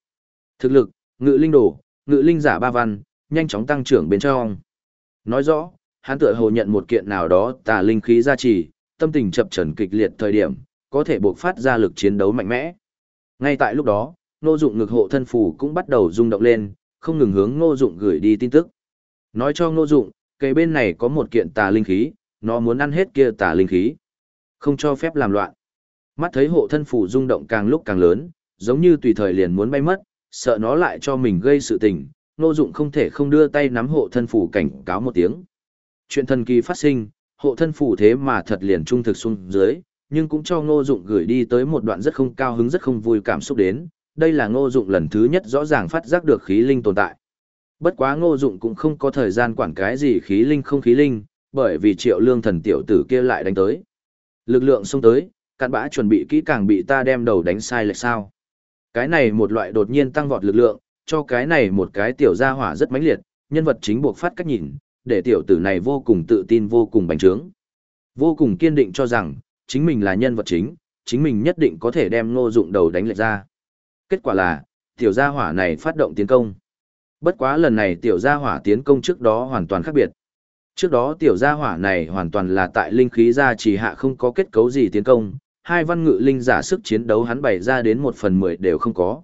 Thực lực, ngự linh đồ, ngự linh giả ba văn, nhanh chóng tăng trưởng bên trong. Nói rõ, hắn tựa hồ nhận một kiện nào đó tà linh khí gia trì, tâm tình chập trần kịch liệt thời điểm, có thể buộc phát ra lực chiến đấu mạnh mẽ. Ngay tại lúc đó, Ngô Dụng ngực hộ thân phù cũng bắt đầu rung động lên, không ngừng hướng Ngô Dụng gửi đi tin tức. Nói cho Ngô Dụng, cây bên này có một kiện tà linh khí, nó muốn ăn hết kia tà linh khí. Không cho phép làm loạn. Mắt thấy hộ thân phù rung động càng lúc càng lớn, giống như tùy thời liền muốn bay mất, sợ nó lại cho mình gây sự tình, Ngô Dụng không thể không đưa tay nắm hộ thân phù cảnh cáo một tiếng. Chuyện thần kỳ phát sinh, hộ thân phủ thế mà thật liền trung thực xuống dưới, nhưng cũng cho ngô dụng gửi đi tới một đoạn rất không cao hứng rất không vui cảm xúc đến, đây là ngô dụng lần thứ nhất rõ ràng phát giác được khí linh tồn tại. Bất quá ngô dụng cũng không có thời gian quản cái gì khí linh không khí linh, bởi vì triệu lương thần tiểu tử kia lại đánh tới. Lực lượng xông tới, cạn bã chuẩn bị kỹ càng bị ta đem đầu đánh sai lệch sao. Cái này một loại đột nhiên tăng vọt lực lượng, cho cái này một cái tiểu gia hỏa rất mãnh liệt, nhân vật chính buộc phát cách nhìn, để tiểu tử này vô cùng tự tin vô cùng bành trướng. Vô cùng kiên định cho rằng, chính mình là nhân vật chính, chính mình nhất định có thể đem ngô dụng đầu đánh lệch ra. Kết quả là, tiểu gia hỏa này phát động tiến công. Bất quá lần này tiểu gia hỏa tiến công trước đó hoàn toàn khác biệt. Trước đó tiểu gia hỏa này hoàn toàn là tại linh khí gia trì hạ không có kết cấu gì tiến công, hai văn ngự linh giả sức chiến đấu hắn bày ra đến một phần mười đều không có.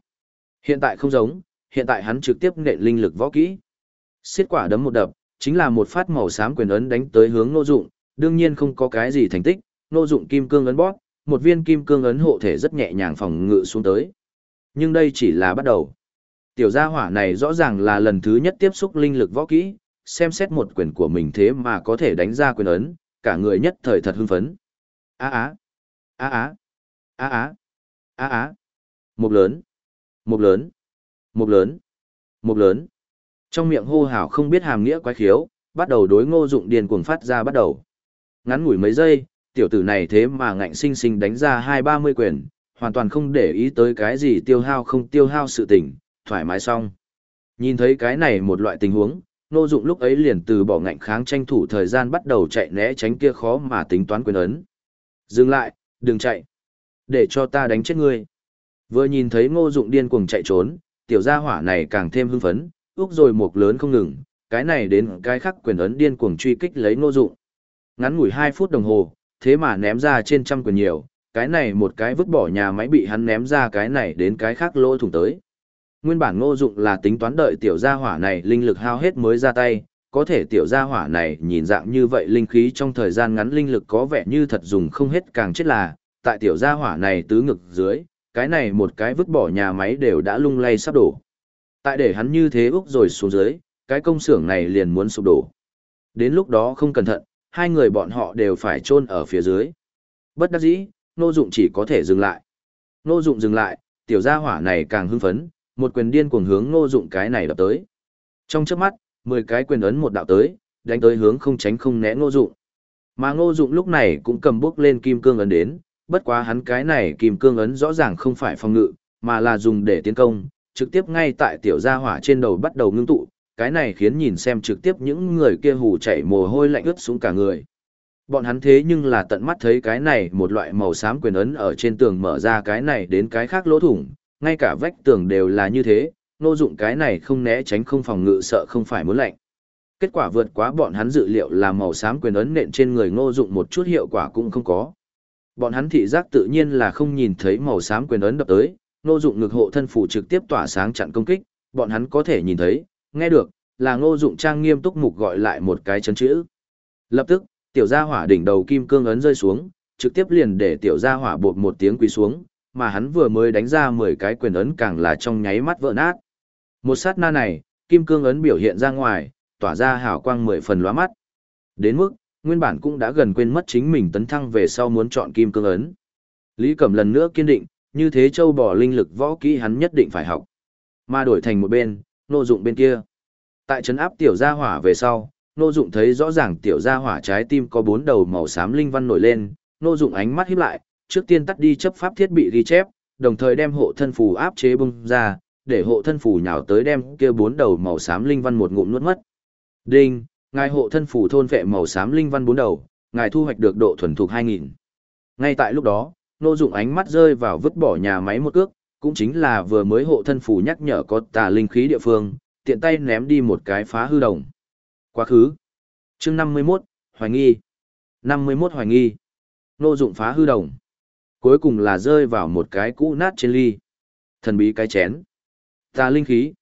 Hiện tại không giống, hiện tại hắn trực tiếp nện linh lực võ kỹ. Xiết quả đấm một đập, chính là một phát màu xám quyền ấn đánh tới hướng Ngô Dụng, đương nhiên không có cái gì thành tích, Ngô Dụng kim cương ấn bóp, một viên kim cương ấn hộ thể rất nhẹ nhàng phòng ngự xuống tới. Nhưng đây chỉ là bắt đầu. Tiểu gia hỏa này rõ ràng là lần thứ nhất tiếp xúc linh lực võ kỹ, xem xét một quyền của mình thế mà có thể đánh ra quyền ấn, cả người nhất thời thật hưng phấn. A á, a á, a á, a á. Một lớn, một lớn, một lớn, một lớn. Trong miệng hô hào không biết hàm nghĩa quái khiếu, bắt đầu đối ngô dụng điền cuồng phát ra bắt đầu. Ngắn ngủi mấy giây, tiểu tử này thế mà ngạnh sinh sinh đánh ra hai ba mươi quyền, hoàn toàn không để ý tới cái gì tiêu hao không tiêu hao sự tình thoải mái xong. Nhìn thấy cái này một loại tình huống, Ngô Dụng lúc ấy liền từ bỏ ngạnh kháng tranh thủ thời gian bắt đầu chạy né tránh kia khó mà tính toán quyền ấn. Dừng lại, đừng chạy. Để cho ta đánh chết ngươi. Vừa nhìn thấy Ngô Dụng điên cuồng chạy trốn, tiểu gia hỏa này càng thêm hưng phấn, úc rồi một lớn không ngừng, cái này đến cái khác quyền ấn điên cuồng truy kích lấy Ngô Dụng. Ngắn ngủi 2 phút đồng hồ, thế mà ném ra trên trăm quyền nhiều, cái này một cái vứt bỏ nhà máy bị hắn ném ra cái này đến cái khác lỗ thủng tới. Nguyên bản ngô dụng là tính toán đợi tiểu gia hỏa này linh lực hao hết mới ra tay, có thể tiểu gia hỏa này nhìn dạng như vậy linh khí trong thời gian ngắn linh lực có vẻ như thật dùng không hết càng chết là, tại tiểu gia hỏa này tứ ngực dưới, cái này một cái vứt bỏ nhà máy đều đã lung lay sắp đổ. Tại để hắn như thế úc rồi xuống dưới, cái công xưởng này liền muốn sụp đổ. Đến lúc đó không cẩn thận, hai người bọn họ đều phải chôn ở phía dưới. Bất đắc dĩ, Nô Dụng chỉ có thể dừng lại. Nô Dụng dừng lại, tiểu gia hỏa này càng hưng phấn, một quyền điên cuồng hướng Ngô Dụng cái này đập tới. Trong chớp mắt, 10 cái quyền ấn một đạo tới, đánh tới hướng không tránh không né Ngô Dụng. Mà Ngô Dụng lúc này cũng cầm bước lên kim cương ấn đến, bất quá hắn cái này kim cương ấn rõ ràng không phải phòng ngự, mà là dùng để tiến công, trực tiếp ngay tại tiểu gia hỏa trên đầu bắt đầu ngưng tụ, cái này khiến nhìn xem trực tiếp những người kia hù chảy mồ hôi lạnh ướt xuống cả người. Bọn hắn thế nhưng là tận mắt thấy cái này một loại màu xám quyền ấn ở trên tường mở ra cái này đến cái khác lỗ thủng, ngay cả vách tường đều là như thế, nô dụng cái này không né tránh không phòng ngự sợ không phải muốn lạnh. Kết quả vượt quá bọn hắn dự liệu là màu xám quyền ấn nện trên người ngô dụng một chút hiệu quả cũng không có. Bọn hắn thị giác tự nhiên là không nhìn thấy màu xám quyền ấn đập tới, ngô dụng ngực hộ thân phủ trực tiếp tỏa sáng chặn công kích, bọn hắn có thể nhìn thấy, nghe được, là ngô dụng trang nghiêm túc mục gọi lại một cái chấn chữ. Lập tức, tiểu gia hỏa đỉnh đầu kim cương ấn rơi xuống, trực tiếp liền để tiểu gia hỏa buộc một tiếng quỳ xuống, mà hắn vừa mới đánh ra 10 cái quyền ấn càng là trong nháy mắt vỡ nát. Một sát na này, kim cương ấn biểu hiện ra ngoài, tỏa ra hào quang mười phần lóa mắt. Đến mức, nguyên bản cũng đã gần quên mất chính mình tấn thăng về sau muốn chọn kim cương ấn. Lý Cẩm lần nữa kiên định, như thế châu bò linh lực võ kỹ hắn nhất định phải học. Mà đổi thành một bên, nô dụng bên kia. Tại trấn áp tiểu gia hỏa về sau, nô dụng thấy rõ ràng tiểu gia hỏa trái tim có bốn đầu màu xám linh văn nổi lên, nô dụng ánh mắt híp lại, trước tiên tắt đi chấp pháp thiết bị ghi chép, đồng thời đem hộ thân phù áp chế bung ra, để hộ thân phù nhào tới đem kia bốn đầu màu xám linh văn một ngụm nuốt mất. Đinh, ngài hộ thân phù thôn vệ màu xám linh văn bốn đầu, ngài thu hoạch được độ thuần thục 2000. Ngay tại lúc đó, nô dụng ánh mắt rơi vào vứt bỏ nhà máy một cước, cũng chính là vừa mới hộ thân phù nhắc nhở có tà linh khí địa phương, tiện tay ném đi một cái phá hư đồng. Quá khứ. Chương 51, hoài nghi. 51 hoài nghi. Nô dụng phá hư đồng. Cuối cùng là rơi vào một cái cũ nát trên ly. Thần bí cái chén. Tà linh khí.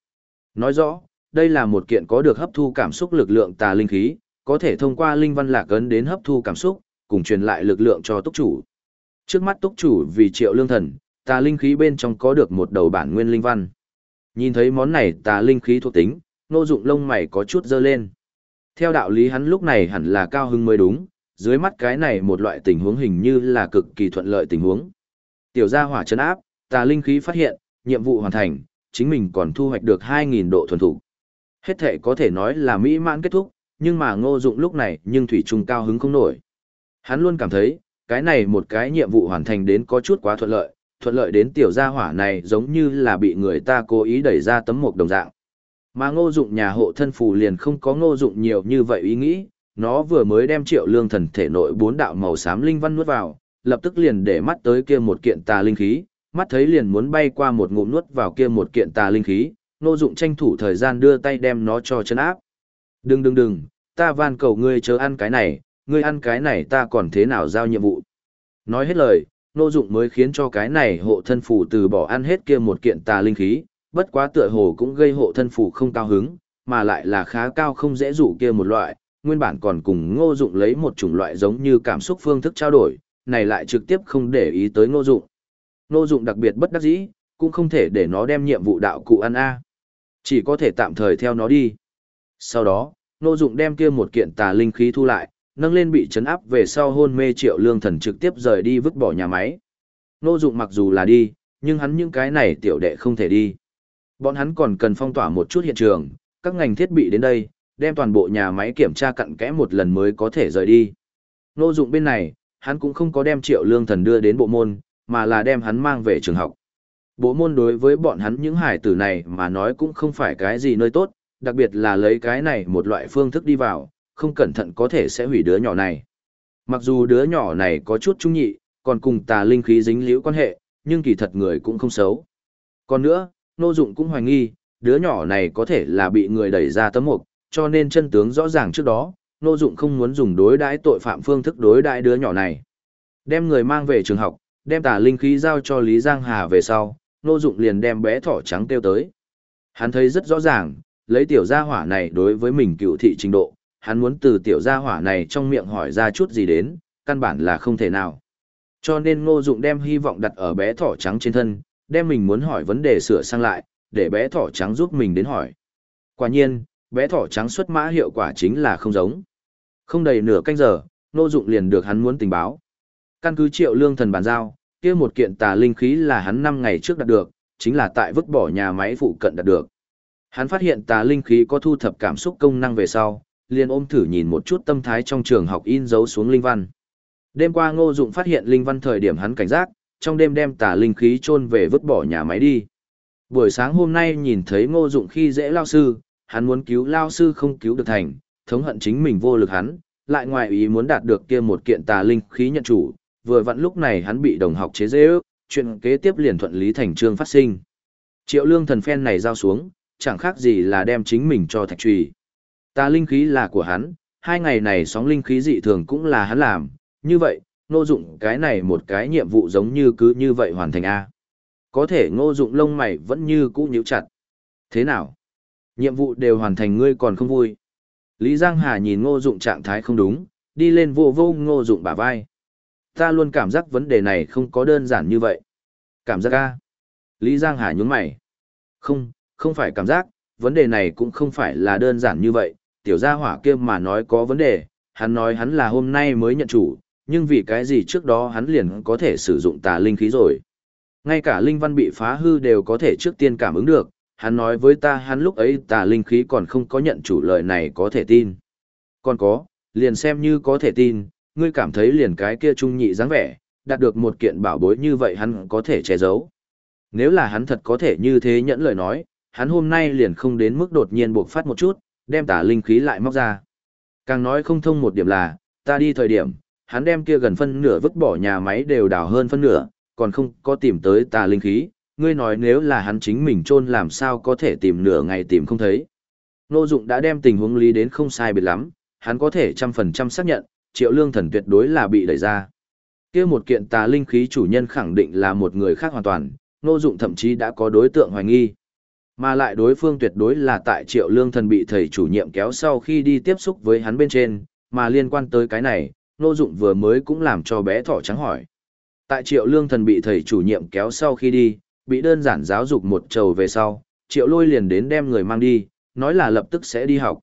Nói rõ, đây là một kiện có được hấp thu cảm xúc lực lượng tà linh khí, có thể thông qua linh văn lạc ấn đến hấp thu cảm xúc, cùng truyền lại lực lượng cho túc chủ. Trước mắt túc chủ vì triệu lương thần, tà linh khí bên trong có được một đầu bản nguyên linh văn. Nhìn thấy món này tà linh khí thuộc tính, nô dụng lông mày có chút dơ lên. Theo đạo lý hắn lúc này hẳn là cao hưng mới đúng, dưới mắt cái này một loại tình huống hình như là cực kỳ thuận lợi tình huống. Tiểu gia hỏa chấn áp, tà linh khí phát hiện, nhiệm vụ hoàn thành, chính mình còn thu hoạch được 2.000 độ thuần thủ. Hết thể có thể nói là mỹ mãn kết thúc, nhưng mà ngô dụng lúc này nhưng thủy trung cao hứng không nổi. Hắn luôn cảm thấy, cái này một cái nhiệm vụ hoàn thành đến có chút quá thuận lợi, thuận lợi đến tiểu gia hỏa này giống như là bị người ta cố ý đẩy ra tấm mộc đồng dạng. Mà ngô dụng nhà hộ thân phù liền không có ngô dụng nhiều như vậy ý nghĩ, nó vừa mới đem triệu lương thần thể nội bốn đạo màu xám linh văn nuốt vào, lập tức liền để mắt tới kia một kiện tà linh khí, mắt thấy liền muốn bay qua một ngụm nuốt vào kia một kiện tà linh khí, ngô dụng tranh thủ thời gian đưa tay đem nó cho chân áp. Đừng đừng đừng, ta van cầu ngươi chớ ăn cái này, ngươi ăn cái này ta còn thế nào giao nhiệm vụ. Nói hết lời, nô dụng mới khiến cho cái này hộ thân phủ từ bỏ ăn hết kia một kiện tà linh khí, bất quá tựa hồ cũng gây hộ thân phủ không cao hứng, mà lại là khá cao không dễ dụ kia một loại, nguyên bản còn cùng ngô dụng lấy một chủng loại giống như cảm xúc phương thức trao đổi, này lại trực tiếp không để ý tới ngô dụng. Ngô dụng đặc biệt bất đắc dĩ, cũng không thể để nó đem nhiệm vụ đạo cụ ăn a Chỉ có thể tạm thời theo nó đi. Sau đó, ngô dụng đem kia một kiện tà linh khí thu lại, nâng lên bị chấn áp về sau hôn mê triệu lương thần trực tiếp rời đi vứt bỏ nhà máy. nô dụng mặc dù là đi, nhưng hắn những cái này tiểu đệ không thể đi. Bọn hắn còn cần phong tỏa một chút hiện trường, các ngành thiết bị đến đây, đem toàn bộ nhà máy kiểm tra cặn kẽ một lần mới có thể rời đi. Nô dụng bên này, hắn cũng không có đem triệu lương thần đưa đến bộ môn, mà là đem hắn mang về trường học. Bộ môn đối với bọn hắn những hải tử này mà nói cũng không phải cái gì nơi tốt, đặc biệt là lấy cái này một loại phương thức đi vào, không cẩn thận có thể sẽ hủy đứa nhỏ này. Mặc dù đứa nhỏ này có chút trung nhị, còn cùng tà linh khí dính liễu quan hệ, nhưng kỳ thật người cũng không xấu. Còn nữa, Nô Dụng cũng hoài nghi, đứa nhỏ này có thể là bị người đẩy ra tấm mục, cho nên chân tướng rõ ràng trước đó, Nô Dụng không muốn dùng đối đãi tội phạm phương thức đối đãi đứa nhỏ này. Đem người mang về trường học, đem tà linh khí giao cho Lý Giang Hà về sau, Nô Dụng liền đem bé thỏ trắng tiêu tới. Hắn thấy rất rõ ràng, lấy tiểu gia hỏa này đối với mình cựu thị trình độ, hắn muốn từ tiểu gia hỏa này trong miệng hỏi ra chút gì đến, căn bản là không thể nào. Cho nên Ngô Dụng đem hy vọng đặt ở bé thỏ trắng trên thân, đem mình muốn hỏi vấn đề sửa sang lại, để bé thỏ trắng giúp mình đến hỏi. Quả nhiên, bé thỏ trắng xuất mã hiệu quả chính là không giống. Không đầy nửa canh giờ, Ngô Dụng liền được hắn muốn tình báo. Căn cứ Triệu Lương Thần bàn giao, kia một kiện tà linh khí là hắn 5 ngày trước đạt được, chính là tại vứt bỏ nhà máy phụ cận đạt được. Hắn phát hiện tà linh khí có thu thập cảm xúc công năng về sau, liền ôm thử nhìn một chút tâm thái trong trường học in dấu xuống linh văn. Đêm qua Ngô Dụng phát hiện linh văn thời điểm hắn cảnh giác, trong đêm đem tà linh khí chôn về vứt bỏ nhà máy đi. Buổi sáng hôm nay nhìn thấy Ngô Dụng khi dễ lao sư, hắn muốn cứu lao sư không cứu được thành, thống hận chính mình vô lực hắn, lại ngoài ý muốn đạt được kia một kiện tà linh khí nhận chủ, vừa vặn lúc này hắn bị đồng học chế giễu, chuyện kế tiếp liền thuận lý thành chương phát sinh. Triệu Lương thần phen này giao xuống, chẳng khác gì là đem chính mình cho thạch trùy. Ta linh khí là của hắn, hai ngày này sóng linh khí dị thường cũng là hắn làm, như vậy, ngô dụng cái này một cái nhiệm vụ giống như cứ như vậy hoàn thành A. Có thể ngô dụng lông mày vẫn như cũ nhíu chặt. Thế nào? Nhiệm vụ đều hoàn thành ngươi còn không vui. Lý Giang Hà nhìn ngô dụng trạng thái không đúng, đi lên vô vô ngô dụng bả vai. Ta luôn cảm giác vấn đề này không có đơn giản như vậy. Cảm giác A. Lý Giang Hà nhún mày. Không, không phải cảm giác, vấn đề này cũng không phải là đơn giản như vậy. Tiểu gia hỏa kia mà nói có vấn đề, hắn nói hắn là hôm nay mới nhận chủ, nhưng vì cái gì trước đó hắn liền có thể sử dụng tà linh khí rồi. Ngay cả linh văn bị phá hư đều có thể trước tiên cảm ứng được, hắn nói với ta hắn lúc ấy tà linh khí còn không có nhận chủ lời này có thể tin. Còn có, liền xem như có thể tin, ngươi cảm thấy liền cái kia trung nhị dáng vẻ, đạt được một kiện bảo bối như vậy hắn có thể che giấu. Nếu là hắn thật có thể như thế nhẫn lời nói, hắn hôm nay liền không đến mức đột nhiên buộc phát một chút, đem tà linh khí lại móc ra. Càng nói không thông một điểm là, ta đi thời điểm, hắn đem kia gần phân nửa vứt bỏ nhà máy đều đào hơn phân nửa, còn không có tìm tới tà linh khí, ngươi nói nếu là hắn chính mình chôn làm sao có thể tìm nửa ngày tìm không thấy. Nô Dụng đã đem tình huống lý đến không sai biệt lắm, hắn có thể trăm phần trăm xác nhận, Triệu Lương Thần tuyệt đối là bị đẩy ra. Kia một kiện tà linh khí chủ nhân khẳng định là một người khác hoàn toàn, Nô Dụng thậm chí đã có đối tượng hoài nghi. Mà lại đối phương tuyệt đối là tại Triệu Lương Thần bị thầy chủ nhiệm kéo sau khi đi tiếp xúc với hắn bên trên, mà liên quan tới cái này, Nô Dụng vừa mới cũng làm cho bé thỏ trắng hỏi. Tại Triệu Lương Thần bị thầy chủ nhiệm kéo sau khi đi, bị đơn giản giáo dục một trầu về sau, Triệu Lôi liền đến đem người mang đi, nói là lập tức sẽ đi học.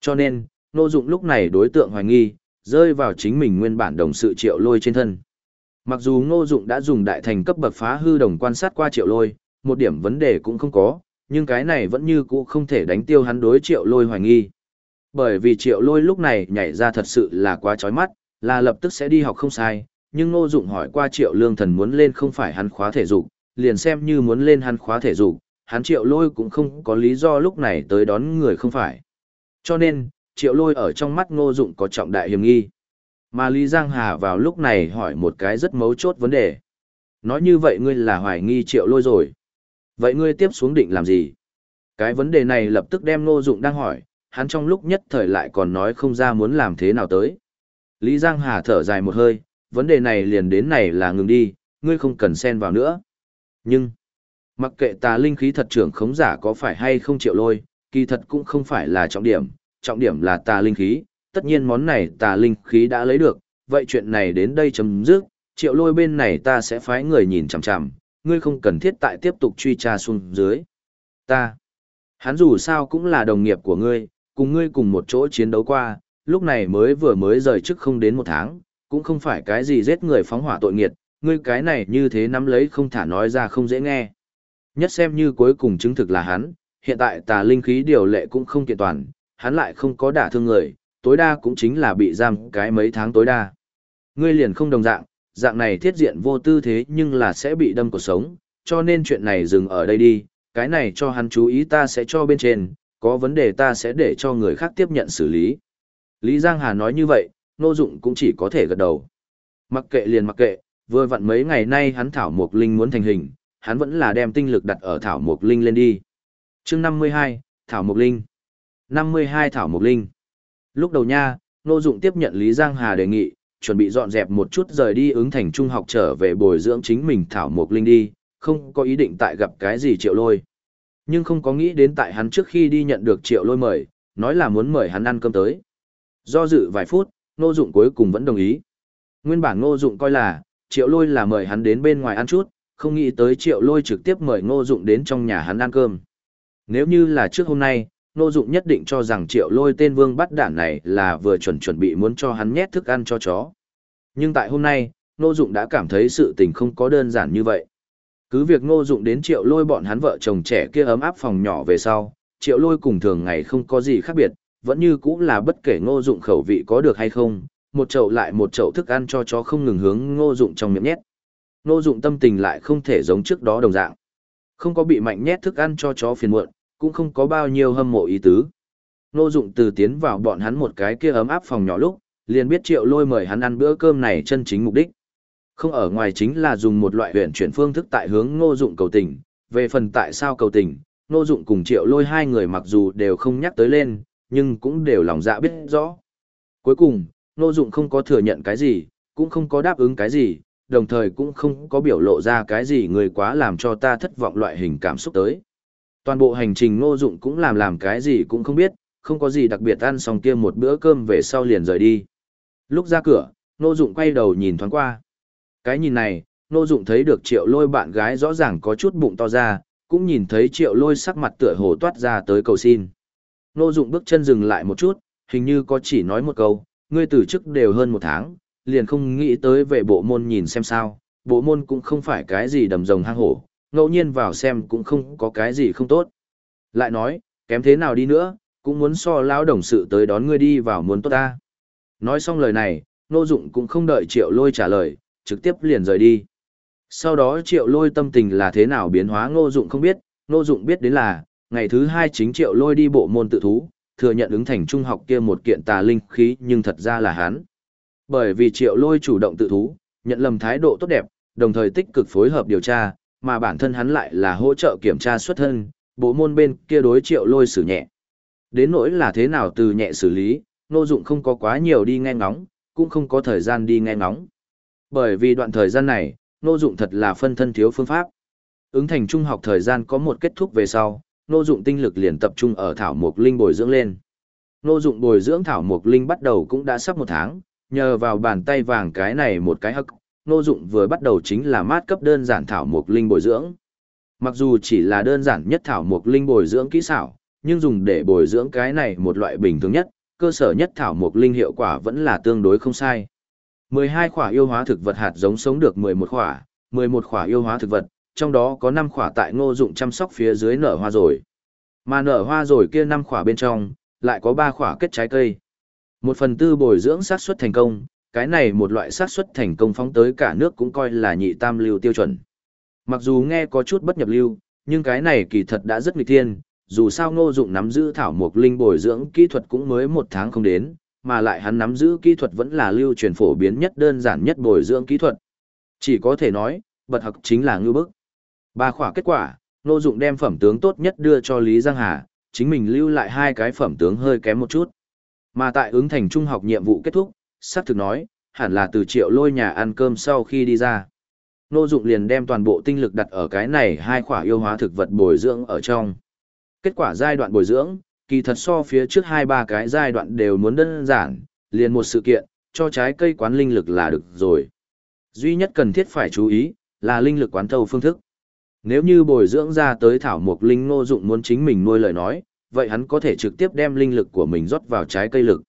Cho nên, Nô Dụng lúc này đối tượng hoài nghi, rơi vào chính mình nguyên bản đồng sự Triệu Lôi trên thân. Mặc dù Ngô Dụng đã dùng đại thành cấp bậc phá hư đồng quan sát qua Triệu Lôi, một điểm vấn đề cũng không có, nhưng cái này vẫn như cũ không thể đánh tiêu hắn đối Triệu Lôi hoài nghi. Bởi vì Triệu Lôi lúc này nhảy ra thật sự là quá chói mắt, là lập tức sẽ đi học không sai, nhưng Ngô Dụng hỏi qua Triệu Lương Thần muốn lên không phải hắn khóa thể dục, liền xem như muốn lên hắn khóa thể dục, hắn Triệu Lôi cũng không có lý do lúc này tới đón người không phải. Cho nên, Triệu Lôi ở trong mắt Ngô Dụng có trọng đại hiểm nghi. Mà Lý Giang Hà vào lúc này hỏi một cái rất mấu chốt vấn đề. Nói như vậy ngươi là hoài nghi Triệu Lôi rồi. Vậy ngươi tiếp xuống định làm gì? Cái vấn đề này lập tức đem Ngô Dụng đang hỏi, hắn trong lúc nhất thời lại còn nói không ra muốn làm thế nào tới. Lý Giang Hà thở dài một hơi, vấn đề này liền đến này là ngừng đi, ngươi không cần xen vào nữa. Nhưng, mặc kệ tà linh khí thật trưởng khống giả có phải hay không triệu lôi, kỳ thật cũng không phải là trọng điểm, trọng điểm là tà linh khí, tất nhiên món này tà linh khí đã lấy được, vậy chuyện này đến đây chấm dứt, triệu lôi bên này ta sẽ phái người nhìn chằm chằm, ngươi không cần thiết tại tiếp tục truy tra xuống dưới. Ta, hắn dù sao cũng là đồng nghiệp của ngươi, cùng ngươi cùng một chỗ chiến đấu qua, lúc này mới vừa mới rời chức không đến một tháng, cũng không phải cái gì giết người phóng hỏa tội nghiệt, ngươi cái này như thế nắm lấy không thả nói ra không dễ nghe. Nhất xem như cuối cùng chứng thực là hắn, hiện tại tà linh khí điều lệ cũng không kiện toàn, hắn lại không có đả thương người, tối đa cũng chính là bị giam cái mấy tháng tối đa. Ngươi liền không đồng dạng, dạng này thiết diện vô tư thế nhưng là sẽ bị đâm cuộc sống, cho nên chuyện này dừng ở đây đi, cái này cho hắn chú ý ta sẽ cho bên trên, có vấn đề ta sẽ để cho người khác tiếp nhận xử lý. Lý Giang Hà nói như vậy, Nô Dụng cũng chỉ có thể gật đầu. Mặc kệ liền mặc kệ, vừa vặn mấy ngày nay hắn Thảo Mộc Linh muốn thành hình, hắn vẫn là đem tinh lực đặt ở Thảo Mộc Linh lên đi. Chương 52, Thảo Mộc Linh. 52 Thảo Mộc Linh. Lúc đầu nha, Nô Dụng tiếp nhận Lý Giang Hà đề nghị, chuẩn bị dọn dẹp một chút rời đi ứng thành trung học trở về bồi dưỡng chính mình Thảo Mộc Linh đi, không có ý định tại gặp cái gì triệu lôi. Nhưng không có nghĩ đến tại hắn trước khi đi nhận được triệu lôi mời, nói là muốn mời hắn ăn cơm tới. Do dự vài phút, Nô Dụng cuối cùng vẫn đồng ý. Nguyên bản Nô Dụng coi là, triệu lôi là mời hắn đến bên ngoài ăn chút, không nghĩ tới triệu lôi trực tiếp mời Nô Dụng đến trong nhà hắn ăn cơm. Nếu như là trước hôm nay, Nô Dụng nhất định cho rằng triệu lôi tên vương bắt đản này là vừa chuẩn chuẩn bị muốn cho hắn nhét thức ăn cho chó. Nhưng tại hôm nay, Nô Dụng đã cảm thấy sự tình không có đơn giản như vậy. Cứ việc Ngô Dụng đến triệu lôi bọn hắn vợ chồng trẻ kia ấm áp phòng nhỏ về sau, triệu lôi cùng thường ngày không có gì khác biệt, vẫn như cũng là bất kể Ngô Dụng khẩu vị có được hay không, một chậu lại một chậu thức ăn cho chó không ngừng hướng Ngô Dụng trong miệng nhét. Ngô Dụng tâm tình lại không thể giống trước đó đồng dạng. Không có bị mạnh nhét thức ăn cho chó phiền muộn, cũng không có bao nhiêu hâm mộ ý tứ. nô Dụng từ tiến vào bọn hắn một cái kia ấm áp phòng nhỏ lúc, liền biết Triệu Lôi mời hắn ăn bữa cơm này chân chính mục đích. Không ở ngoài chính là dùng một loại huyền chuyển phương thức tại hướng ngô dụng cầu tình, về phần tại sao cầu tình, ngô dụng cùng triệu lôi hai người mặc dù đều không nhắc tới lên, nhưng cũng đều lòng dạ biết rõ. Cuối cùng, ngô dụng không có thừa nhận cái gì, cũng không có đáp ứng cái gì, đồng thời cũng không có biểu lộ ra cái gì người quá làm cho ta thất vọng loại hình cảm xúc tới. Toàn bộ hành trình ngô dụng cũng làm làm cái gì cũng không biết, không có gì đặc biệt ăn xong kia một bữa cơm về sau liền rời đi. Lúc ra cửa, ngô dụng quay đầu nhìn thoáng qua. Cái nhìn này, Ngô Dụng thấy được triệu lôi bạn gái rõ ràng có chút bụng to ra, cũng nhìn thấy triệu lôi sắc mặt tựa hồ toát ra tới cầu xin. Ngô Dụng bước chân dừng lại một chút, hình như có chỉ nói một câu, ngươi từ chức đều hơn một tháng, liền không nghĩ tới về bộ môn nhìn xem sao, bộ môn cũng không phải cái gì đầm rồng hang hổ, ngẫu nhiên vào xem cũng không có cái gì không tốt. Lại nói, kém thế nào đi nữa, cũng muốn so lão đồng sự tới đón ngươi đi vào muốn tốt ta. Nói xong lời này, Ngô Dụng cũng không đợi Triệu Lôi trả lời, trực tiếp liền rời đi. Sau đó triệu lôi tâm tình là thế nào biến hóa ngô dụng không biết, ngô dụng biết đến là, ngày thứ hai chính triệu lôi đi bộ môn tự thú, thừa nhận ứng thành trung học kia một kiện tà linh khí nhưng thật ra là hắn. Bởi vì triệu lôi chủ động tự thú, nhận lầm thái độ tốt đẹp, đồng thời tích cực phối hợp điều tra, mà bản thân hắn lại là hỗ trợ kiểm tra xuất thân, bộ môn bên kia đối triệu lôi xử nhẹ. Đến nỗi là thế nào từ nhẹ xử lý, Ngô Dụng không có quá nhiều đi nghe ngóng, cũng không có thời gian đi nghe ngóng. Bởi vì đoạn thời gian này, Nô Dụng thật là phân thân thiếu phương pháp. Ứng thành trung học thời gian có một kết thúc về sau, Nô Dụng tinh lực liền tập trung ở thảo mục linh bồi dưỡng lên. Nô Dụng bồi dưỡng thảo mục linh bắt đầu cũng đã sắp một tháng, nhờ vào bàn tay vàng cái này một cái hắc, Nô Dụng vừa bắt đầu chính là mát cấp đơn giản thảo mục linh bồi dưỡng. Mặc dù chỉ là đơn giản nhất thảo mục linh bồi dưỡng kỹ xảo, nhưng dùng để bồi dưỡng cái này một loại bình thường nhất, cơ sở nhất thảo mục linh hiệu quả vẫn là tương đối không sai. 12 khỏa yêu hóa thực vật hạt giống sống được 11 khỏa, 11 khỏa yêu hóa thực vật, trong đó có 5 khỏa tại ngô dụng chăm sóc phía dưới nở hoa rồi. Mà nở hoa rồi kia 5 khỏa bên trong, lại có 3 khỏa kết trái cây. Một phần tư bồi dưỡng xác suất thành công, cái này một loại xác suất thành công phóng tới cả nước cũng coi là nhị tam lưu tiêu chuẩn. Mặc dù nghe có chút bất nhập lưu, nhưng cái này kỳ thật đã rất nghịch thiên, dù sao ngô dụng nắm giữ thảo mục linh bồi dưỡng kỹ thuật cũng mới một tháng không đến, mà lại hắn nắm giữ kỹ thuật vẫn là lưu truyền phổ biến nhất đơn giản nhất bồi dưỡng kỹ thuật. Chỉ có thể nói, bật học chính là ngư bức. Ba khỏa kết quả, Nô Dụng đem phẩm tướng tốt nhất đưa cho Lý Giang Hà, chính mình lưu lại hai cái phẩm tướng hơi kém một chút. Mà tại ứng thành trung học nhiệm vụ kết thúc, sắp thực nói, hẳn là từ triệu lôi nhà ăn cơm sau khi đi ra. Nô Dụng liền đem toàn bộ tinh lực đặt ở cái này hai khỏa yêu hóa thực vật bồi dưỡng ở trong. Kết quả giai đoạn bồi dưỡng, kỳ thật so phía trước hai ba cái giai đoạn đều muốn đơn giản, liền một sự kiện, cho trái cây quán linh lực là được rồi. Duy nhất cần thiết phải chú ý, là linh lực quán thâu phương thức. Nếu như bồi dưỡng ra tới thảo mục linh nô dụng muốn chính mình nuôi lời nói, vậy hắn có thể trực tiếp đem linh lực của mình rót vào trái cây lực.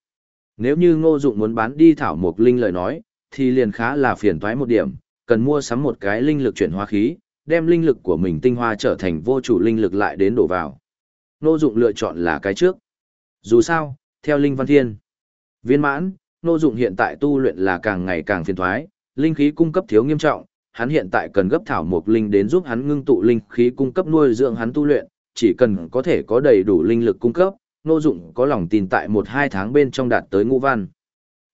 Nếu như ngô dụng muốn bán đi thảo Mộc linh lời nói, thì liền khá là phiền toái một điểm, cần mua sắm một cái linh lực chuyển hóa khí, đem linh lực của mình tinh hoa trở thành vô chủ linh lực lại đến đổ vào. Nô Dụng lựa chọn là cái trước. Dù sao, theo Linh Văn Thiên, viên mãn, Nô Dụng hiện tại tu luyện là càng ngày càng phiền toái, linh khí cung cấp thiếu nghiêm trọng, hắn hiện tại cần gấp thảo mộc linh đến giúp hắn ngưng tụ linh khí cung cấp nuôi dưỡng hắn tu luyện, chỉ cần có thể có đầy đủ linh lực cung cấp, Nô Dụng có lòng tin tại một hai tháng bên trong đạt tới ngũ văn.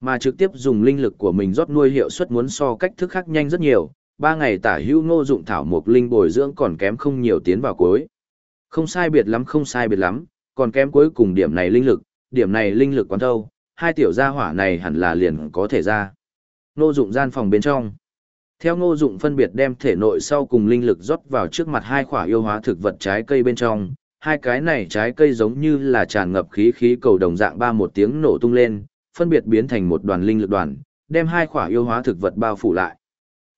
Mà trực tiếp dùng linh lực của mình rót nuôi hiệu suất muốn so cách thức khác nhanh rất nhiều, ba ngày tả hữu Ngô Dụng thảo mục linh bồi dưỡng còn kém không nhiều tiến vào cuối. Không sai biệt lắm không sai biệt lắm, còn kém cuối cùng điểm này linh lực, điểm này linh lực quán thâu, hai tiểu gia hỏa này hẳn là liền có thể ra. Ngô Dụng gian phòng bên trong. Theo Ngô Dụng phân biệt đem thể nội sau cùng linh lực rót vào trước mặt hai quả yêu hóa thực vật trái cây bên trong, hai cái này trái cây giống như là tràn ngập khí khí cầu đồng dạng ba một tiếng nổ tung lên, phân biệt biến thành một đoàn linh lực đoàn, đem hai quả yêu hóa thực vật bao phủ lại.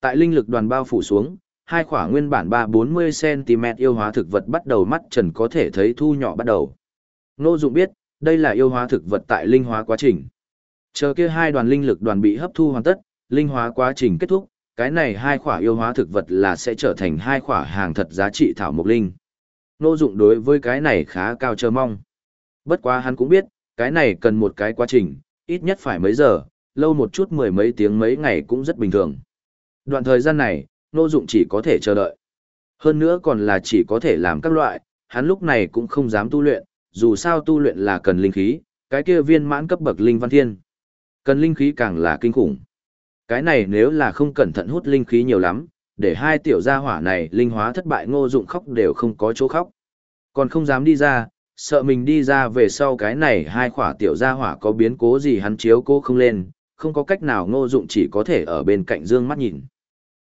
Tại linh lực đoàn bao phủ xuống, hai quả nguyên bản 3-40 cm yêu hóa thực vật bắt đầu mắt trần có thể thấy thu nhỏ bắt đầu. Ngô Dụng biết, đây là yêu hóa thực vật tại linh hóa quá trình. Chờ kia hai đoàn linh lực đoàn bị hấp thu hoàn tất, linh hóa quá trình kết thúc, cái này hai quả yêu hóa thực vật là sẽ trở thành hai quả hàng thật giá trị thảo mộc linh. Ngô Dụng đối với cái này khá cao chờ mong. Bất quá hắn cũng biết, cái này cần một cái quá trình, ít nhất phải mấy giờ, lâu một chút mười mấy tiếng mấy ngày cũng rất bình thường. Đoạn thời gian này, Ngô Dụng chỉ có thể chờ đợi. Hơn nữa còn là chỉ có thể làm các loại, hắn lúc này cũng không dám tu luyện, dù sao tu luyện là cần linh khí, cái kia viên mãn cấp bậc linh văn thiên. Cần linh khí càng là kinh khủng. Cái này nếu là không cẩn thận hút linh khí nhiều lắm, để hai tiểu gia hỏa này linh hóa thất bại ngô dụng khóc đều không có chỗ khóc. Còn không dám đi ra, sợ mình đi ra về sau cái này hai khỏa tiểu gia hỏa có biến cố gì hắn chiếu cô không lên, không có cách nào ngô dụng chỉ có thể ở bên cạnh dương mắt nhìn.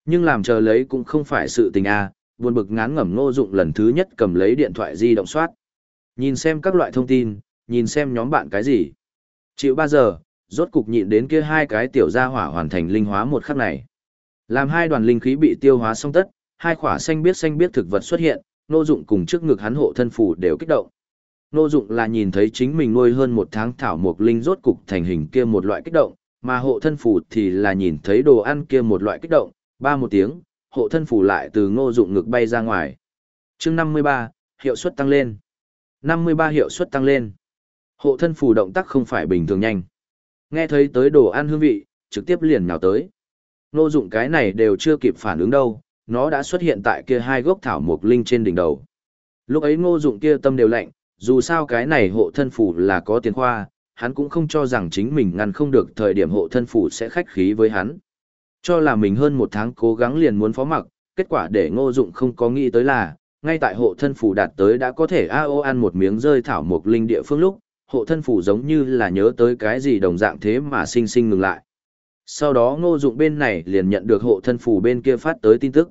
Nhưng làm chờ lấy cũng không phải sự tình a, buồn bực ngán ngẩm ngô dụng lần thứ nhất cầm lấy điện thoại di động soát. Nhìn xem các loại thông tin, nhìn xem nhóm bạn cái gì. Chịu ba giờ, rốt cục nhịn đến kia hai cái tiểu gia hỏa hoàn thành linh hóa một khắc này. Làm hai đoàn linh khí bị tiêu hóa xong tất, hai khỏa xanh biết xanh biết thực vật xuất hiện, nô dụng cùng trước ngực hắn hộ thân phủ đều kích động. Nô dụng là nhìn thấy chính mình nuôi hơn một tháng thảo mộc linh rốt cục thành hình kia một loại kích động, mà hộ thân phủ thì là nhìn thấy đồ ăn kia một loại kích động, ba một tiếng, hộ thân phủ lại từ ngô dụng ngực bay ra ngoài. chương 53, hiệu suất tăng lên. 53 hiệu suất tăng lên. Hộ thân phủ động tác không phải bình thường nhanh. Nghe thấy tới đồ ăn hương vị, trực tiếp liền nhào tới. Nô dụng cái này đều chưa kịp phản ứng đâu, nó đã xuất hiện tại kia hai gốc thảo mộc linh trên đỉnh đầu. Lúc ấy ngô dụng kia tâm đều lạnh, dù sao cái này hộ thân phủ là có tiền khoa, hắn cũng không cho rằng chính mình ngăn không được thời điểm hộ thân phủ sẽ khách khí với hắn. Cho là mình hơn một tháng cố gắng liền muốn phó mặc, kết quả để ngô dụng không có nghĩ tới là, ngay tại hộ thân phủ đạt tới đã có thể AO ăn một miếng rơi thảo mộc linh địa phương lúc, hộ thân phủ giống như là nhớ tới cái gì đồng dạng thế mà sinh sinh ngừng lại. Sau đó ngô dụng bên này liền nhận được hộ thân phủ bên kia phát tới tin tức.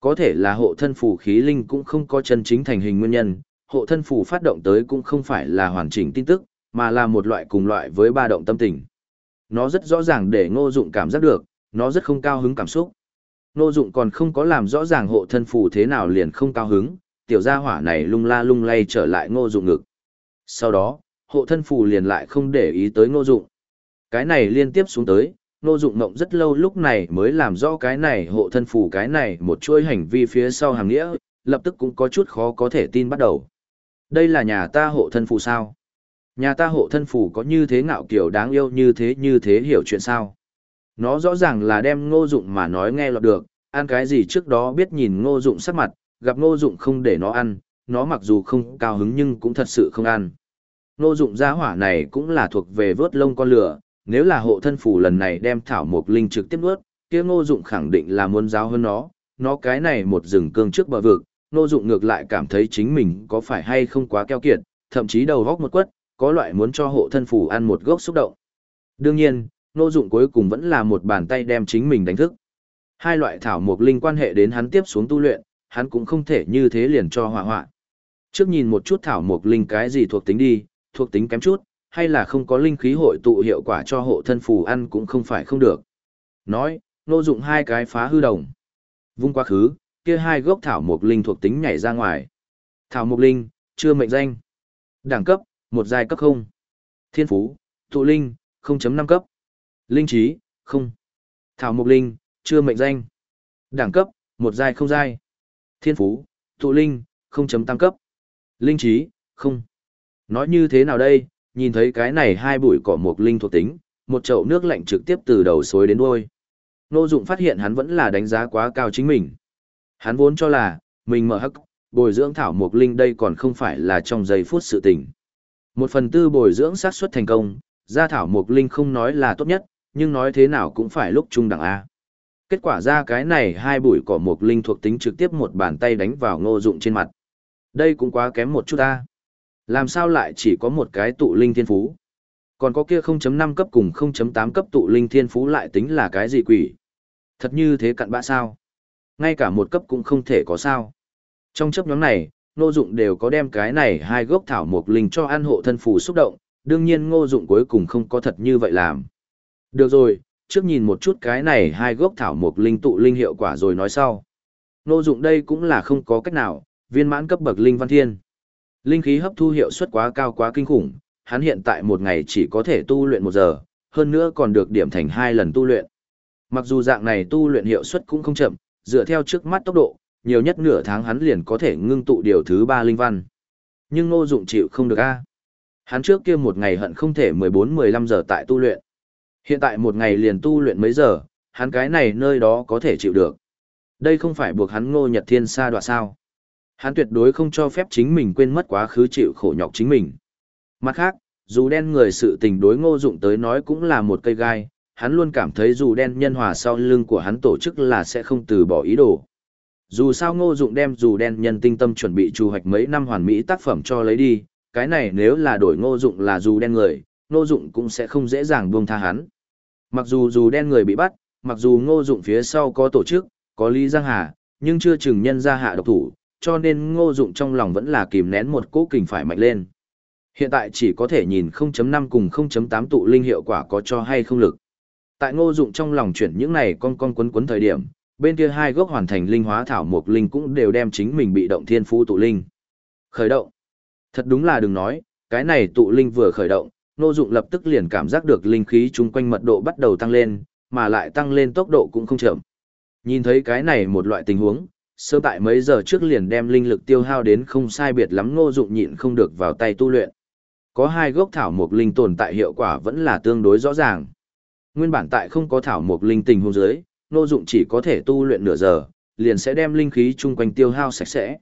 Có thể là hộ thân phủ khí linh cũng không có chân chính thành hình nguyên nhân, hộ thân phủ phát động tới cũng không phải là hoàn chỉnh tin tức, mà là một loại cùng loại với ba động tâm tình. Nó rất rõ ràng để ngô dụng cảm giác được, nó rất không cao hứng cảm xúc. Ngô dụng còn không có làm rõ ràng hộ thân phủ thế nào liền không cao hứng, tiểu gia hỏa này lung la lung lay trở lại ngô dụng ngực. Sau đó, hộ thân phủ liền lại không để ý tới ngô dụng. Cái này liên tiếp xuống tới, ngô dụng mộng rất lâu lúc này mới làm rõ cái này hộ thân phù cái này một chuỗi hành vi phía sau hàng nghĩa, lập tức cũng có chút khó có thể tin bắt đầu. Đây là nhà ta hộ thân phù sao? Nhà ta hộ thân phù có như thế ngạo kiểu đáng yêu như thế như thế hiểu chuyện sao? Nó rõ ràng là đem ngô dụng mà nói nghe lọt được, ăn cái gì trước đó biết nhìn ngô dụng sắc mặt, gặp ngô dụng không để nó ăn, nó mặc dù không cao hứng nhưng cũng thật sự không ăn. Ngô dụng gia hỏa này cũng là thuộc về vớt lông con lửa, nếu là hộ thân phủ lần này đem thảo mộc linh trực tiếp nuốt, kia ngô dụng khẳng định là muốn giáo hơn nó, nó cái này một rừng cương trước bờ vực, ngô dụng ngược lại cảm thấy chính mình có phải hay không quá keo kiệt, thậm chí đầu góc một quất, có loại muốn cho hộ thân phủ ăn một gốc xúc động. Đương nhiên, Ngô Dụng cuối cùng vẫn là một bàn tay đem chính mình đánh thức. Hai loại thảo mộc linh quan hệ đến hắn tiếp xuống tu luyện, hắn cũng không thể như thế liền cho hỏa hoạn. Trước nhìn một chút thảo mộc linh cái gì thuộc tính đi, thuộc tính kém chút, hay là không có linh khí hội tụ hiệu quả cho hộ thân phù ăn cũng không phải không được. Nói, nô Dụng hai cái phá hư đồng. Vung quá khứ, kia hai gốc thảo mục linh thuộc tính nhảy ra ngoài. Thảo mục linh, chưa mệnh danh. Đẳng cấp, một giai cấp không. Thiên phú, tụ linh, 0.5 cấp. Linh trí, không. Thảo mục linh, chưa mệnh danh. Đẳng cấp, một giai không giai. Thiên phú, tụ linh, 0.8 cấp. Linh trí, không. Nói như thế nào đây, nhìn thấy cái này hai bụi cỏ mục linh thuộc tính, một chậu nước lạnh trực tiếp từ đầu xối đến đuôi. Nô Dụng phát hiện hắn vẫn là đánh giá quá cao chính mình. Hắn vốn cho là, mình mở hắc, bồi dưỡng thảo mục linh đây còn không phải là trong giây phút sự tình. Một phần tư bồi dưỡng xác suất thành công, ra thảo mục linh không nói là tốt nhất, nhưng nói thế nào cũng phải lúc trung đẳng A. Kết quả ra cái này hai bụi cỏ mục linh thuộc tính trực tiếp một bàn tay đánh vào ngô dụng trên mặt. Đây cũng quá kém một chút ta. Làm sao lại chỉ có một cái tụ linh thiên phú? Còn có kia 0.5 cấp cùng 0.8 cấp tụ linh thiên phú lại tính là cái gì quỷ? Thật như thế cặn bã sao? Ngay cả một cấp cũng không thể có sao. Trong chấp nhóm này, ngô dụng đều có đem cái này hai gốc thảo mộc linh cho An hộ thân phù xúc động, đương nhiên ngô dụng cuối cùng không có thật như vậy làm. Được rồi, trước nhìn một chút cái này hai gốc thảo mộc linh tụ linh hiệu quả rồi nói sau. Ngô dụng đây cũng là không có cách nào, viên mãn cấp bậc linh văn thiên. Linh khí hấp thu hiệu suất quá cao quá kinh khủng, hắn hiện tại một ngày chỉ có thể tu luyện một giờ, hơn nữa còn được điểm thành hai lần tu luyện. Mặc dù dạng này tu luyện hiệu suất cũng không chậm, dựa theo trước mắt tốc độ, nhiều nhất nửa tháng hắn liền có thể ngưng tụ điều thứ ba linh văn. Nhưng ngô dụng chịu không được a. Hắn trước kia một ngày hận không thể 14-15 giờ tại tu luyện. Hiện tại một ngày liền tu luyện mấy giờ, hắn cái này nơi đó có thể chịu được. Đây không phải buộc hắn ngô nhật thiên xa đoạ sao. Hắn tuyệt đối không cho phép chính mình quên mất quá khứ chịu khổ nhọc chính mình. Mặt khác, dù đen người sự tình đối ngô dụng tới nói cũng là một cây gai, hắn luôn cảm thấy dù đen nhân hòa sau lưng của hắn tổ chức là sẽ không từ bỏ ý đồ. Dù sao ngô dụng đem dù đen nhân tinh tâm chuẩn bị trù hoạch mấy năm hoàn mỹ tác phẩm cho lấy đi, cái này nếu là đổi ngô dụng là dù đen người, ngô dụng cũng sẽ không dễ dàng buông tha hắn. Mặc dù dù đen người bị bắt, mặc dù ngô dụng phía sau có tổ chức, có Lý Giang Hà, nhưng chưa chừng nhân ra hạ độc thủ, cho nên ngô dụng trong lòng vẫn là kìm nén một cỗ kình phải mạnh lên. Hiện tại chỉ có thể nhìn 0.5 cùng 0.8 tụ linh hiệu quả có cho hay không lực. Tại ngô dụng trong lòng chuyển những này con con quấn quấn thời điểm, bên kia hai gốc hoàn thành linh hóa thảo mục linh cũng đều đem chính mình bị động thiên phú tụ linh. Khởi động. Thật đúng là đừng nói, cái này tụ linh vừa khởi động, ngô dụng lập tức liền cảm giác được linh khí chung quanh mật độ bắt đầu tăng lên, mà lại tăng lên tốc độ cũng không chậm. Nhìn thấy cái này một loại tình huống, sơ tại mấy giờ trước liền đem linh lực tiêu hao đến không sai biệt lắm ngô dụng nhịn không được vào tay tu luyện. Có hai gốc thảo mục linh tồn tại hiệu quả vẫn là tương đối rõ ràng. Nguyên bản tại không có thảo mục linh tình huống dưới, ngô dụng chỉ có thể tu luyện nửa giờ, liền sẽ đem linh khí chung quanh tiêu hao sạch sẽ.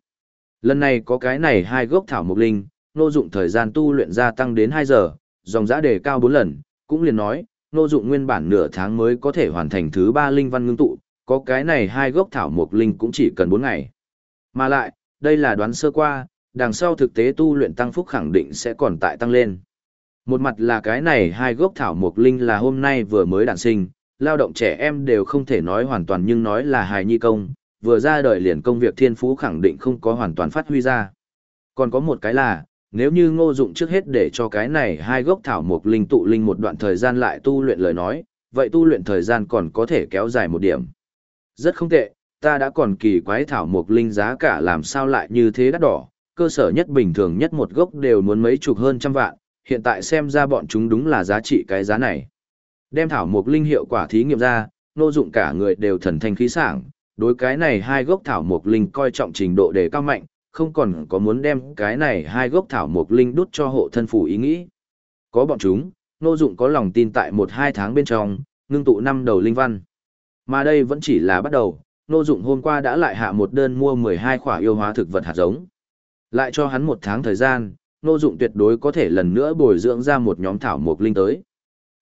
Lần này có cái này hai gốc thảo mục linh, ngô dụng thời gian tu luyện gia tăng đến hai giờ, dòng giá đề cao bốn lần, cũng liền nói, ngô dụng nguyên bản nửa tháng mới có thể hoàn thành thứ ba linh văn ngưng tụ, có cái này hai gốc thảo mộc linh cũng chỉ cần 4 ngày. Mà lại, đây là đoán sơ qua, đằng sau thực tế tu luyện tăng phúc khẳng định sẽ còn tại tăng lên. Một mặt là cái này hai gốc thảo mộc linh là hôm nay vừa mới đản sinh, lao động trẻ em đều không thể nói hoàn toàn nhưng nói là hài nhi công, vừa ra đời liền công việc thiên phú khẳng định không có hoàn toàn phát huy ra. Còn có một cái là, nếu như ngô dụng trước hết để cho cái này hai gốc thảo mộc linh tụ linh một đoạn thời gian lại tu luyện lời nói, vậy tu luyện thời gian còn có thể kéo dài một điểm. Rất không tệ, ta đã còn kỳ quái thảo mục linh giá cả làm sao lại như thế đắt đỏ, cơ sở nhất bình thường nhất một gốc đều muốn mấy chục hơn trăm vạn, hiện tại xem ra bọn chúng đúng là giá trị cái giá này. Đem thảo mục linh hiệu quả thí nghiệm ra, nô dụng cả người đều thần thanh khí sảng, đối cái này hai gốc thảo mục linh coi trọng trình độ đề cao mạnh, không còn có muốn đem cái này hai gốc thảo mục linh đút cho hộ thân phủ ý nghĩ. Có bọn chúng, nô dụng có lòng tin tại một hai tháng bên trong, ngưng tụ năm đầu linh văn. Mà đây vẫn chỉ là bắt đầu, Nô Dụng hôm qua đã lại hạ một đơn mua 12 khỏa yêu hóa thực vật hạt giống. Lại cho hắn một tháng thời gian, Nô Dụng tuyệt đối có thể lần nữa bồi dưỡng ra một nhóm thảo mục linh tới.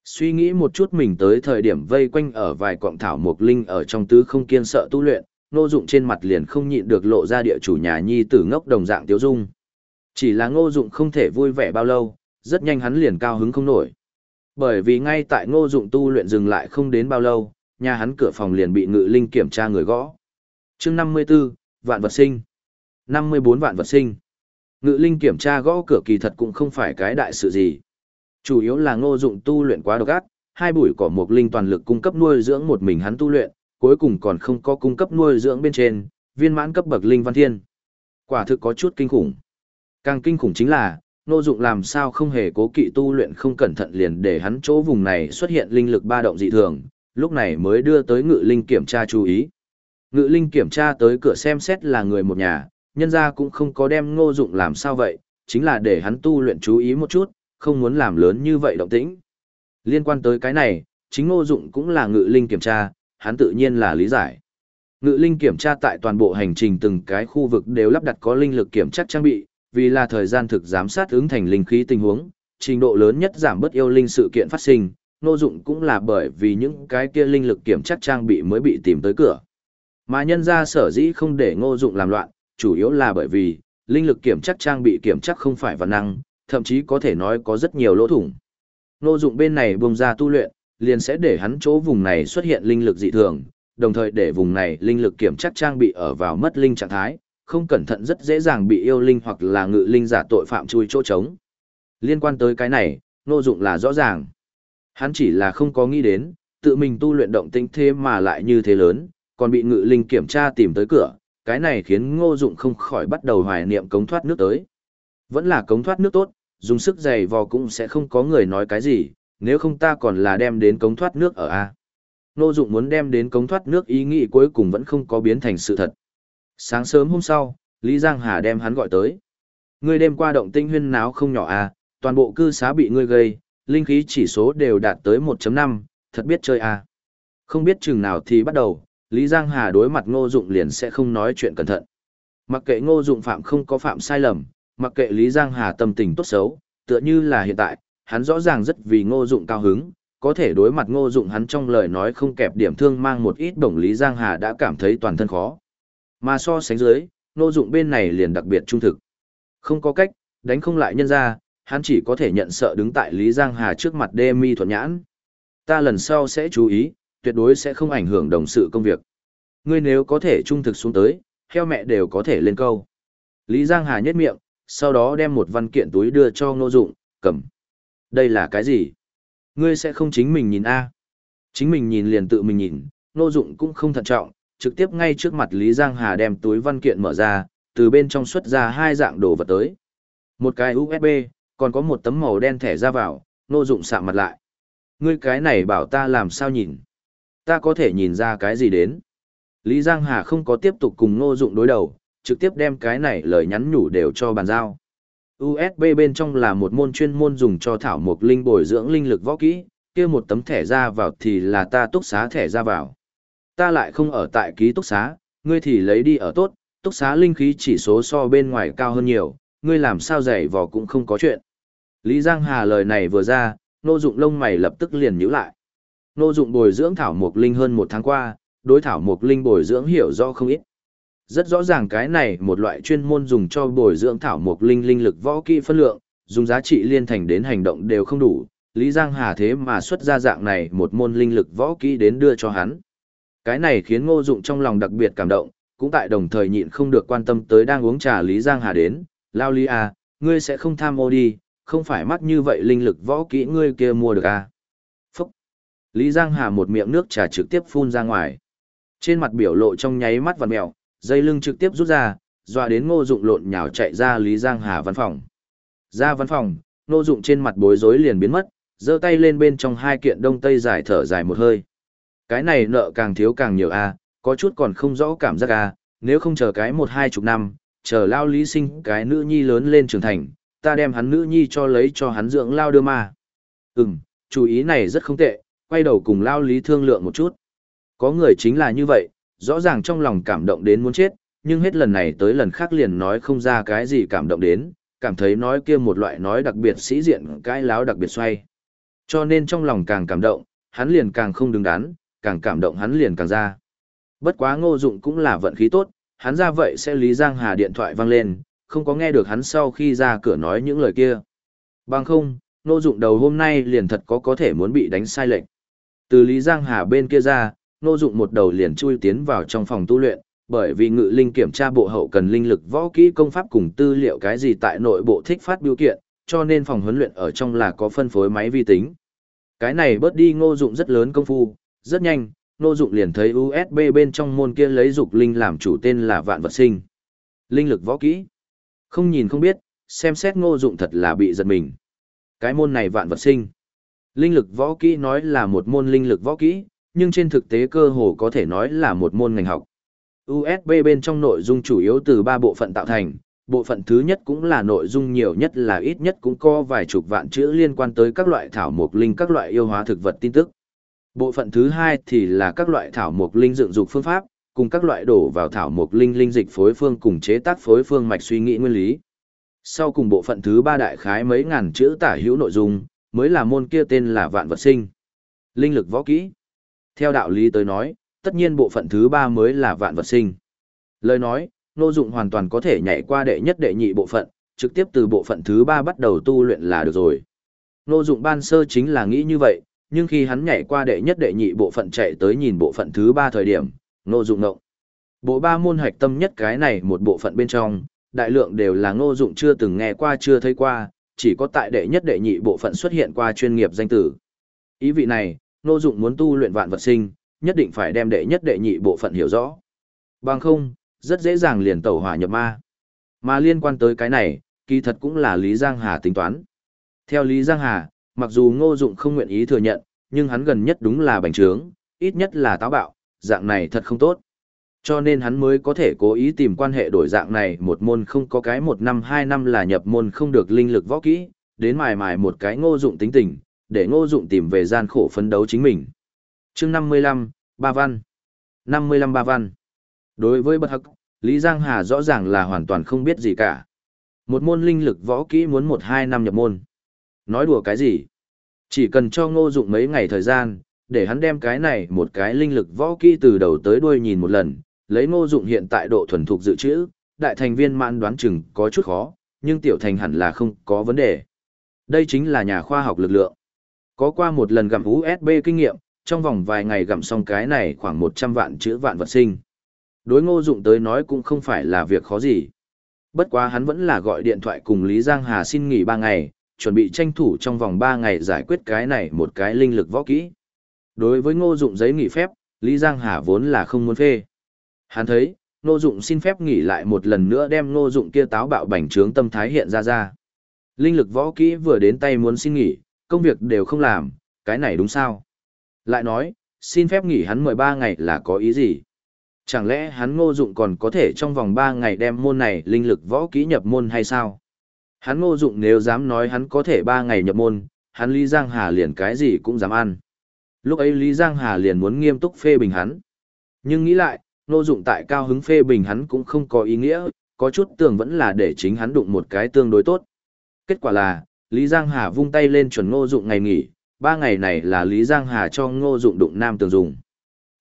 Suy nghĩ một chút mình tới thời điểm vây quanh ở vài quọng thảo mục linh ở trong tứ không kiên sợ tu luyện, Nô Dụng trên mặt liền không nhịn được lộ ra địa chủ nhà nhi tử ngốc đồng dạng tiêu dung. Chỉ là Ngô Dụng không thể vui vẻ bao lâu, rất nhanh hắn liền cao hứng không nổi. Bởi vì ngay tại Ngô Dụng tu luyện dừng lại không đến bao lâu, nhà hắn cửa phòng liền bị ngự linh kiểm tra người gõ. chương 54, vạn vật sinh. 54 vạn vật sinh. Ngự linh kiểm tra gõ cửa kỳ thật cũng không phải cái đại sự gì. Chủ yếu là ngô dụng tu luyện quá độc ác, hai bụi cỏ một linh toàn lực cung cấp nuôi dưỡng một mình hắn tu luyện, cuối cùng còn không có cung cấp nuôi dưỡng bên trên, viên mãn cấp bậc linh văn thiên. Quả thực có chút kinh khủng. Càng kinh khủng chính là, ngô dụng làm sao không hề cố kỵ tu luyện không cẩn thận liền để hắn chỗ vùng này xuất hiện linh lực ba động dị thường, lúc này mới đưa tới ngự linh kiểm tra chú ý. Ngự linh kiểm tra tới cửa xem xét là người một nhà, nhân ra cũng không có đem ngô dụng làm sao vậy, chính là để hắn tu luyện chú ý một chút, không muốn làm lớn như vậy động tĩnh. Liên quan tới cái này, chính ngô dụng cũng là ngự linh kiểm tra, hắn tự nhiên là lý giải. Ngự linh kiểm tra tại toàn bộ hành trình từng cái khu vực đều lắp đặt có linh lực kiểm tra trang bị, vì là thời gian thực giám sát ứng thành linh khí tình huống, trình độ lớn nhất giảm bớt yêu linh sự kiện phát sinh, ngô dụng cũng là bởi vì những cái kia linh lực kiểm tra trang bị mới bị tìm tới cửa. Mà nhân gia sở dĩ không để ngô dụng làm loạn, chủ yếu là bởi vì, linh lực kiểm chắc trang bị kiểm chắc không phải văn năng, thậm chí có thể nói có rất nhiều lỗ thủng. Ngô dụng bên này bùng ra tu luyện, liền sẽ để hắn chỗ vùng này xuất hiện linh lực dị thường, đồng thời để vùng này linh lực kiểm chắc trang bị ở vào mất linh trạng thái, không cẩn thận rất dễ dàng bị yêu linh hoặc là ngự linh giả tội phạm chui chỗ trống. Liên quan tới cái này, Ngô Dụng là rõ ràng. Hắn chỉ là không có nghĩ đến, tự mình tu luyện động tinh thế mà lại như thế lớn, còn bị ngự linh kiểm tra tìm tới cửa, cái này khiến ngô dụng không khỏi bắt đầu hoài niệm cống thoát nước tới. Vẫn là cống thoát nước tốt, dùng sức dày vò cũng sẽ không có người nói cái gì, nếu không ta còn là đem đến cống thoát nước ở A. Ngô dụng muốn đem đến cống thoát nước ý nghĩ cuối cùng vẫn không có biến thành sự thật. Sáng sớm hôm sau, Lý Giang Hà đem hắn gọi tới. Ngươi đêm qua động tinh huyên náo không nhỏ A, toàn bộ cư xá bị ngươi gây, linh khí chỉ số đều đạt tới 1.5, thật biết chơi à? Không biết chừng nào thì bắt đầu, Lý Giang Hà đối mặt Ngô Dụng liền sẽ không nói chuyện cẩn thận. Mặc kệ Ngô Dụng phạm không có phạm sai lầm, mặc kệ Lý Giang Hà tâm tình tốt xấu, tựa như là hiện tại, hắn rõ ràng rất vì Ngô Dụng cao hứng, có thể đối mặt Ngô Dụng hắn trong lời nói không kẹp điểm thương mang một ít đồng Lý Giang Hà đã cảm thấy toàn thân khó. Mà so sánh dưới, Ngô Dụng bên này liền đặc biệt trung thực. Không có cách, đánh không lại nhân ra, hắn chỉ có thể nhận sợ đứng tại Lý Giang Hà trước mặt đê mi thuận nhãn. Ta lần sau sẽ chú ý, tuyệt đối sẽ không ảnh hưởng đồng sự công việc. Ngươi nếu có thể trung thực xuống tới, heo mẹ đều có thể lên câu. Lý Giang Hà nhếch miệng, sau đó đem một văn kiện túi đưa cho Ngô Dụng, cầm. Đây là cái gì? Ngươi sẽ không chính mình nhìn a? Chính mình nhìn liền tự mình nhìn, Ngô Dụng cũng không thận trọng, trực tiếp ngay trước mặt Lý Giang Hà đem túi văn kiện mở ra, từ bên trong xuất ra hai dạng đồ vật tới. Một cái USB, còn có một tấm màu đen thẻ ra vào, nô Dụng sạm mặt lại. Ngươi cái này bảo ta làm sao nhìn? Ta có thể nhìn ra cái gì đến? Lý Giang Hà không có tiếp tục cùng nô dụng đối đầu, trực tiếp đem cái này lời nhắn nhủ đều cho bàn giao. USB bên trong là một môn chuyên môn dùng cho thảo mục linh bồi dưỡng linh lực võ kỹ, kia một tấm thẻ ra vào thì là ta túc xá thẻ ra vào. Ta lại không ở tại ký túc xá, ngươi thì lấy đi ở tốt, túc xá linh khí chỉ số so bên ngoài cao hơn nhiều, ngươi làm sao dày vò cũng không có chuyện. Lý Giang Hà lời này vừa ra, nô dụng lông mày lập tức liền nhíu lại. Nô dụng bồi dưỡng thảo Mộc linh hơn một tháng qua, đối thảo Mộc linh bồi dưỡng hiểu rõ không ít. Rất rõ ràng cái này một loại chuyên môn dùng cho bồi dưỡng thảo Mộc linh linh lực võ kỹ phân lượng, dùng giá trị liên thành đến hành động đều không đủ. Lý Giang Hà thế mà xuất ra dạng này một môn linh lực võ kỹ đến đưa cho hắn. Cái này khiến ngô dụng trong lòng đặc biệt cảm động, cũng tại đồng thời nhịn không được quan tâm tới đang uống trà Lý Giang Hà đến. Lao Lý à, ngươi sẽ không tham ô đi, không phải mắc như vậy linh lực võ kỹ ngươi kia mua được à. Lý Giang Hà một miệng nước trà trực tiếp phun ra ngoài. Trên mặt biểu lộ trong nháy mắt vằn mèo, dây lưng trực tiếp rút ra, dọa đến ngô dụng lộn nhào chạy ra Lý Giang Hà văn phòng. Ra văn phòng, ngô dụng trên mặt bối rối liền biến mất, giơ tay lên bên trong hai kiện đông tây dài thở dài một hơi. Cái này nợ càng thiếu càng nhiều a, có chút còn không rõ cảm giác a, nếu không chờ cái một hai chục năm, chờ lao lý sinh cái nữ nhi lớn lên trưởng thành, ta đem hắn nữ nhi cho lấy cho hắn dưỡng lao đưa ma. Ừm, chú ý này rất không tệ, quay đầu cùng lao lý thương lượng một chút. Có người chính là như vậy, rõ ràng trong lòng cảm động đến muốn chết, nhưng hết lần này tới lần khác liền nói không ra cái gì cảm động đến, cảm thấy nói kia một loại nói đặc biệt sĩ diện cái láo đặc biệt xoay. Cho nên trong lòng càng cảm động, hắn liền càng không đứng đắn, càng cảm động hắn liền càng ra. Bất quá ngô dụng cũng là vận khí tốt, hắn ra vậy sẽ Lý Giang Hà điện thoại vang lên, không có nghe được hắn sau khi ra cửa nói những lời kia. Bằng không, nô dụng đầu hôm nay liền thật có có thể muốn bị đánh sai lệnh. Từ Lý Giang Hà bên kia ra, nô Dụng một đầu liền chui tiến vào trong phòng tu luyện, bởi vì ngự linh kiểm tra bộ hậu cần linh lực võ kỹ công pháp cùng tư liệu cái gì tại nội bộ thích phát biểu kiện, cho nên phòng huấn luyện ở trong là có phân phối máy vi tính. Cái này bớt đi Ngô Dụng rất lớn công phu, rất nhanh, Ngô Dụng liền thấy USB bên trong môn kia lấy dục linh làm chủ tên là Vạn Vật Sinh. Linh lực võ kỹ. Không nhìn không biết, xem xét Ngô Dụng thật là bị giật mình. Cái môn này Vạn Vật Sinh Linh lực võ kỹ nói là một môn linh lực võ kỹ, nhưng trên thực tế cơ hồ có thể nói là một môn ngành học. USB bên trong nội dung chủ yếu từ ba bộ phận tạo thành, bộ phận thứ nhất cũng là nội dung nhiều nhất là ít nhất cũng có vài chục vạn chữ liên quan tới các loại thảo mộc linh các loại yêu hóa thực vật tin tức. Bộ phận thứ hai thì là các loại thảo mộc linh dựng dục phương pháp, cùng các loại đổ vào thảo mộc linh linh dịch phối phương cùng chế tác phối phương mạch suy nghĩ nguyên lý. Sau cùng bộ phận thứ ba đại khái mấy ngàn chữ tả hữu nội dung, mới là môn kia tên là vạn vật sinh. Linh lực võ kỹ. Theo đạo lý tới nói, tất nhiên bộ phận thứ ba mới là vạn vật sinh. Lời nói, nô Dụng hoàn toàn có thể nhảy qua đệ nhất đệ nhị bộ phận, trực tiếp từ bộ phận thứ ba bắt đầu tu luyện là được rồi. Nô Dụng ban sơ chính là nghĩ như vậy, nhưng khi hắn nhảy qua đệ nhất đệ nhị bộ phận chạy tới nhìn bộ phận thứ ba thời điểm, Ngô Dụng ngộng. Bộ ba môn hạch tâm nhất cái này một bộ phận bên trong, đại lượng đều là Ngô Dụng chưa từng nghe qua chưa thấy qua, chỉ có tại đệ nhất đệ nhị bộ phận xuất hiện qua chuyên nghiệp danh tử. Ý vị này, Ngô Dụng muốn tu luyện vạn vật sinh, nhất định phải đem đệ nhất đệ nhị bộ phận hiểu rõ. Bằng không, rất dễ dàng liền tẩu hỏa nhập ma. Mà liên quan tới cái này, kỳ thật cũng là Lý Giang Hà tính toán. Theo Lý Giang Hà, mặc dù Ngô Dụng không nguyện ý thừa nhận, nhưng hắn gần nhất đúng là bành trướng, ít nhất là táo bạo, dạng này thật không tốt. Cho nên hắn mới có thể cố ý tìm quan hệ đổi dạng này một môn không có cái một năm hai năm là nhập môn không được linh lực võ kỹ, đến mài mài một cái ngô dụng tính tình, để ngô dụng tìm về gian khổ phấn đấu chính mình. chương 55, Ba Văn 55 Ba Văn Đối với bất hắc, Lý Giang Hà rõ ràng là hoàn toàn không biết gì cả. Một môn linh lực võ kỹ muốn một hai năm nhập môn. Nói đùa cái gì? Chỉ cần cho ngô dụng mấy ngày thời gian, để hắn đem cái này một cái linh lực võ kỹ từ đầu tới đuôi nhìn một lần, lấy ngô dụng hiện tại độ thuần thục dự trữ, đại thành viên mãn đoán chừng có chút khó, nhưng tiểu thành hẳn là không có vấn đề. Đây chính là nhà khoa học lực lượng. Có qua một lần gặm USB kinh nghiệm, trong vòng vài ngày gặm xong cái này khoảng 100 vạn chữ vạn vật sinh. Đối ngô dụng tới nói cũng không phải là việc khó gì. Bất quá hắn vẫn là gọi điện thoại cùng Lý Giang Hà xin nghỉ 3 ngày, chuẩn bị tranh thủ trong vòng 3 ngày giải quyết cái này một cái linh lực võ kỹ. Đối với ngô dụng giấy nghỉ phép, Lý Giang Hà vốn là không muốn phê. Hắn thấy, ngô dụng xin phép nghỉ lại một lần nữa đem ngô dụng kia táo bạo bành trướng tâm thái hiện ra ra. Linh lực võ kỹ vừa đến tay muốn xin nghỉ, công việc đều không làm, cái này đúng sao? Lại nói, xin phép nghỉ hắn 13 ngày là có ý gì? Chẳng lẽ hắn ngô dụng còn có thể trong vòng 3 ngày đem môn này linh lực võ kỹ nhập môn hay sao? Hắn ngô dụng nếu dám nói hắn có thể 3 ngày nhập môn, hắn Lý Giang Hà liền cái gì cũng dám ăn. Lúc ấy Lý Giang Hà liền muốn nghiêm túc phê bình hắn. Nhưng nghĩ lại, ngô dụng tại cao hứng phê bình hắn cũng không có ý nghĩa, có chút tưởng vẫn là để chính hắn đụng một cái tương đối tốt. Kết quả là, Lý Giang Hà vung tay lên chuẩn ngô dụng ngày nghỉ, ba ngày này là Lý Giang Hà cho ngô dụng đụng nam tường dùng.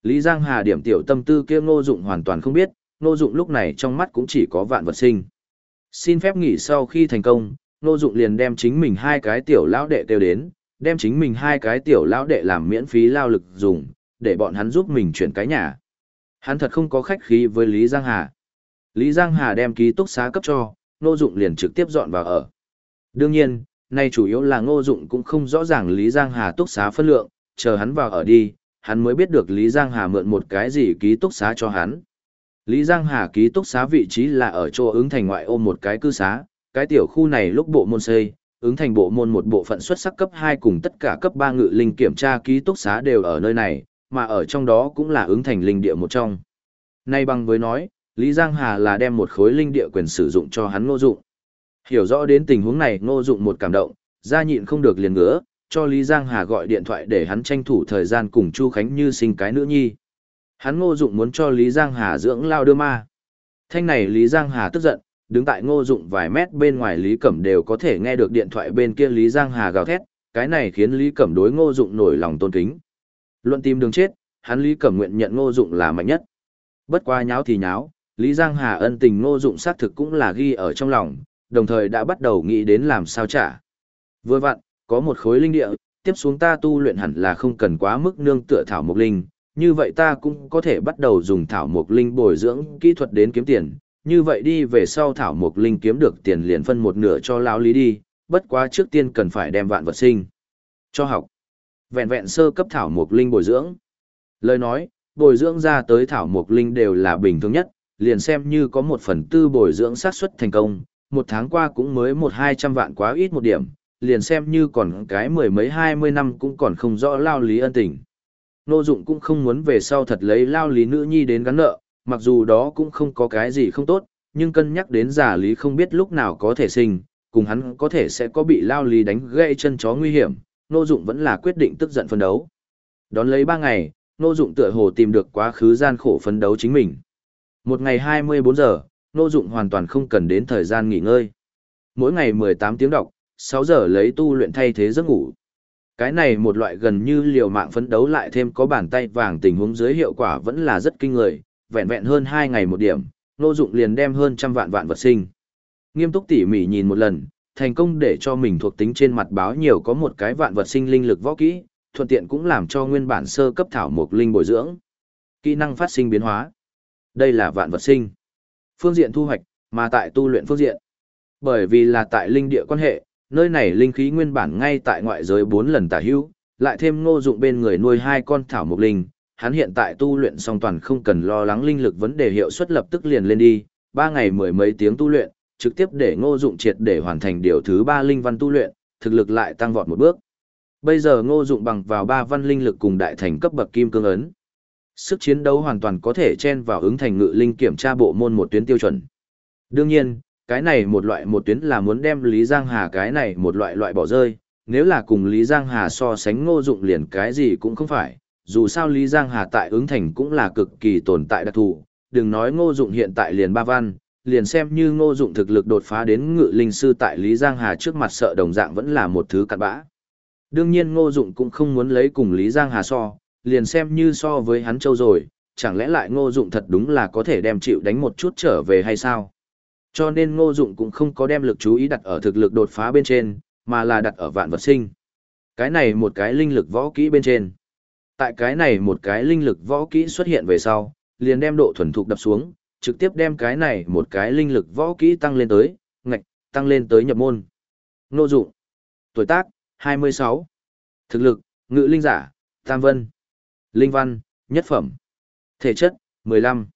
Lý Giang Hà điểm tiểu tâm tư kia ngô dụng hoàn toàn không biết, ngô dụng lúc này trong mắt cũng chỉ có vạn vật sinh. Xin phép nghỉ sau khi thành công, ngô dụng liền đem chính mình hai cái tiểu lão đệ kêu đến, đem chính mình hai cái tiểu lão đệ làm miễn phí lao lực dùng, để bọn hắn giúp mình chuyển cái nhà. Hắn thật không có khách khí với Lý Giang Hà. Lý Giang Hà đem ký túc xá cấp cho, ngô dụng liền trực tiếp dọn vào ở. Đương nhiên, nay chủ yếu là ngô dụng cũng không rõ ràng Lý Giang Hà túc xá phân lượng, chờ hắn vào ở đi, hắn mới biết được Lý Giang Hà mượn một cái gì ký túc xá cho hắn. Lý Giang Hà ký túc xá vị trí là ở chỗ ứng thành ngoại ô một cái cư xá, cái tiểu khu này lúc bộ môn xây, ứng thành bộ môn một bộ phận xuất sắc cấp 2 cùng tất cả cấp 3 ngự linh kiểm tra ký túc xá đều ở nơi này, mà ở trong đó cũng là ứng thành linh địa một trong. Nay bằng với nói, Lý Giang Hà là đem một khối linh địa quyền sử dụng cho hắn ngô dụng. Hiểu rõ đến tình huống này ngô dụng một cảm động, ra nhịn không được liền ngứa, cho Lý Giang Hà gọi điện thoại để hắn tranh thủ thời gian cùng Chu Khánh Như sinh cái nữ nhi. Hắn ngô dụng muốn cho Lý Giang Hà dưỡng lao đưa ma. Thanh này Lý Giang Hà tức giận, đứng tại ngô dụng vài mét bên ngoài Lý Cẩm đều có thể nghe được điện thoại bên kia Lý Giang Hà gào thét, cái này khiến Lý Cẩm đối ngô dụng nổi lòng tôn kính. Luận tìm đường chết, hắn Lý Cẩm nguyện nhận ngô dụng là mạnh nhất. Bất qua nháo thì nháo, Lý Giang Hà ân tình ngô dụng xác thực cũng là ghi ở trong lòng, đồng thời đã bắt đầu nghĩ đến làm sao trả. Vừa vặn, có một khối linh địa, tiếp xuống ta tu luyện hẳn là không cần quá mức nương tựa thảo mục linh, như vậy ta cũng có thể bắt đầu dùng thảo mục linh bồi dưỡng kỹ thuật đến kiếm tiền, như vậy đi về sau thảo mục linh kiếm được tiền liền phân một nửa cho lão lý đi, bất quá trước tiên cần phải đem vạn vật sinh cho học. Vẹn vẹn sơ cấp thảo mục linh bồi dưỡng. Lời nói, bồi dưỡng ra tới thảo mục linh đều là bình thường nhất, liền xem như có một phần tư bồi dưỡng xác suất thành công, một tháng qua cũng mới một hai trăm vạn quá ít một điểm, liền xem như còn cái mười mấy hai mươi năm cũng còn không rõ lao lý ân tình. Nô dụng cũng không muốn về sau thật lấy lao lý nữ nhi đến gắn nợ, mặc dù đó cũng không có cái gì không tốt, nhưng cân nhắc đến giả lý không biết lúc nào có thể sinh, cùng hắn có thể sẽ có bị lao lý đánh gãy chân chó nguy hiểm, Nô Dụng vẫn là quyết định tức giận phân đấu. Đón lấy 3 ngày, Nô Dụng tựa hồ tìm được quá khứ gian khổ phấn đấu chính mình. Một ngày 24 giờ, Nô Dụng hoàn toàn không cần đến thời gian nghỉ ngơi. Mỗi ngày 18 tiếng đọc, 6 giờ lấy tu luyện thay thế giấc ngủ. Cái này một loại gần như liều mạng phấn đấu lại thêm có bàn tay vàng tình huống dưới hiệu quả vẫn là rất kinh người, vẹn vẹn hơn 2 ngày một điểm, Ngô Dụng liền đem hơn trăm vạn vạn vật sinh. Nghiêm túc tỉ mỉ nhìn một lần, thành công để cho mình thuộc tính trên mặt báo nhiều có một cái vạn vật sinh linh lực võ kỹ, thuận tiện cũng làm cho nguyên bản sơ cấp thảo mục linh bồi dưỡng. Kỹ năng phát sinh biến hóa. Đây là vạn vật sinh. Phương diện thu hoạch, mà tại tu luyện phương diện. Bởi vì là tại linh địa quan hệ, nơi này linh khí nguyên bản ngay tại ngoại giới 4 lần tả hữu, lại thêm ngô dụng bên người nuôi hai con thảo mục linh, hắn hiện tại tu luyện song toàn không cần lo lắng linh lực vấn đề hiệu suất lập tức liền lên đi, 3 ngày mười mấy tiếng tu luyện, trực tiếp để ngô dụng triệt để hoàn thành điều thứ 3 linh văn tu luyện, thực lực lại tăng vọt một bước. Bây giờ ngô dụng bằng vào 3 văn linh lực cùng đại thành cấp bậc kim cương ấn. Sức chiến đấu hoàn toàn có thể chen vào ứng thành ngự linh kiểm tra bộ môn một tuyến tiêu chuẩn. Đương nhiên, cái này một loại một tuyến là muốn đem Lý Giang Hà cái này một loại loại bỏ rơi, nếu là cùng Lý Giang Hà so sánh ngô dụng liền cái gì cũng không phải, dù sao Lý Giang Hà tại ứng thành cũng là cực kỳ tồn tại đặc thù, đừng nói ngô dụng hiện tại liền ba văn, liền xem như ngô dụng thực lực đột phá đến ngự linh sư tại Lý Giang Hà trước mặt sợ đồng dạng vẫn là một thứ cặn bã. Đương nhiên ngô dụng cũng không muốn lấy cùng Lý Giang Hà so, liền xem như so với hắn châu rồi, chẳng lẽ lại ngô dụng thật đúng là có thể đem chịu đánh một chút trở về hay sao? Cho nên ngô dụng cũng không có đem lực chú ý đặt ở thực lực đột phá bên trên, mà là đặt ở vạn vật sinh. Cái này một cái linh lực võ kỹ bên trên. Tại cái này một cái linh lực võ kỹ xuất hiện về sau, liền đem độ thuần thục đập xuống, trực tiếp đem cái này một cái linh lực võ kỹ tăng lên tới, ngạch, tăng lên tới nhập môn. Ngô dụng. Tuổi tác, 26. Thực lực, ngự linh giả, tam vân. Linh văn, nhất phẩm. Thể chất, 15.